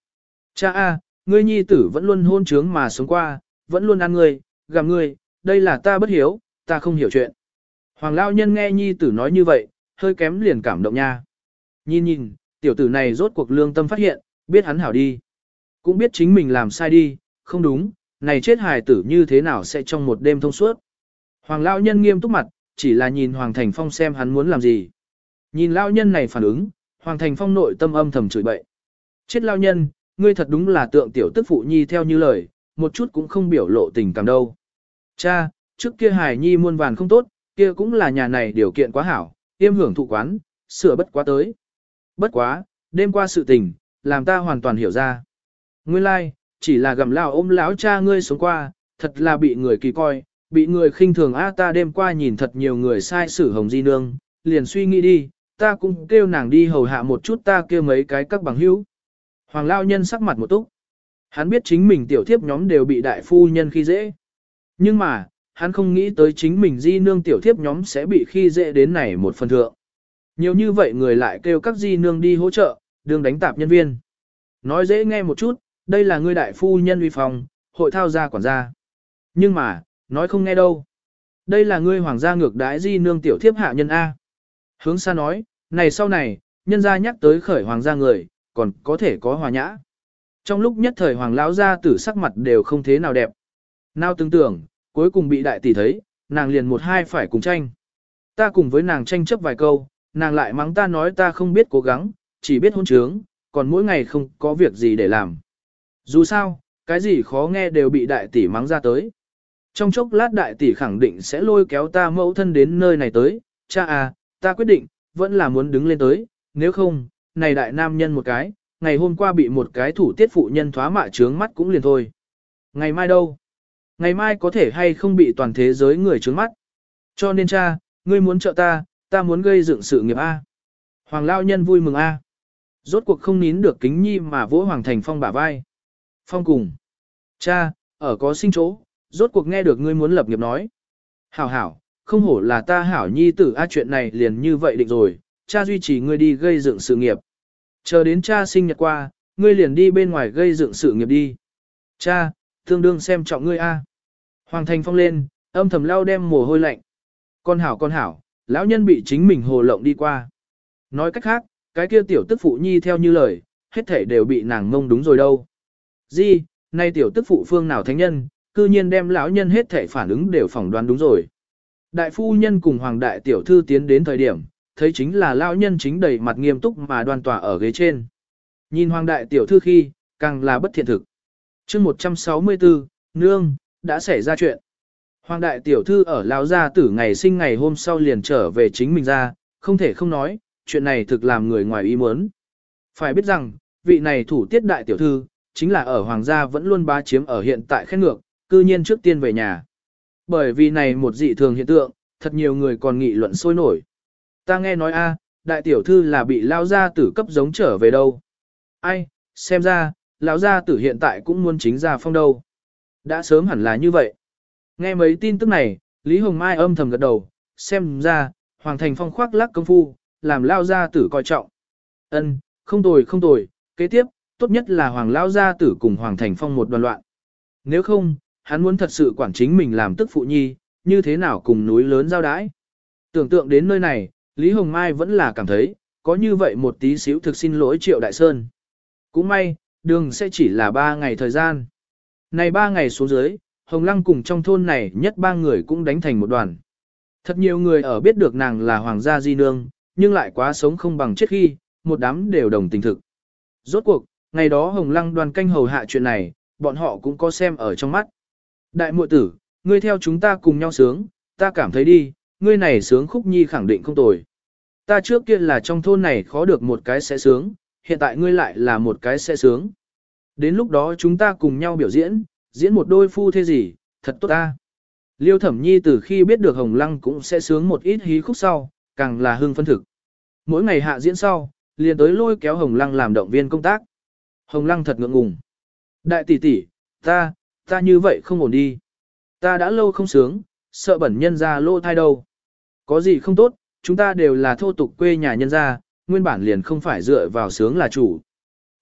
Speaker 1: Cha a, ngươi nhi tử vẫn luôn hôn trướng mà sống qua, vẫn luôn ăn ngươi, gặm ngươi, đây là ta bất hiếu, ta không hiểu chuyện. Hoàng Lao Nhân nghe nhi tử nói như vậy, hơi kém liền cảm động nha. Nhìn nhìn, tiểu tử này rốt cuộc lương tâm phát hiện, biết hắn hảo đi. Cũng biết chính mình làm sai đi, không đúng, này chết hài tử như thế nào sẽ trong một đêm thông suốt. Hoàng Lão Nhân nghiêm túc mặt, chỉ là nhìn Hoàng Thành Phong xem hắn muốn làm gì. Nhìn Lão Nhân này phản ứng, Hoàng Thành Phong nội tâm âm thầm chửi bậy. Chết Lão Nhân, ngươi thật đúng là tượng tiểu tức phụ nhi theo như lời, một chút cũng không biểu lộ tình cảm đâu. Cha, trước kia Hải nhi muôn vàn không tốt, kia cũng là nhà này điều kiện quá hảo, tiêm hưởng thụ quán, sửa bất quá tới. Bất quá, đêm qua sự tình, làm ta hoàn toàn hiểu ra. Nguyên lai, like, chỉ là gầm lao ôm lão cha ngươi xuống qua, thật là bị người kỳ coi, bị người khinh thường a ta đêm qua nhìn thật nhiều người sai xử hồng di nương, liền suy nghĩ đi, ta cũng kêu nàng đi hầu hạ một chút ta kêu mấy cái các bằng hữu. Hoàng lao nhân sắc mặt một túc. Hắn biết chính mình tiểu thiếp nhóm đều bị đại phu nhân khi dễ. Nhưng mà, hắn không nghĩ tới chính mình di nương tiểu thiếp nhóm sẽ bị khi dễ đến này một phần thượng. Nhiều như vậy người lại kêu các di nương đi hỗ trợ, đương đánh tạp nhân viên. Nói dễ nghe một chút, đây là ngươi đại phu nhân uy phòng, hội thao gia quản gia. Nhưng mà, nói không nghe đâu. Đây là ngươi hoàng gia ngược đái di nương tiểu thiếp hạ nhân A. Hướng xa nói, này sau này, nhân gia nhắc tới khởi hoàng gia người, còn có thể có hòa nhã. Trong lúc nhất thời hoàng lão gia tử sắc mặt đều không thế nào đẹp. Nào tưởng tưởng, cuối cùng bị đại tỷ thấy, nàng liền một hai phải cùng tranh. Ta cùng với nàng tranh chấp vài câu, nàng lại mắng ta nói ta không biết cố gắng, chỉ biết hôn trướng, còn mỗi ngày không có việc gì để làm. Dù sao, cái gì khó nghe đều bị đại tỷ mắng ra tới. Trong chốc lát đại tỷ khẳng định sẽ lôi kéo ta mẫu thân đến nơi này tới, cha à, ta quyết định, vẫn là muốn đứng lên tới, nếu không, này đại nam nhân một cái, ngày hôm qua bị một cái thủ tiết phụ nhân thoá mạ trướng mắt cũng liền thôi. Ngày mai đâu? Ngày mai có thể hay không bị toàn thế giới người trướng mắt. Cho nên cha, ngươi muốn trợ ta, ta muốn gây dựng sự nghiệp A. Hoàng lao nhân vui mừng A. Rốt cuộc không nín được kính nhi mà vỗ Hoàng Thành Phong bả vai. Phong cùng. Cha, ở có sinh chỗ, rốt cuộc nghe được ngươi muốn lập nghiệp nói. Hảo hảo, không hổ là ta hảo nhi tử a chuyện này liền như vậy định rồi, cha duy trì ngươi đi gây dựng sự nghiệp. Chờ đến cha sinh nhật qua, ngươi liền đi bên ngoài gây dựng sự nghiệp đi. Cha, tương đương xem trọng ngươi a. Hoàng Thành Phong lên, âm thầm lao đem mồ hôi lạnh. Con hảo con hảo, lão nhân bị chính mình hồ lộng đi qua. Nói cách khác, cái kia tiểu tức phụ nhi theo như lời, hết thể đều bị nàng ngông đúng rồi đâu. Di, nay tiểu tức phụ phương nào thánh nhân, cư nhiên đem lão nhân hết thể phản ứng đều phỏng đoán đúng rồi. Đại phu nhân cùng hoàng đại tiểu thư tiến đến thời điểm, thấy chính là lão nhân chính đầy mặt nghiêm túc mà đoan tỏa ở ghế trên. Nhìn hoàng đại tiểu thư khi, càng là bất thiện thực. chương 164, nương, đã xảy ra chuyện. Hoàng đại tiểu thư ở lão gia tử ngày sinh ngày hôm sau liền trở về chính mình ra, không thể không nói, chuyện này thực làm người ngoài ý muốn. Phải biết rằng, vị này thủ tiết đại tiểu thư, chính là ở hoàng gia vẫn luôn bá chiếm ở hiện tại khen ngược, cư nhiên trước tiên về nhà. Bởi vì này một dị thường hiện tượng, thật nhiều người còn nghị luận sôi nổi. Ta nghe nói a, đại tiểu thư là bị lao gia tử cấp giống trở về đâu. Ai, xem ra, lão gia tử hiện tại cũng muốn chính ra phong đâu. Đã sớm hẳn là như vậy. Nghe mấy tin tức này, Lý Hồng Mai âm thầm gật đầu, xem ra, Hoàng Thành Phong khoác lắc công phu, làm lao gia tử coi trọng. Ân, không tồi không tồi, kế tiếp, tốt nhất là Hoàng lao gia tử cùng Hoàng Thành Phong một đoàn loạn. Nếu không, hắn muốn thật sự quản chính mình làm tức phụ nhi, như thế nào cùng núi lớn giao đãi. Tưởng tượng đến nơi này, Lý Hồng Mai vẫn là cảm thấy, có như vậy một tí xíu thực xin lỗi Triệu Đại Sơn. Cũng may, đường sẽ chỉ là ba ngày thời gian. Này ba ngày xuống dưới, Hồng Lăng cùng trong thôn này nhất ba người cũng đánh thành một đoàn. Thật nhiều người ở biết được nàng là Hoàng gia Di Nương, nhưng lại quá sống không bằng chết khi, một đám đều đồng tình thực. Rốt cuộc, ngày đó Hồng Lăng đoàn canh hầu hạ chuyện này, bọn họ cũng có xem ở trong mắt. Đại muội tử, ngươi theo chúng ta cùng nhau sướng, ta cảm thấy đi, ngươi này sướng khúc nhi khẳng định không tồi. Ta trước kia là trong thôn này khó được một cái sẽ sướng, hiện tại ngươi lại là một cái sẽ sướng. Đến lúc đó chúng ta cùng nhau biểu diễn, diễn một đôi phu thế gì, thật tốt ta. Liêu thẩm nhi từ khi biết được Hồng Lăng cũng sẽ sướng một ít hí khúc sau, càng là hưng phân thực. Mỗi ngày hạ diễn sau, liền tới lôi kéo Hồng Lăng làm động viên công tác. Hồng Lăng thật ngượng ngùng. Đại tỷ tỷ, ta, ta như vậy không ổn đi. Ta đã lâu không sướng, sợ bẩn nhân ra lô thai đâu. Có gì không tốt, chúng ta đều là thô tục quê nhà nhân gia, nguyên bản liền không phải dựa vào sướng là chủ.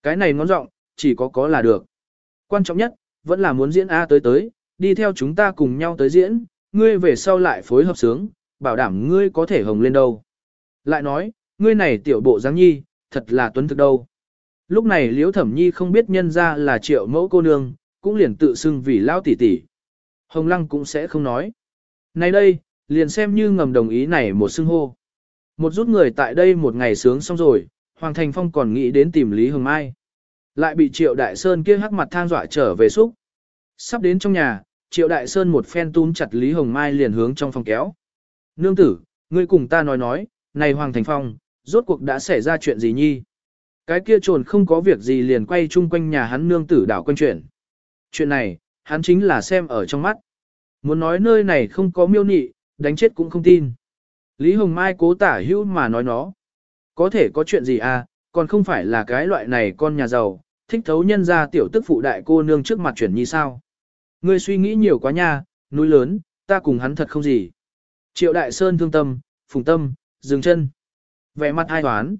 Speaker 1: Cái này ngón rộng, chỉ có có là được. Quan trọng nhất, vẫn là muốn diễn A tới tới, đi theo chúng ta cùng nhau tới diễn, ngươi về sau lại phối hợp sướng, bảo đảm ngươi có thể hồng lên đâu. Lại nói, ngươi này tiểu bộ giáng nhi, thật là tuấn thực đâu. Lúc này liễu thẩm nhi không biết nhân ra là triệu mẫu cô nương, cũng liền tự xưng vì lao tỷ tỷ. Hồng lăng cũng sẽ không nói. nay đây, liền xem như ngầm đồng ý này một xưng hô. Một rút người tại đây một ngày sướng xong rồi, Hoàng Thành Phong còn nghĩ đến tìm Lý Hồng Mai. Lại bị Triệu Đại Sơn kia hắc mặt thang dọa trở về xúc. Sắp đến trong nhà, Triệu Đại Sơn một phen túm chặt Lý Hồng Mai liền hướng trong phòng kéo. Nương tử, ngươi cùng ta nói nói, này Hoàng Thành Phong, rốt cuộc đã xảy ra chuyện gì nhi? Cái kia trồn không có việc gì liền quay chung quanh nhà hắn nương tử đảo quanh chuyện. Chuyện này, hắn chính là xem ở trong mắt. Muốn nói nơi này không có miêu nị, đánh chết cũng không tin. Lý Hồng Mai cố tả hữu mà nói nó. Có thể có chuyện gì à, còn không phải là cái loại này con nhà giàu, thích thấu nhân ra tiểu tức phụ đại cô nương trước mặt chuyển như sao. Ngươi suy nghĩ nhiều quá nha, núi lớn, ta cùng hắn thật không gì. Triệu Đại Sơn thương tâm, phùng tâm, dừng chân. Vẻ mặt ai toán.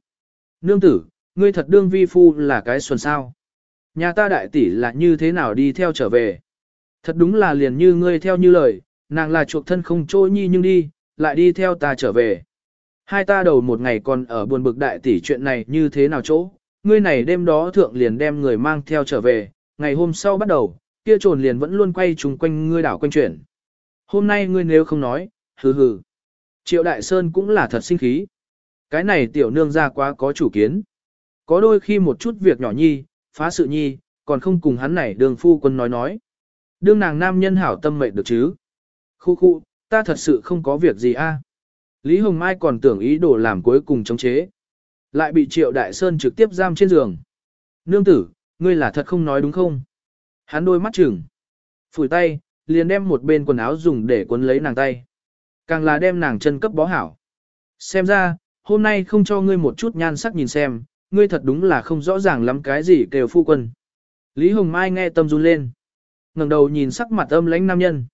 Speaker 1: Nương tử, ngươi thật đương vi phu là cái xuân sao. Nhà ta đại tỷ là như thế nào đi theo trở về. Thật đúng là liền như ngươi theo như lời, nàng là chuộc thân không trôi nhi nhưng đi, lại đi theo ta trở về. Hai ta đầu một ngày còn ở buồn bực đại tỷ chuyện này như thế nào chỗ, ngươi này đêm đó thượng liền đem người mang theo trở về, ngày hôm sau bắt đầu, kia trồn liền vẫn luôn quay trùng quanh ngươi đảo quanh chuyển. Hôm nay ngươi nếu không nói, hừ hừ. Triệu Đại Sơn cũng là thật sinh khí. Cái này tiểu nương ra quá có chủ kiến. Có đôi khi một chút việc nhỏ nhi, phá sự nhi, còn không cùng hắn này đường phu quân nói nói. Đương nàng nam nhân hảo tâm mệnh được chứ. Khu khu, ta thật sự không có việc gì a. Lý Hồng Mai còn tưởng ý đồ làm cuối cùng chống chế. Lại bị Triệu Đại Sơn trực tiếp giam trên giường. Nương tử, ngươi là thật không nói đúng không? Hắn đôi mắt chừng. Phủi tay, liền đem một bên quần áo dùng để quấn lấy nàng tay. Càng là đem nàng chân cấp bó hảo. Xem ra, hôm nay không cho ngươi một chút nhan sắc nhìn xem, ngươi thật đúng là không rõ ràng lắm cái gì kêu phu quân. Lý Hồng Mai nghe tâm run lên. ngẩng đầu nhìn sắc mặt âm lãnh nam nhân.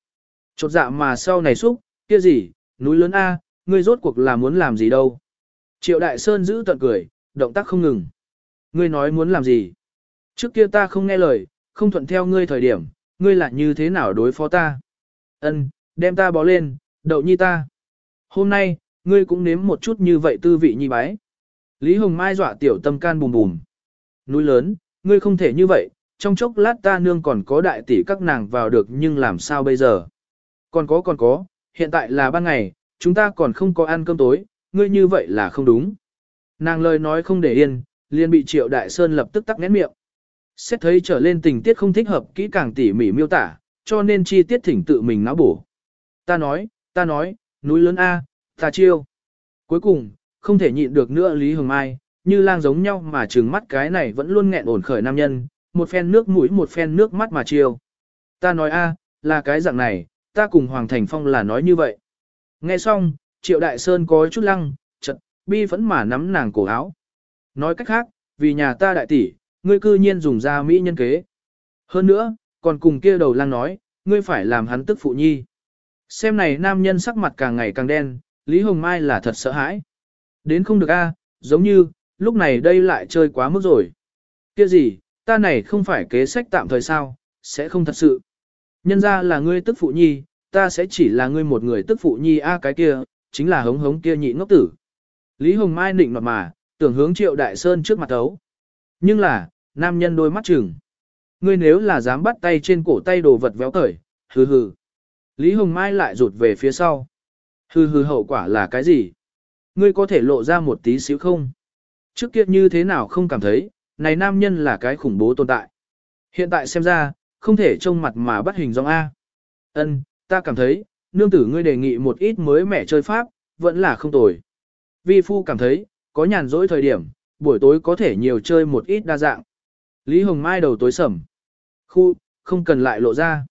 Speaker 1: Chột dạ mà sau này xúc, kia gì, núi lớn A, ngươi rốt cuộc là muốn làm gì đâu. Triệu Đại Sơn giữ tận cười, động tác không ngừng. Ngươi nói muốn làm gì? Trước kia ta không nghe lời, không thuận theo ngươi thời điểm, ngươi lại như thế nào đối phó ta? Ân, đem ta bó lên, đậu nhi ta. Hôm nay, ngươi cũng nếm một chút như vậy tư vị nhi bái. Lý Hồng Mai dọa tiểu tâm can bùm bùm. Núi lớn, ngươi không thể như vậy, trong chốc lát ta nương còn có đại tỷ các nàng vào được nhưng làm sao bây giờ? Còn có còn có, hiện tại là ban ngày, chúng ta còn không có ăn cơm tối, ngươi như vậy là không đúng. Nàng lời nói không để yên, liền bị Triệu Đại Sơn lập tức tắc nghẽn miệng. Xét thấy trở lên tình tiết không thích hợp kỹ càng tỉ mỉ miêu tả, cho nên chi tiết thỉnh tự mình não bổ. Ta nói, ta nói, núi lớn A, ta chiêu. Cuối cùng, không thể nhịn được nữa Lý Hồng Mai, như lang giống nhau mà trừng mắt cái này vẫn luôn nghẹn ổn khởi nam nhân, một phen nước mũi một phen nước mắt mà chiêu. Ta nói A, là cái dạng này, ta cùng Hoàng Thành Phong là nói như vậy. Nghe xong, Triệu Đại Sơn có chút lăng, chật, bi vẫn mà nắm nàng cổ áo. Nói cách khác, vì nhà ta đại tỷ, ngươi cư nhiên dùng ra mỹ nhân kế. Hơn nữa, còn cùng kia đầu lăng nói, ngươi phải làm hắn tức phụ nhi. Xem này nam nhân sắc mặt càng ngày càng đen, Lý Hồng Mai là thật sợ hãi. Đến không được a, giống như, lúc này đây lại chơi quá mức rồi. Kia gì, ta này không phải kế sách tạm thời sao, sẽ không thật sự. Nhân ra là ngươi tức phụ nhi, ta sẽ chỉ là ngươi một người tức phụ nhi a cái kia, chính là hống hống kia nhị ngốc tử. Lý Hồng Mai nịnh nọt mà, tưởng hướng Triệu Đại Sơn trước mặt thấu. Nhưng là, nam nhân đôi mắt chừng. Ngươi nếu là dám bắt tay trên cổ tay đồ vật véo cởi, hừ hừ. Lý Hồng Mai lại rụt về phía sau. Hừ hừ hậu quả là cái gì? Ngươi có thể lộ ra một tí xíu không? Trước kia như thế nào không cảm thấy, này nam nhân là cái khủng bố tồn tại. Hiện tại xem ra, không thể trông mặt mà bắt hình dong A. Ân, ta cảm thấy, nương tử ngươi đề nghị một ít mới mẻ chơi pháp, vẫn là không tồi. Vi phu cảm thấy, có nhàn rỗi thời điểm, buổi tối có thể nhiều chơi một ít đa dạng. Lý Hồng Mai đầu tối sầm. Khu, không cần lại lộ ra.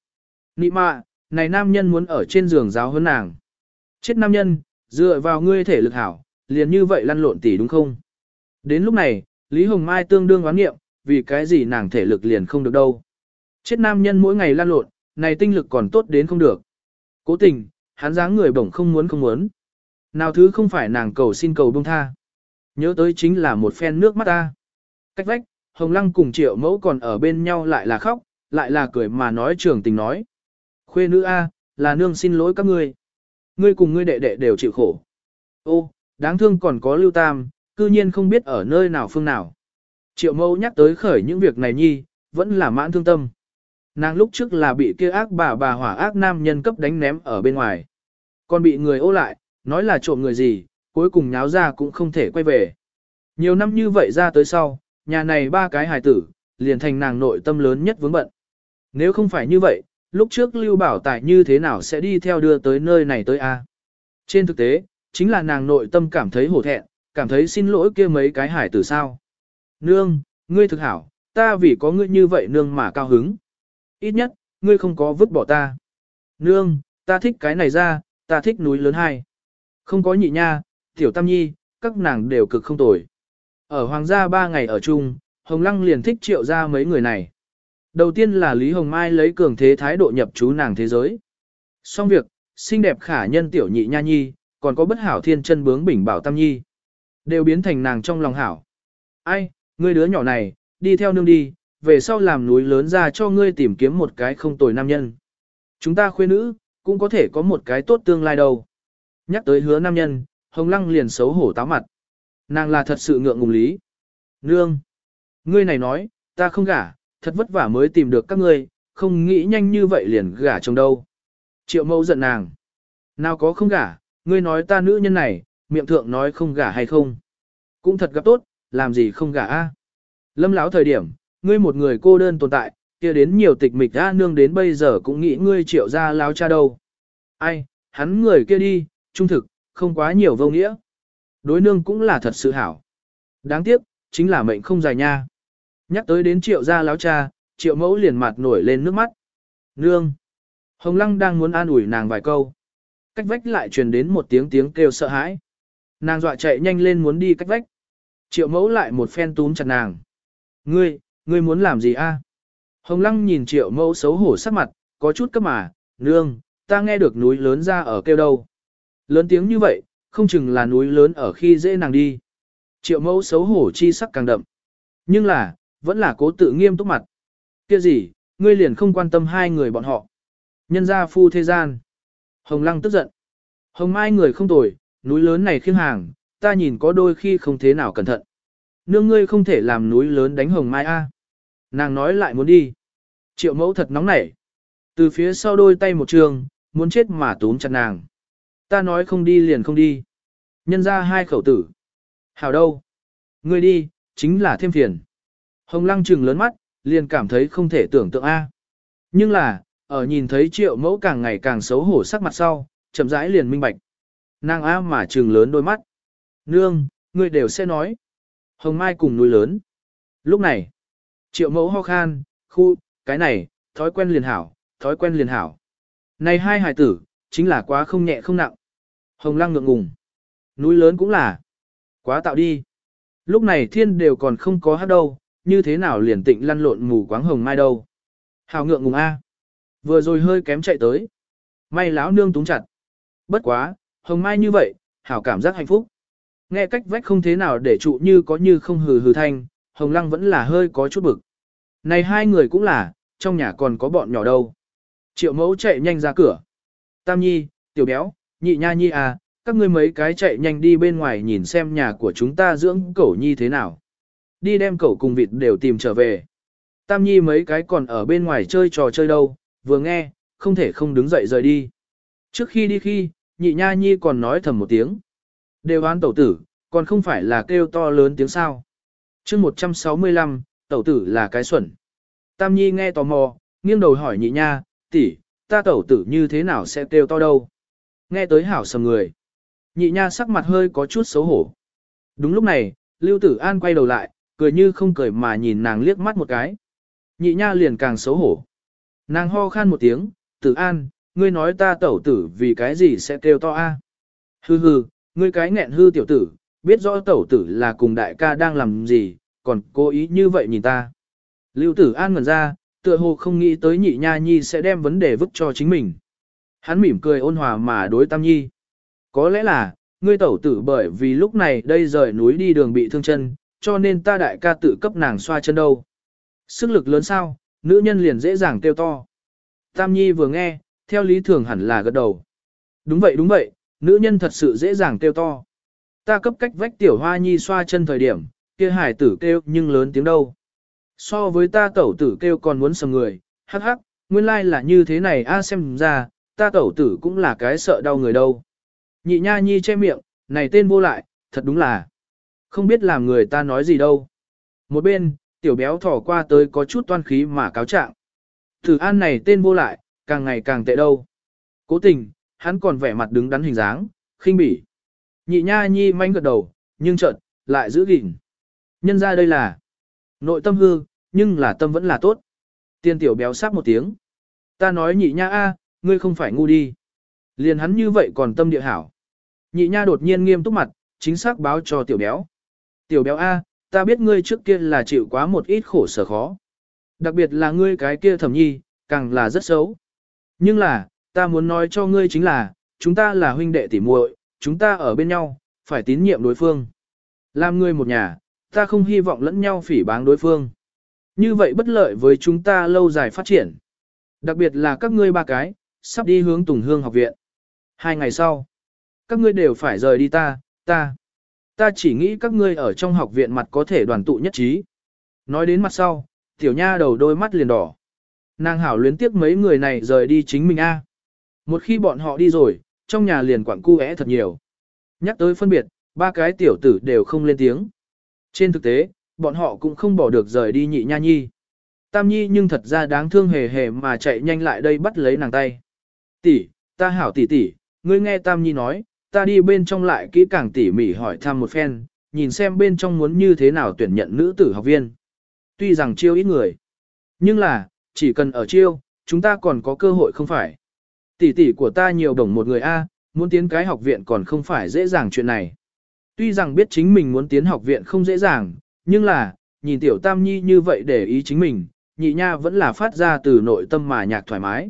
Speaker 1: Nị mạ, này nam nhân muốn ở trên giường giáo hơn nàng. Chết nam nhân, dựa vào ngươi thể lực hảo, liền như vậy lăn lộn tỷ đúng không? Đến lúc này, Lý Hồng Mai tương đương oán nghiệm, vì cái gì nàng thể lực liền không được đâu. Chết nam nhân mỗi ngày lăn lộn, này tinh lực còn tốt đến không được. Cố tình, hắn dáng người bổng không muốn không muốn. Nào thứ không phải nàng cầu xin cầu bông tha. Nhớ tới chính là một phen nước mắt ta. Cách vách, Hồng Lăng cùng triệu mẫu còn ở bên nhau lại là khóc, lại là cười mà nói trường tình nói. Khuê nữ A, là nương xin lỗi các ngươi. Ngươi cùng ngươi đệ đệ đều chịu khổ. Ô, đáng thương còn có lưu tam, cư nhiên không biết ở nơi nào phương nào. Triệu mẫu nhắc tới khởi những việc này nhi, vẫn là mãn thương tâm. Nàng lúc trước là bị kia ác bà bà hỏa ác nam nhân cấp đánh ném ở bên ngoài. Còn bị người ô lại, nói là trộm người gì, cuối cùng nháo ra cũng không thể quay về. Nhiều năm như vậy ra tới sau, nhà này ba cái hài tử, liền thành nàng nội tâm lớn nhất vướng bận. Nếu không phải như vậy, lúc trước Lưu Bảo Tài như thế nào sẽ đi theo đưa tới nơi này tới A. Trên thực tế, chính là nàng nội tâm cảm thấy hổ thẹn, cảm thấy xin lỗi kia mấy cái hải tử sao. Nương, ngươi thực hảo, ta vì có ngươi như vậy nương mà cao hứng. Ít nhất, ngươi không có vứt bỏ ta. Nương, ta thích cái này ra, ta thích núi lớn hai. Không có nhị nha, tiểu tam nhi, các nàng đều cực không tồi. Ở hoàng gia ba ngày ở chung, Hồng Lăng liền thích triệu ra mấy người này. Đầu tiên là Lý Hồng Mai lấy cường thế thái độ nhập chú nàng thế giới. Xong việc, xinh đẹp khả nhân tiểu nhị nha nhi, còn có bất hảo thiên chân bướng bỉnh bảo tam nhi. Đều biến thành nàng trong lòng hảo. Ai, ngươi đứa nhỏ này, đi theo nương đi, về sau làm núi lớn ra cho ngươi tìm kiếm một cái không tồi nam nhân. Chúng ta khuê nữ, cũng có thể có một cái tốt tương lai đâu. Nhắc tới hứa nam nhân, Hồng Lăng liền xấu hổ táo mặt. Nàng là thật sự ngượng ngùng lý. Nương! Ngươi này nói, ta không gả, thật vất vả mới tìm được các ngươi, không nghĩ nhanh như vậy liền gả chồng đâu. Triệu mẫu giận nàng. Nào có không gả, ngươi nói ta nữ nhân này, miệng thượng nói không gả hay không. Cũng thật gặp tốt, làm gì không gả a? Lâm lão thời điểm, ngươi một người cô đơn tồn tại, kia đến nhiều tịch mịch a nương đến bây giờ cũng nghĩ ngươi triệu ra láo cha đâu. Ai, hắn người kia đi, trung thực, không quá nhiều vô nghĩa. Đối nương cũng là thật sự hảo. Đáng tiếc, chính là mệnh không dài nha. Nhắc tới đến triệu gia láo cha, triệu mẫu liền mặt nổi lên nước mắt. Nương! Hồng Lăng đang muốn an ủi nàng vài câu. Cách vách lại truyền đến một tiếng tiếng kêu sợ hãi. Nàng dọa chạy nhanh lên muốn đi cách vách. Triệu mẫu lại một phen túm chặt nàng. Ngươi, ngươi muốn làm gì a? Hồng Lăng nhìn triệu mẫu xấu hổ sắc mặt, có chút cấp mà, nương, ta nghe được núi lớn ra ở kêu đâu. Lớn tiếng như vậy, không chừng là núi lớn ở khi dễ nàng đi. Triệu mẫu xấu hổ chi sắc càng đậm. Nhưng là, vẫn là cố tự nghiêm túc mặt. kia gì, ngươi liền không quan tâm hai người bọn họ. Nhân gia phu thế gian. Hồng Lăng tức giận. Hồng Mai người không tồi, núi lớn này khiêng hàng, ta nhìn có đôi khi không thế nào cẩn thận. Nương ngươi không thể làm núi lớn đánh Hồng Mai a. Nàng nói lại muốn đi. Triệu mẫu thật nóng nảy. Từ phía sau đôi tay một trường, muốn chết mà túm chặt nàng. Ta nói không đi liền không đi. Nhân ra hai khẩu tử. Hảo đâu? Ngươi đi, chính là thêm phiền. Hồng lăng trừng lớn mắt, liền cảm thấy không thể tưởng tượng A. Nhưng là, ở nhìn thấy triệu mẫu càng ngày càng xấu hổ sắc mặt sau, chậm rãi liền minh bạch. Nàng A mà trừng lớn đôi mắt. Nương, ngươi đều sẽ nói. Hồng Mai cùng núi lớn. Lúc này, triệu mẫu ho khan, khu, cái này, thói quen liền hảo, thói quen liền hảo. Này hai hài tử, chính là quá không nhẹ không nặng. Hồng lăng ngượng ngùng. Núi lớn cũng là. Quá tạo đi. Lúc này thiên đều còn không có hát đâu, như thế nào liền tịnh lăn lộn mù quáng hồng mai đâu. Hào ngượng ngùng A. Vừa rồi hơi kém chạy tới. May lão nương túng chặt. Bất quá, hồng mai như vậy, hảo cảm giác hạnh phúc. Nghe cách vách không thế nào để trụ như có như không hừ hừ thanh, hồng lăng vẫn là hơi có chút bực. Này hai người cũng là, trong nhà còn có bọn nhỏ đâu. Triệu mẫu chạy nhanh ra cửa. Tam nhi, tiểu béo, nhị nha nhi à, các ngươi mấy cái chạy nhanh đi bên ngoài nhìn xem nhà của chúng ta dưỡng cẩu nhi thế nào. Đi đem cẩu cùng vịt đều tìm trở về. Tam nhi mấy cái còn ở bên ngoài chơi trò chơi đâu, vừa nghe, không thể không đứng dậy rời đi. Trước khi đi khi, nhị nha nhi còn nói thầm một tiếng. Đều oán tẩu tử, còn không phải là kêu to lớn tiếng sao. chương 165, tẩu tử là cái xuẩn. Tam nhi nghe tò mò, nghiêng đầu hỏi nhị nha, tỷ, ta tẩu tử như thế nào sẽ kêu to đâu. Nghe tới hảo sầm người. Nhị nha sắc mặt hơi có chút xấu hổ. Đúng lúc này, Lưu Tử An quay đầu lại, cười như không cười mà nhìn nàng liếc mắt một cái. Nhị nha liền càng xấu hổ. Nàng ho khan một tiếng, Tử An, ngươi nói ta tẩu tử vì cái gì sẽ kêu to a? Hừ hừ, ngươi cái nghẹn hư tiểu tử, biết rõ tẩu tử là cùng đại ca đang làm gì, còn cố ý như vậy nhìn ta. Lưu Tử An ngẩn ra, tựa hồ không nghĩ tới nhị nha nhi sẽ đem vấn đề vứt cho chính mình. Hắn mỉm cười ôn hòa mà đối Tam Nhi. Có lẽ là, ngươi tẩu tử bởi vì lúc này đây rời núi đi đường bị thương chân, cho nên ta đại ca tự cấp nàng xoa chân đâu. Sức lực lớn sao, nữ nhân liền dễ dàng kêu to. Tam Nhi vừa nghe, theo lý thường hẳn là gật đầu. Đúng vậy đúng vậy, nữ nhân thật sự dễ dàng kêu to. Ta cấp cách vách tiểu hoa nhi xoa chân thời điểm, kia hải tử kêu nhưng lớn tiếng đâu. So với ta tẩu tử kêu còn muốn sầm người, hắc hắc, nguyên lai là như thế này a à, xem ra, ta tẩu tử cũng là cái sợ đau người đâu. Nhị nha nhi che miệng, này tên vô lại, thật đúng là, không biết làm người ta nói gì đâu. Một bên, tiểu béo thỏ qua tới có chút toan khí mà cáo trạng. Thử an này tên vô lại, càng ngày càng tệ đâu. Cố tình, hắn còn vẻ mặt đứng đắn hình dáng, khinh bỉ. Nhị nha nhi manh gật đầu, nhưng chợt lại giữ gìn. Nhân ra đây là nội tâm hư, nhưng là tâm vẫn là tốt. Tiên tiểu béo sắc một tiếng. Ta nói nhị nha a, ngươi không phải ngu đi. Liền hắn như vậy còn tâm địa hảo. Nhị nha đột nhiên nghiêm túc mặt, chính xác báo cho tiểu béo. Tiểu béo A, ta biết ngươi trước kia là chịu quá một ít khổ sở khó. Đặc biệt là ngươi cái kia thẩm nhi, càng là rất xấu. Nhưng là, ta muốn nói cho ngươi chính là, chúng ta là huynh đệ tỉ muội, chúng ta ở bên nhau, phải tín nhiệm đối phương. Làm ngươi một nhà, Ta không hy vọng lẫn nhau phỉ báng đối phương. Như vậy bất lợi với chúng ta lâu dài phát triển. Đặc biệt là các ngươi ba cái, sắp đi hướng Tùng Hương học viện. Hai ngày sau, các ngươi đều phải rời đi ta, ta. Ta chỉ nghĩ các ngươi ở trong học viện mặt có thể đoàn tụ nhất trí. Nói đến mặt sau, tiểu nha đầu đôi mắt liền đỏ. Nàng hảo luyến tiếc mấy người này rời đi chính mình a. Một khi bọn họ đi rồi, trong nhà liền quặng cu thật nhiều. Nhắc tới phân biệt, ba cái tiểu tử đều không lên tiếng. Trên thực tế, bọn họ cũng không bỏ được rời đi nhị nha nhi. Tam nhi nhưng thật ra đáng thương hề hề mà chạy nhanh lại đây bắt lấy nàng tay. Tỷ, ta hảo tỷ tỷ, ngươi nghe Tam nhi nói, ta đi bên trong lại kỹ càng tỉ mỉ hỏi thăm một phen, nhìn xem bên trong muốn như thế nào tuyển nhận nữ tử học viên. Tuy rằng chiêu ít người, nhưng là, chỉ cần ở chiêu, chúng ta còn có cơ hội không phải. Tỷ tỷ của ta nhiều đồng một người A, muốn tiến cái học viện còn không phải dễ dàng chuyện này. Tuy rằng biết chính mình muốn tiến học viện không dễ dàng, nhưng là, nhìn tiểu tam nhi như vậy để ý chính mình, nhị nha vẫn là phát ra từ nội tâm mà nhạc thoải mái.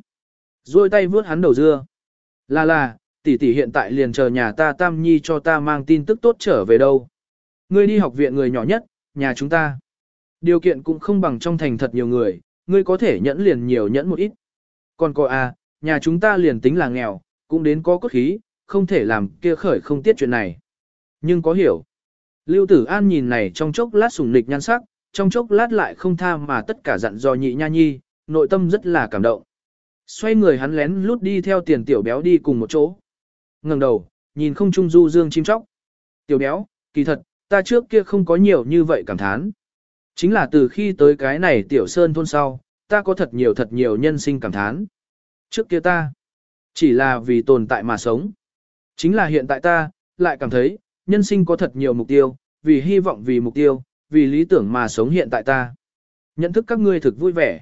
Speaker 1: Rồi tay vướt hắn đầu dưa. Là là, tỷ tỷ hiện tại liền chờ nhà ta tam nhi cho ta mang tin tức tốt trở về đâu. Ngươi đi học viện người nhỏ nhất, nhà chúng ta. Điều kiện cũng không bằng trong thành thật nhiều người, ngươi có thể nhẫn liền nhiều nhẫn một ít. Còn cô à, nhà chúng ta liền tính là nghèo, cũng đến có cốt khí, không thể làm kia khởi không tiết chuyện này. Nhưng có hiểu. Lưu Tử An nhìn này trong chốc lát sùng nịch nhan sắc, trong chốc lát lại không tha mà tất cả dặn dò nhị nha nhi, nội tâm rất là cảm động. Xoay người hắn lén lút đi theo tiền tiểu béo đi cùng một chỗ ngẩng đầu, nhìn không trung du dương chim chóc. Tiểu béo, kỳ thật, ta trước kia không có nhiều như vậy cảm thán. Chính là từ khi tới cái này tiểu sơn thôn sau, ta có thật nhiều thật nhiều nhân sinh cảm thán. Trước kia ta, chỉ là vì tồn tại mà sống. Chính là hiện tại ta, lại cảm thấy, nhân sinh có thật nhiều mục tiêu, vì hy vọng vì mục tiêu, vì lý tưởng mà sống hiện tại ta. Nhận thức các ngươi thực vui vẻ.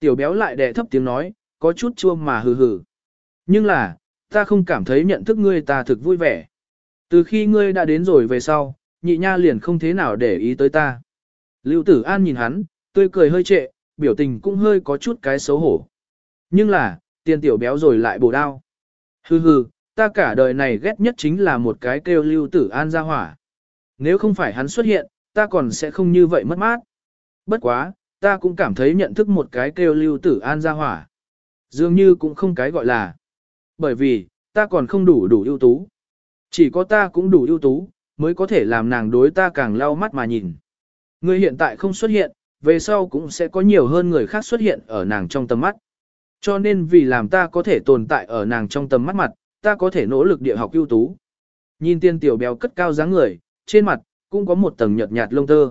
Speaker 1: Tiểu béo lại đè thấp tiếng nói, có chút chua mà hừ hừ. Nhưng là, ta không cảm thấy nhận thức ngươi ta thực vui vẻ. Từ khi ngươi đã đến rồi về sau, nhị nha liền không thế nào để ý tới ta. Lưu tử an nhìn hắn, tươi cười hơi trệ, biểu tình cũng hơi có chút cái xấu hổ. Nhưng là, tiền tiểu béo rồi lại bổ đao. Hừ hừ, ta cả đời này ghét nhất chính là một cái kêu lưu tử an ra hỏa. Nếu không phải hắn xuất hiện, ta còn sẽ không như vậy mất mát. Bất quá, ta cũng cảm thấy nhận thức một cái kêu lưu tử an ra hỏa. Dường như cũng không cái gọi là. Bởi vì, ta còn không đủ đủ ưu tú. Chỉ có ta cũng đủ ưu tú, mới có thể làm nàng đối ta càng lau mắt mà nhìn. Người hiện tại không xuất hiện, về sau cũng sẽ có nhiều hơn người khác xuất hiện ở nàng trong tầm mắt. Cho nên vì làm ta có thể tồn tại ở nàng trong tầm mắt mặt, ta có thể nỗ lực địa học ưu tú. Nhìn tiên tiểu béo cất cao dáng người, trên mặt, cũng có một tầng nhợt nhạt lông tơ.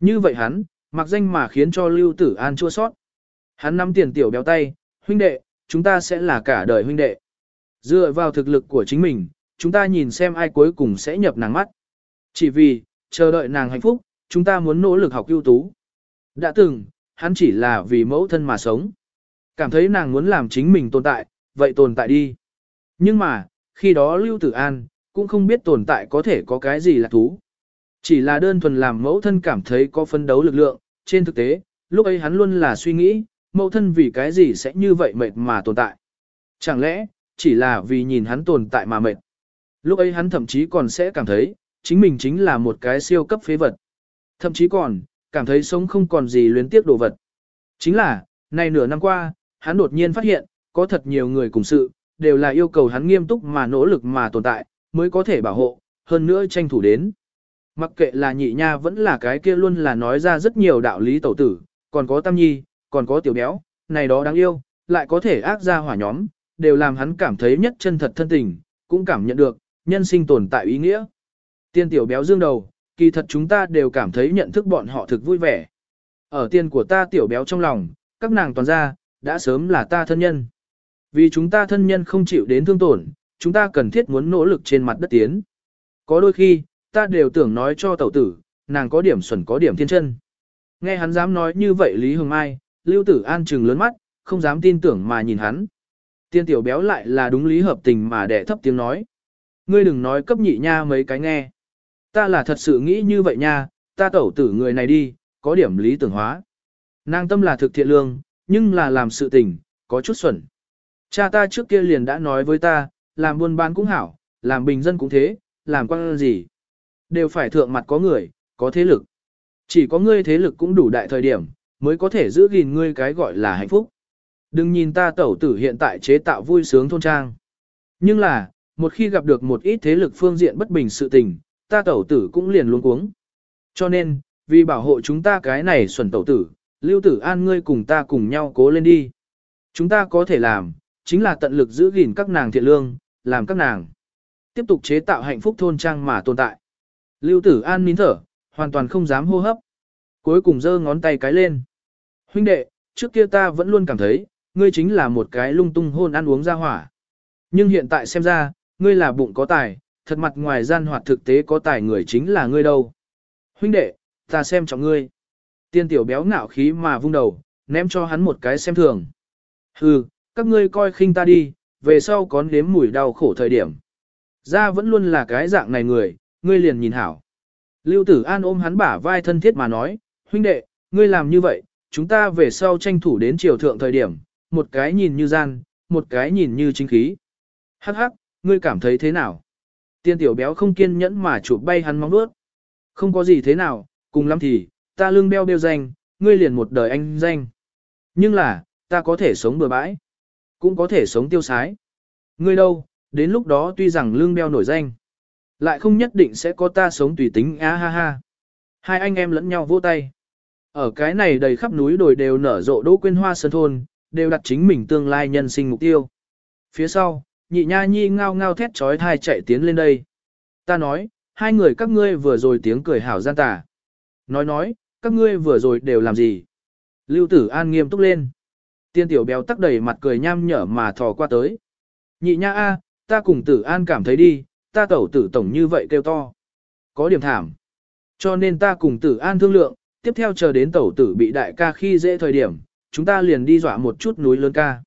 Speaker 1: Như vậy hắn, mặc danh mà khiến cho Lưu Tử An chua sót. Hắn nắm tiền tiểu béo tay, huynh đệ, chúng ta sẽ là cả đời huynh đệ. Dựa vào thực lực của chính mình, chúng ta nhìn xem ai cuối cùng sẽ nhập nàng mắt. Chỉ vì, chờ đợi nàng hạnh phúc, chúng ta muốn nỗ lực học ưu tú. Đã từng, hắn chỉ là vì mẫu thân mà sống. Cảm thấy nàng muốn làm chính mình tồn tại, vậy tồn tại đi. Nhưng mà, khi đó Lưu Tử An, cũng không biết tồn tại có thể có cái gì là thú. Chỉ là đơn thuần làm mẫu thân cảm thấy có phân đấu lực lượng, trên thực tế, lúc ấy hắn luôn là suy nghĩ, mẫu thân vì cái gì sẽ như vậy mệt mà tồn tại. Chẳng lẽ, chỉ là vì nhìn hắn tồn tại mà mệt. Lúc ấy hắn thậm chí còn sẽ cảm thấy, chính mình chính là một cái siêu cấp phế vật. Thậm chí còn, cảm thấy sống không còn gì luyến tiếc đồ vật. Chính là, này nửa năm qua, hắn đột nhiên phát hiện, có thật nhiều người cùng sự, đều là yêu cầu hắn nghiêm túc mà nỗ lực mà tồn tại, mới có thể bảo hộ, hơn nữa tranh thủ đến. Mặc kệ là nhị nha vẫn là cái kia luôn là nói ra rất nhiều đạo lý tẩu tử, còn có tam nhi, còn có tiểu béo, này đó đáng yêu, lại có thể ác ra hỏa nhóm, đều làm hắn cảm thấy nhất chân thật thân tình, cũng cảm nhận được, nhân sinh tồn tại ý nghĩa. Tiên tiểu béo dương đầu, kỳ thật chúng ta đều cảm thấy nhận thức bọn họ thực vui vẻ. Ở tiên của ta tiểu béo trong lòng, các nàng toàn ra, đã sớm là ta thân nhân. Vì chúng ta thân nhân không chịu đến thương tổn, chúng ta cần thiết muốn nỗ lực trên mặt đất tiến. Có đôi khi, ta đều tưởng nói cho tẩu tử, nàng có điểm xuẩn có điểm thiên chân. Nghe hắn dám nói như vậy Lý Hồng Mai, Lưu Tử An trừng lớn mắt, không dám tin tưởng mà nhìn hắn. Tiên tiểu béo lại là đúng lý hợp tình mà đẻ thấp tiếng nói. Ngươi đừng nói cấp nhị nha mấy cái nghe. Ta là thật sự nghĩ như vậy nha, ta tẩu tử người này đi, có điểm lý tưởng hóa. Nàng tâm là thực thiện lương, nhưng là làm sự tình, có chút xuẩn. Cha ta trước kia liền đã nói với ta, làm buôn bán cũng hảo, làm bình dân cũng thế, làm quan gì. Đều phải thượng mặt có người, có thế lực. Chỉ có ngươi thế lực cũng đủ đại thời điểm, mới có thể giữ gìn ngươi cái gọi là hạnh phúc. Đừng nhìn ta tẩu tử hiện tại chế tạo vui sướng thôn trang. Nhưng là, một khi gặp được một ít thế lực phương diện bất bình sự tình, ta tẩu tử cũng liền luống cuống. Cho nên, vì bảo hộ chúng ta cái này xuẩn tẩu tử, lưu tử an ngươi cùng ta cùng nhau cố lên đi. Chúng ta có thể làm, chính là tận lực giữ gìn các nàng thiện lương, làm các nàng tiếp tục chế tạo hạnh phúc thôn trang mà tồn tại. Lưu tử an nín thở, hoàn toàn không dám hô hấp. Cuối cùng giơ ngón tay cái lên. Huynh đệ, trước kia ta vẫn luôn cảm thấy, ngươi chính là một cái lung tung hôn ăn uống ra hỏa. Nhưng hiện tại xem ra, ngươi là bụng có tài, thật mặt ngoài gian hoạt thực tế có tài người chính là ngươi đâu. Huynh đệ, ta xem trọng ngươi. Tiên tiểu béo ngạo khí mà vung đầu, ném cho hắn một cái xem thường. Hừ, các ngươi coi khinh ta đi, về sau có nếm mùi đau khổ thời điểm. Ra vẫn luôn là cái dạng này người, ngươi liền nhìn hảo. Lưu tử an ôm hắn bả vai thân thiết mà nói, huynh đệ, ngươi làm như vậy, chúng ta về sau tranh thủ đến triều thượng thời điểm, một cái nhìn như gian, một cái nhìn như chính khí. Hắc hắc, ngươi cảm thấy thế nào? Tiên tiểu béo không kiên nhẫn mà chụp bay hắn móng đuốt. Không có gì thế nào, cùng lắm thì, ta lương beo beo danh, ngươi liền một đời anh danh. Nhưng là, ta có thể sống bừa bãi, cũng có thể sống tiêu sái. Ngươi đâu, đến lúc đó tuy rằng lương beo nổi danh, lại không nhất định sẽ có ta sống tùy tính á ha ha. Hai anh em lẫn nhau vỗ tay. Ở cái này đầy khắp núi đồi đều nở rộ đỗ quyên hoa sơn thôn, đều đặt chính mình tương lai nhân sinh mục tiêu. Phía sau, nhị nha nhi ngao ngao thét trói thai chạy tiến lên đây. Ta nói, hai người các ngươi vừa rồi tiếng cười hảo gian tà. Nói nói, các ngươi vừa rồi đều làm gì? Lưu tử an nghiêm túc lên. Tiên tiểu béo tắc đầy mặt cười nham nhở mà thò qua tới. Nhị nha a, ta cùng tử an cảm thấy đi, ta tẩu tử tổng như vậy kêu to. Có điểm thảm. Cho nên ta cùng tử an thương lượng, tiếp theo chờ đến tẩu tử bị đại ca khi dễ thời điểm, chúng ta liền đi dọa một chút núi lớn ca.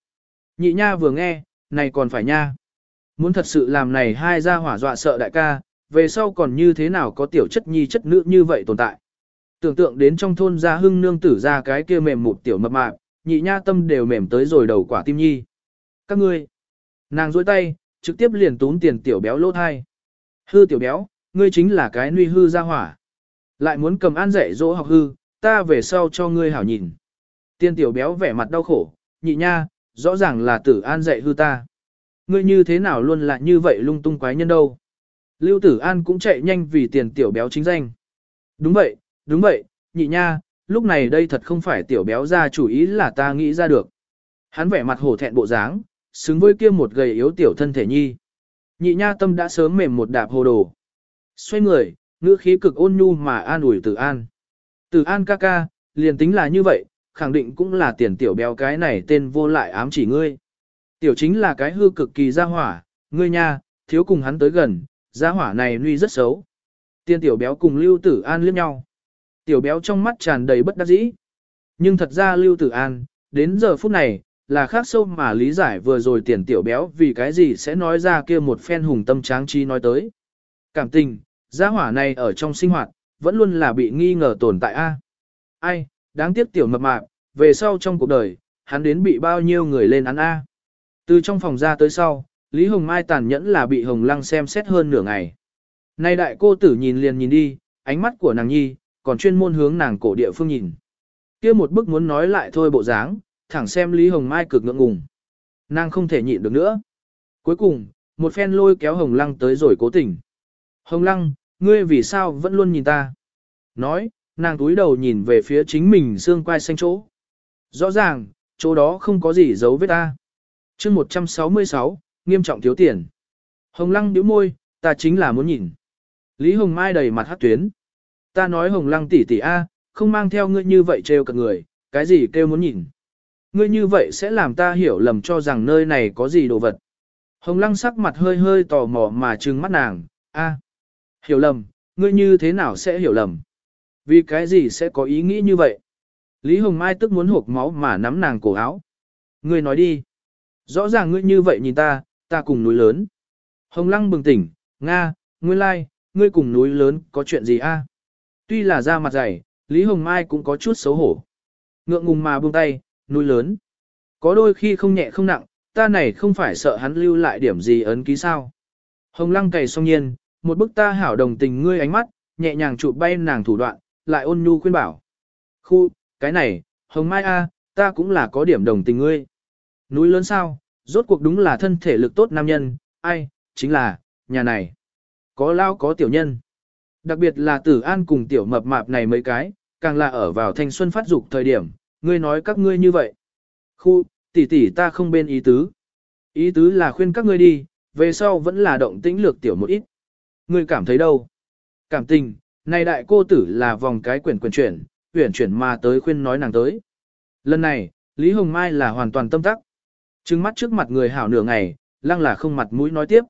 Speaker 1: Nhị nha vừa nghe, này còn phải nha. Muốn thật sự làm này hai gia hỏa dọa sợ đại ca, về sau còn như thế nào có tiểu chất nhi chất nữ như vậy tồn tại. Tưởng tượng đến trong thôn gia hưng nương tử ra cái kia mềm một tiểu mập mạp, nhị nha tâm đều mềm tới rồi đầu quả tim nhi. Các ngươi, nàng dối tay, trực tiếp liền tún tiền tiểu béo lỗ thai. Hư tiểu béo, ngươi chính là cái nuôi hư gia hỏa. Lại muốn cầm an dạy dỗ học hư, ta về sau cho ngươi hảo nhìn. Tiên tiểu béo vẻ mặt đau khổ, nhị nha, rõ ràng là tử an dạy hư ta. Ngươi như thế nào luôn là như vậy lung tung quái nhân đâu. Lưu tử an cũng chạy nhanh vì tiền tiểu béo chính danh. Đúng vậy, đúng vậy, nhị nha, lúc này đây thật không phải tiểu béo ra chủ ý là ta nghĩ ra được. Hắn vẻ mặt hổ thẹn bộ dáng, xứng với kia một gầy yếu tiểu thân thể nhi. Nhị nha tâm đã sớm mềm một đạp hồ đồ. Xoay người, ngữ khí cực ôn nhu mà an ủi tử an. Tử an ca ca, liền tính là như vậy, khẳng định cũng là tiền tiểu béo cái này tên vô lại ám chỉ ngươi. Tiểu chính là cái hư cực kỳ gia hỏa, ngươi nha, thiếu cùng hắn tới gần, gia hỏa này nuy rất xấu. Tiên tiểu béo cùng Lưu Tử An liếc nhau. Tiểu béo trong mắt tràn đầy bất đắc dĩ. Nhưng thật ra Lưu Tử An, đến giờ phút này, là khác sâu mà lý giải vừa rồi tiền tiểu béo vì cái gì sẽ nói ra kia một phen hùng tâm tráng trí nói tới. Cảm tình, gia hỏa này ở trong sinh hoạt, vẫn luôn là bị nghi ngờ tồn tại a. Ai, đáng tiếc tiểu mập mạp, về sau trong cuộc đời, hắn đến bị bao nhiêu người lên án A. Từ trong phòng ra tới sau, Lý Hồng Mai tàn nhẫn là bị Hồng Lăng xem xét hơn nửa ngày. Nay đại cô tử nhìn liền nhìn đi, ánh mắt của nàng nhi, còn chuyên môn hướng nàng cổ địa phương nhìn. kia một bức muốn nói lại thôi bộ dáng, thẳng xem Lý Hồng Mai cực ngượng ngùng. Nàng không thể nhịn được nữa. Cuối cùng, một phen lôi kéo Hồng Lăng tới rồi cố tình. Hồng Lăng, ngươi vì sao vẫn luôn nhìn ta? Nói, nàng túi đầu nhìn về phía chính mình xương quai xanh chỗ. Rõ ràng, chỗ đó không có gì giấu vết ta. chương 166, nghiêm trọng thiếu tiền. Hồng lăng điếu môi, ta chính là muốn nhìn. Lý Hồng Mai đầy mặt hát tuyến. Ta nói Hồng lăng tỷ tỷ A, không mang theo ngươi như vậy trêu cả người, cái gì kêu muốn nhìn. Ngươi như vậy sẽ làm ta hiểu lầm cho rằng nơi này có gì đồ vật. Hồng lăng sắc mặt hơi hơi tò mò mà trừng mắt nàng, A. hiểu lầm, ngươi như thế nào sẽ hiểu lầm. Vì cái gì sẽ có ý nghĩ như vậy? Lý Hồng Mai tức muốn hộp máu mà nắm nàng cổ áo. Ngươi nói đi. Rõ ràng ngươi như vậy nhìn ta, ta cùng núi lớn. Hồng Lăng bừng tỉnh, Nga, nguyên lai, ngươi cùng núi lớn có chuyện gì a? Tuy là da mặt dày, Lý Hồng Mai cũng có chút xấu hổ. Ngượng ngùng mà buông tay, núi lớn. Có đôi khi không nhẹ không nặng, ta này không phải sợ hắn lưu lại điểm gì ấn ký sao. Hồng Lăng cày song nhiên, một bức ta hảo đồng tình ngươi ánh mắt, nhẹ nhàng chụp bay nàng thủ đoạn, lại ôn nhu khuyên bảo. Khu, cái này, Hồng Mai A, ta cũng là có điểm đồng tình ngươi. Núi lớn sao, rốt cuộc đúng là thân thể lực tốt nam nhân, ai, chính là, nhà này. Có lao có tiểu nhân. Đặc biệt là tử an cùng tiểu mập mạp này mấy cái, càng là ở vào thanh xuân phát dục thời điểm, ngươi nói các ngươi như vậy. Khu, tỷ tỷ ta không bên ý tứ. Ý tứ là khuyên các ngươi đi, về sau vẫn là động tĩnh lược tiểu một ít. Ngươi cảm thấy đâu? Cảm tình, này đại cô tử là vòng cái quyển quyển chuyển, quyển chuyển mà tới khuyên nói nàng tới. Lần này, Lý Hồng Mai là hoàn toàn tâm tắc. Trừng mắt trước mặt người hảo nửa ngày, lăng là không mặt mũi nói tiếp.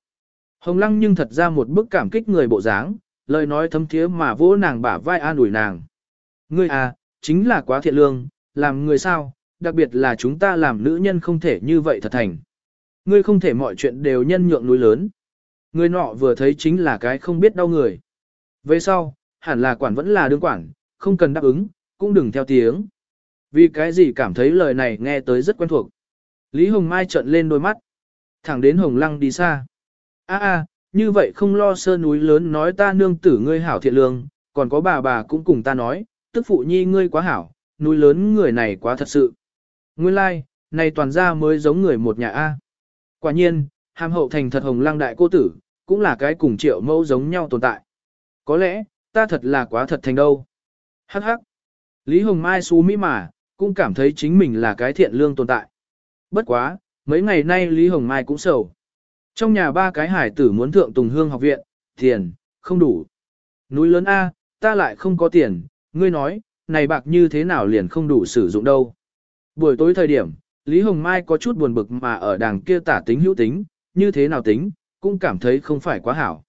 Speaker 1: Hồng lăng nhưng thật ra một bức cảm kích người bộ dáng, lời nói thấm thiế mà vỗ nàng bả vai an ủi nàng. Ngươi à, chính là quá thiện lương, làm người sao, đặc biệt là chúng ta làm nữ nhân không thể như vậy thật thành. Ngươi không thể mọi chuyện đều nhân nhượng núi lớn. ngươi nọ vừa thấy chính là cái không biết đau người. Về sau, hẳn là quản vẫn là đương quản, không cần đáp ứng, cũng đừng theo tiếng. Vì cái gì cảm thấy lời này nghe tới rất quen thuộc. Lý Hồng Mai trợn lên đôi mắt. Thẳng đến Hồng Lăng đi xa. a a như vậy không lo sơ núi lớn nói ta nương tử ngươi hảo thiện lương, còn có bà bà cũng cùng ta nói, tức phụ nhi ngươi quá hảo, núi lớn người này quá thật sự. Nguyên lai, like, này toàn ra mới giống người một nhà A. Quả nhiên, hàm hậu thành thật hồng lăng đại cô tử, cũng là cái cùng triệu mẫu giống nhau tồn tại. Có lẽ, ta thật là quá thật thành đâu. Hắc hắc. Lý Hồng Mai xú mỹ mà, cũng cảm thấy chính mình là cái thiện lương tồn tại. Bất quá, mấy ngày nay Lý Hồng Mai cũng sầu. Trong nhà ba cái hải tử muốn thượng Tùng Hương học viện, tiền, không đủ. Núi lớn A, ta lại không có tiền, ngươi nói, này bạc như thế nào liền không đủ sử dụng đâu. Buổi tối thời điểm, Lý Hồng Mai có chút buồn bực mà ở đàng kia tả tính hữu tính, như thế nào tính, cũng cảm thấy không phải quá hảo.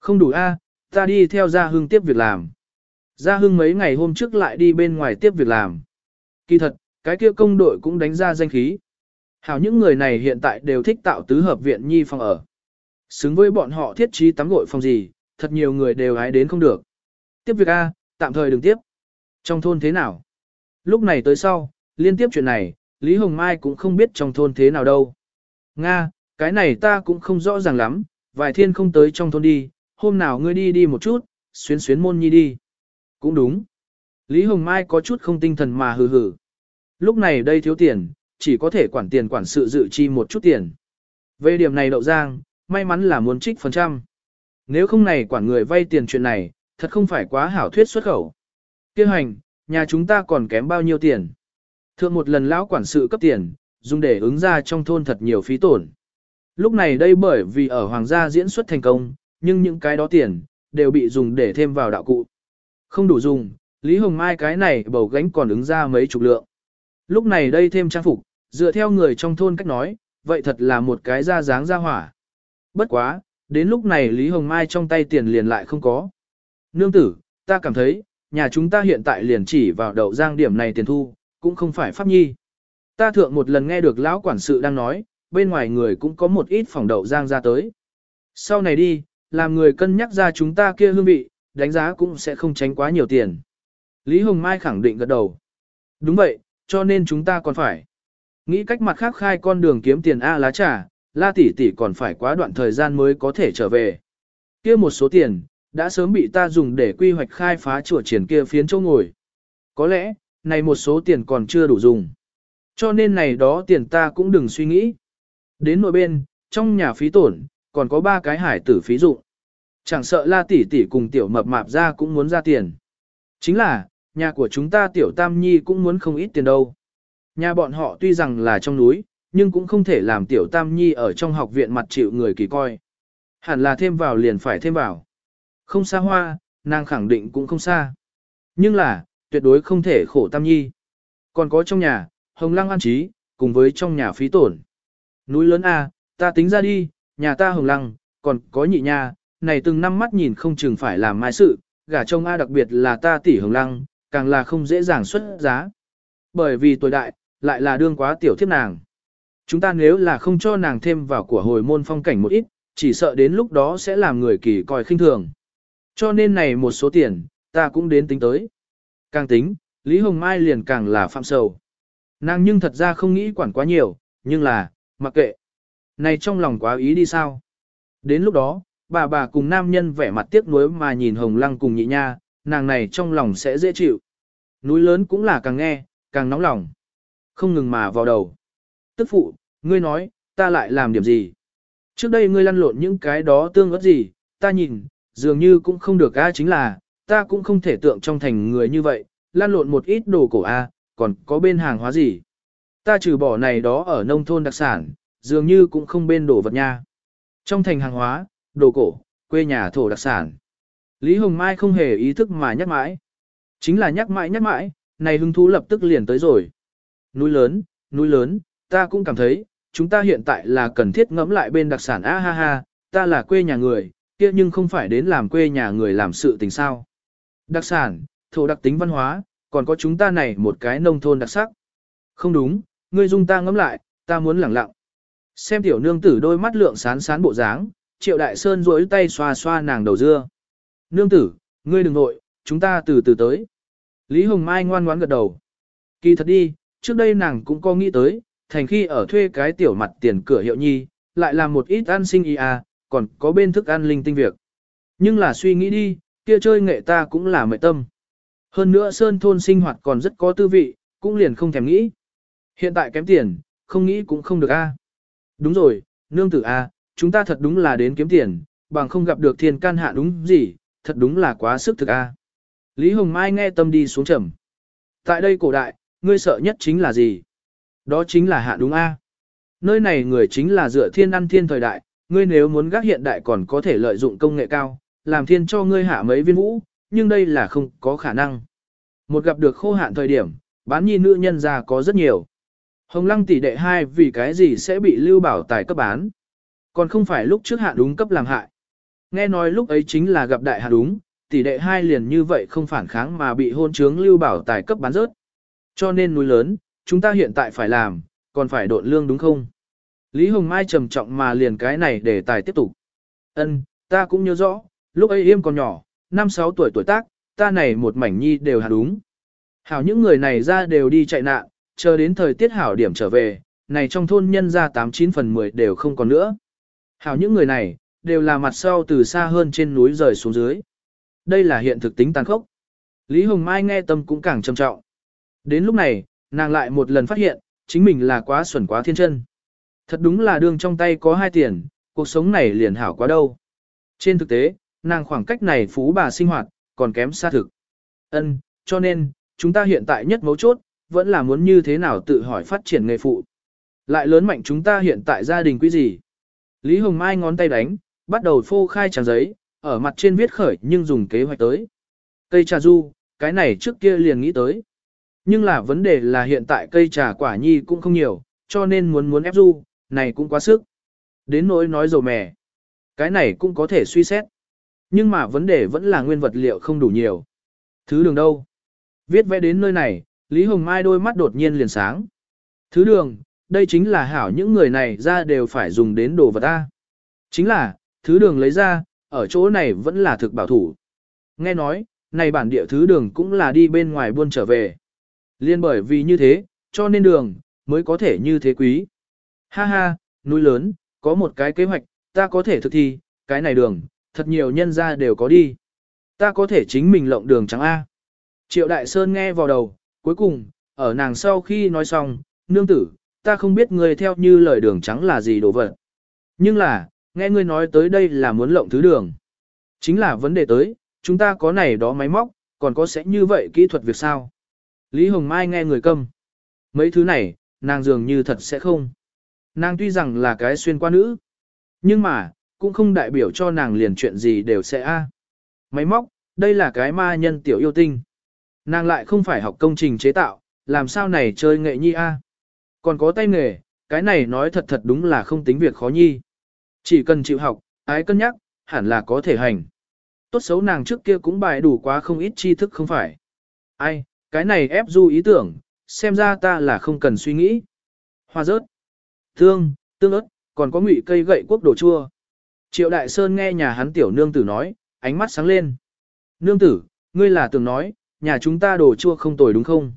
Speaker 1: Không đủ A, ta đi theo Gia Hưng tiếp việc làm. Gia Hưng mấy ngày hôm trước lại đi bên ngoài tiếp việc làm. Kỳ thật, cái kia công đội cũng đánh ra danh khí. Hảo những người này hiện tại đều thích tạo tứ hợp viện nhi phòng ở. Xứng với bọn họ thiết trí tắm gội phòng gì, thật nhiều người đều hái đến không được. Tiếp việc A, tạm thời đừng tiếp. Trong thôn thế nào? Lúc này tới sau, liên tiếp chuyện này, Lý Hồng Mai cũng không biết trong thôn thế nào đâu. Nga, cái này ta cũng không rõ ràng lắm, vài thiên không tới trong thôn đi, hôm nào ngươi đi đi một chút, xuyến xuyến môn nhi đi. Cũng đúng. Lý Hồng Mai có chút không tinh thần mà hừ hừ. Lúc này đây thiếu tiền, chỉ có thể quản tiền quản sự dự chi một chút tiền. Về điểm này đậu giang, may mắn là muốn trích phần trăm. Nếu không này quản người vay tiền chuyện này, thật không phải quá hảo thuyết xuất khẩu. Kêu hành, nhà chúng ta còn kém bao nhiêu tiền. Thượng một lần lão quản sự cấp tiền, dùng để ứng ra trong thôn thật nhiều phí tổn. Lúc này đây bởi vì ở hoàng gia diễn xuất thành công, nhưng những cái đó tiền, đều bị dùng để thêm vào đạo cụ. Không đủ dùng, Lý Hồng Mai cái này bầu gánh còn ứng ra mấy chục lượng. Lúc này đây thêm trang phục, dựa theo người trong thôn cách nói, vậy thật là một cái ra dáng ra hỏa. Bất quá, đến lúc này Lý Hồng Mai trong tay tiền liền lại không có. Nương tử, ta cảm thấy, nhà chúng ta hiện tại liền chỉ vào đậu giang điểm này tiền thu, cũng không phải pháp nhi. Ta thượng một lần nghe được lão quản sự đang nói, bên ngoài người cũng có một ít phòng đậu giang ra tới. Sau này đi, làm người cân nhắc ra chúng ta kia hương vị, đánh giá cũng sẽ không tránh quá nhiều tiền. Lý Hồng Mai khẳng định gật đầu. Đúng vậy, cho nên chúng ta còn phải. Nghĩ cách mặt khác khai con đường kiếm tiền A lá trà, la tỷ tỷ còn phải quá đoạn thời gian mới có thể trở về. kia một số tiền, đã sớm bị ta dùng để quy hoạch khai phá chùa triển kia phiến châu ngồi. Có lẽ, này một số tiền còn chưa đủ dùng. Cho nên này đó tiền ta cũng đừng suy nghĩ. Đến nội bên, trong nhà phí tổn, còn có ba cái hải tử phí dụng. Chẳng sợ la tỷ tỷ cùng tiểu mập mạp ra cũng muốn ra tiền. Chính là, nhà của chúng ta tiểu tam nhi cũng muốn không ít tiền đâu. Nhà bọn họ tuy rằng là trong núi, nhưng cũng không thể làm tiểu tam nhi ở trong học viện mặt chịu người kỳ coi. Hẳn là thêm vào liền phải thêm vào. Không xa hoa, nàng khẳng định cũng không xa. Nhưng là, tuyệt đối không thể khổ tam nhi. Còn có trong nhà, hồng lăng an trí, cùng với trong nhà phí tổn. Núi lớn A, ta tính ra đi, nhà ta hồng lăng, còn có nhị nha, này từng năm mắt nhìn không chừng phải làm mai sự, gả chồng A đặc biệt là ta tỷ hồng lăng, càng là không dễ dàng xuất giá. Bởi vì tuổi đại, lại là đương quá tiểu thiếp nàng. Chúng ta nếu là không cho nàng thêm vào của hồi môn phong cảnh một ít, chỉ sợ đến lúc đó sẽ làm người kỳ coi khinh thường. Cho nên này một số tiền, ta cũng đến tính tới. Càng tính, Lý Hồng Mai liền càng là phạm sầu. Nàng nhưng thật ra không nghĩ quản quá nhiều, nhưng là, mặc kệ. Này trong lòng quá ý đi sao? Đến lúc đó, bà bà cùng nam nhân vẻ mặt tiếc nuối mà nhìn hồng lăng cùng nhị nha, nàng này trong lòng sẽ dễ chịu. Núi lớn cũng là càng nghe, càng nóng lòng. Không ngừng mà vào đầu. Tức phụ, ngươi nói, ta lại làm điểm gì? Trước đây ngươi lăn lộn những cái đó tương ớt gì, ta nhìn, dường như cũng không được a chính là, ta cũng không thể tượng trong thành người như vậy, lăn lộn một ít đồ cổ a, còn có bên hàng hóa gì. Ta trừ bỏ này đó ở nông thôn đặc sản, dường như cũng không bên đồ vật nha. Trong thành hàng hóa, đồ cổ, quê nhà thổ đặc sản. Lý Hồng Mai không hề ý thức mà nhắc mãi. Chính là nhắc mãi nhắc mãi, này hứng thú lập tức liền tới rồi. Núi lớn, núi lớn, ta cũng cảm thấy, chúng ta hiện tại là cần thiết ngẫm lại bên đặc sản a ha ha, ta là quê nhà người, kia nhưng không phải đến làm quê nhà người làm sự tình sao. Đặc sản, thổ đặc tính văn hóa, còn có chúng ta này một cái nông thôn đặc sắc. Không đúng, ngươi dung ta ngẫm lại, ta muốn lẳng lặng. Xem tiểu nương tử đôi mắt lượng sán sán bộ dáng, triệu đại sơn duỗi tay xoa xoa nàng đầu dưa. Nương tử, ngươi đừng nội, chúng ta từ từ tới. Lý Hồng Mai ngoan ngoãn gật đầu. Kỳ thật đi, trước đây nàng cũng có nghĩ tới, thành khi ở thuê cái tiểu mặt tiền cửa hiệu nhi, lại làm một ít ăn sinh y à, còn có bên thức ăn linh tinh việc. Nhưng là suy nghĩ đi, kia chơi nghệ ta cũng là mệ tâm. Hơn nữa sơn thôn sinh hoạt còn rất có tư vị, cũng liền không thèm nghĩ. Hiện tại kém tiền, không nghĩ cũng không được a. Đúng rồi, nương tử a, chúng ta thật đúng là đến kiếm tiền, bằng không gặp được thiên can hạ đúng gì, thật đúng là quá sức thực a. Lý Hồng Mai nghe tâm đi xuống trầm. Tại đây cổ đại, ngươi sợ nhất chính là gì? Đó chính là hạ đúng a. Nơi này người chính là dựa thiên ăn thiên thời đại, ngươi nếu muốn gác hiện đại còn có thể lợi dụng công nghệ cao, làm thiên cho ngươi hạ mấy viên vũ, nhưng đây là không có khả năng. Một gặp được khô hạn thời điểm, bán nhi nữ nhân ra có rất nhiều. Hồng lăng tỷ đệ hai vì cái gì sẽ bị lưu bảo tài cấp bán. Còn không phải lúc trước hạ đúng cấp làm hại. Nghe nói lúc ấy chính là gặp đại hạ đúng, tỷ đệ hai liền như vậy không phản kháng mà bị hôn trướng lưu bảo tài cấp bán rớt. Cho nên núi lớn, chúng ta hiện tại phải làm, còn phải độn lương đúng không? Lý Hồng Mai trầm trọng mà liền cái này để tài tiếp tục. Ân, ta cũng nhớ rõ, lúc ấy im còn nhỏ, 5-6 tuổi tuổi tác, ta này một mảnh nhi đều hạt đúng. Hảo những người này ra đều đi chạy nạn, chờ đến thời tiết hảo điểm trở về, này trong thôn nhân ra 89 phần 10 đều không còn nữa. Hảo những người này, đều là mặt sau từ xa hơn trên núi rời xuống dưới. Đây là hiện thực tính tàn khốc. Lý Hồng Mai nghe tâm cũng càng trầm trọng. Đến lúc này, nàng lại một lần phát hiện, chính mình là quá xuẩn quá thiên chân. Thật đúng là đương trong tay có hai tiền, cuộc sống này liền hảo quá đâu. Trên thực tế, nàng khoảng cách này phú bà sinh hoạt, còn kém xa thực. Ân, cho nên, chúng ta hiện tại nhất mấu chốt, vẫn là muốn như thế nào tự hỏi phát triển nghề phụ. Lại lớn mạnh chúng ta hiện tại gia đình quý gì. Lý Hồng Mai ngón tay đánh, bắt đầu phô khai trang giấy, ở mặt trên viết khởi nhưng dùng kế hoạch tới. Cây trà du, cái này trước kia liền nghĩ tới. Nhưng là vấn đề là hiện tại cây trà quả nhi cũng không nhiều, cho nên muốn muốn ép du, này cũng quá sức. Đến nỗi nói dầu mè. Cái này cũng có thể suy xét. Nhưng mà vấn đề vẫn là nguyên vật liệu không đủ nhiều. Thứ đường đâu? Viết vẽ đến nơi này, Lý Hồng Mai đôi mắt đột nhiên liền sáng. Thứ đường, đây chính là hảo những người này ra đều phải dùng đến đồ vật ta. Chính là, thứ đường lấy ra, ở chỗ này vẫn là thực bảo thủ. Nghe nói, này bản địa thứ đường cũng là đi bên ngoài buôn trở về. Liên bởi vì như thế, cho nên đường, mới có thể như thế quý. Ha ha, núi lớn, có một cái kế hoạch, ta có thể thực thi, cái này đường, thật nhiều nhân gia đều có đi. Ta có thể chính mình lộng đường trắng A. Triệu Đại Sơn nghe vào đầu, cuối cùng, ở nàng sau khi nói xong, nương tử, ta không biết ngươi theo như lời đường trắng là gì đồ vật. Nhưng là, nghe ngươi nói tới đây là muốn lộng thứ đường. Chính là vấn đề tới, chúng ta có này đó máy móc, còn có sẽ như vậy kỹ thuật việc sao? Lý Hồng Mai nghe người câm. Mấy thứ này, nàng dường như thật sẽ không. Nàng tuy rằng là cái xuyên qua nữ, nhưng mà, cũng không đại biểu cho nàng liền chuyện gì đều sẽ a. Máy móc, đây là cái ma nhân tiểu yêu tinh. Nàng lại không phải học công trình chế tạo, làm sao này chơi nghệ nhi a? Còn có tay nghề, cái này nói thật thật đúng là không tính việc khó nhi. Chỉ cần chịu học, ái cân nhắc, hẳn là có thể hành. Tốt xấu nàng trước kia cũng bài đủ quá không ít tri thức không phải. Ai, cái này ép du ý tưởng, xem ra ta là không cần suy nghĩ. Hoa rớt, thương, tương ớt, còn có ngụy cây gậy quốc đồ chua. Triệu Đại Sơn nghe nhà hắn tiểu nương tử nói, ánh mắt sáng lên. Nương tử, ngươi là tưởng nói, nhà chúng ta đồ chua không tồi đúng không?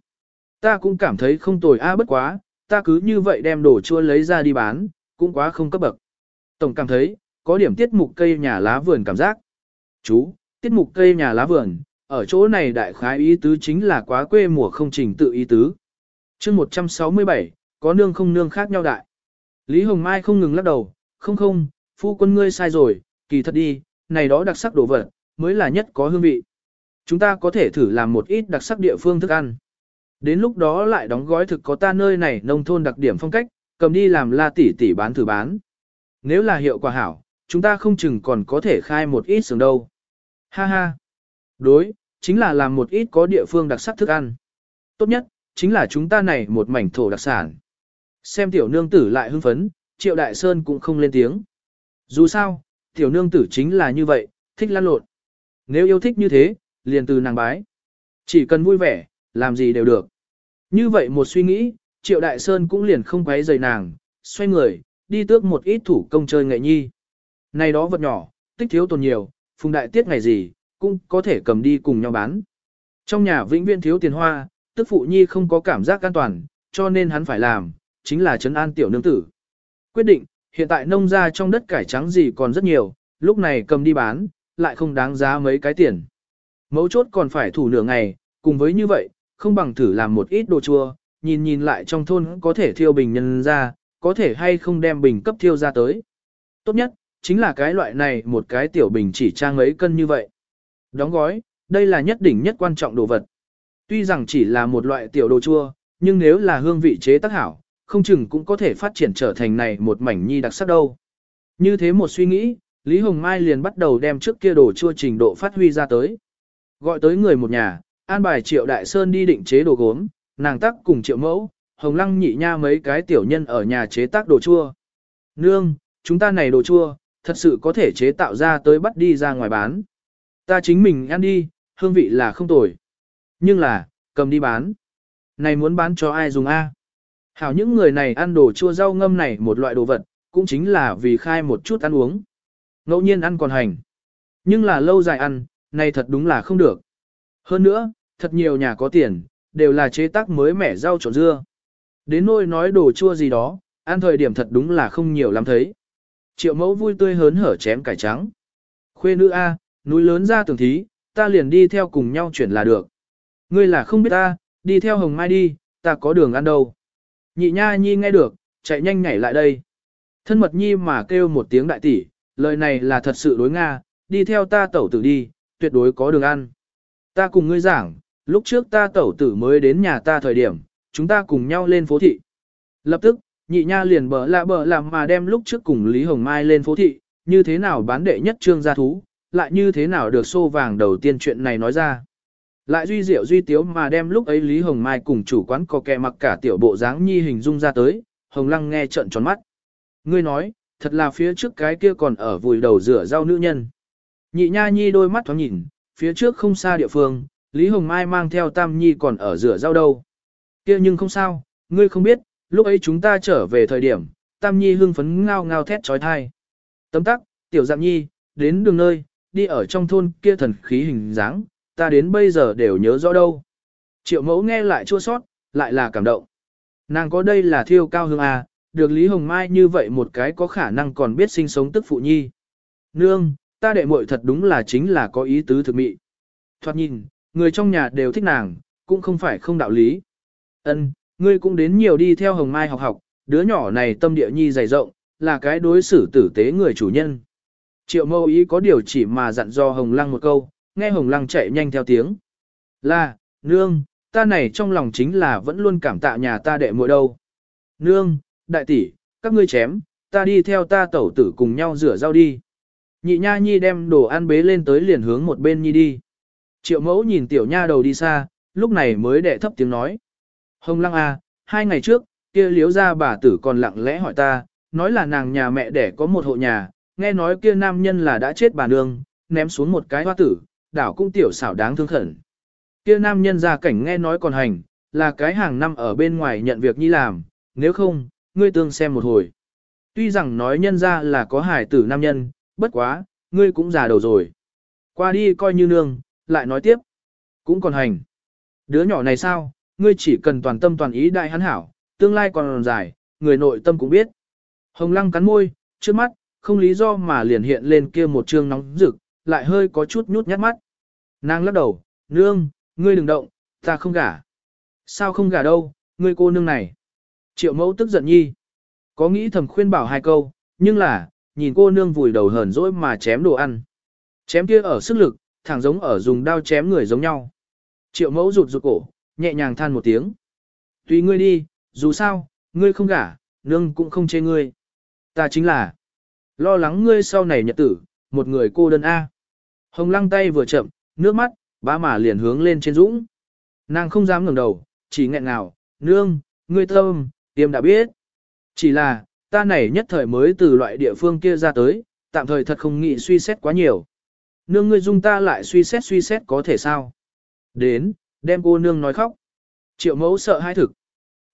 Speaker 1: Ta cũng cảm thấy không tồi a bất quá, ta cứ như vậy đem đồ chua lấy ra đi bán, cũng quá không cấp bậc. Tổng cảm thấy, có điểm tiết mục cây nhà lá vườn cảm giác. Chú, tiết mục cây nhà lá vườn, ở chỗ này đại khái ý tứ chính là quá quê mùa không trình tự ý tứ. chương 167, có nương không nương khác nhau đại. Lý Hồng Mai không ngừng lắc đầu, không không, phu quân ngươi sai rồi, kỳ thật đi, này đó đặc sắc đồ vật, mới là nhất có hương vị. Chúng ta có thể thử làm một ít đặc sắc địa phương thức ăn. Đến lúc đó lại đóng gói thực có ta nơi này nông thôn đặc điểm phong cách, cầm đi làm la tỷ tỷ bán thử bán. Nếu là hiệu quả hảo, chúng ta không chừng còn có thể khai một ít xưởng đâu. Ha ha. Đối, chính là làm một ít có địa phương đặc sắc thức ăn. Tốt nhất, chính là chúng ta này một mảnh thổ đặc sản. Xem tiểu nương tử lại hưng phấn, triệu đại sơn cũng không lên tiếng. Dù sao, tiểu nương tử chính là như vậy, thích lan lộn. Nếu yêu thích như thế, liền từ nàng bái. Chỉ cần vui vẻ, làm gì đều được. Như vậy một suy nghĩ, triệu đại sơn cũng liền không quấy rầy nàng, xoay người, đi tước một ít thủ công chơi nghệ nhi. Này đó vật nhỏ, tích thiếu tồn nhiều, phùng đại tiết ngày gì, cũng có thể cầm đi cùng nhau bán. Trong nhà vĩnh viễn thiếu tiền hoa, tức phụ nhi không có cảm giác an toàn, cho nên hắn phải làm, chính là trấn an tiểu nương tử. Quyết định, hiện tại nông ra trong đất cải trắng gì còn rất nhiều, lúc này cầm đi bán, lại không đáng giá mấy cái tiền. Mấu chốt còn phải thủ nửa ngày, cùng với như vậy, không bằng thử làm một ít đồ chua, nhìn nhìn lại trong thôn có thể thiêu bình nhân ra, có thể hay không đem bình cấp thiêu ra tới. Tốt nhất, chính là cái loại này một cái tiểu bình chỉ trang mấy cân như vậy. Đóng gói, đây là nhất đỉnh nhất quan trọng đồ vật. Tuy rằng chỉ là một loại tiểu đồ chua, nhưng nếu là hương vị chế tác hảo, không chừng cũng có thể phát triển trở thành này một mảnh nhi đặc sắc đâu. Như thế một suy nghĩ, Lý Hồng Mai liền bắt đầu đem trước kia đồ chua trình độ phát huy ra tới. Gọi tới người một nhà, an bài triệu đại sơn đi định chế đồ gốm, nàng tác cùng triệu mẫu, hồng lăng nhị nha mấy cái tiểu nhân ở nhà chế tác đồ chua. Nương, chúng ta này đồ chua, thật sự có thể chế tạo ra tới bắt đi ra ngoài bán. Ta chính mình ăn đi, hương vị là không tồi. Nhưng là, cầm đi bán. Này muốn bán cho ai dùng A? Hảo những người này ăn đồ chua rau ngâm này một loại đồ vật, cũng chính là vì khai một chút ăn uống. Ngẫu nhiên ăn còn hành. Nhưng là lâu dài ăn, này thật đúng là không được. Hơn nữa, thật nhiều nhà có tiền, đều là chế tác mới mẻ rau trộn dưa. Đến nôi nói đồ chua gì đó, ăn thời điểm thật đúng là không nhiều lắm thấy. Triệu mẫu vui tươi hớn hở chém cải trắng. Khuê nữ A, núi lớn ra tưởng thí, ta liền đi theo cùng nhau chuyển là được. Ngươi là không biết ta, đi theo hồng mai đi, ta có đường ăn đâu. Nhị nha nhi nghe được, chạy nhanh nhảy lại đây. Thân mật nhi mà kêu một tiếng đại tỷ, lời này là thật sự đối Nga, đi theo ta tẩu tử đi, tuyệt đối có đường ăn. Ta cùng ngươi giảng, lúc trước ta tẩu tử mới đến nhà ta thời điểm, chúng ta cùng nhau lên phố thị. Lập tức, nhị nha liền bở lạ bở làm mà đem lúc trước cùng Lý Hồng Mai lên phố thị, như thế nào bán đệ nhất trương gia thú, lại như thế nào được xô vàng đầu tiên chuyện này nói ra. Lại duy diệu duy tiếu mà đem lúc ấy Lý Hồng Mai cùng chủ quán có kẹ mặc cả tiểu bộ dáng nhi hình dung ra tới, Hồng Lăng nghe trận tròn mắt. Ngươi nói, thật là phía trước cái kia còn ở vùi đầu rửa rau nữ nhân. Nhị nha nhi đôi mắt thoáng nhìn, phía trước không xa địa phương, Lý Hồng Mai mang theo Tam Nhi còn ở rửa rau đâu. kia nhưng không sao, ngươi không biết, lúc ấy chúng ta trở về thời điểm, Tam Nhi hưng phấn ngao ngao thét trói thai. Tấm tắc, tiểu dạng nhi, đến đường nơi, đi ở trong thôn kia thần khí hình dáng, ta đến bây giờ đều nhớ rõ đâu. Triệu mẫu nghe lại chua sót, lại là cảm động. Nàng có đây là thiêu cao hương à, được Lý Hồng Mai như vậy một cái có khả năng còn biết sinh sống tức phụ nhi. Nương, ta đệ muội thật đúng là chính là có ý tứ thực mị. Thoạt nhìn, người trong nhà đều thích nàng, cũng không phải không đạo lý. Ân, ngươi cũng đến nhiều đi theo Hồng Mai học học, đứa nhỏ này tâm địa nhi dày rộng, là cái đối xử tử tế người chủ nhân. Triệu mâu ý có điều chỉ mà dặn do Hồng Lăng một câu, nghe Hồng Lăng chạy nhanh theo tiếng. Là, nương, ta này trong lòng chính là vẫn luôn cảm tạ nhà ta đệ muội đâu. Nương, đại tỷ, các ngươi chém, ta đi theo ta tẩu tử cùng nhau rửa rau đi. Nhị nha nhi đem đồ ăn bế lên tới liền hướng một bên nhi đi. Triệu mẫu nhìn tiểu nha đầu đi xa, lúc này mới đệ thấp tiếng nói. Hồng lăng à, hai ngày trước, kia liếu ra bà tử còn lặng lẽ hỏi ta, nói là nàng nhà mẹ đẻ có một hộ nhà, nghe nói kia nam nhân là đã chết bà nương, ném xuống một cái hoa tử, đảo cũng tiểu xảo đáng thương khẩn. Kia nam nhân ra cảnh nghe nói còn hành, là cái hàng năm ở bên ngoài nhận việc nhi làm, nếu không, ngươi tương xem một hồi. Tuy rằng nói nhân ra là có hài tử nam nhân, bất quá, ngươi cũng già đầu rồi. Qua đi coi như nương, lại nói tiếp. Cũng còn hành. Đứa nhỏ này sao, ngươi chỉ cần toàn tâm toàn ý đại hắn hảo, tương lai còn dài, người nội tâm cũng biết. Hồng lăng cắn môi, trước mắt, không lý do mà liền hiện lên kia một trương nóng rực, lại hơi có chút nhút nhát mắt. Nàng lắc đầu, nương, ngươi đừng động, ta không gả. Sao không gả đâu, ngươi cô nương này. Triệu mẫu tức giận nhi. Có nghĩ thầm khuyên bảo hai câu, nhưng là, nhìn cô nương vùi đầu hờn dỗi mà chém đồ ăn. Chém kia ở sức lực, thẳng giống ở dùng đao chém người giống nhau. Triệu mẫu rụt rụt cổ, nhẹ nhàng than một tiếng. Tùy ngươi đi, dù sao, ngươi không gả, nương cũng không chê ngươi. Ta chính là lo lắng ngươi sau này nhật tử, một người cô đơn A. Hồng lăng tay vừa chậm, nước mắt, bá mà liền hướng lên trên dũng. Nàng không dám ngẩng đầu, chỉ nghẹn ngào, nương, ngươi thơm, tiêm đã biết. Chỉ là, ta này nhất thời mới từ loại địa phương kia ra tới, tạm thời thật không nghĩ suy xét quá nhiều. Nương ngươi dung ta lại suy xét suy xét có thể sao. Đến, đem cô nương nói khóc. Triệu mẫu sợ hai thực.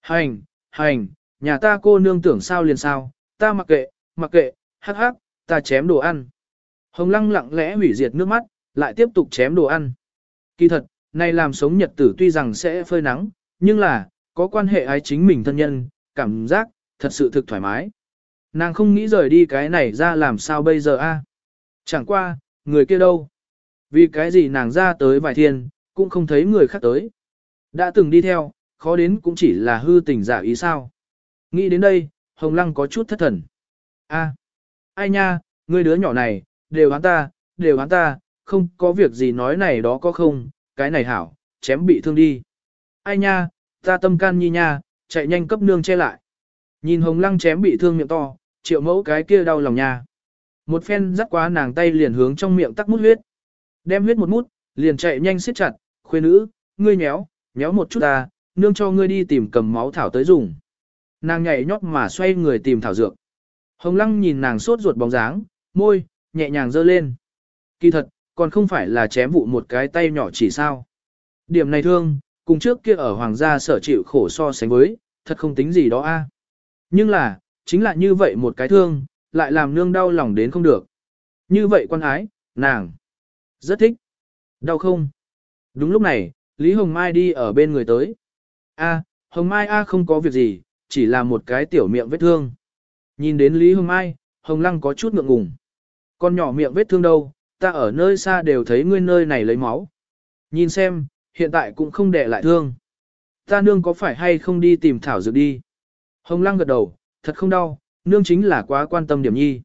Speaker 1: Hành, hành, nhà ta cô nương tưởng sao liền sao, ta mặc kệ, mặc kệ, hắc hắc, ta chém đồ ăn. Hồng lăng lặng lẽ hủy diệt nước mắt, lại tiếp tục chém đồ ăn. Kỳ thật, này làm sống nhật tử tuy rằng sẽ phơi nắng, nhưng là, có quan hệ ái chính mình thân nhân, cảm giác, thật sự thực thoải mái. Nàng không nghĩ rời đi cái này ra làm sao bây giờ a? À? Chẳng qua, người kia đâu? Vì cái gì nàng ra tới vài thiên, cũng không thấy người khác tới. Đã từng đi theo, khó đến cũng chỉ là hư tình giả ý sao. Nghĩ đến đây, Hồng Lăng có chút thất thần. a ai nha, người đứa nhỏ này, đều hắn ta, đều hắn ta, không có việc gì nói này đó có không, cái này hảo, chém bị thương đi. Ai nha, ta tâm can nhi nha, chạy nhanh cấp nương che lại. Nhìn hồng lăng chém bị thương miệng to, triệu mẫu cái kia đau lòng nha. Một phen dắt quá nàng tay liền hướng trong miệng tắc mút huyết. Đem huyết một mút, liền chạy nhanh siết chặt, khuê nữ, ngươi nhéo, nhéo một chút ta, nương cho ngươi đi tìm cầm máu thảo tới dùng. Nàng nhảy nhót mà xoay người tìm thảo dược. Hồng lăng nhìn nàng sốt ruột bóng dáng, môi, nhẹ nhàng dơ lên. Kỳ thật, còn không phải là chém vụ một cái tay nhỏ chỉ sao. Điểm này thương, cùng trước kia ở hoàng gia sở chịu khổ so sánh với, thật không tính gì đó a. Nhưng là, chính là như vậy một cái thương, lại làm nương đau lòng đến không được. Như vậy quan ái, nàng, rất thích. Đau không? Đúng lúc này, Lý Hồng Mai đi ở bên người tới. A, Hồng Mai A không có việc gì, chỉ là một cái tiểu miệng vết thương. Nhìn đến Lý Hồng Mai, Hồng Lăng có chút ngượng ngùng. Con nhỏ miệng vết thương đâu, ta ở nơi xa đều thấy ngươi nơi này lấy máu. Nhìn xem, hiện tại cũng không để lại thương. Ta nương có phải hay không đi tìm thảo dược đi? Hồng Lăng gật đầu, thật không đau, nương chính là quá quan tâm điểm nhi.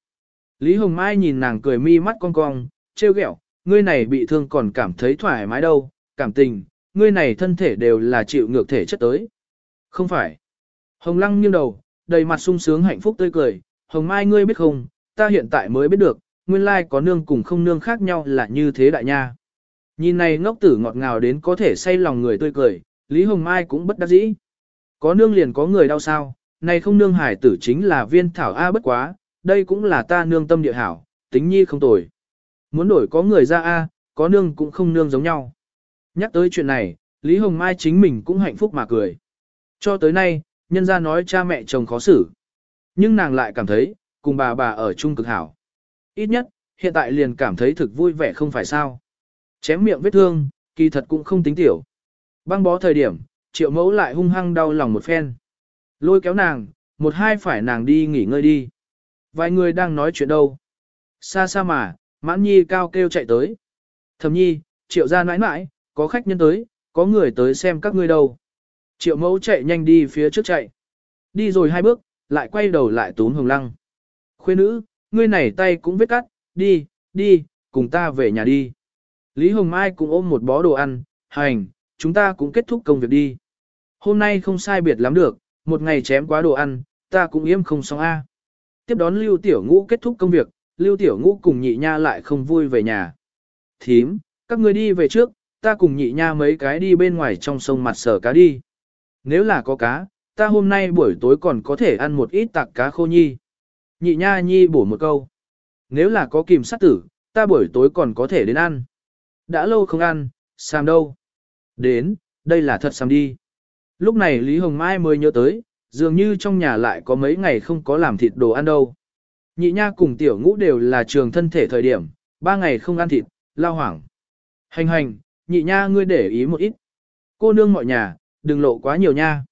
Speaker 1: Lý Hồng Mai nhìn nàng cười mi mắt cong cong, trêu ghẹo, ngươi này bị thương còn cảm thấy thoải mái đâu, cảm tình, ngươi này thân thể đều là chịu ngược thể chất tới. Không phải. Hồng Lăng nghiêng đầu, đầy mặt sung sướng hạnh phúc tươi cười, Hồng Mai ngươi biết không, ta hiện tại mới biết được, nguyên lai có nương cùng không nương khác nhau là như thế đại nha. Nhìn này ngốc tử ngọt ngào đến có thể say lòng người tươi cười, Lý Hồng Mai cũng bất đắc dĩ. Có nương liền có người đau sao, này không nương hải tử chính là viên thảo A bất quá, đây cũng là ta nương tâm địa hảo, tính nhi không tồi. Muốn đổi có người ra A, có nương cũng không nương giống nhau. Nhắc tới chuyện này, Lý Hồng Mai chính mình cũng hạnh phúc mà cười. Cho tới nay, nhân ra nói cha mẹ chồng khó xử. Nhưng nàng lại cảm thấy, cùng bà bà ở chung cực hảo. Ít nhất, hiện tại liền cảm thấy thực vui vẻ không phải sao. Chém miệng vết thương, kỳ thật cũng không tính tiểu. Băng bó thời điểm, triệu mẫu lại hung hăng đau lòng một phen. Lôi kéo nàng, một hai phải nàng đi nghỉ ngơi đi. Vài người đang nói chuyện đâu. Xa xa mà, mãn nhi cao kêu chạy tới. Thầm nhi, triệu ra nãi nãi, có khách nhân tới, có người tới xem các ngươi đâu. Triệu mẫu chạy nhanh đi phía trước chạy. Đi rồi hai bước, lại quay đầu lại tún hồng lăng. Khuê nữ, ngươi này tay cũng vết cắt, đi, đi, cùng ta về nhà đi. Lý Hồng Mai cũng ôm một bó đồ ăn, hành, chúng ta cũng kết thúc công việc đi. Hôm nay không sai biệt lắm được, một ngày chém quá đồ ăn, ta cũng yếm không xong a. Tiếp đón Lưu Tiểu Ngũ kết thúc công việc, Lưu Tiểu Ngũ cùng nhị nha lại không vui về nhà. Thím, các người đi về trước, ta cùng nhị nha mấy cái đi bên ngoài trong sông mặt sở cá đi. Nếu là có cá, ta hôm nay buổi tối còn có thể ăn một ít tạc cá khô nhi. Nhị nha nhi bổ một câu. Nếu là có kìm sát tử, ta buổi tối còn có thể đến ăn. Đã lâu không ăn, Sam đâu? Đến, đây là thật Sam đi. Lúc này Lý Hồng Mai mới nhớ tới, dường như trong nhà lại có mấy ngày không có làm thịt đồ ăn đâu. Nhị nha cùng tiểu ngũ đều là trường thân thể thời điểm, ba ngày không ăn thịt, lao hoảng. Hành hành, nhị nha ngươi để ý một ít. Cô nương mọi nhà, đừng lộ quá nhiều nha.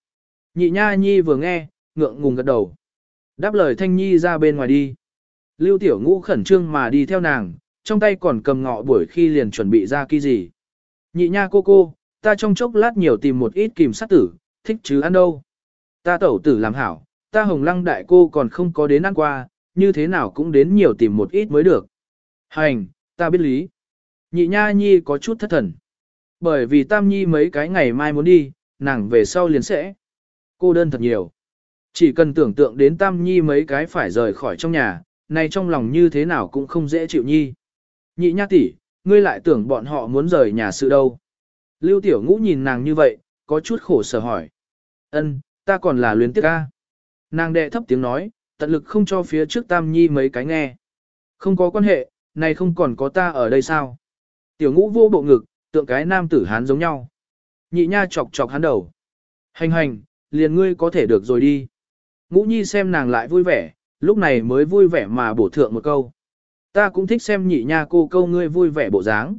Speaker 1: Nhị nha nhi vừa nghe, ngượng ngùng gật đầu. Đáp lời thanh nhi ra bên ngoài đi. Lưu Tiểu Ngũ khẩn trương mà đi theo nàng, trong tay còn cầm ngọ buổi khi liền chuẩn bị ra kỳ gì. Nhị nha cô cô, ta trong chốc lát nhiều tìm một ít kìm sát tử, thích chứ ăn đâu. Ta tẩu tử làm hảo, ta hồng lăng đại cô còn không có đến ăn qua, như thế nào cũng đến nhiều tìm một ít mới được. Hành, ta biết lý. Nhị nha nhi có chút thất thần. Bởi vì tam nhi mấy cái ngày mai muốn đi, nàng về sau liền sẽ. Cô đơn thật nhiều. Chỉ cần tưởng tượng đến tam nhi mấy cái phải rời khỏi trong nhà, này trong lòng như thế nào cũng không dễ chịu nhi. Nhị nha tỷ, ngươi lại tưởng bọn họ muốn rời nhà sự đâu. Lưu tiểu ngũ nhìn nàng như vậy, có chút khổ sở hỏi. Ân, ta còn là luyến tiếc ca. Nàng đệ thấp tiếng nói, tận lực không cho phía trước tam nhi mấy cái nghe. Không có quan hệ, này không còn có ta ở đây sao. Tiểu ngũ vô bộ ngực, tượng cái nam tử hán giống nhau. Nhị nha chọc chọc hắn đầu. Hành hành, liền ngươi có thể được rồi đi. Ngũ nhi xem nàng lại vui vẻ, lúc này mới vui vẻ mà bổ thượng một câu. Ta cũng thích xem nhị nha cô câu ngươi vui vẻ bộ dáng.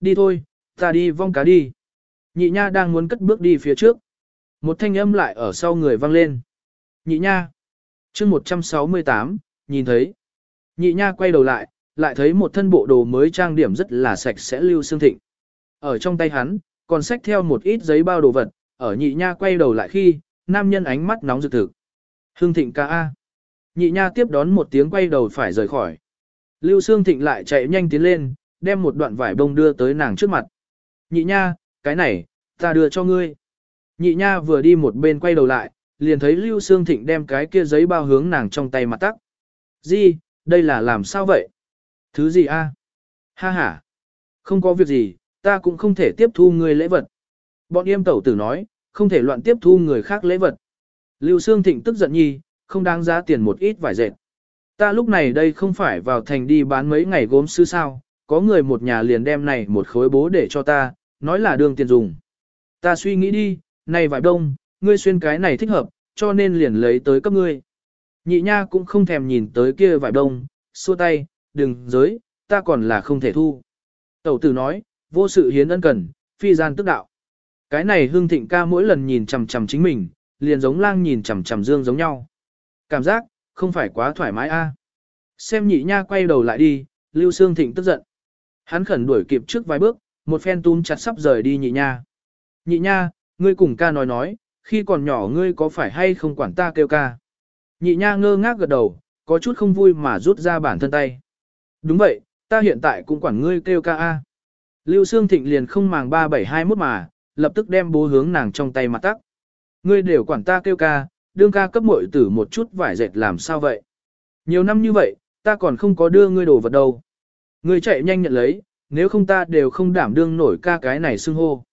Speaker 1: Đi thôi, ta đi vong cá đi. Nhị nha đang muốn cất bước đi phía trước. Một thanh âm lại ở sau người vang lên. Nhị nha. chương 168, nhìn thấy. Nhị nha quay đầu lại, lại thấy một thân bộ đồ mới trang điểm rất là sạch sẽ lưu xương thịnh. Ở trong tay hắn, còn xách theo một ít giấy bao đồ vật, ở nhị nha quay đầu lại khi, nam nhân ánh mắt nóng rực thực. Hương thịnh ca A. Nhị nha tiếp đón một tiếng quay đầu phải rời khỏi. Lưu xương Thịnh lại chạy nhanh tiến lên, đem một đoạn vải bông đưa tới nàng trước mặt. Nhị nha, cái này, ta đưa cho ngươi. Nhị nha vừa đi một bên quay đầu lại, liền thấy Lưu Sương Thịnh đem cái kia giấy bao hướng nàng trong tay mặt tắc. Di, đây là làm sao vậy? Thứ gì a? Ha ha. Không có việc gì, ta cũng không thể tiếp thu người lễ vật. Bọn yêm tẩu tử nói, không thể loạn tiếp thu người khác lễ vật. Lưu Sương Thịnh tức giận nhi, không đáng giá tiền một ít vải dệt. Ta lúc này đây không phải vào thành đi bán mấy ngày gốm sứ sao, có người một nhà liền đem này một khối bố để cho ta, nói là đường tiền dùng. Ta suy nghĩ đi, này vải đông, ngươi xuyên cái này thích hợp, cho nên liền lấy tới cấp ngươi. Nhị nha cũng không thèm nhìn tới kia vải đông, xua tay, đừng giới, ta còn là không thể thu. Tẩu tử nói, vô sự hiến ân cần, phi gian tức đạo. Cái này hương thịnh ca mỗi lần nhìn chằm chằm chính mình, liền giống lang nhìn chằm chằm dương giống nhau. Cảm giác, không phải quá thoải mái a. À? Xem nhị nha quay đầu lại đi, Lưu Sương Thịnh tức giận. Hắn khẩn đuổi kịp trước vài bước, một phen túm chặt sắp rời đi nhị nha. Nhị nha, ngươi cùng ca nói nói, khi còn nhỏ ngươi có phải hay không quản ta kêu ca. Nhị nha ngơ ngác gật đầu, có chút không vui mà rút ra bản thân tay. Đúng vậy, ta hiện tại cũng quản ngươi kêu ca a. Lưu Sương Thịnh liền không màng 3721 mà, lập tức đem bố hướng nàng trong tay mặt tắc. Ngươi đều quản ta kêu ca, đương ca cấp muội tử một chút vải dệt làm sao vậy? Nhiều năm như vậy, ta còn không có đưa ngươi đồ vật đâu. Ngươi chạy nhanh nhận lấy, nếu không ta đều không đảm đương nổi ca cái này xưng hô.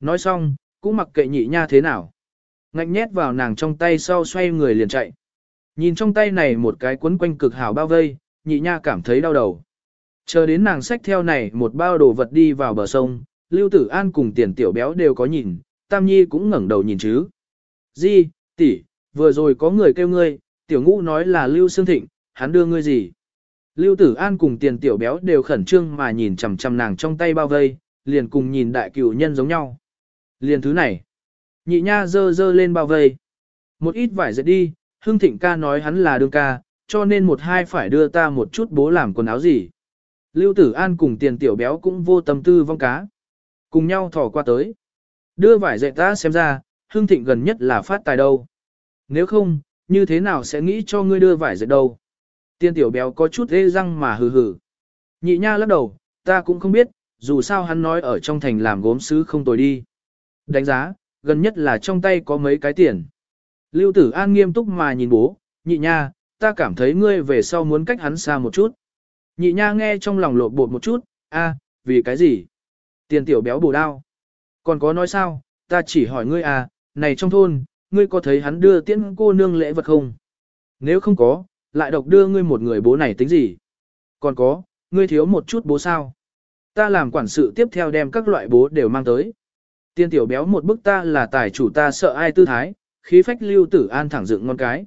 Speaker 1: Nói xong, cũng mặc kệ nhị nha thế nào. Ngạnh nhét vào nàng trong tay sau xoay người liền chạy. Nhìn trong tay này một cái cuốn quanh cực hảo bao vây, nhị nha cảm thấy đau đầu. Chờ đến nàng xách theo này một bao đồ vật đi vào bờ sông, Lưu Tử An cùng tiền tiểu béo đều có nhìn, Tam Nhi cũng ngẩng đầu nhìn chứ. Di, tỷ, vừa rồi có người kêu ngươi, tiểu ngũ nói là Lưu Sương Thịnh, hắn đưa ngươi gì? Lưu Tử An cùng tiền tiểu béo đều khẩn trương mà nhìn chằm chằm nàng trong tay bao vây, liền cùng nhìn đại cửu nhân giống nhau. Liền thứ này. Nhị nha dơ dơ lên bao vây. Một ít vải dệt đi, Hưng Thịnh ca nói hắn là đương ca, cho nên một hai phải đưa ta một chút bố làm quần áo gì. Lưu Tử An cùng tiền tiểu béo cũng vô tâm tư vong cá. Cùng nhau thỏ qua tới. Đưa vải dệt ta xem ra, Hưng Thịnh gần nhất là phát tài đâu. Nếu không, như thế nào sẽ nghĩ cho ngươi đưa vải dệt đâu. Tiên tiểu béo có chút ghê răng mà hừ hừ. Nhị nha lắc đầu, ta cũng không biết, dù sao hắn nói ở trong thành làm gốm sứ không tồi đi. Đánh giá, gần nhất là trong tay có mấy cái tiền. Lưu tử an nghiêm túc mà nhìn bố, nhị nha, ta cảm thấy ngươi về sau muốn cách hắn xa một chút. Nhị nha nghe trong lòng lộn bột một chút, a, vì cái gì? Tiền tiểu béo bổ đao. Còn có nói sao, ta chỉ hỏi ngươi à, này trong thôn, ngươi có thấy hắn đưa tiễn cô nương lễ vật không? Nếu không có, lại độc đưa ngươi một người bố này tính gì? Còn có, ngươi thiếu một chút bố sao? Ta làm quản sự tiếp theo đem các loại bố đều mang tới. Tiên tiểu béo một bức ta là tài chủ ta sợ ai tư thái, khí phách lưu tử an thẳng dựng ngon cái.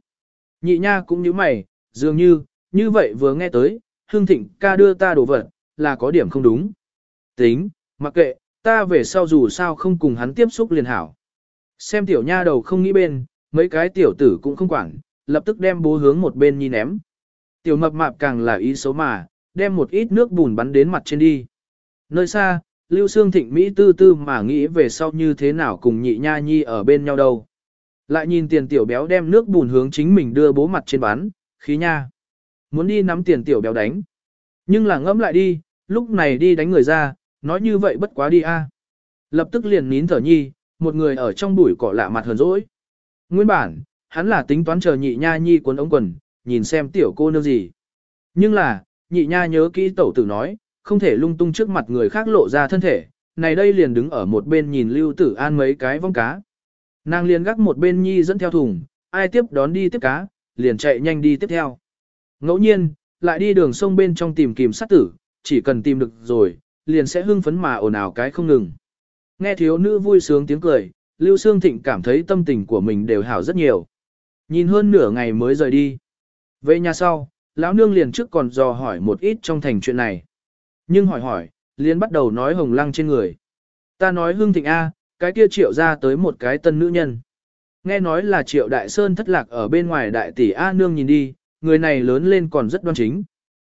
Speaker 1: Nhị nha cũng như mày, dường như, như vậy vừa nghe tới, hương thịnh ca đưa ta đồ vật, là có điểm không đúng. Tính, mặc kệ, ta về sau dù sao không cùng hắn tiếp xúc liền hảo. Xem tiểu nha đầu không nghĩ bên, mấy cái tiểu tử cũng không quản, lập tức đem bố hướng một bên nhi ném. Tiểu mập mạp càng là ý xấu mà, đem một ít nước bùn bắn đến mặt trên đi. Nơi xa, Lưu Sương Thịnh Mỹ tư tư mà nghĩ về sau như thế nào cùng nhị nha nhi ở bên nhau đâu. Lại nhìn tiền tiểu béo đem nước bùn hướng chính mình đưa bố mặt trên bán, khí nha. Muốn đi nắm tiền tiểu béo đánh. Nhưng là ngẫm lại đi, lúc này đi đánh người ra, nói như vậy bất quá đi a. Lập tức liền nín thở nhi, một người ở trong bụi cỏ lạ mặt hờn dỗi. Nguyên bản, hắn là tính toán chờ nhị nha nhi cuốn ống quần, nhìn xem tiểu cô nương gì. Nhưng là, nhị nha nhớ kỹ tẩu tử nói, không thể lung tung trước mặt người khác lộ ra thân thể, này đây liền đứng ở một bên nhìn lưu tử an mấy cái vong cá. Nàng liền gác một bên nhi dẫn theo thùng, ai tiếp đón đi tiếp cá, liền chạy nhanh đi tiếp theo. Ngẫu nhiên, lại đi đường sông bên trong tìm kìm sát tử, chỉ cần tìm được rồi, liền sẽ hưng phấn mà ồn ào cái không ngừng. Nghe thiếu nữ vui sướng tiếng cười, Lưu Sương Thịnh cảm thấy tâm tình của mình đều hảo rất nhiều. Nhìn hơn nửa ngày mới rời đi. Về nhà sau, lão nương liền trước còn dò hỏi một ít trong thành chuyện này. Nhưng hỏi hỏi, liền bắt đầu nói hồng lăng trên người. Ta nói hương thịnh A, cái kia triệu ra tới một cái tân nữ nhân. Nghe nói là triệu đại sơn thất lạc ở bên ngoài đại tỷ A nương nhìn đi, người này lớn lên còn rất đoan chính.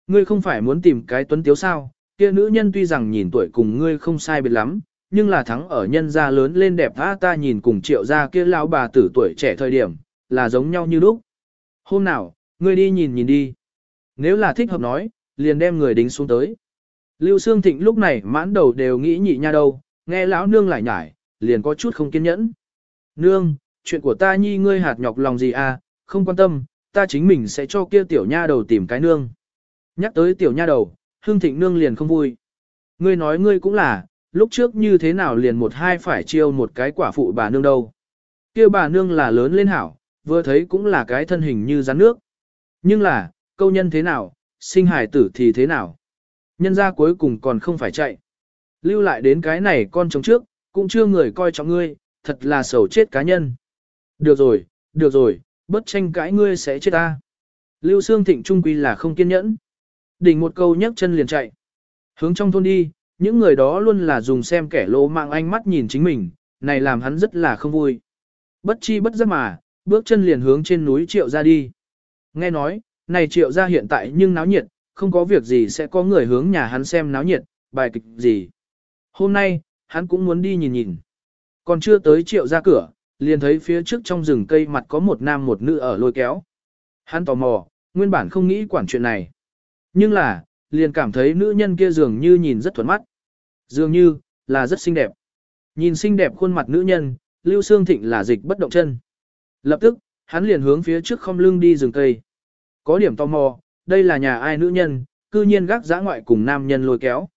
Speaker 1: Ngươi không phải muốn tìm cái tuấn tiếu sao, kia nữ nhân tuy rằng nhìn tuổi cùng ngươi không sai biệt lắm, nhưng là thắng ở nhân gia lớn lên đẹp tha ta nhìn cùng triệu gia kia lão bà tử tuổi trẻ thời điểm, là giống nhau như lúc. Hôm nào, ngươi đi nhìn nhìn đi. Nếu là thích hợp nói, liền đem người đính xuống tới. Lưu Sương Thịnh lúc này mãn đầu đều nghĩ nhị nha đâu, nghe lão nương lại nhải, liền có chút không kiên nhẫn. Nương, chuyện của ta nhi ngươi hạt nhọc lòng gì à, không quan tâm, ta chính mình sẽ cho kia tiểu nha đầu tìm cái nương. Nhắc tới tiểu nha đầu, Hương Thịnh nương liền không vui. Ngươi nói ngươi cũng là, lúc trước như thế nào liền một hai phải chiêu một cái quả phụ bà nương đâu. kia bà nương là lớn lên hảo, vừa thấy cũng là cái thân hình như rắn nước. Nhưng là, câu nhân thế nào, sinh hải tử thì thế nào. Nhân ra cuối cùng còn không phải chạy. Lưu lại đến cái này con trống trước, cũng chưa người coi trọng ngươi, thật là sầu chết cá nhân. Được rồi, được rồi, bất tranh cãi ngươi sẽ chết ta. Lưu Sương Thịnh trung quy là không kiên nhẫn. Đỉnh một câu nhấc chân liền chạy. Hướng trong thôn đi, những người đó luôn là dùng xem kẻ lỗ mạng ánh mắt nhìn chính mình, này làm hắn rất là không vui. Bất chi bất giác mà, bước chân liền hướng trên núi triệu ra đi. Nghe nói, này triệu ra hiện tại nhưng náo nhiệt, không có việc gì sẽ có người hướng nhà hắn xem náo nhiệt, bài kịch gì. Hôm nay, hắn cũng muốn đi nhìn nhìn. Còn chưa tới triệu ra cửa, liền thấy phía trước trong rừng cây mặt có một nam một nữ ở lôi kéo. Hắn tò mò, nguyên bản không nghĩ quản chuyện này. Nhưng là, liền cảm thấy nữ nhân kia dường như nhìn rất thuận mắt. Dường như, là rất xinh đẹp. Nhìn xinh đẹp khuôn mặt nữ nhân, Lưu Sương Thịnh là dịch bất động chân. Lập tức, hắn liền hướng phía trước không lưng đi rừng cây. Có điểm tò mò, đây là nhà ai nữ nhân, cư nhiên gác giã ngoại cùng nam nhân lôi kéo.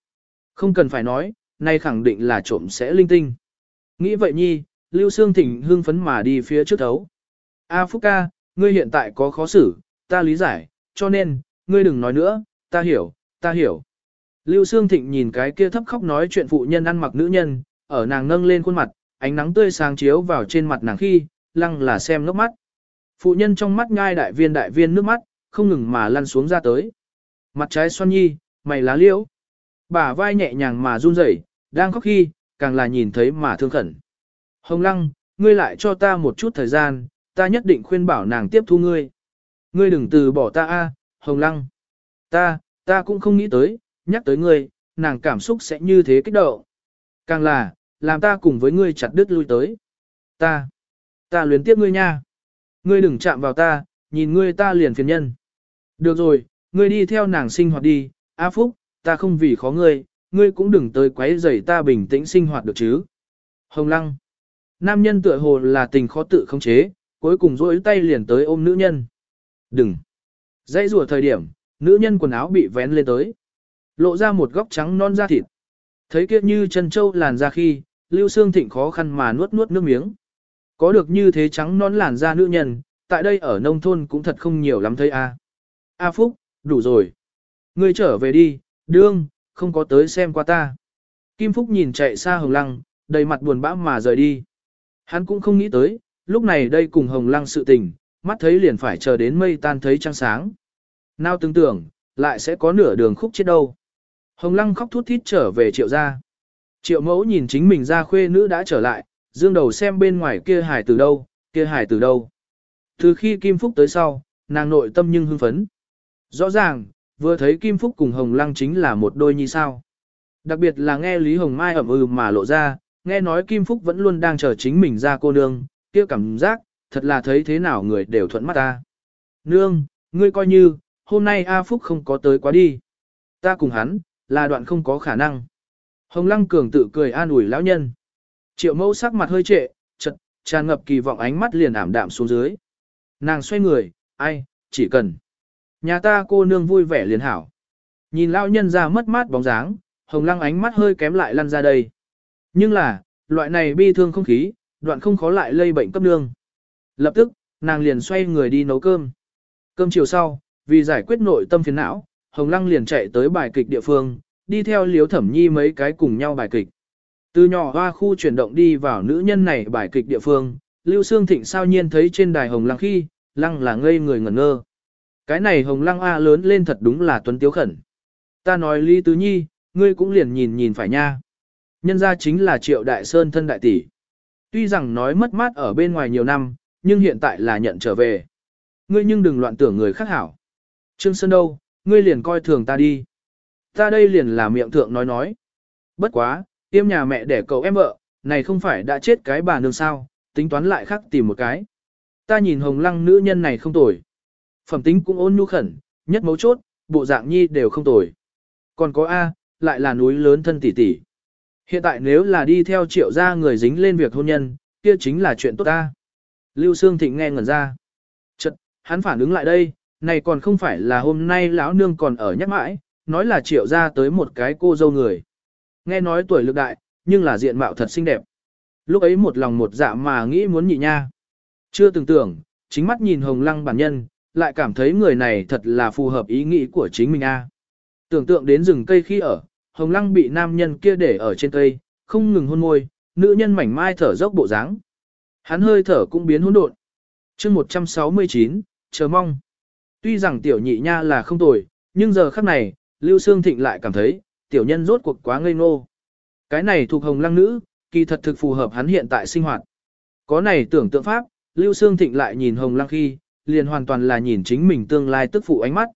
Speaker 1: Không cần phải nói, nay khẳng định là trộm sẽ linh tinh. Nghĩ vậy nhi, Lưu Sương Thịnh hưng phấn mà đi phía trước thấu. A Phúc ca, ngươi hiện tại có khó xử, ta lý giải, cho nên, ngươi đừng nói nữa, ta hiểu, ta hiểu. Lưu Sương Thịnh nhìn cái kia thấp khóc nói chuyện phụ nhân ăn mặc nữ nhân, ở nàng nâng lên khuôn mặt, ánh nắng tươi sáng chiếu vào trên mặt nàng khi, lăng là xem nước mắt. Phụ nhân trong mắt ngai đại viên đại viên nước mắt, không ngừng mà lăn xuống ra tới. Mặt trái xoan nhi, mày lá liễu. Bả vai nhẹ nhàng mà run rẩy, đang khóc khi, càng là nhìn thấy mà thương khẩn. Hồng lăng, ngươi lại cho ta một chút thời gian, ta nhất định khuyên bảo nàng tiếp thu ngươi. Ngươi đừng từ bỏ ta a, Hồng lăng. Ta, ta cũng không nghĩ tới, nhắc tới ngươi, nàng cảm xúc sẽ như thế kích động. Càng là, làm ta cùng với ngươi chặt đứt lui tới. Ta, ta luyến tiếp ngươi nha. Ngươi đừng chạm vào ta, nhìn ngươi ta liền phiền nhân. Được rồi, ngươi đi theo nàng sinh hoạt đi, A Phúc, ta không vì khó ngươi, ngươi cũng đừng tới quấy rầy ta bình tĩnh sinh hoạt được chứ. Hồng Lăng. Nam nhân tựa hồ là tình khó tự khống chế, cuối cùng rỗi tay liền tới ôm nữ nhân. Đừng. Dãy rùa thời điểm, nữ nhân quần áo bị vén lên tới. Lộ ra một góc trắng non da thịt. Thấy kia như chân châu làn da khi, Lưu Sương Thịnh khó khăn mà nuốt nuốt nước miếng. Có được như thế trắng non làn da nữ nhân, tại đây ở nông thôn cũng thật không nhiều lắm thấy a. A Phúc, đủ rồi. Ngươi trở về đi, đương, không có tới xem qua ta. Kim Phúc nhìn chạy xa Hồng Lăng, đầy mặt buồn bã mà rời đi. Hắn cũng không nghĩ tới, lúc này đây cùng Hồng Lăng sự tình, mắt thấy liền phải chờ đến mây tan thấy trăng sáng. Nào tưởng tưởng, lại sẽ có nửa đường khúc chết đâu. Hồng Lăng khóc thút thít trở về triệu gia. Triệu mẫu nhìn chính mình ra khuê nữ đã trở lại, dương đầu xem bên ngoài kia hải từ đâu, kia hải từ đâu. Từ khi Kim Phúc tới sau, nàng nội tâm nhưng hưng phấn. Rõ ràng, vừa thấy Kim Phúc cùng Hồng Lăng chính là một đôi như sao. Đặc biệt là nghe Lý Hồng Mai ẩm ừ mà lộ ra, nghe nói Kim Phúc vẫn luôn đang chờ chính mình ra cô nương, kia cảm giác, thật là thấy thế nào người đều thuận mắt ta. Nương, ngươi coi như, hôm nay A Phúc không có tới quá đi. Ta cùng hắn, là đoạn không có khả năng. Hồng Lăng Cường tự cười an ủi lão nhân. Triệu mẫu sắc mặt hơi trệ, chật, tràn ngập kỳ vọng ánh mắt liền ảm đạm xuống dưới. Nàng xoay người, ai, chỉ cần. Nhà ta cô nương vui vẻ liền hảo. Nhìn lão nhân ra mất mát bóng dáng, Hồng Lăng ánh mắt hơi kém lại lăn ra đây. Nhưng là, loại này bi thương không khí, đoạn không khó lại lây bệnh cấp nương. Lập tức, nàng liền xoay người đi nấu cơm. Cơm chiều sau, vì giải quyết nội tâm phiền não, Hồng Lăng liền chạy tới bài kịch địa phương, đi theo liếu thẩm nhi mấy cái cùng nhau bài kịch. Từ nhỏ hoa khu chuyển động đi vào nữ nhân này bài kịch địa phương, Lưu Sương Thịnh sao nhiên thấy trên đài Hồng Lăng khi, Lăng là ngây người ngẩn ngơ. Cái này Hồng Lăng A lớn lên thật đúng là tuấn tiếu khẩn. Ta nói Lý Tứ Nhi, ngươi cũng liền nhìn nhìn phải nha. Nhân ra chính là Triệu Đại Sơn thân đại tỷ. Tuy rằng nói mất mát ở bên ngoài nhiều năm, nhưng hiện tại là nhận trở về. Ngươi nhưng đừng loạn tưởng người khác hảo. Trương Sơn đâu, ngươi liền coi thường ta đi. Ta đây liền là miệng thượng nói nói. Bất quá, tiêm nhà mẹ để cậu em vợ, này không phải đã chết cái bà nương sao, tính toán lại khác tìm một cái. Ta nhìn hồng lăng nữ nhân này không tồi. Phẩm tính cũng ôn nhu khẩn, nhất mấu chốt, bộ dạng nhi đều không tồi. Còn có A, lại là núi lớn thân tỷ tỷ. Hiện tại nếu là đi theo triệu gia người dính lên việc hôn nhân, kia chính là chuyện tốt ta. Lưu Sương Thịnh nghe ngẩn ra. Chật, hắn phản ứng lại đây, này còn không phải là hôm nay lão nương còn ở nhắc mãi, nói là triệu gia tới một cái cô dâu người. Nghe nói tuổi lực đại, nhưng là diện mạo thật xinh đẹp. Lúc ấy một lòng một dạ mà nghĩ muốn nhị nha. Chưa từng tưởng, chính mắt nhìn hồng lăng bản nhân, lại cảm thấy người này thật là phù hợp ý nghĩ của chính mình a. Tưởng tượng đến rừng cây khi ở, hồng lăng bị nam nhân kia để ở trên cây, không ngừng hôn môi, nữ nhân mảnh mai thở dốc bộ dáng. Hắn hơi thở cũng biến hỗn độn. Chương 169, chờ mong. Tuy rằng tiểu nhị nha là không tồi, nhưng giờ khắc này, Lưu Sương Thịnh lại cảm thấy, tiểu nhân rốt cuộc quá ngây ngô. Cái này thuộc hồng lăng nữ, kỳ thật thực phù hợp hắn hiện tại sinh hoạt. Có này tưởng tượng pháp, Lưu Sương Thịnh lại nhìn hồng lăng khi, liền hoàn toàn là nhìn chính mình tương lai tức phụ ánh mắt.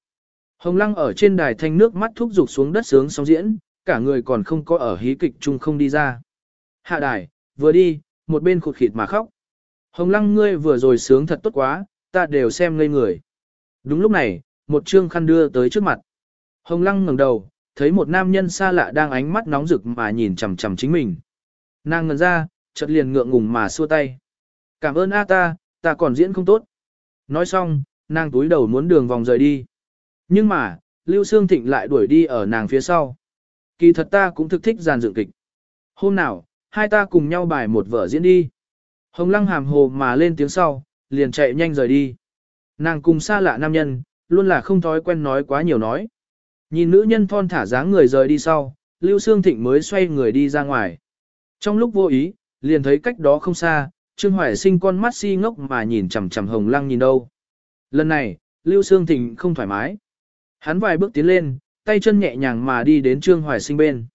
Speaker 1: Hồng lăng ở trên đài thanh nước mắt thúc dục xuống đất sướng sóng diễn, cả người còn không có ở hí kịch chung không đi ra. Hạ đài, vừa đi, một bên khụt khịt mà khóc. Hồng lăng ngươi vừa rồi sướng thật tốt quá, ta đều xem ngây người. Đúng lúc này, một trương khăn đưa tới trước mặt. Hồng lăng ngẩng đầu, thấy một nam nhân xa lạ đang ánh mắt nóng rực mà nhìn chằm chằm chính mình. Nàng ngẩn ra, chợt liền ngượng ngùng mà xua tay. Cảm ơn A ta, ta còn diễn không tốt. Nói xong, nàng túi đầu muốn đường vòng rời đi. Nhưng mà, Lưu Sương Thịnh lại đuổi đi ở nàng phía sau. Kỳ thật ta cũng thực thích giàn dựng kịch. Hôm nào, hai ta cùng nhau bài một vở diễn đi. Hồng lăng hàm hồ mà lên tiếng sau, liền chạy nhanh rời đi. Nàng cùng xa lạ nam nhân, luôn là không thói quen nói quá nhiều nói. Nhìn nữ nhân thon thả dáng người rời đi sau, Lưu Sương Thịnh mới xoay người đi ra ngoài. Trong lúc vô ý, liền thấy cách đó không xa, Trương Hoài sinh con mắt si ngốc mà nhìn chằm chằm Hồng Lăng nhìn đâu. Lần này, Lưu Sương Thịnh không thoải mái. Hắn vài bước tiến lên, tay chân nhẹ nhàng mà đi đến Trương Hoài sinh bên.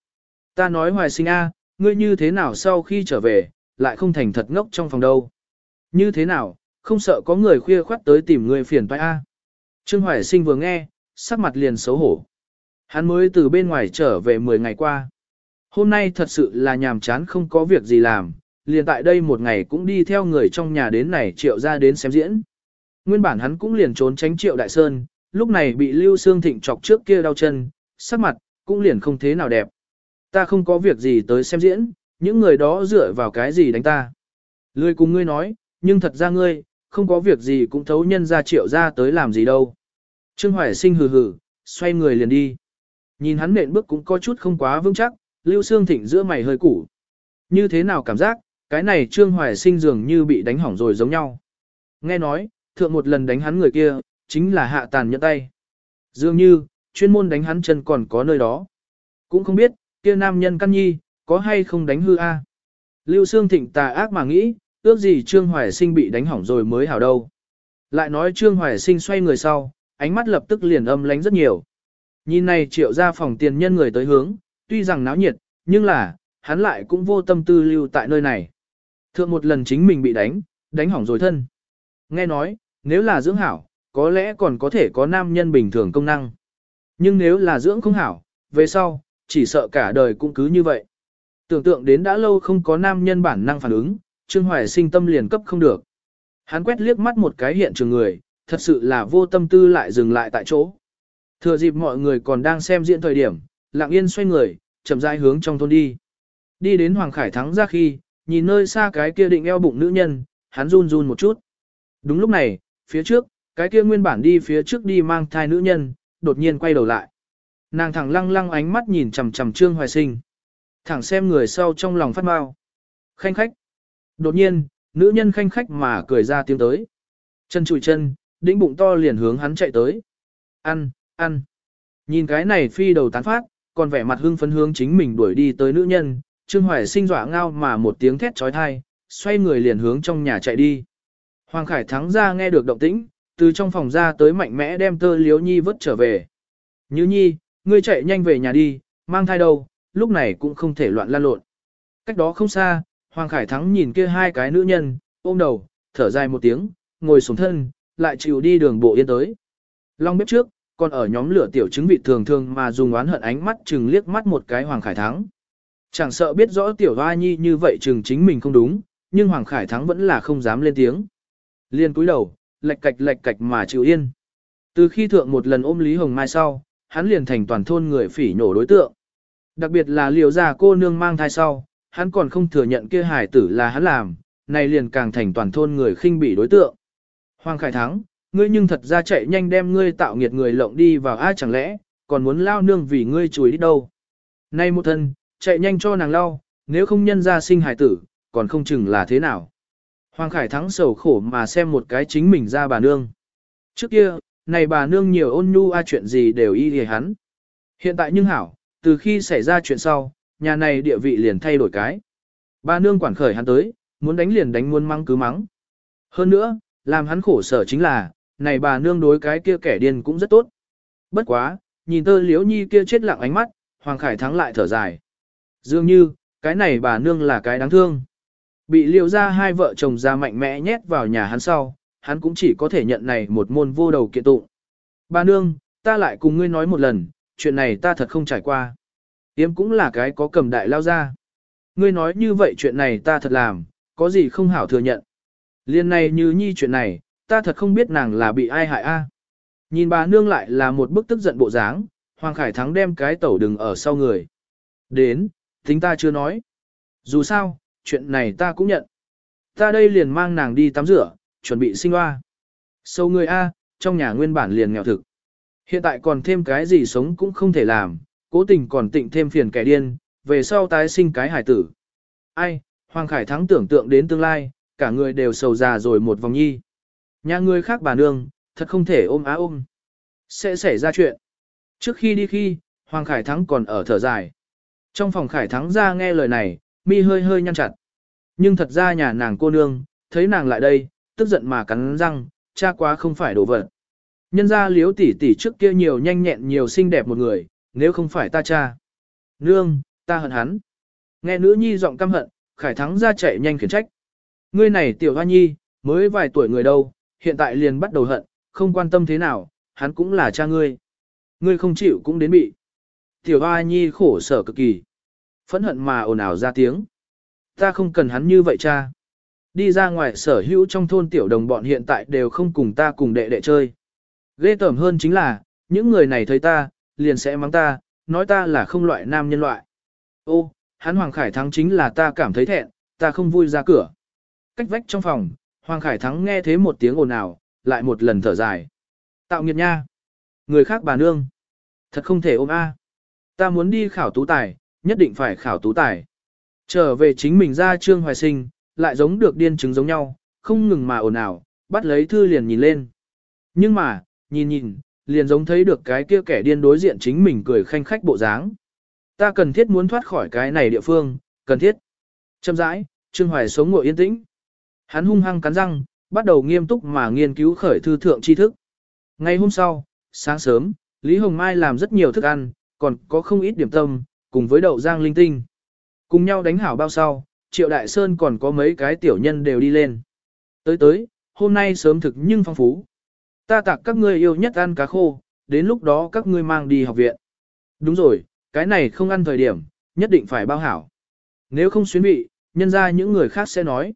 Speaker 1: Ta nói Hoài sinh a, ngươi như thế nào sau khi trở về, lại không thành thật ngốc trong phòng đâu. Như thế nào, không sợ có người khuya khoát tới tìm ngươi phiền toái a. Trương Hoài Sinh vừa nghe, sắc mặt liền xấu hổ. Hắn mới từ bên ngoài trở về 10 ngày qua. Hôm nay thật sự là nhàm chán không có việc gì làm, liền tại đây một ngày cũng đi theo người trong nhà đến này triệu ra đến xem diễn. Nguyên bản hắn cũng liền trốn tránh triệu đại sơn, lúc này bị Lưu Sương Thịnh chọc trước kia đau chân, sắc mặt, cũng liền không thế nào đẹp. Ta không có việc gì tới xem diễn, những người đó dựa vào cái gì đánh ta. Lười cùng ngươi nói, nhưng thật ra ngươi, không có việc gì cũng thấu nhân ra triệu ra tới làm gì đâu. Trương Hoài sinh hừ hừ, xoay người liền đi. Nhìn hắn nện bước cũng có chút không quá vững chắc, Lưu Sương Thịnh giữa mày hơi củ. Như thế nào cảm giác, cái này Trương Hoài sinh dường như bị đánh hỏng rồi giống nhau. Nghe nói, thượng một lần đánh hắn người kia, chính là hạ tàn nhẫn tay. Dường như, chuyên môn đánh hắn chân còn có nơi đó. Cũng không biết, kia nam nhân căn nhi, có hay không đánh hư a? Lưu Sương Thịnh tà ác mà nghĩ, ước gì Trương Hoài Sinh bị đánh hỏng rồi mới hảo đâu. Lại nói Trương Hoài Sinh xoay người sau, ánh mắt lập tức liền âm lánh rất nhiều. Nhìn này triệu ra phòng tiền nhân người tới hướng, tuy rằng náo nhiệt, nhưng là, hắn lại cũng vô tâm tư lưu tại nơi này. Thượng một lần chính mình bị đánh, đánh hỏng rồi thân. Nghe nói, nếu là dưỡng hảo, có lẽ còn có thể có nam nhân bình thường công năng. Nhưng nếu là dưỡng không hảo, về sau, chỉ sợ cả đời cũng cứ như vậy. Tưởng tượng đến đã lâu không có nam nhân bản năng phản ứng, Trương Hoài sinh tâm liền cấp không được. Hắn quét liếc mắt một cái hiện trường người, thật sự là vô tâm tư lại dừng lại tại chỗ. Thừa dịp mọi người còn đang xem diễn thời điểm, lặng yên xoay người, chậm rãi hướng trong thôn đi. Đi đến Hoàng Khải Thắng ra khi, nhìn nơi xa cái kia định eo bụng nữ nhân, hắn run run một chút. Đúng lúc này, phía trước, cái kia nguyên bản đi phía trước đi mang thai nữ nhân, đột nhiên quay đầu lại. Nàng thẳng lăng lăng ánh mắt nhìn chằm chằm Trương Hoài Sinh. Thẳng xem người sau trong lòng phát mau. Khanh khách. Đột nhiên, nữ nhân khanh khách mà cười ra tiếng tới. Chân chùi chân, đĩnh bụng to liền hướng hắn chạy tới. Ăn, ăn. Nhìn cái này phi đầu tán phát, còn vẻ mặt hưng phấn hướng chính mình đuổi đi tới nữ nhân, Trương Hoài sinh dọa ngao mà một tiếng thét trói thai, xoay người liền hướng trong nhà chạy đi. Hoàng Khải thắng ra nghe được động tĩnh, từ trong phòng ra tới mạnh mẽ đem tơ liếu nhi vứt trở về. Như nhi, ngươi chạy nhanh về nhà đi, mang thai đâu, lúc này cũng không thể loạn lan lộn. Cách đó không xa, Hoàng Khải Thắng nhìn kia hai cái nữ nhân, ôm đầu, thở dài một tiếng, ngồi xuống thân, lại chịu đi đường bộ yên tới. Long bếp trước, còn ở nhóm lửa tiểu chứng vị thường thường mà dùng oán hận ánh mắt chừng liếc mắt một cái Hoàng Khải Thắng. Chẳng sợ biết rõ tiểu hoa nhi như vậy chừng chính mình không đúng, nhưng Hoàng Khải Thắng vẫn là không dám lên tiếng. Liên cúi đầu, lệch cạch lệch cạch mà chịu yên. Từ khi thượng một lần ôm Lý Hồng Mai sau, hắn liền thành toàn thôn người phỉ nhổ đối tượng. Đặc biệt là liều già cô nương mang thai sau, hắn còn không thừa nhận kia hài tử là hắn làm, này liền càng thành toàn thôn người khinh bị đối tượng. Hoàng Khải Thắng, ngươi nhưng thật ra chạy nhanh đem ngươi tạo nghiệt người lộng đi vào ai chẳng lẽ, còn muốn lao nương vì ngươi chùi đi đâu. Nay một thân, chạy nhanh cho nàng lau nếu không nhân ra sinh hải tử, còn không chừng là thế nào. Hoàng Khải Thắng sầu khổ mà xem một cái chính mình ra bà nương. Trước kia, này bà nương nhiều ôn nhu a chuyện gì đều y hề hắn. Hiện tại nhưng hảo, từ khi xảy ra chuyện sau, nhà này địa vị liền thay đổi cái. Bà nương quản khởi hắn tới, muốn đánh liền đánh muốn mắng cứ mắng. Hơn nữa, làm hắn khổ sở chính là, này bà nương đối cái kia kẻ điên cũng rất tốt. Bất quá, nhìn tơ liếu nhi kia chết lặng ánh mắt, Hoàng Khải Thắng lại thở dài. Dường như, cái này bà nương là cái đáng thương. Bị liều ra hai vợ chồng ra mạnh mẽ nhét vào nhà hắn sau, hắn cũng chỉ có thể nhận này một môn vô đầu kiện tụng. Bà nương, ta lại cùng ngươi nói một lần, chuyện này ta thật không trải qua. Yếm cũng là cái có cầm đại lao ra. Ngươi nói như vậy chuyện này ta thật làm, có gì không hảo thừa nhận. Liên này như nhi chuyện này, ta thật không biết nàng là bị ai hại a. Nhìn bà nương lại là một bức tức giận bộ dáng, Hoàng Khải Thắng đem cái tẩu đừng ở sau người. Đến, tính ta chưa nói. Dù sao, chuyện này ta cũng nhận. Ta đây liền mang nàng đi tắm rửa, chuẩn bị sinh hoa. Sâu người A, trong nhà nguyên bản liền nghèo thực. Hiện tại còn thêm cái gì sống cũng không thể làm, cố tình còn tịnh thêm phiền kẻ điên, về sau tái sinh cái hải tử. Ai, Hoàng Khải Thắng tưởng tượng đến tương lai, cả người đều sầu già rồi một vòng nhi. Nhà người khác bà nương, thật không thể ôm á ôm. Sẽ xảy ra chuyện. Trước khi đi khi, Hoàng Khải Thắng còn ở thở dài. Trong phòng Khải Thắng ra nghe lời này, mi hơi hơi nhăn chặt. Nhưng thật ra nhà nàng cô nương, thấy nàng lại đây, tức giận mà cắn răng, cha quá không phải đổ vật. Nhân ra liếu tỷ tỷ trước kia nhiều nhanh nhẹn nhiều xinh đẹp một người, nếu không phải ta cha. Nương, ta hận hắn. Nghe nữ nhi giọng căm hận, khải thắng ra chạy nhanh khiển trách. Ngươi này tiểu hoa nhi, mới vài tuổi người đâu, hiện tại liền bắt đầu hận, không quan tâm thế nào, hắn cũng là cha ngươi. Ngươi không chịu cũng đến bị. Tiểu hoa nhi khổ sở cực kỳ. Phẫn hận mà ồn ào ra tiếng. Ta không cần hắn như vậy cha. Đi ra ngoài sở hữu trong thôn tiểu đồng bọn hiện tại đều không cùng ta cùng đệ đệ chơi. Ghê tởm hơn chính là, những người này thấy ta, liền sẽ mắng ta, nói ta là không loại nam nhân loại. Ô, hắn Hoàng Khải Thắng chính là ta cảm thấy thẹn, ta không vui ra cửa. Cách vách trong phòng, Hoàng Khải Thắng nghe thế một tiếng ồn ào, lại một lần thở dài. Tạo nghiệp nha. Người khác bà nương. Thật không thể ôm A. Ta muốn đi khảo tú tài, nhất định phải khảo tú tài. Trở về chính mình ra trương hoài sinh, lại giống được điên chứng giống nhau, không ngừng mà ồn ào, bắt lấy thư liền nhìn lên. Nhưng mà, nhìn nhìn, liền giống thấy được cái kia kẻ điên đối diện chính mình cười khanh khách bộ dáng. Ta cần thiết muốn thoát khỏi cái này địa phương, cần thiết. Châm rãi, Trương Hoài sống ngồi yên tĩnh. Hắn hung hăng cắn răng, bắt đầu nghiêm túc mà nghiên cứu khởi thư thượng tri thức. Ngày hôm sau, sáng sớm, Lý Hồng Mai làm rất nhiều thức ăn, còn có không ít điểm tâm, cùng với đậu giang linh tinh. Cùng nhau đánh hảo bao sau, Triệu Đại Sơn còn có mấy cái tiểu nhân đều đi lên. Tới tới, hôm nay sớm thực nhưng phong phú. Ta tặng các ngươi yêu nhất ăn cá khô, đến lúc đó các ngươi mang đi học viện. Đúng rồi, cái này không ăn thời điểm, nhất định phải bao hảo. Nếu không xuyến vị, nhân ra những người khác sẽ nói.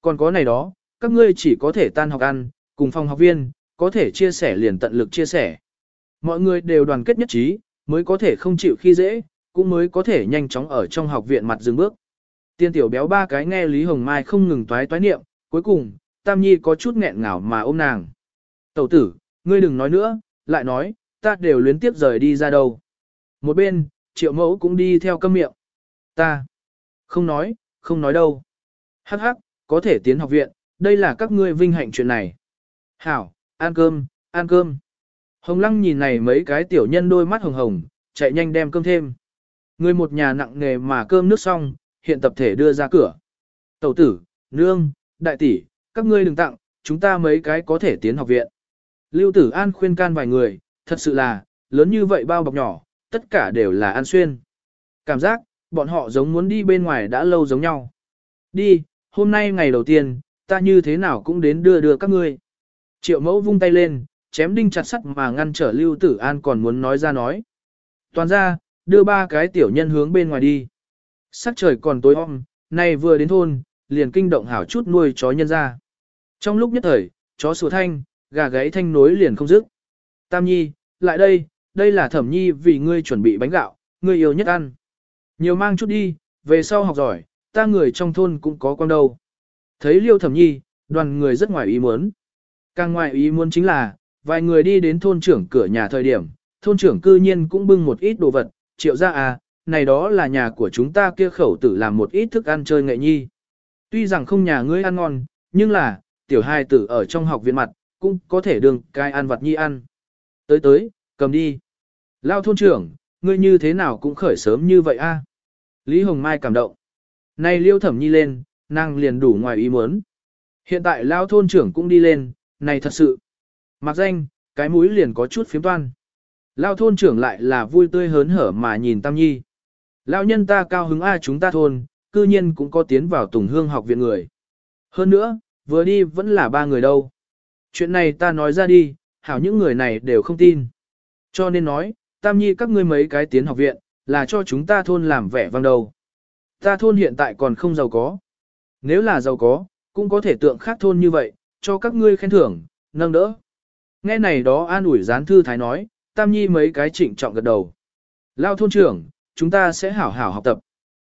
Speaker 1: Còn có này đó, các ngươi chỉ có thể tan học ăn, cùng phòng học viên, có thể chia sẻ liền tận lực chia sẻ. Mọi người đều đoàn kết nhất trí, mới có thể không chịu khi dễ, cũng mới có thể nhanh chóng ở trong học viện mặt dừng bước. Tiên tiểu béo ba cái nghe Lý Hồng Mai không ngừng toái toái niệm, cuối cùng, Tam Nhi có chút nghẹn ngào mà ôm nàng. Tẩu tử, ngươi đừng nói nữa, lại nói, ta đều luyến tiếp rời đi ra đâu. Một bên, triệu mẫu cũng đi theo câm miệng. Ta, không nói, không nói đâu. Hắc hắc, có thể tiến học viện, đây là các ngươi vinh hạnh chuyện này. Hảo, ăn cơm, ăn cơm. Hồng lăng nhìn này mấy cái tiểu nhân đôi mắt hồng hồng, chạy nhanh đem cơm thêm. Người một nhà nặng nghề mà cơm nước xong, hiện tập thể đưa ra cửa. Tẩu tử, nương, đại tỷ, các ngươi đừng tặng, chúng ta mấy cái có thể tiến học viện. Lưu tử an khuyên can vài người, thật sự là, lớn như vậy bao bọc nhỏ, tất cả đều là ăn xuyên. Cảm giác, bọn họ giống muốn đi bên ngoài đã lâu giống nhau. Đi, hôm nay ngày đầu tiên, ta như thế nào cũng đến đưa đưa các ngươi. Triệu mẫu vung tay lên, chém đinh chặt sắt mà ngăn trở Lưu Tử An còn muốn nói ra nói. Toàn ra, đưa ba cái tiểu nhân hướng bên ngoài đi. Sắc trời còn tối om, nay vừa đến thôn, liền kinh động hảo chút nuôi chó nhân ra. Trong lúc nhất thời, chó sủa thanh, gà gáy thanh nối liền không dứt. Tam Nhi, lại đây, đây là Thẩm Nhi vì ngươi chuẩn bị bánh gạo, ngươi yêu nhất ăn. Nhiều mang chút đi, về sau học giỏi, ta người trong thôn cũng có con đâu. Thấy Liêu Thẩm Nhi, đoàn người rất ngoài ý muốn. Càng ngoài ý muốn chính là, vài người đi đến thôn trưởng cửa nhà thời điểm, thôn trưởng cư nhiên cũng bưng một ít đồ vật, triệu ra à, này đó là nhà của chúng ta kia khẩu tử làm một ít thức ăn chơi nghệ nhi. Tuy rằng không nhà ngươi ăn ngon, nhưng là, tiểu hai tử ở trong học viện mặt, cũng có thể đường cai ăn vật nhi ăn. Tới tới, cầm đi. Lao thôn trưởng, ngươi như thế nào cũng khởi sớm như vậy a? Lý Hồng Mai cảm động. Này liêu thẩm nhi lên, nàng liền đủ ngoài ý muốn. Hiện tại Lao thôn trưởng cũng đi lên, này thật sự. Mặc danh, cái mũi liền có chút phiếm toan. Lao thôn trưởng lại là vui tươi hớn hở mà nhìn Tam Nhi. Lao nhân ta cao hứng ai chúng ta thôn, cư nhiên cũng có tiến vào Tùng Hương học viện người. Hơn nữa, vừa đi vẫn là ba người đâu. Chuyện này ta nói ra đi, hảo những người này đều không tin. Cho nên nói, Tam Nhi các ngươi mấy cái tiến học viện, là cho chúng ta thôn làm vẻ vang đầu. Ta thôn hiện tại còn không giàu có. Nếu là giàu có, cũng có thể tượng khác thôn như vậy, cho các ngươi khen thưởng, nâng đỡ. Nghe này đó an ủi gián thư thái nói, Tam Nhi mấy cái trịnh trọng gật đầu. Lao thôn trưởng, chúng ta sẽ hảo hảo học tập.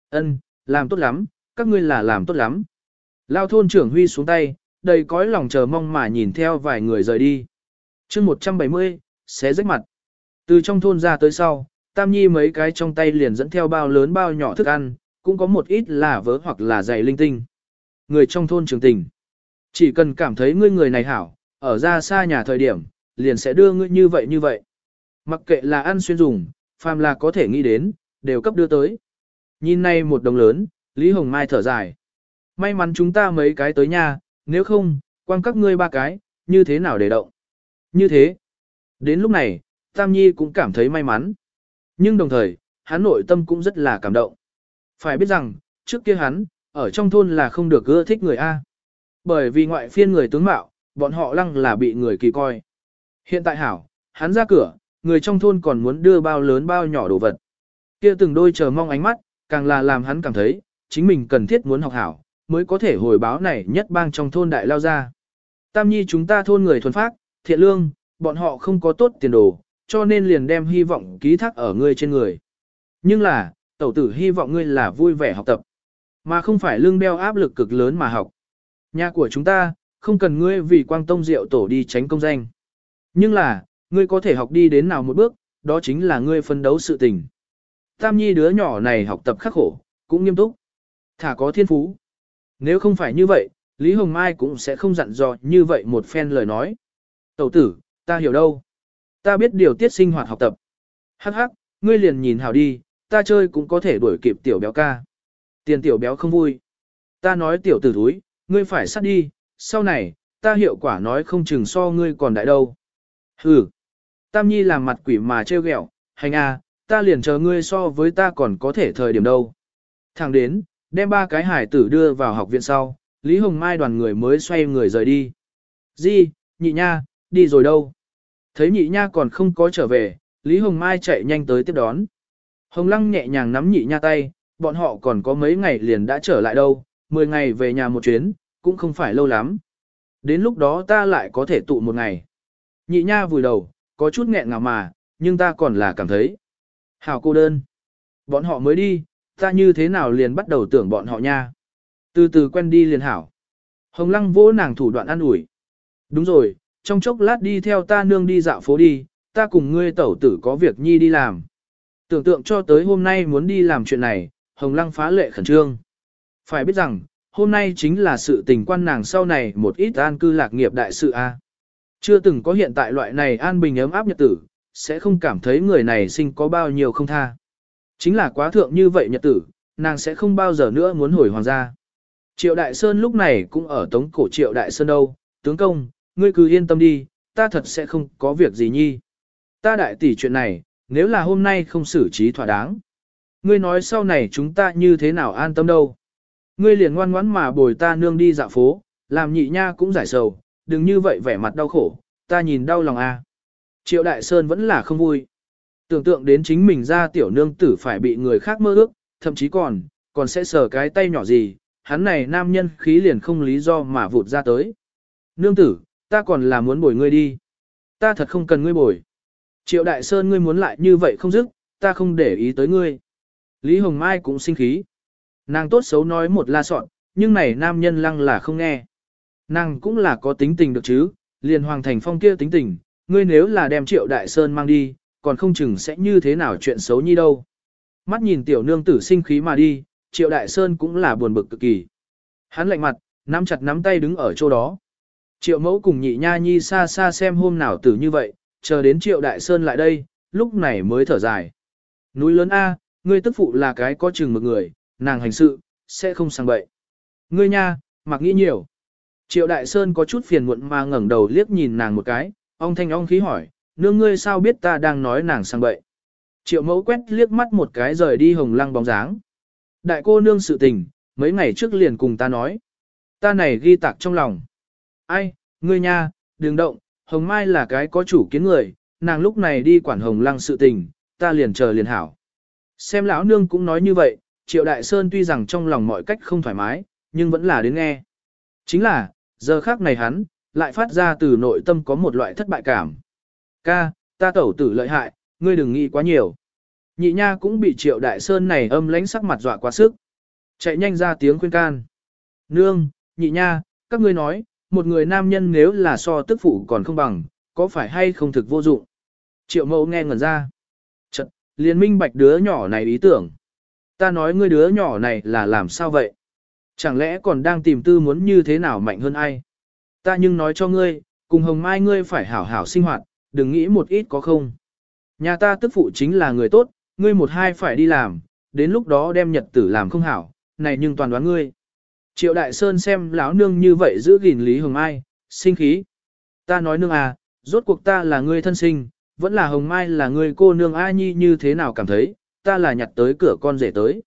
Speaker 1: Ân, làm tốt lắm, các ngươi là làm tốt lắm. Lao thôn trưởng huy xuống tay, đầy cõi lòng chờ mong mà nhìn theo vài người rời đi. chương 170, xé rách mặt. Từ trong thôn ra tới sau, Tam Nhi mấy cái trong tay liền dẫn theo bao lớn bao nhỏ thức ăn, cũng có một ít là vớ hoặc là dày linh tinh. Người trong thôn trường tình. Chỉ cần cảm thấy ngươi người này hảo, ở ra xa nhà thời điểm, liền sẽ đưa ngươi như vậy như vậy. Mặc kệ là ăn xuyên dùng, phàm là có thể nghĩ đến, đều cấp đưa tới. Nhìn nay một đồng lớn, Lý Hồng Mai thở dài. May mắn chúng ta mấy cái tới nhà, nếu không, quang các ngươi ba cái, như thế nào để động. Như thế. Đến lúc này, Tam Nhi cũng cảm thấy may mắn. Nhưng đồng thời, hắn nội tâm cũng rất là cảm động. Phải biết rằng, trước kia hắn, ở trong thôn là không được ưa thích người A. Bởi vì ngoại phiên người tướng mạo, bọn họ lăng là bị người kỳ coi. Hiện tại hảo, hắn ra cửa, người trong thôn còn muốn đưa bao lớn bao nhỏ đồ vật. Kia từng đôi chờ mong ánh mắt, càng là làm hắn cảm thấy, chính mình cần thiết muốn học hảo, mới có thể hồi báo này nhất bang trong thôn đại lao ra. Tam nhi chúng ta thôn người thuần phác, thiện lương, bọn họ không có tốt tiền đồ, cho nên liền đem hy vọng ký thác ở ngươi trên người. Nhưng là, tẩu tử hy vọng ngươi là vui vẻ học tập, mà không phải lương đeo áp lực cực lớn mà học. Nhà của chúng ta, không cần ngươi vì quang tông diệu tổ đi tránh công danh. Nhưng là, ngươi có thể học đi đến nào một bước, đó chính là ngươi phân đấu sự tình. Tam nhi đứa nhỏ này học tập khắc khổ, cũng nghiêm túc. Thả có thiên phú. Nếu không phải như vậy, Lý Hồng Mai cũng sẽ không dặn dò như vậy một phen lời nói. Tẩu tử, ta hiểu đâu. Ta biết điều tiết sinh hoạt học tập. Hắc hắc, ngươi liền nhìn hảo đi, ta chơi cũng có thể đuổi kịp tiểu béo ca. Tiền tiểu béo không vui. Ta nói tiểu tử thúi, ngươi phải sát đi, sau này, ta hiệu quả nói không chừng so ngươi còn đại đâu. Hừ. Tam Nhi làm mặt quỷ mà trêu ghẹo, hành a, ta liền chờ ngươi so với ta còn có thể thời điểm đâu. Thẳng đến, đem ba cái hải tử đưa vào học viện sau, Lý Hồng Mai đoàn người mới xoay người rời đi. Di, nhị nha, đi rồi đâu? Thấy nhị nha còn không có trở về, Lý Hồng Mai chạy nhanh tới tiếp đón. Hồng Lăng nhẹ nhàng nắm nhị nha tay, bọn họ còn có mấy ngày liền đã trở lại đâu, 10 ngày về nhà một chuyến, cũng không phải lâu lắm. Đến lúc đó ta lại có thể tụ một ngày. Nhị nha vùi đầu, có chút nghẹn ngào mà, nhưng ta còn là cảm thấy. Hảo cô đơn. Bọn họ mới đi, ta như thế nào liền bắt đầu tưởng bọn họ nha. Từ từ quen đi liền hảo. Hồng lăng vỗ nàng thủ đoạn ăn ủi. Đúng rồi, trong chốc lát đi theo ta nương đi dạo phố đi, ta cùng ngươi tẩu tử có việc nhi đi làm. Tưởng tượng cho tới hôm nay muốn đi làm chuyện này, Hồng lăng phá lệ khẩn trương. Phải biết rằng, hôm nay chính là sự tình quan nàng sau này một ít an cư lạc nghiệp đại sự A. Chưa từng có hiện tại loại này an bình ấm áp nhật tử, sẽ không cảm thấy người này sinh có bao nhiêu không tha. Chính là quá thượng như vậy nhật tử, nàng sẽ không bao giờ nữa muốn hồi hoàng gia. Triệu Đại Sơn lúc này cũng ở tống cổ Triệu Đại Sơn đâu, tướng công, ngươi cứ yên tâm đi, ta thật sẽ không có việc gì nhi. Ta đại tỷ chuyện này, nếu là hôm nay không xử trí thỏa đáng. Ngươi nói sau này chúng ta như thế nào an tâm đâu. Ngươi liền ngoan ngoãn mà bồi ta nương đi dạo phố, làm nhị nha cũng giải sầu, đừng như vậy vẻ mặt đau khổ, ta nhìn đau lòng a. À. Triệu Đại Sơn vẫn là không vui. Tưởng tượng đến chính mình ra tiểu nương tử phải bị người khác mơ ước, thậm chí còn, còn sẽ sờ cái tay nhỏ gì, hắn này nam nhân khí liền không lý do mà vụt ra tới. Nương tử, ta còn là muốn bồi ngươi đi. Ta thật không cần ngươi bồi. Triệu Đại Sơn ngươi muốn lại như vậy không dứt, ta không để ý tới ngươi. Lý Hồng Mai cũng sinh khí. Nàng tốt xấu nói một la soạn, nhưng này nam nhân lăng là không nghe. Nàng cũng là có tính tình được chứ, liền Hoàng Thành Phong kia tính tình, ngươi nếu là đem Triệu Đại Sơn mang đi, còn không chừng sẽ như thế nào chuyện xấu như đâu. Mắt nhìn tiểu nương tử sinh khí mà đi, Triệu Đại Sơn cũng là buồn bực cực kỳ. Hắn lạnh mặt, nắm chặt nắm tay đứng ở chỗ đó. Triệu mẫu cùng nhị nha nhi xa xa xem hôm nào tử như vậy, chờ đến Triệu Đại Sơn lại đây, lúc này mới thở dài. Núi lớn A, ngươi tức phụ là cái có chừng một người, nàng hành sự, sẽ không sang bậy. Ngươi nha, mặc nghĩ nhiều. Triệu Đại Sơn có chút phiền muộn mà ngẩng đầu liếc nhìn nàng một cái, ông thanh ong khí hỏi, nương ngươi sao biết ta đang nói nàng sang bậy. Triệu mẫu quét liếc mắt một cái rời đi hồng lăng bóng dáng. Đại cô nương sự tình, mấy ngày trước liền cùng ta nói. Ta này ghi tạc trong lòng. Ai, ngươi nha, đừng động, hồng mai là cái có chủ kiến người, nàng lúc này đi quản hồng lăng sự tình, ta liền chờ liền hảo. Xem lão nương cũng nói như vậy, triệu đại sơn tuy rằng trong lòng mọi cách không thoải mái, nhưng vẫn là đến nghe. Chính là, giờ khác này hắn, lại phát ra từ nội tâm có một loại thất bại cảm. Ca, ta tẩu tử lợi hại, ngươi đừng nghĩ quá nhiều. Nhị nha cũng bị triệu đại sơn này âm lãnh sắc mặt dọa quá sức. Chạy nhanh ra tiếng khuyên can. Nương, nhị nha, các ngươi nói, một người nam nhân nếu là so tức phụ còn không bằng, có phải hay không thực vô dụng. Triệu mẫu nghe ngẩn ra. Chật, liền minh bạch đứa nhỏ này ý tưởng. Ta nói ngươi đứa nhỏ này là làm sao vậy? Chẳng lẽ còn đang tìm tư muốn như thế nào mạnh hơn ai? Ta nhưng nói cho ngươi, cùng hồng mai ngươi phải hảo hảo sinh hoạt, đừng nghĩ một ít có không. Nhà ta tức phụ chính là người tốt, ngươi một hai phải đi làm, đến lúc đó đem nhật tử làm không hảo, này nhưng toàn đoán ngươi. Triệu Đại Sơn xem lão nương như vậy giữ gìn Lý Hồng Mai, sinh khí. Ta nói nương à, rốt cuộc ta là ngươi thân sinh, vẫn là Hồng Mai là ngươi cô nương A Nhi như thế nào cảm thấy, ta là nhặt tới cửa con rể tới.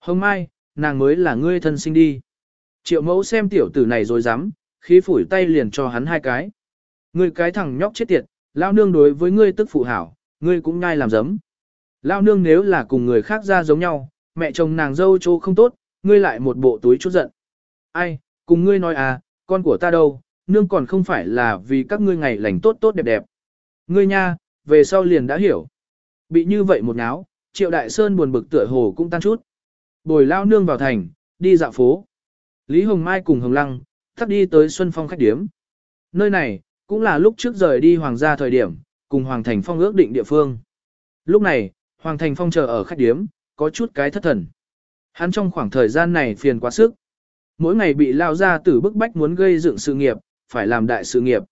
Speaker 1: Hồng Mai, nàng mới là ngươi thân sinh đi. Triệu mẫu xem tiểu tử này rồi dám, khí phủi tay liền cho hắn hai cái. Ngươi cái thằng nhóc chết tiệt, lao nương đối với ngươi tức phụ hảo, ngươi cũng nhai làm giấm. Lao nương nếu là cùng người khác ra giống nhau, mẹ chồng nàng dâu chỗ không tốt, ngươi lại một bộ túi chút giận. Ai, cùng ngươi nói à, con của ta đâu, nương còn không phải là vì các ngươi ngày lành tốt tốt đẹp đẹp. Ngươi nha, về sau liền đã hiểu. Bị như vậy một náo, triệu đại sơn buồn bực tựa hồ cũng tan chút. Bồi lao nương vào thành, đi dạo phố. Lý Hồng Mai cùng Hồng Lăng, thắt đi tới Xuân Phong khách điếm. Nơi này, cũng là lúc trước rời đi hoàng gia thời điểm, cùng Hoàng Thành Phong ước định địa phương. Lúc này, Hoàng Thành Phong chờ ở khách điếm, có chút cái thất thần. Hắn trong khoảng thời gian này phiền quá sức. Mỗi ngày bị lao ra tử bức bách muốn gây dựng sự nghiệp, phải làm đại sự nghiệp.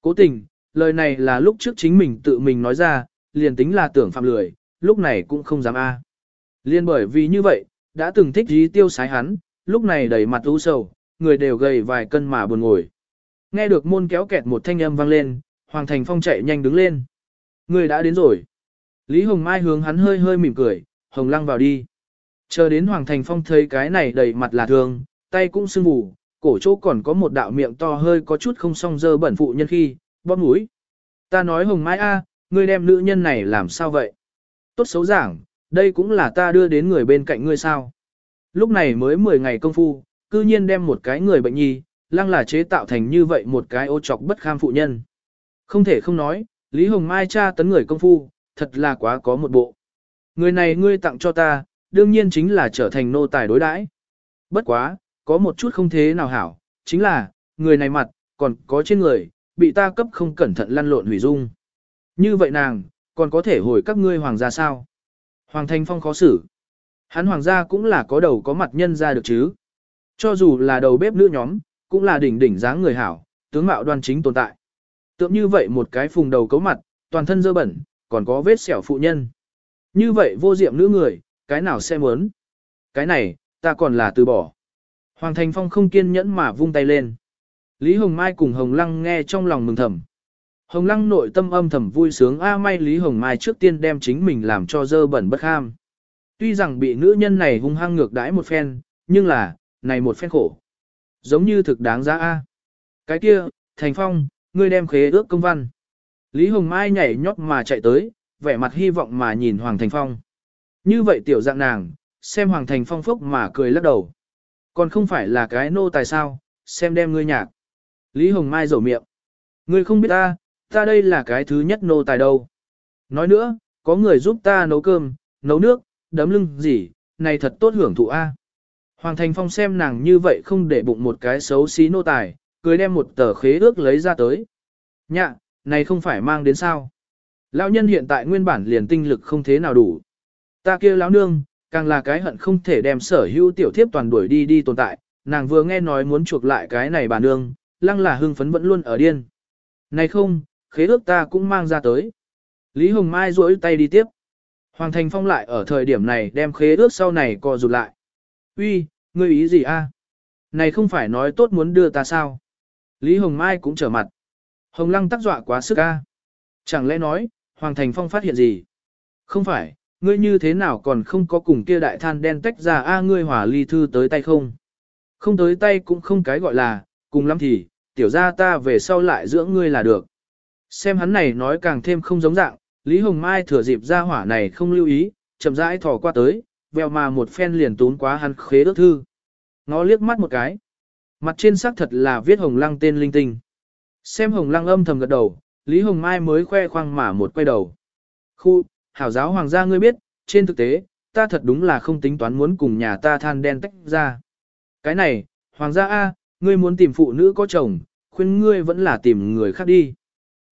Speaker 1: Cố tình, lời này là lúc trước chính mình tự mình nói ra, liền tính là tưởng phạm lười, lúc này cũng không dám a. Liên bởi vì như vậy, đã từng thích dí tiêu sái hắn, lúc này đầy mặt u sầu, người đều gầy vài cân mà buồn ngồi. Nghe được môn kéo kẹt một thanh âm vang lên, Hoàng Thành Phong chạy nhanh đứng lên. Người đã đến rồi. Lý Hồng Mai hướng hắn hơi hơi mỉm cười, Hồng Lăng vào đi. Chờ đến Hoàng Thành Phong thấy cái này đầy mặt là thương, tay cũng sưng vù, cổ chỗ còn có một đạo miệng to hơi có chút không song dơ bẩn phụ nhân khi, bóp mũi. Ta nói Hồng Mai A, ngươi đem nữ nhân này làm sao vậy? Tốt xấu giảng, đây cũng là ta đưa đến người bên cạnh ngươi sao. Lúc này mới 10 ngày công phu, cư nhiên đem một cái người bệnh nhi, lăng là chế tạo thành như vậy một cái ô trọc bất kham phụ nhân. Không thể không nói, Lý Hồng Mai cha tấn người công phu, thật là quá có một bộ. Người này ngươi tặng cho ta, đương nhiên chính là trở thành nô tài đối đãi. Bất quá, có một chút không thế nào hảo, chính là, người này mặt, còn có trên người, bị ta cấp không cẩn thận lăn lộn hủy dung. Như vậy nàng, còn có thể hồi các ngươi hoàng gia sao? Hoàng Thanh Phong khó xử. Hắn hoàng gia cũng là có đầu có mặt nhân ra được chứ. Cho dù là đầu bếp nữ nhóm, cũng là đỉnh đỉnh dáng người hảo, tướng mạo đoan chính tồn tại. Tượng như vậy một cái phùng đầu cấu mặt, toàn thân dơ bẩn, còn có vết sẹo phụ nhân. Như vậy vô diệm nữ người, cái nào sẽ muốn? Cái này, ta còn là từ bỏ. Hoàng Thành Phong không kiên nhẫn mà vung tay lên. Lý Hồng Mai cùng Hồng Lăng nghe trong lòng mừng thầm. Hồng Lăng nội tâm âm thầm vui sướng a may Lý Hồng Mai trước tiên đem chính mình làm cho dơ bẩn bất ham. Tuy rằng bị nữ nhân này hung hăng ngược đãi một phen, nhưng là, này một phen khổ. Giống như thực đáng giá a. Cái kia, Thành Phong, ngươi đem khế ước công văn. Lý Hồng Mai nhảy nhót mà chạy tới, vẻ mặt hy vọng mà nhìn Hoàng Thành Phong. Như vậy tiểu dạng nàng, xem Hoàng Thành Phong phốc mà cười lắc đầu. Còn không phải là cái nô tài sao, xem đem ngươi nhạc. Lý Hồng Mai rầu miệng. Ngươi không biết ta, ta đây là cái thứ nhất nô tài đâu. Nói nữa, có người giúp ta nấu cơm, nấu nước, đấm lưng gì, này thật tốt hưởng thụ a. Hoàng Thành Phong xem nàng như vậy không để bụng một cái xấu xí nô tài, cười đem một tờ khế ước lấy ra tới. Nhạ, này không phải mang đến sao. Lão nhân hiện tại nguyên bản liền tinh lực không thế nào đủ. Ta kia lão nương, càng là cái hận không thể đem sở hữu tiểu thiếp toàn đuổi đi đi tồn tại, nàng vừa nghe nói muốn chuộc lại cái này bà nương, lăng là hưng phấn vẫn luôn ở điên. Này không, khế ước ta cũng mang ra tới. Lý Hồng Mai duỗi tay đi tiếp. Hoàng Thành Phong lại ở thời điểm này đem khế ước sau này co rụt lại. Uy, ngươi ý gì a? Này không phải nói tốt muốn đưa ta sao? Lý Hồng Mai cũng trở mặt. Hồng Lăng tác dọa quá sức a. Chẳng lẽ nói, Hoàng Thành Phong phát hiện gì? Không phải, ngươi như thế nào còn không có cùng kia đại than đen tách ra a ngươi hỏa ly thư tới tay không? Không tới tay cũng không cái gọi là, cùng lắm thì, tiểu ra ta về sau lại dưỡng ngươi là được. Xem hắn này nói càng thêm không giống dạng, Lý Hồng Mai thừa dịp ra hỏa này không lưu ý, chậm rãi thò qua tới, vèo mà một phen liền tún quá hắn khế ước thư. Ngó liếc mắt một cái. Mặt trên xác thật là viết Hồng Lăng tên linh tinh. Xem Hồng Lăng âm thầm gật đầu, Lý Hồng Mai mới khoe khoang mà một quay đầu. Khu, hảo giáo hoàng gia ngươi biết, trên thực tế, ta thật đúng là không tính toán muốn cùng nhà ta than đen tách ra. Cái này, hoàng gia A, ngươi muốn tìm phụ nữ có chồng, khuyên ngươi vẫn là tìm người khác đi.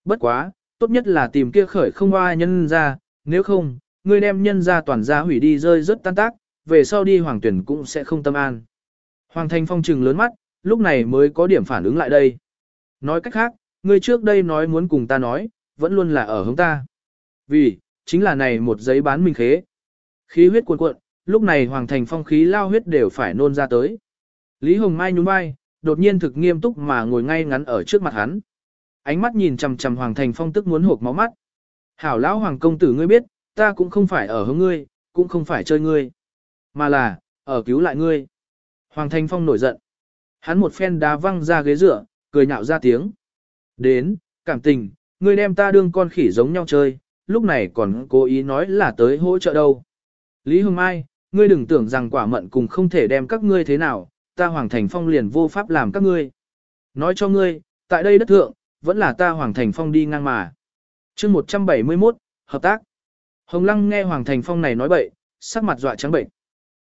Speaker 1: Bất quá, tốt nhất là tìm kia khởi không ai nhân ra, nếu không, ngươi đem nhân ra toàn ra hủy đi rơi rất tan tác, về sau đi hoàng tuyển cũng sẽ không tâm an. Hoàng thành phong trừng lớn mắt, lúc này mới có điểm phản ứng lại đây. Nói cách khác, ngươi trước đây nói muốn cùng ta nói, vẫn luôn là ở hướng ta. Vì, chính là này một giấy bán mình khế. Khí huyết cuồn cuộn, lúc này hoàng thành phong khí lao huyết đều phải nôn ra tới. Lý Hồng Mai nhún vai, đột nhiên thực nghiêm túc mà ngồi ngay ngắn ở trước mặt hắn. Ánh mắt nhìn chằm chằm hoàng thành phong tức muốn hộp máu mắt. Hảo lão hoàng công tử ngươi biết, ta cũng không phải ở hướng ngươi, cũng không phải chơi ngươi, mà là, ở cứu lại ngươi. Hoàng thành phong nổi giận. Hắn một phen đá văng ra ghế dựa, cười nhạo ra tiếng. Đến, cảm tình, ngươi đem ta đương con khỉ giống nhau chơi, lúc này còn cố ý nói là tới hỗ trợ đâu. Lý Hương Mai, ngươi đừng tưởng rằng quả mận cùng không thể đem các ngươi thế nào, ta Hoàng Thành Phong liền vô pháp làm các ngươi. Nói cho ngươi, tại đây đất thượng, vẫn là ta Hoàng Thành Phong đi ngang mà. chương 171, hợp tác. Hồng Lăng nghe Hoàng Thành Phong này nói bậy, sắc mặt dọa trắng bệnh.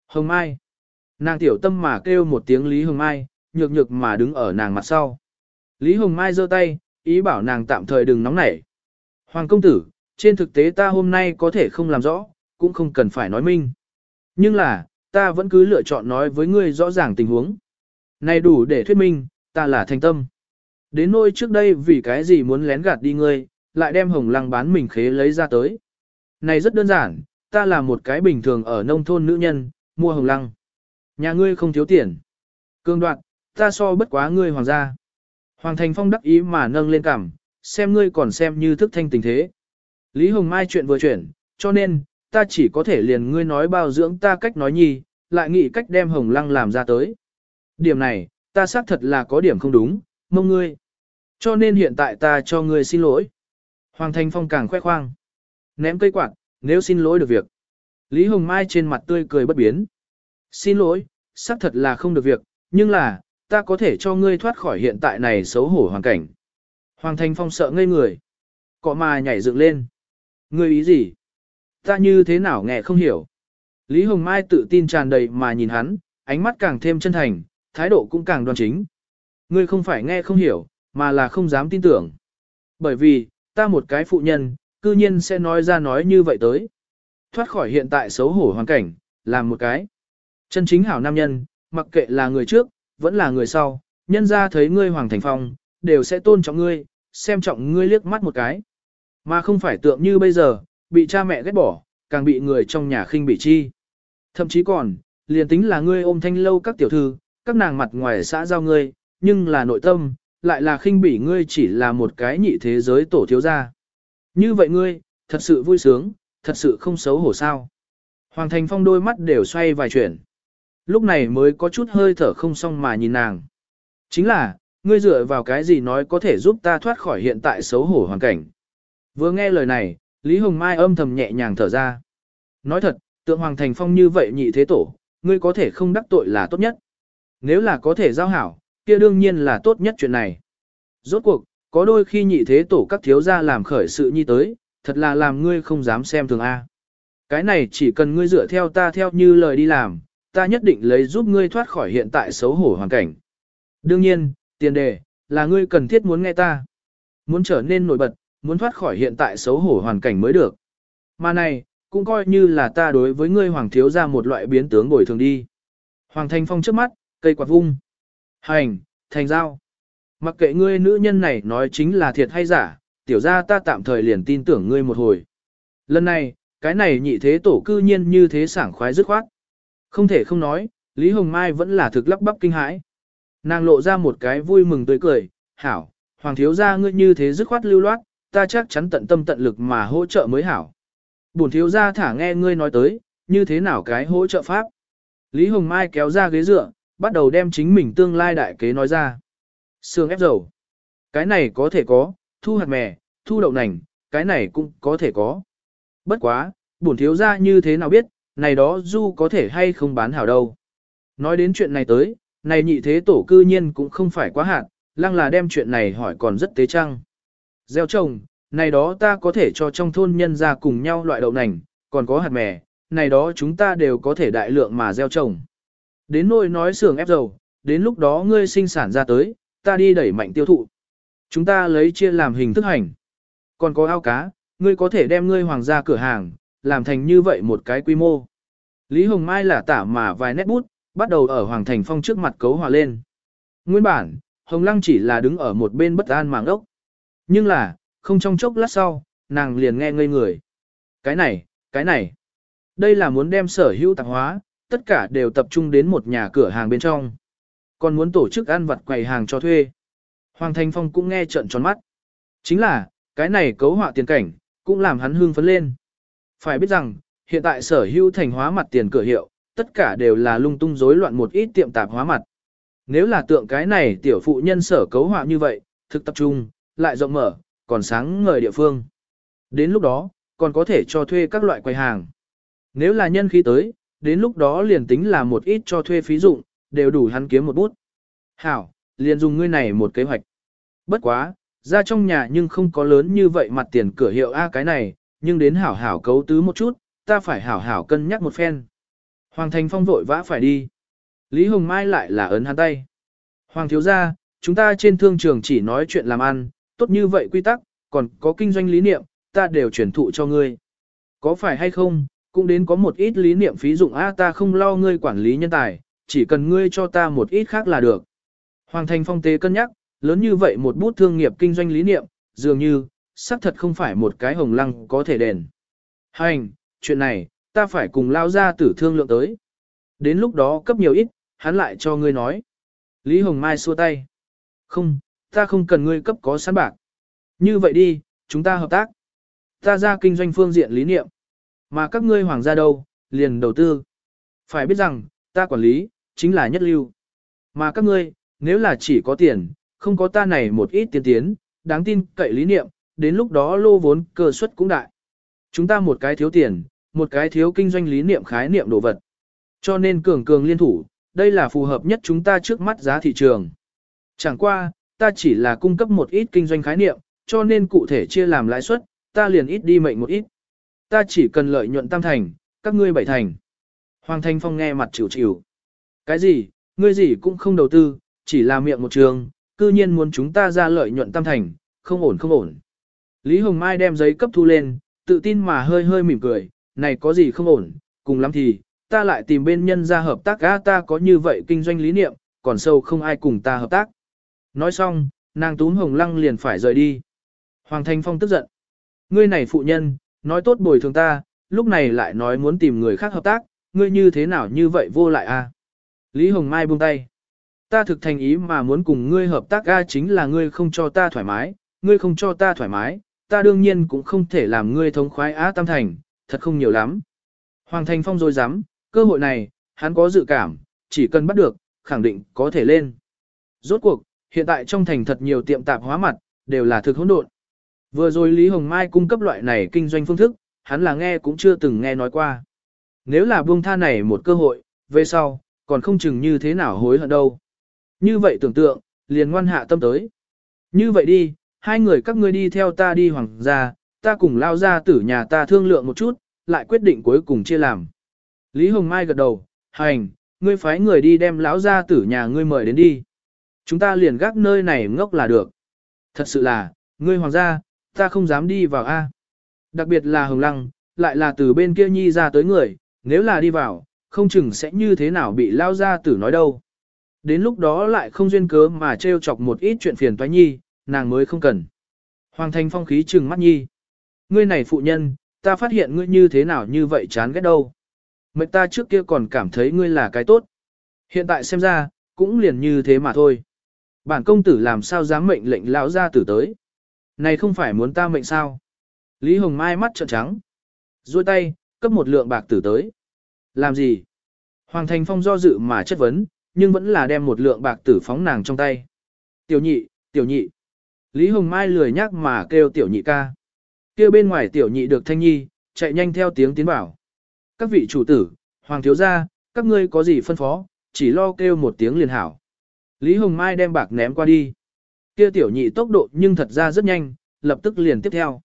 Speaker 1: Hồng Mai. Nàng tiểu tâm mà kêu một tiếng Lý Hồng Mai, nhược nhược mà đứng ở nàng mặt sau. Lý Hồng Mai giơ tay, ý bảo nàng tạm thời đừng nóng nảy. Hoàng công tử, trên thực tế ta hôm nay có thể không làm rõ, cũng không cần phải nói minh. Nhưng là, ta vẫn cứ lựa chọn nói với ngươi rõ ràng tình huống. Này đủ để thuyết minh, ta là thành tâm. Đến nôi trước đây vì cái gì muốn lén gạt đi ngươi, lại đem hồng lăng bán mình khế lấy ra tới. Này rất đơn giản, ta là một cái bình thường ở nông thôn nữ nhân, mua hồng lăng. Nhà ngươi không thiếu tiền. Cương đoạn, ta so bất quá ngươi hoàng gia. Hoàng Thành Phong đắc ý mà nâng lên cảm, xem ngươi còn xem như thức thanh tình thế. Lý Hồng Mai chuyện vừa chuyển, cho nên, ta chỉ có thể liền ngươi nói bao dưỡng ta cách nói nhi, lại nghĩ cách đem Hồng Lăng làm ra tới. Điểm này, ta xác thật là có điểm không đúng, mong ngươi. Cho nên hiện tại ta cho ngươi xin lỗi. Hoàng Thành Phong càng khoe khoang. Ném cây quạt, nếu xin lỗi được việc. Lý Hồng Mai trên mặt tươi cười bất biến. Xin lỗi, xác thật là không được việc, nhưng là, ta có thể cho ngươi thoát khỏi hiện tại này xấu hổ hoàn cảnh. Hoàng Thành Phong sợ ngây người. Cọ mà nhảy dựng lên. Ngươi ý gì? Ta như thế nào nghe không hiểu. Lý Hồng Mai tự tin tràn đầy mà nhìn hắn, ánh mắt càng thêm chân thành, thái độ cũng càng đoan chính. Ngươi không phải nghe không hiểu, mà là không dám tin tưởng. Bởi vì, ta một cái phụ nhân, cư nhiên sẽ nói ra nói như vậy tới. Thoát khỏi hiện tại xấu hổ hoàn cảnh, làm một cái. Chân chính hảo nam nhân, mặc kệ là người trước, vẫn là người sau, nhân ra thấy ngươi Hoàng Thành Phong, đều sẽ tôn trọng ngươi, xem trọng ngươi liếc mắt một cái. Mà không phải tượng như bây giờ, bị cha mẹ ghét bỏ, càng bị người trong nhà khinh bị chi. Thậm chí còn, liền tính là ngươi ôm thanh lâu các tiểu thư, các nàng mặt ngoài xã giao ngươi, nhưng là nội tâm, lại là khinh bỉ ngươi chỉ là một cái nhị thế giới tổ thiếu gia. Như vậy ngươi, thật sự vui sướng, thật sự không xấu hổ sao. Hoàng Thành Phong đôi mắt đều xoay vài chuyển. Lúc này mới có chút hơi thở không xong mà nhìn nàng. Chính là, ngươi dựa vào cái gì nói có thể giúp ta thoát khỏi hiện tại xấu hổ hoàn cảnh. Vừa nghe lời này, Lý Hồng Mai âm thầm nhẹ nhàng thở ra. Nói thật, tượng Hoàng Thành Phong như vậy nhị thế tổ, ngươi có thể không đắc tội là tốt nhất. Nếu là có thể giao hảo, kia đương nhiên là tốt nhất chuyện này. Rốt cuộc, có đôi khi nhị thế tổ các thiếu gia làm khởi sự nhi tới, thật là làm ngươi không dám xem thường A. Cái này chỉ cần ngươi dựa theo ta theo như lời đi làm, ta nhất định lấy giúp ngươi thoát khỏi hiện tại xấu hổ hoàn cảnh. Đương nhiên, tiền đề, là ngươi cần thiết muốn nghe ta. Muốn trở nên nổi bật, muốn thoát khỏi hiện tại xấu hổ hoàn cảnh mới được. Mà này, cũng coi như là ta đối với ngươi hoàng thiếu ra một loại biến tướng bồi thường đi. Hoàng Thành Phong trước mắt, cây quạt vung. Hành, thành giao. Mặc kệ ngươi nữ nhân này nói chính là thiệt hay giả, tiểu ra ta tạm thời liền tin tưởng ngươi một hồi. Lần này, cái này nhị thế tổ cư nhiên như thế sảng khoái dứt khoát. Không thể không nói, Lý Hồng Mai vẫn là thực lắp bắp kinh hãi. Nàng lộ ra một cái vui mừng tươi cười, hảo, hoàng thiếu gia ngươi như thế dứt khoát lưu loát, ta chắc chắn tận tâm tận lực mà hỗ trợ mới hảo. Bổn thiếu gia thả nghe ngươi nói tới, như thế nào cái hỗ trợ pháp. Lý Hồng Mai kéo ra ghế dựa, bắt đầu đem chính mình tương lai đại kế nói ra. Sương ép dầu. Cái này có thể có, thu hạt mè, thu đậu nành, cái này cũng có thể có. Bất quá, bổn thiếu gia như thế nào biết, này đó du có thể hay không bán hảo đâu. Nói đến chuyện này tới, này nhị thế tổ cư nhiên cũng không phải quá hạn, lăng là đem chuyện này hỏi còn rất tế trăng. Gieo trồng, này đó ta có thể cho trong thôn nhân ra cùng nhau loại đậu nành, còn có hạt mè, này đó chúng ta đều có thể đại lượng mà gieo trồng. Đến nồi nói xưởng ép dầu, đến lúc đó ngươi sinh sản ra tới, ta đi đẩy mạnh tiêu thụ. Chúng ta lấy chia làm hình thức hành. Còn có ao cá, ngươi có thể đem ngươi hoàng gia cửa hàng, làm thành như vậy một cái quy mô. Lý Hồng Mai là tả mà vài nét bút, bắt đầu ở Hoàng Thành Phong trước mặt cấu hòa lên. Nguyên bản, Hồng Lăng chỉ là đứng ở một bên bất an màng ốc. Nhưng là, không trong chốc lát sau, nàng liền nghe ngây người. Cái này, cái này. Đây là muốn đem sở hữu tạp hóa, tất cả đều tập trung đến một nhà cửa hàng bên trong. Còn muốn tổ chức ăn vặt quầy hàng cho thuê. Hoàng Thành Phong cũng nghe trợn tròn mắt. Chính là, cái này cấu họa tiền cảnh, cũng làm hắn hương phấn lên. Phải biết rằng, hiện tại sở hữu thành hóa mặt tiền cửa hiệu, tất cả đều là lung tung rối loạn một ít tiệm tạp hóa mặt. Nếu là tượng cái này tiểu phụ nhân sở cấu họa như vậy, thực tập trung, lại rộng mở, còn sáng ngời địa phương. Đến lúc đó, còn có thể cho thuê các loại quầy hàng. Nếu là nhân khí tới, đến lúc đó liền tính là một ít cho thuê phí dụng, đều đủ hắn kiếm một bút. Hảo, liền dùng ngươi này một kế hoạch. Bất quá, ra trong nhà nhưng không có lớn như vậy mặt tiền cửa hiệu A cái này, nhưng đến hảo hảo cấu tứ một chút, ta phải hảo hảo cân nhắc một phen. Hoàng Thành Phong vội vã phải đi. Lý Hồng Mai lại là ấn hắn tay. Hoàng thiếu gia, chúng ta trên thương trường chỉ nói chuyện làm ăn, tốt như vậy quy tắc, còn có kinh doanh lý niệm, ta đều truyền thụ cho ngươi. Có phải hay không, cũng đến có một ít lý niệm phí dụng a ta không lo ngươi quản lý nhân tài, chỉ cần ngươi cho ta một ít khác là được. Hoàng Thành Phong tế cân nhắc, lớn như vậy một bút thương nghiệp kinh doanh lý niệm, dường như, xác thật không phải một cái hồng lăng có thể đền. Hành, chuyện này, ta phải cùng lao ra tử thương lượng tới. Đến lúc đó cấp nhiều ít, hắn lại cho ngươi nói. Lý Hồng Mai xua tay. Không, ta không cần ngươi cấp có sẵn bạc. Như vậy đi, chúng ta hợp tác. Ta ra kinh doanh phương diện lý niệm. Mà các ngươi hoàng gia đâu, liền đầu tư. Phải biết rằng, ta quản lý, chính là nhất lưu. Mà các ngươi, nếu là chỉ có tiền, không có ta này một ít tiền tiến, đáng tin cậy lý niệm, đến lúc đó lô vốn cơ suất cũng đại. Chúng ta một cái thiếu tiền, một cái thiếu kinh doanh lý niệm khái niệm đồ vật. Cho nên cường cường liên thủ, đây là phù hợp nhất chúng ta trước mắt giá thị trường. Chẳng qua, ta chỉ là cung cấp một ít kinh doanh khái niệm, cho nên cụ thể chia làm lãi suất, ta liền ít đi mệnh một ít. Ta chỉ cần lợi nhuận tam thành, các ngươi bảy thành. Hoàng Thanh Phong nghe mặt chịu chịu. Cái gì, ngươi gì cũng không đầu tư, chỉ là miệng một trường, cư nhiên muốn chúng ta ra lợi nhuận tam thành, không ổn không ổn. Lý Hồng Mai đem giấy cấp thu lên, tự tin mà hơi hơi mỉm cười, này có gì không ổn, cùng lắm thì, ta lại tìm bên nhân ra hợp tác á ta có như vậy kinh doanh lý niệm, còn sâu không ai cùng ta hợp tác. Nói xong, nàng túm hồng lăng liền phải rời đi. Hoàng Thanh Phong tức giận. Ngươi này phụ nhân, nói tốt bồi thường ta, lúc này lại nói muốn tìm người khác hợp tác, ngươi như thế nào như vậy vô lại a? Lý Hồng Mai buông tay. Ta thực thành ý mà muốn cùng ngươi hợp tác a chính là ngươi không cho ta thoải mái, ngươi không cho ta thoải mái, ta đương nhiên cũng không thể làm ngươi thống khoái á tam thành, thật không nhiều lắm. Hoàng Thành Phong rồi dám, cơ hội này, hắn có dự cảm, chỉ cần bắt được, khẳng định có thể lên. Rốt cuộc, hiện tại trong thành thật nhiều tiệm tạp hóa mặt, đều là thực hỗn độn. Vừa rồi Lý Hồng Mai cung cấp loại này kinh doanh phương thức, hắn là nghe cũng chưa từng nghe nói qua. Nếu là buông tha này một cơ hội, về sau, còn không chừng như thế nào hối hận đâu. Như vậy tưởng tượng, liền ngoan hạ tâm tới. Như vậy đi, hai người các ngươi đi theo ta đi hoàng gia, ta cùng lao ra tử nhà ta thương lượng một chút, lại quyết định cuối cùng chia làm. Lý Hồng Mai gật đầu, hành, ngươi phái người đi đem lão gia tử nhà ngươi mời đến đi. Chúng ta liền gác nơi này ngốc là được. Thật sự là, ngươi hoàng gia, ta không dám đi vào A. Đặc biệt là Hồng Lăng, lại là từ bên kia nhi ra tới người, nếu là đi vào, không chừng sẽ như thế nào bị lao gia tử nói đâu. Đến lúc đó lại không duyên cớ mà trêu chọc một ít chuyện phiền toái nhi, nàng mới không cần. Hoàng thành phong khí trừng mắt nhi. Ngươi này phụ nhân, ta phát hiện ngươi như thế nào như vậy chán ghét đâu. Mệnh ta trước kia còn cảm thấy ngươi là cái tốt. Hiện tại xem ra, cũng liền như thế mà thôi. Bản công tử làm sao dám mệnh lệnh lão gia tử tới. Này không phải muốn ta mệnh sao. Lý Hồng Mai mắt trợn trắng. duỗi tay, cấp một lượng bạc tử tới. Làm gì? Hoàng Thành Phong do dự mà chất vấn, nhưng vẫn là đem một lượng bạc tử phóng nàng trong tay. Tiểu nhị, tiểu nhị. Lý Hồng Mai lười nhắc mà kêu tiểu nhị ca. Kêu bên ngoài tiểu nhị được thanh nhi, chạy nhanh theo tiếng tiến bảo. Các vị chủ tử, hoàng thiếu gia, các ngươi có gì phân phó, chỉ lo kêu một tiếng liền hảo. Lý Hồng Mai đem bạc ném qua đi. Kia tiểu nhị tốc độ nhưng thật ra rất nhanh, lập tức liền tiếp theo.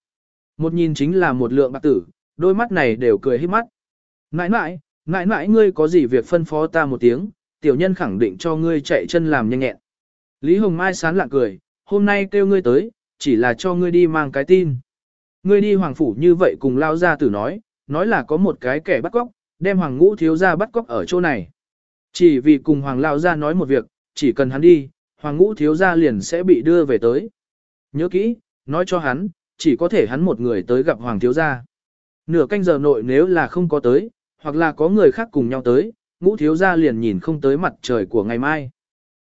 Speaker 1: Một nhìn chính là một lượng bạc tử, đôi mắt này đều cười hết mắt. Nãi nãi, nãi nãi ngươi có gì việc phân phó ta một tiếng, tiểu nhân khẳng định cho ngươi chạy chân làm nhanh nhẹn. Lý Hồng Mai sán lạ cười, hôm nay kêu ngươi tới, chỉ là cho ngươi đi mang cái tin. Ngươi đi hoàng phủ như vậy cùng lao ra tử nói, nói là có một cái kẻ bắt cóc, đem hoàng ngũ thiếu ra bắt cóc ở chỗ này. Chỉ vì cùng hoàng lao ra nói một việc, chỉ cần hắn đi, hoàng ngũ thiếu gia liền sẽ bị đưa về tới. Nhớ kỹ, nói cho hắn, chỉ có thể hắn một người tới gặp hoàng thiếu gia. Nửa canh giờ nội nếu là không có tới, hoặc là có người khác cùng nhau tới, ngũ thiếu gia liền nhìn không tới mặt trời của ngày mai.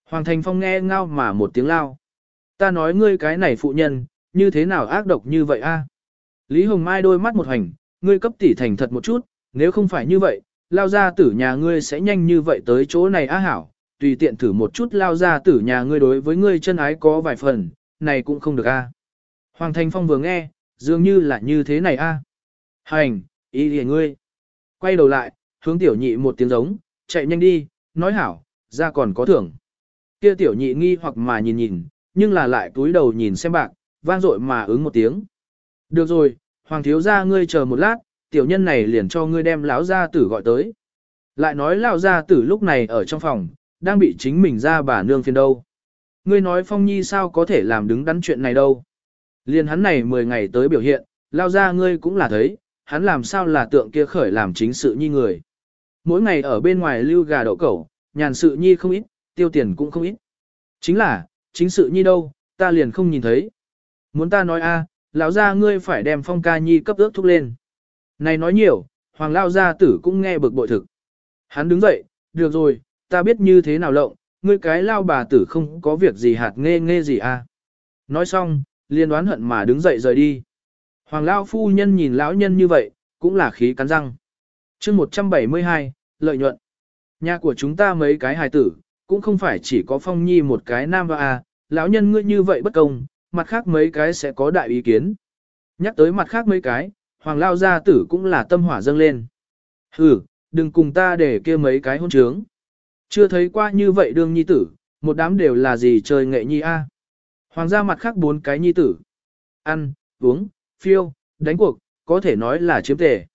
Speaker 1: Hoàng Thành Phong nghe ngao mà một tiếng lao. Ta nói ngươi cái này phụ nhân, như thế nào ác độc như vậy a? Lý Hồng Mai đôi mắt một hành, ngươi cấp tỷ thành thật một chút, nếu không phải như vậy, lao ra tử nhà ngươi sẽ nhanh như vậy tới chỗ này á hảo, tùy tiện thử một chút lao ra tử nhà ngươi đối với ngươi chân ái có vài phần, này cũng không được a. Hoàng Thành Phong vừa nghe, dường như là như thế này a. Hành, ý thì ngươi. Quay đầu lại, hướng tiểu nhị một tiếng giống, chạy nhanh đi, nói hảo, ra còn có thưởng. Kia tiểu nhị nghi hoặc mà nhìn nhìn, nhưng là lại túi đầu nhìn xem bạc, vang dội mà ứng một tiếng. Được rồi, hoàng thiếu gia ngươi chờ một lát, tiểu nhân này liền cho ngươi đem lão gia tử gọi tới. Lại nói lão gia tử lúc này ở trong phòng, đang bị chính mình ra bà nương phiền đâu. Ngươi nói phong nhi sao có thể làm đứng đắn chuyện này đâu. Liên hắn này 10 ngày tới biểu hiện, lao ra ngươi cũng là thấy, hắn làm sao là tượng kia khởi làm chính sự nhi người. Mỗi ngày ở bên ngoài lưu gà đậu cẩu, nhàn sự nhi không ít, tiêu tiền cũng không ít. Chính là, chính sự nhi đâu, ta liền không nhìn thấy. Muốn ta nói a, lão gia ngươi phải đem phong ca nhi cấp ước thúc lên. Này nói nhiều, hoàng lao gia tử cũng nghe bực bội thực. Hắn đứng dậy, được rồi, ta biết như thế nào lộng, ngươi cái lao bà tử không có việc gì hạt nghe nghe gì à? Nói xong, liên đoán hận mà đứng dậy rời đi. Hoàng lao phu nhân nhìn lão nhân như vậy, cũng là khí cắn răng. chương 172, lợi nhuận. Nhà của chúng ta mấy cái hài tử, cũng không phải chỉ có phong nhi một cái nam và à, lão nhân ngươi như vậy bất công, mặt khác mấy cái sẽ có đại ý kiến. Nhắc tới mặt khác mấy cái, hoàng lao gia tử cũng là tâm hỏa dâng lên. Hừ, đừng cùng ta để kia mấy cái hôn trướng. Chưa thấy qua như vậy đương nhi tử, một đám đều là gì trời nghệ nhi a. Hoàng gia mặt khác bốn cái nhi tử. Ăn, uống, phiêu, đánh cuộc, có thể nói là chiếm tề.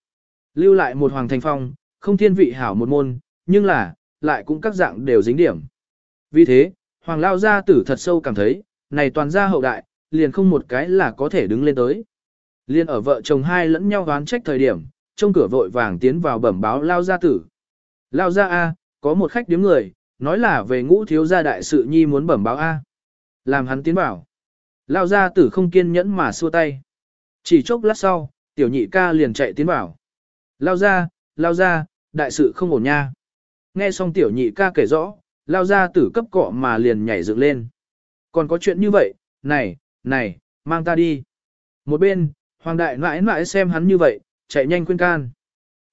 Speaker 1: Lưu lại một hoàng thành phong, không thiên vị hảo một môn, nhưng là, lại cũng các dạng đều dính điểm. Vì thế, hoàng lao gia tử thật sâu cảm thấy, này toàn gia hậu đại, liền không một cái là có thể đứng lên tới. Liên ở vợ chồng hai lẫn nhau đoán trách thời điểm, trong cửa vội vàng tiến vào bẩm báo lao gia tử. Lao gia A, có một khách điếm người, nói là về ngũ thiếu gia đại sự nhi muốn bẩm báo A. Làm hắn tiến bảo. Lao gia tử không kiên nhẫn mà xua tay. Chỉ chốc lát sau, tiểu nhị ca liền chạy tiến bảo. Lao ra, lao ra, đại sự không ổn nha. Nghe xong tiểu nhị ca kể rõ, lao ra tử cấp cọ mà liền nhảy dựng lên. Còn có chuyện như vậy, này, này, mang ta đi. Một bên, hoàng đại mãi mãi xem hắn như vậy, chạy nhanh khuyên can.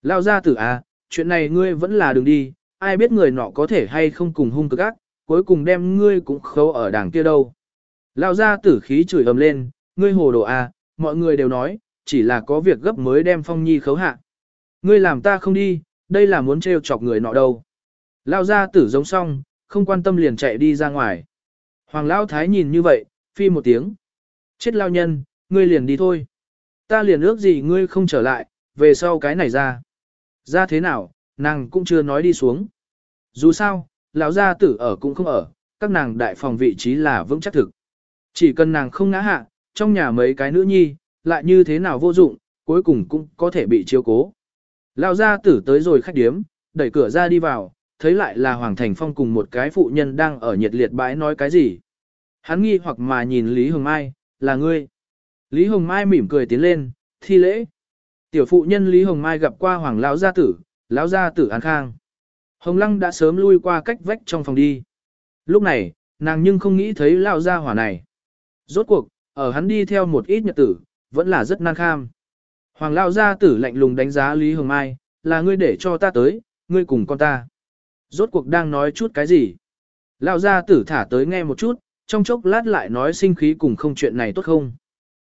Speaker 1: Lao ra tử à, chuyện này ngươi vẫn là đừng đi, ai biết người nọ có thể hay không cùng hung cực ác, cuối cùng đem ngươi cũng khâu ở đảng kia đâu. Lao ra tử khí chửi ầm lên, ngươi hồ đồ à, mọi người đều nói, chỉ là có việc gấp mới đem phong nhi khấu hạ. Ngươi làm ta không đi, đây là muốn trêu chọc người nọ đâu. Lao ra tử giống xong, không quan tâm liền chạy đi ra ngoài. Hoàng lão Thái nhìn như vậy, phi một tiếng. Chết lao nhân, ngươi liền đi thôi. Ta liền ước gì ngươi không trở lại, về sau cái này ra. Ra thế nào, nàng cũng chưa nói đi xuống. Dù sao, lão gia tử ở cũng không ở, các nàng đại phòng vị trí là vững chắc thực. Chỉ cần nàng không ngã hạ, trong nhà mấy cái nữ nhi, lại như thế nào vô dụng, cuối cùng cũng có thể bị chiếu cố. Lão gia tử tới rồi khách điếm, đẩy cửa ra đi vào, thấy lại là Hoàng Thành Phong cùng một cái phụ nhân đang ở nhiệt liệt bãi nói cái gì. Hắn nghi hoặc mà nhìn Lý Hồng Mai, là ngươi. Lý Hồng Mai mỉm cười tiến lên, thi lễ. Tiểu phụ nhân Lý Hồng Mai gặp qua Hoàng Lão gia tử, Lão gia tử an khang. Hồng Lăng đã sớm lui qua cách vách trong phòng đi. Lúc này, nàng nhưng không nghĩ thấy Lão gia hỏa này. Rốt cuộc, ở hắn đi theo một ít nhật tử, vẫn là rất nan kham. Hoàng Lão gia tử lạnh lùng đánh giá Lý Hồng Mai, là ngươi để cho ta tới, ngươi cùng con ta. Rốt cuộc đang nói chút cái gì? Lão gia tử thả tới nghe một chút, trong chốc lát lại nói sinh khí cùng không chuyện này tốt không?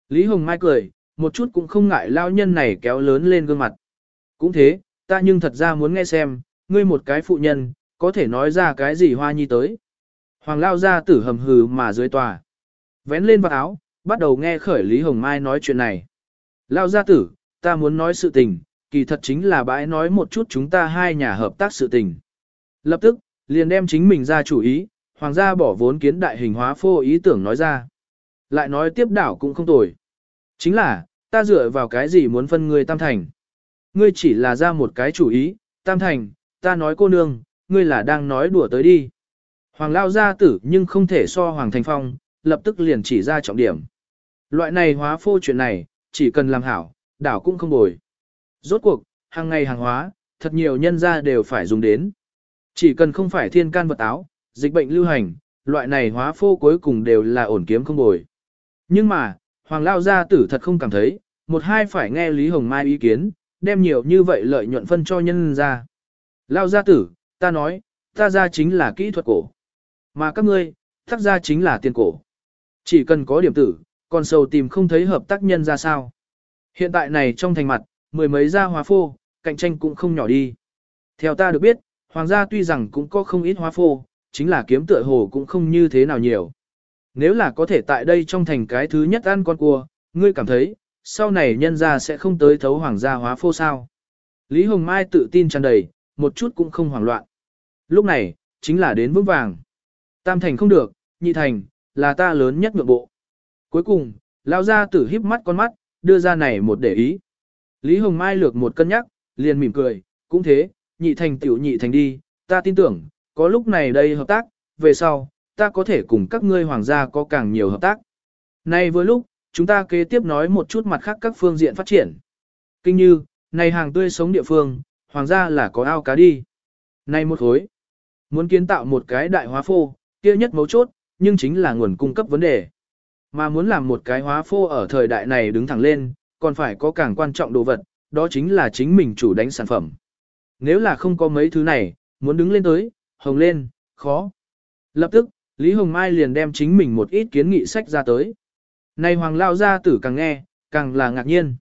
Speaker 1: Lý Hồng Mai cười, một chút cũng không ngại lao nhân này kéo lớn lên gương mặt. Cũng thế, ta nhưng thật ra muốn nghe xem, ngươi một cái phụ nhân, có thể nói ra cái gì hoa nhi tới. Hoàng lao gia tử hầm hừ mà dưới tòa. Vén lên vào áo, bắt đầu nghe khởi Lý Hồng Mai nói chuyện này. Lao gia tử, ta muốn nói sự tình, kỳ thật chính là bãi nói một chút chúng ta hai nhà hợp tác sự tình. Lập tức, liền đem chính mình ra chủ ý, hoàng gia bỏ vốn kiến đại hình hóa phô ý tưởng nói ra. Lại nói tiếp đảo cũng không tồi. Chính là, ta dựa vào cái gì muốn phân người tam thành. Ngươi chỉ là ra một cái chủ ý, tam thành, ta nói cô nương, ngươi là đang nói đùa tới đi. Hoàng lao gia tử nhưng không thể so Hoàng Thành Phong, lập tức liền chỉ ra trọng điểm. Loại này hóa phô chuyện này, chỉ cần làm hảo, đảo cũng không bồi. Rốt cuộc, hàng ngày hàng hóa, thật nhiều nhân gia đều phải dùng đến. Chỉ cần không phải thiên can vật áo, dịch bệnh lưu hành, loại này hóa phô cuối cùng đều là ổn kiếm không bồi. Nhưng mà, Hoàng Lao Gia tử thật không cảm thấy, một hai phải nghe Lý Hồng Mai ý kiến, đem nhiều như vậy lợi nhuận phân cho nhân ra. Lao Gia tử, ta nói, ta ra chính là kỹ thuật cổ. Mà các ngươi, tác ra chính là tiền cổ. Chỉ cần có điểm tử, còn sầu tìm không thấy hợp tác nhân ra sao. Hiện tại này trong thành mặt, mười mấy gia hóa phô, cạnh tranh cũng không nhỏ đi. Theo ta được biết, hoàng gia tuy rằng cũng có không ít hóa phô, chính là kiếm tựa hồ cũng không như thế nào nhiều. Nếu là có thể tại đây trong thành cái thứ nhất ăn con cua, ngươi cảm thấy, sau này nhân gia sẽ không tới thấu hoàng gia hóa phô sao. Lý Hồng Mai tự tin tràn đầy, một chút cũng không hoảng loạn. Lúc này, chính là đến vững vàng. Tam thành không được, nhị thành, là ta lớn nhất ngược bộ. Cuối cùng, lao ra tử híp mắt con mắt, đưa ra này một để ý. Lý Hồng Mai lược một cân nhắc, liền mỉm cười, cũng thế, nhị thành tiểu nhị thành đi, ta tin tưởng, có lúc này đây hợp tác, về sau, ta có thể cùng các ngươi hoàng gia có càng nhiều hợp tác. Nay vừa lúc, chúng ta kế tiếp nói một chút mặt khác các phương diện phát triển. Kinh như, này hàng tươi sống địa phương, hoàng gia là có ao cá đi. này một hối, muốn kiến tạo một cái đại hóa phô, kia nhất mấu chốt, nhưng chính là nguồn cung cấp vấn đề. Mà muốn làm một cái hóa phô ở thời đại này đứng thẳng lên, còn phải có càng quan trọng đồ vật, đó chính là chính mình chủ đánh sản phẩm. Nếu là không có mấy thứ này, muốn đứng lên tới, hồng lên, khó. Lập tức, Lý Hồng Mai liền đem chính mình một ít kiến nghị sách ra tới. Này hoàng lao gia tử càng nghe, càng là ngạc nhiên.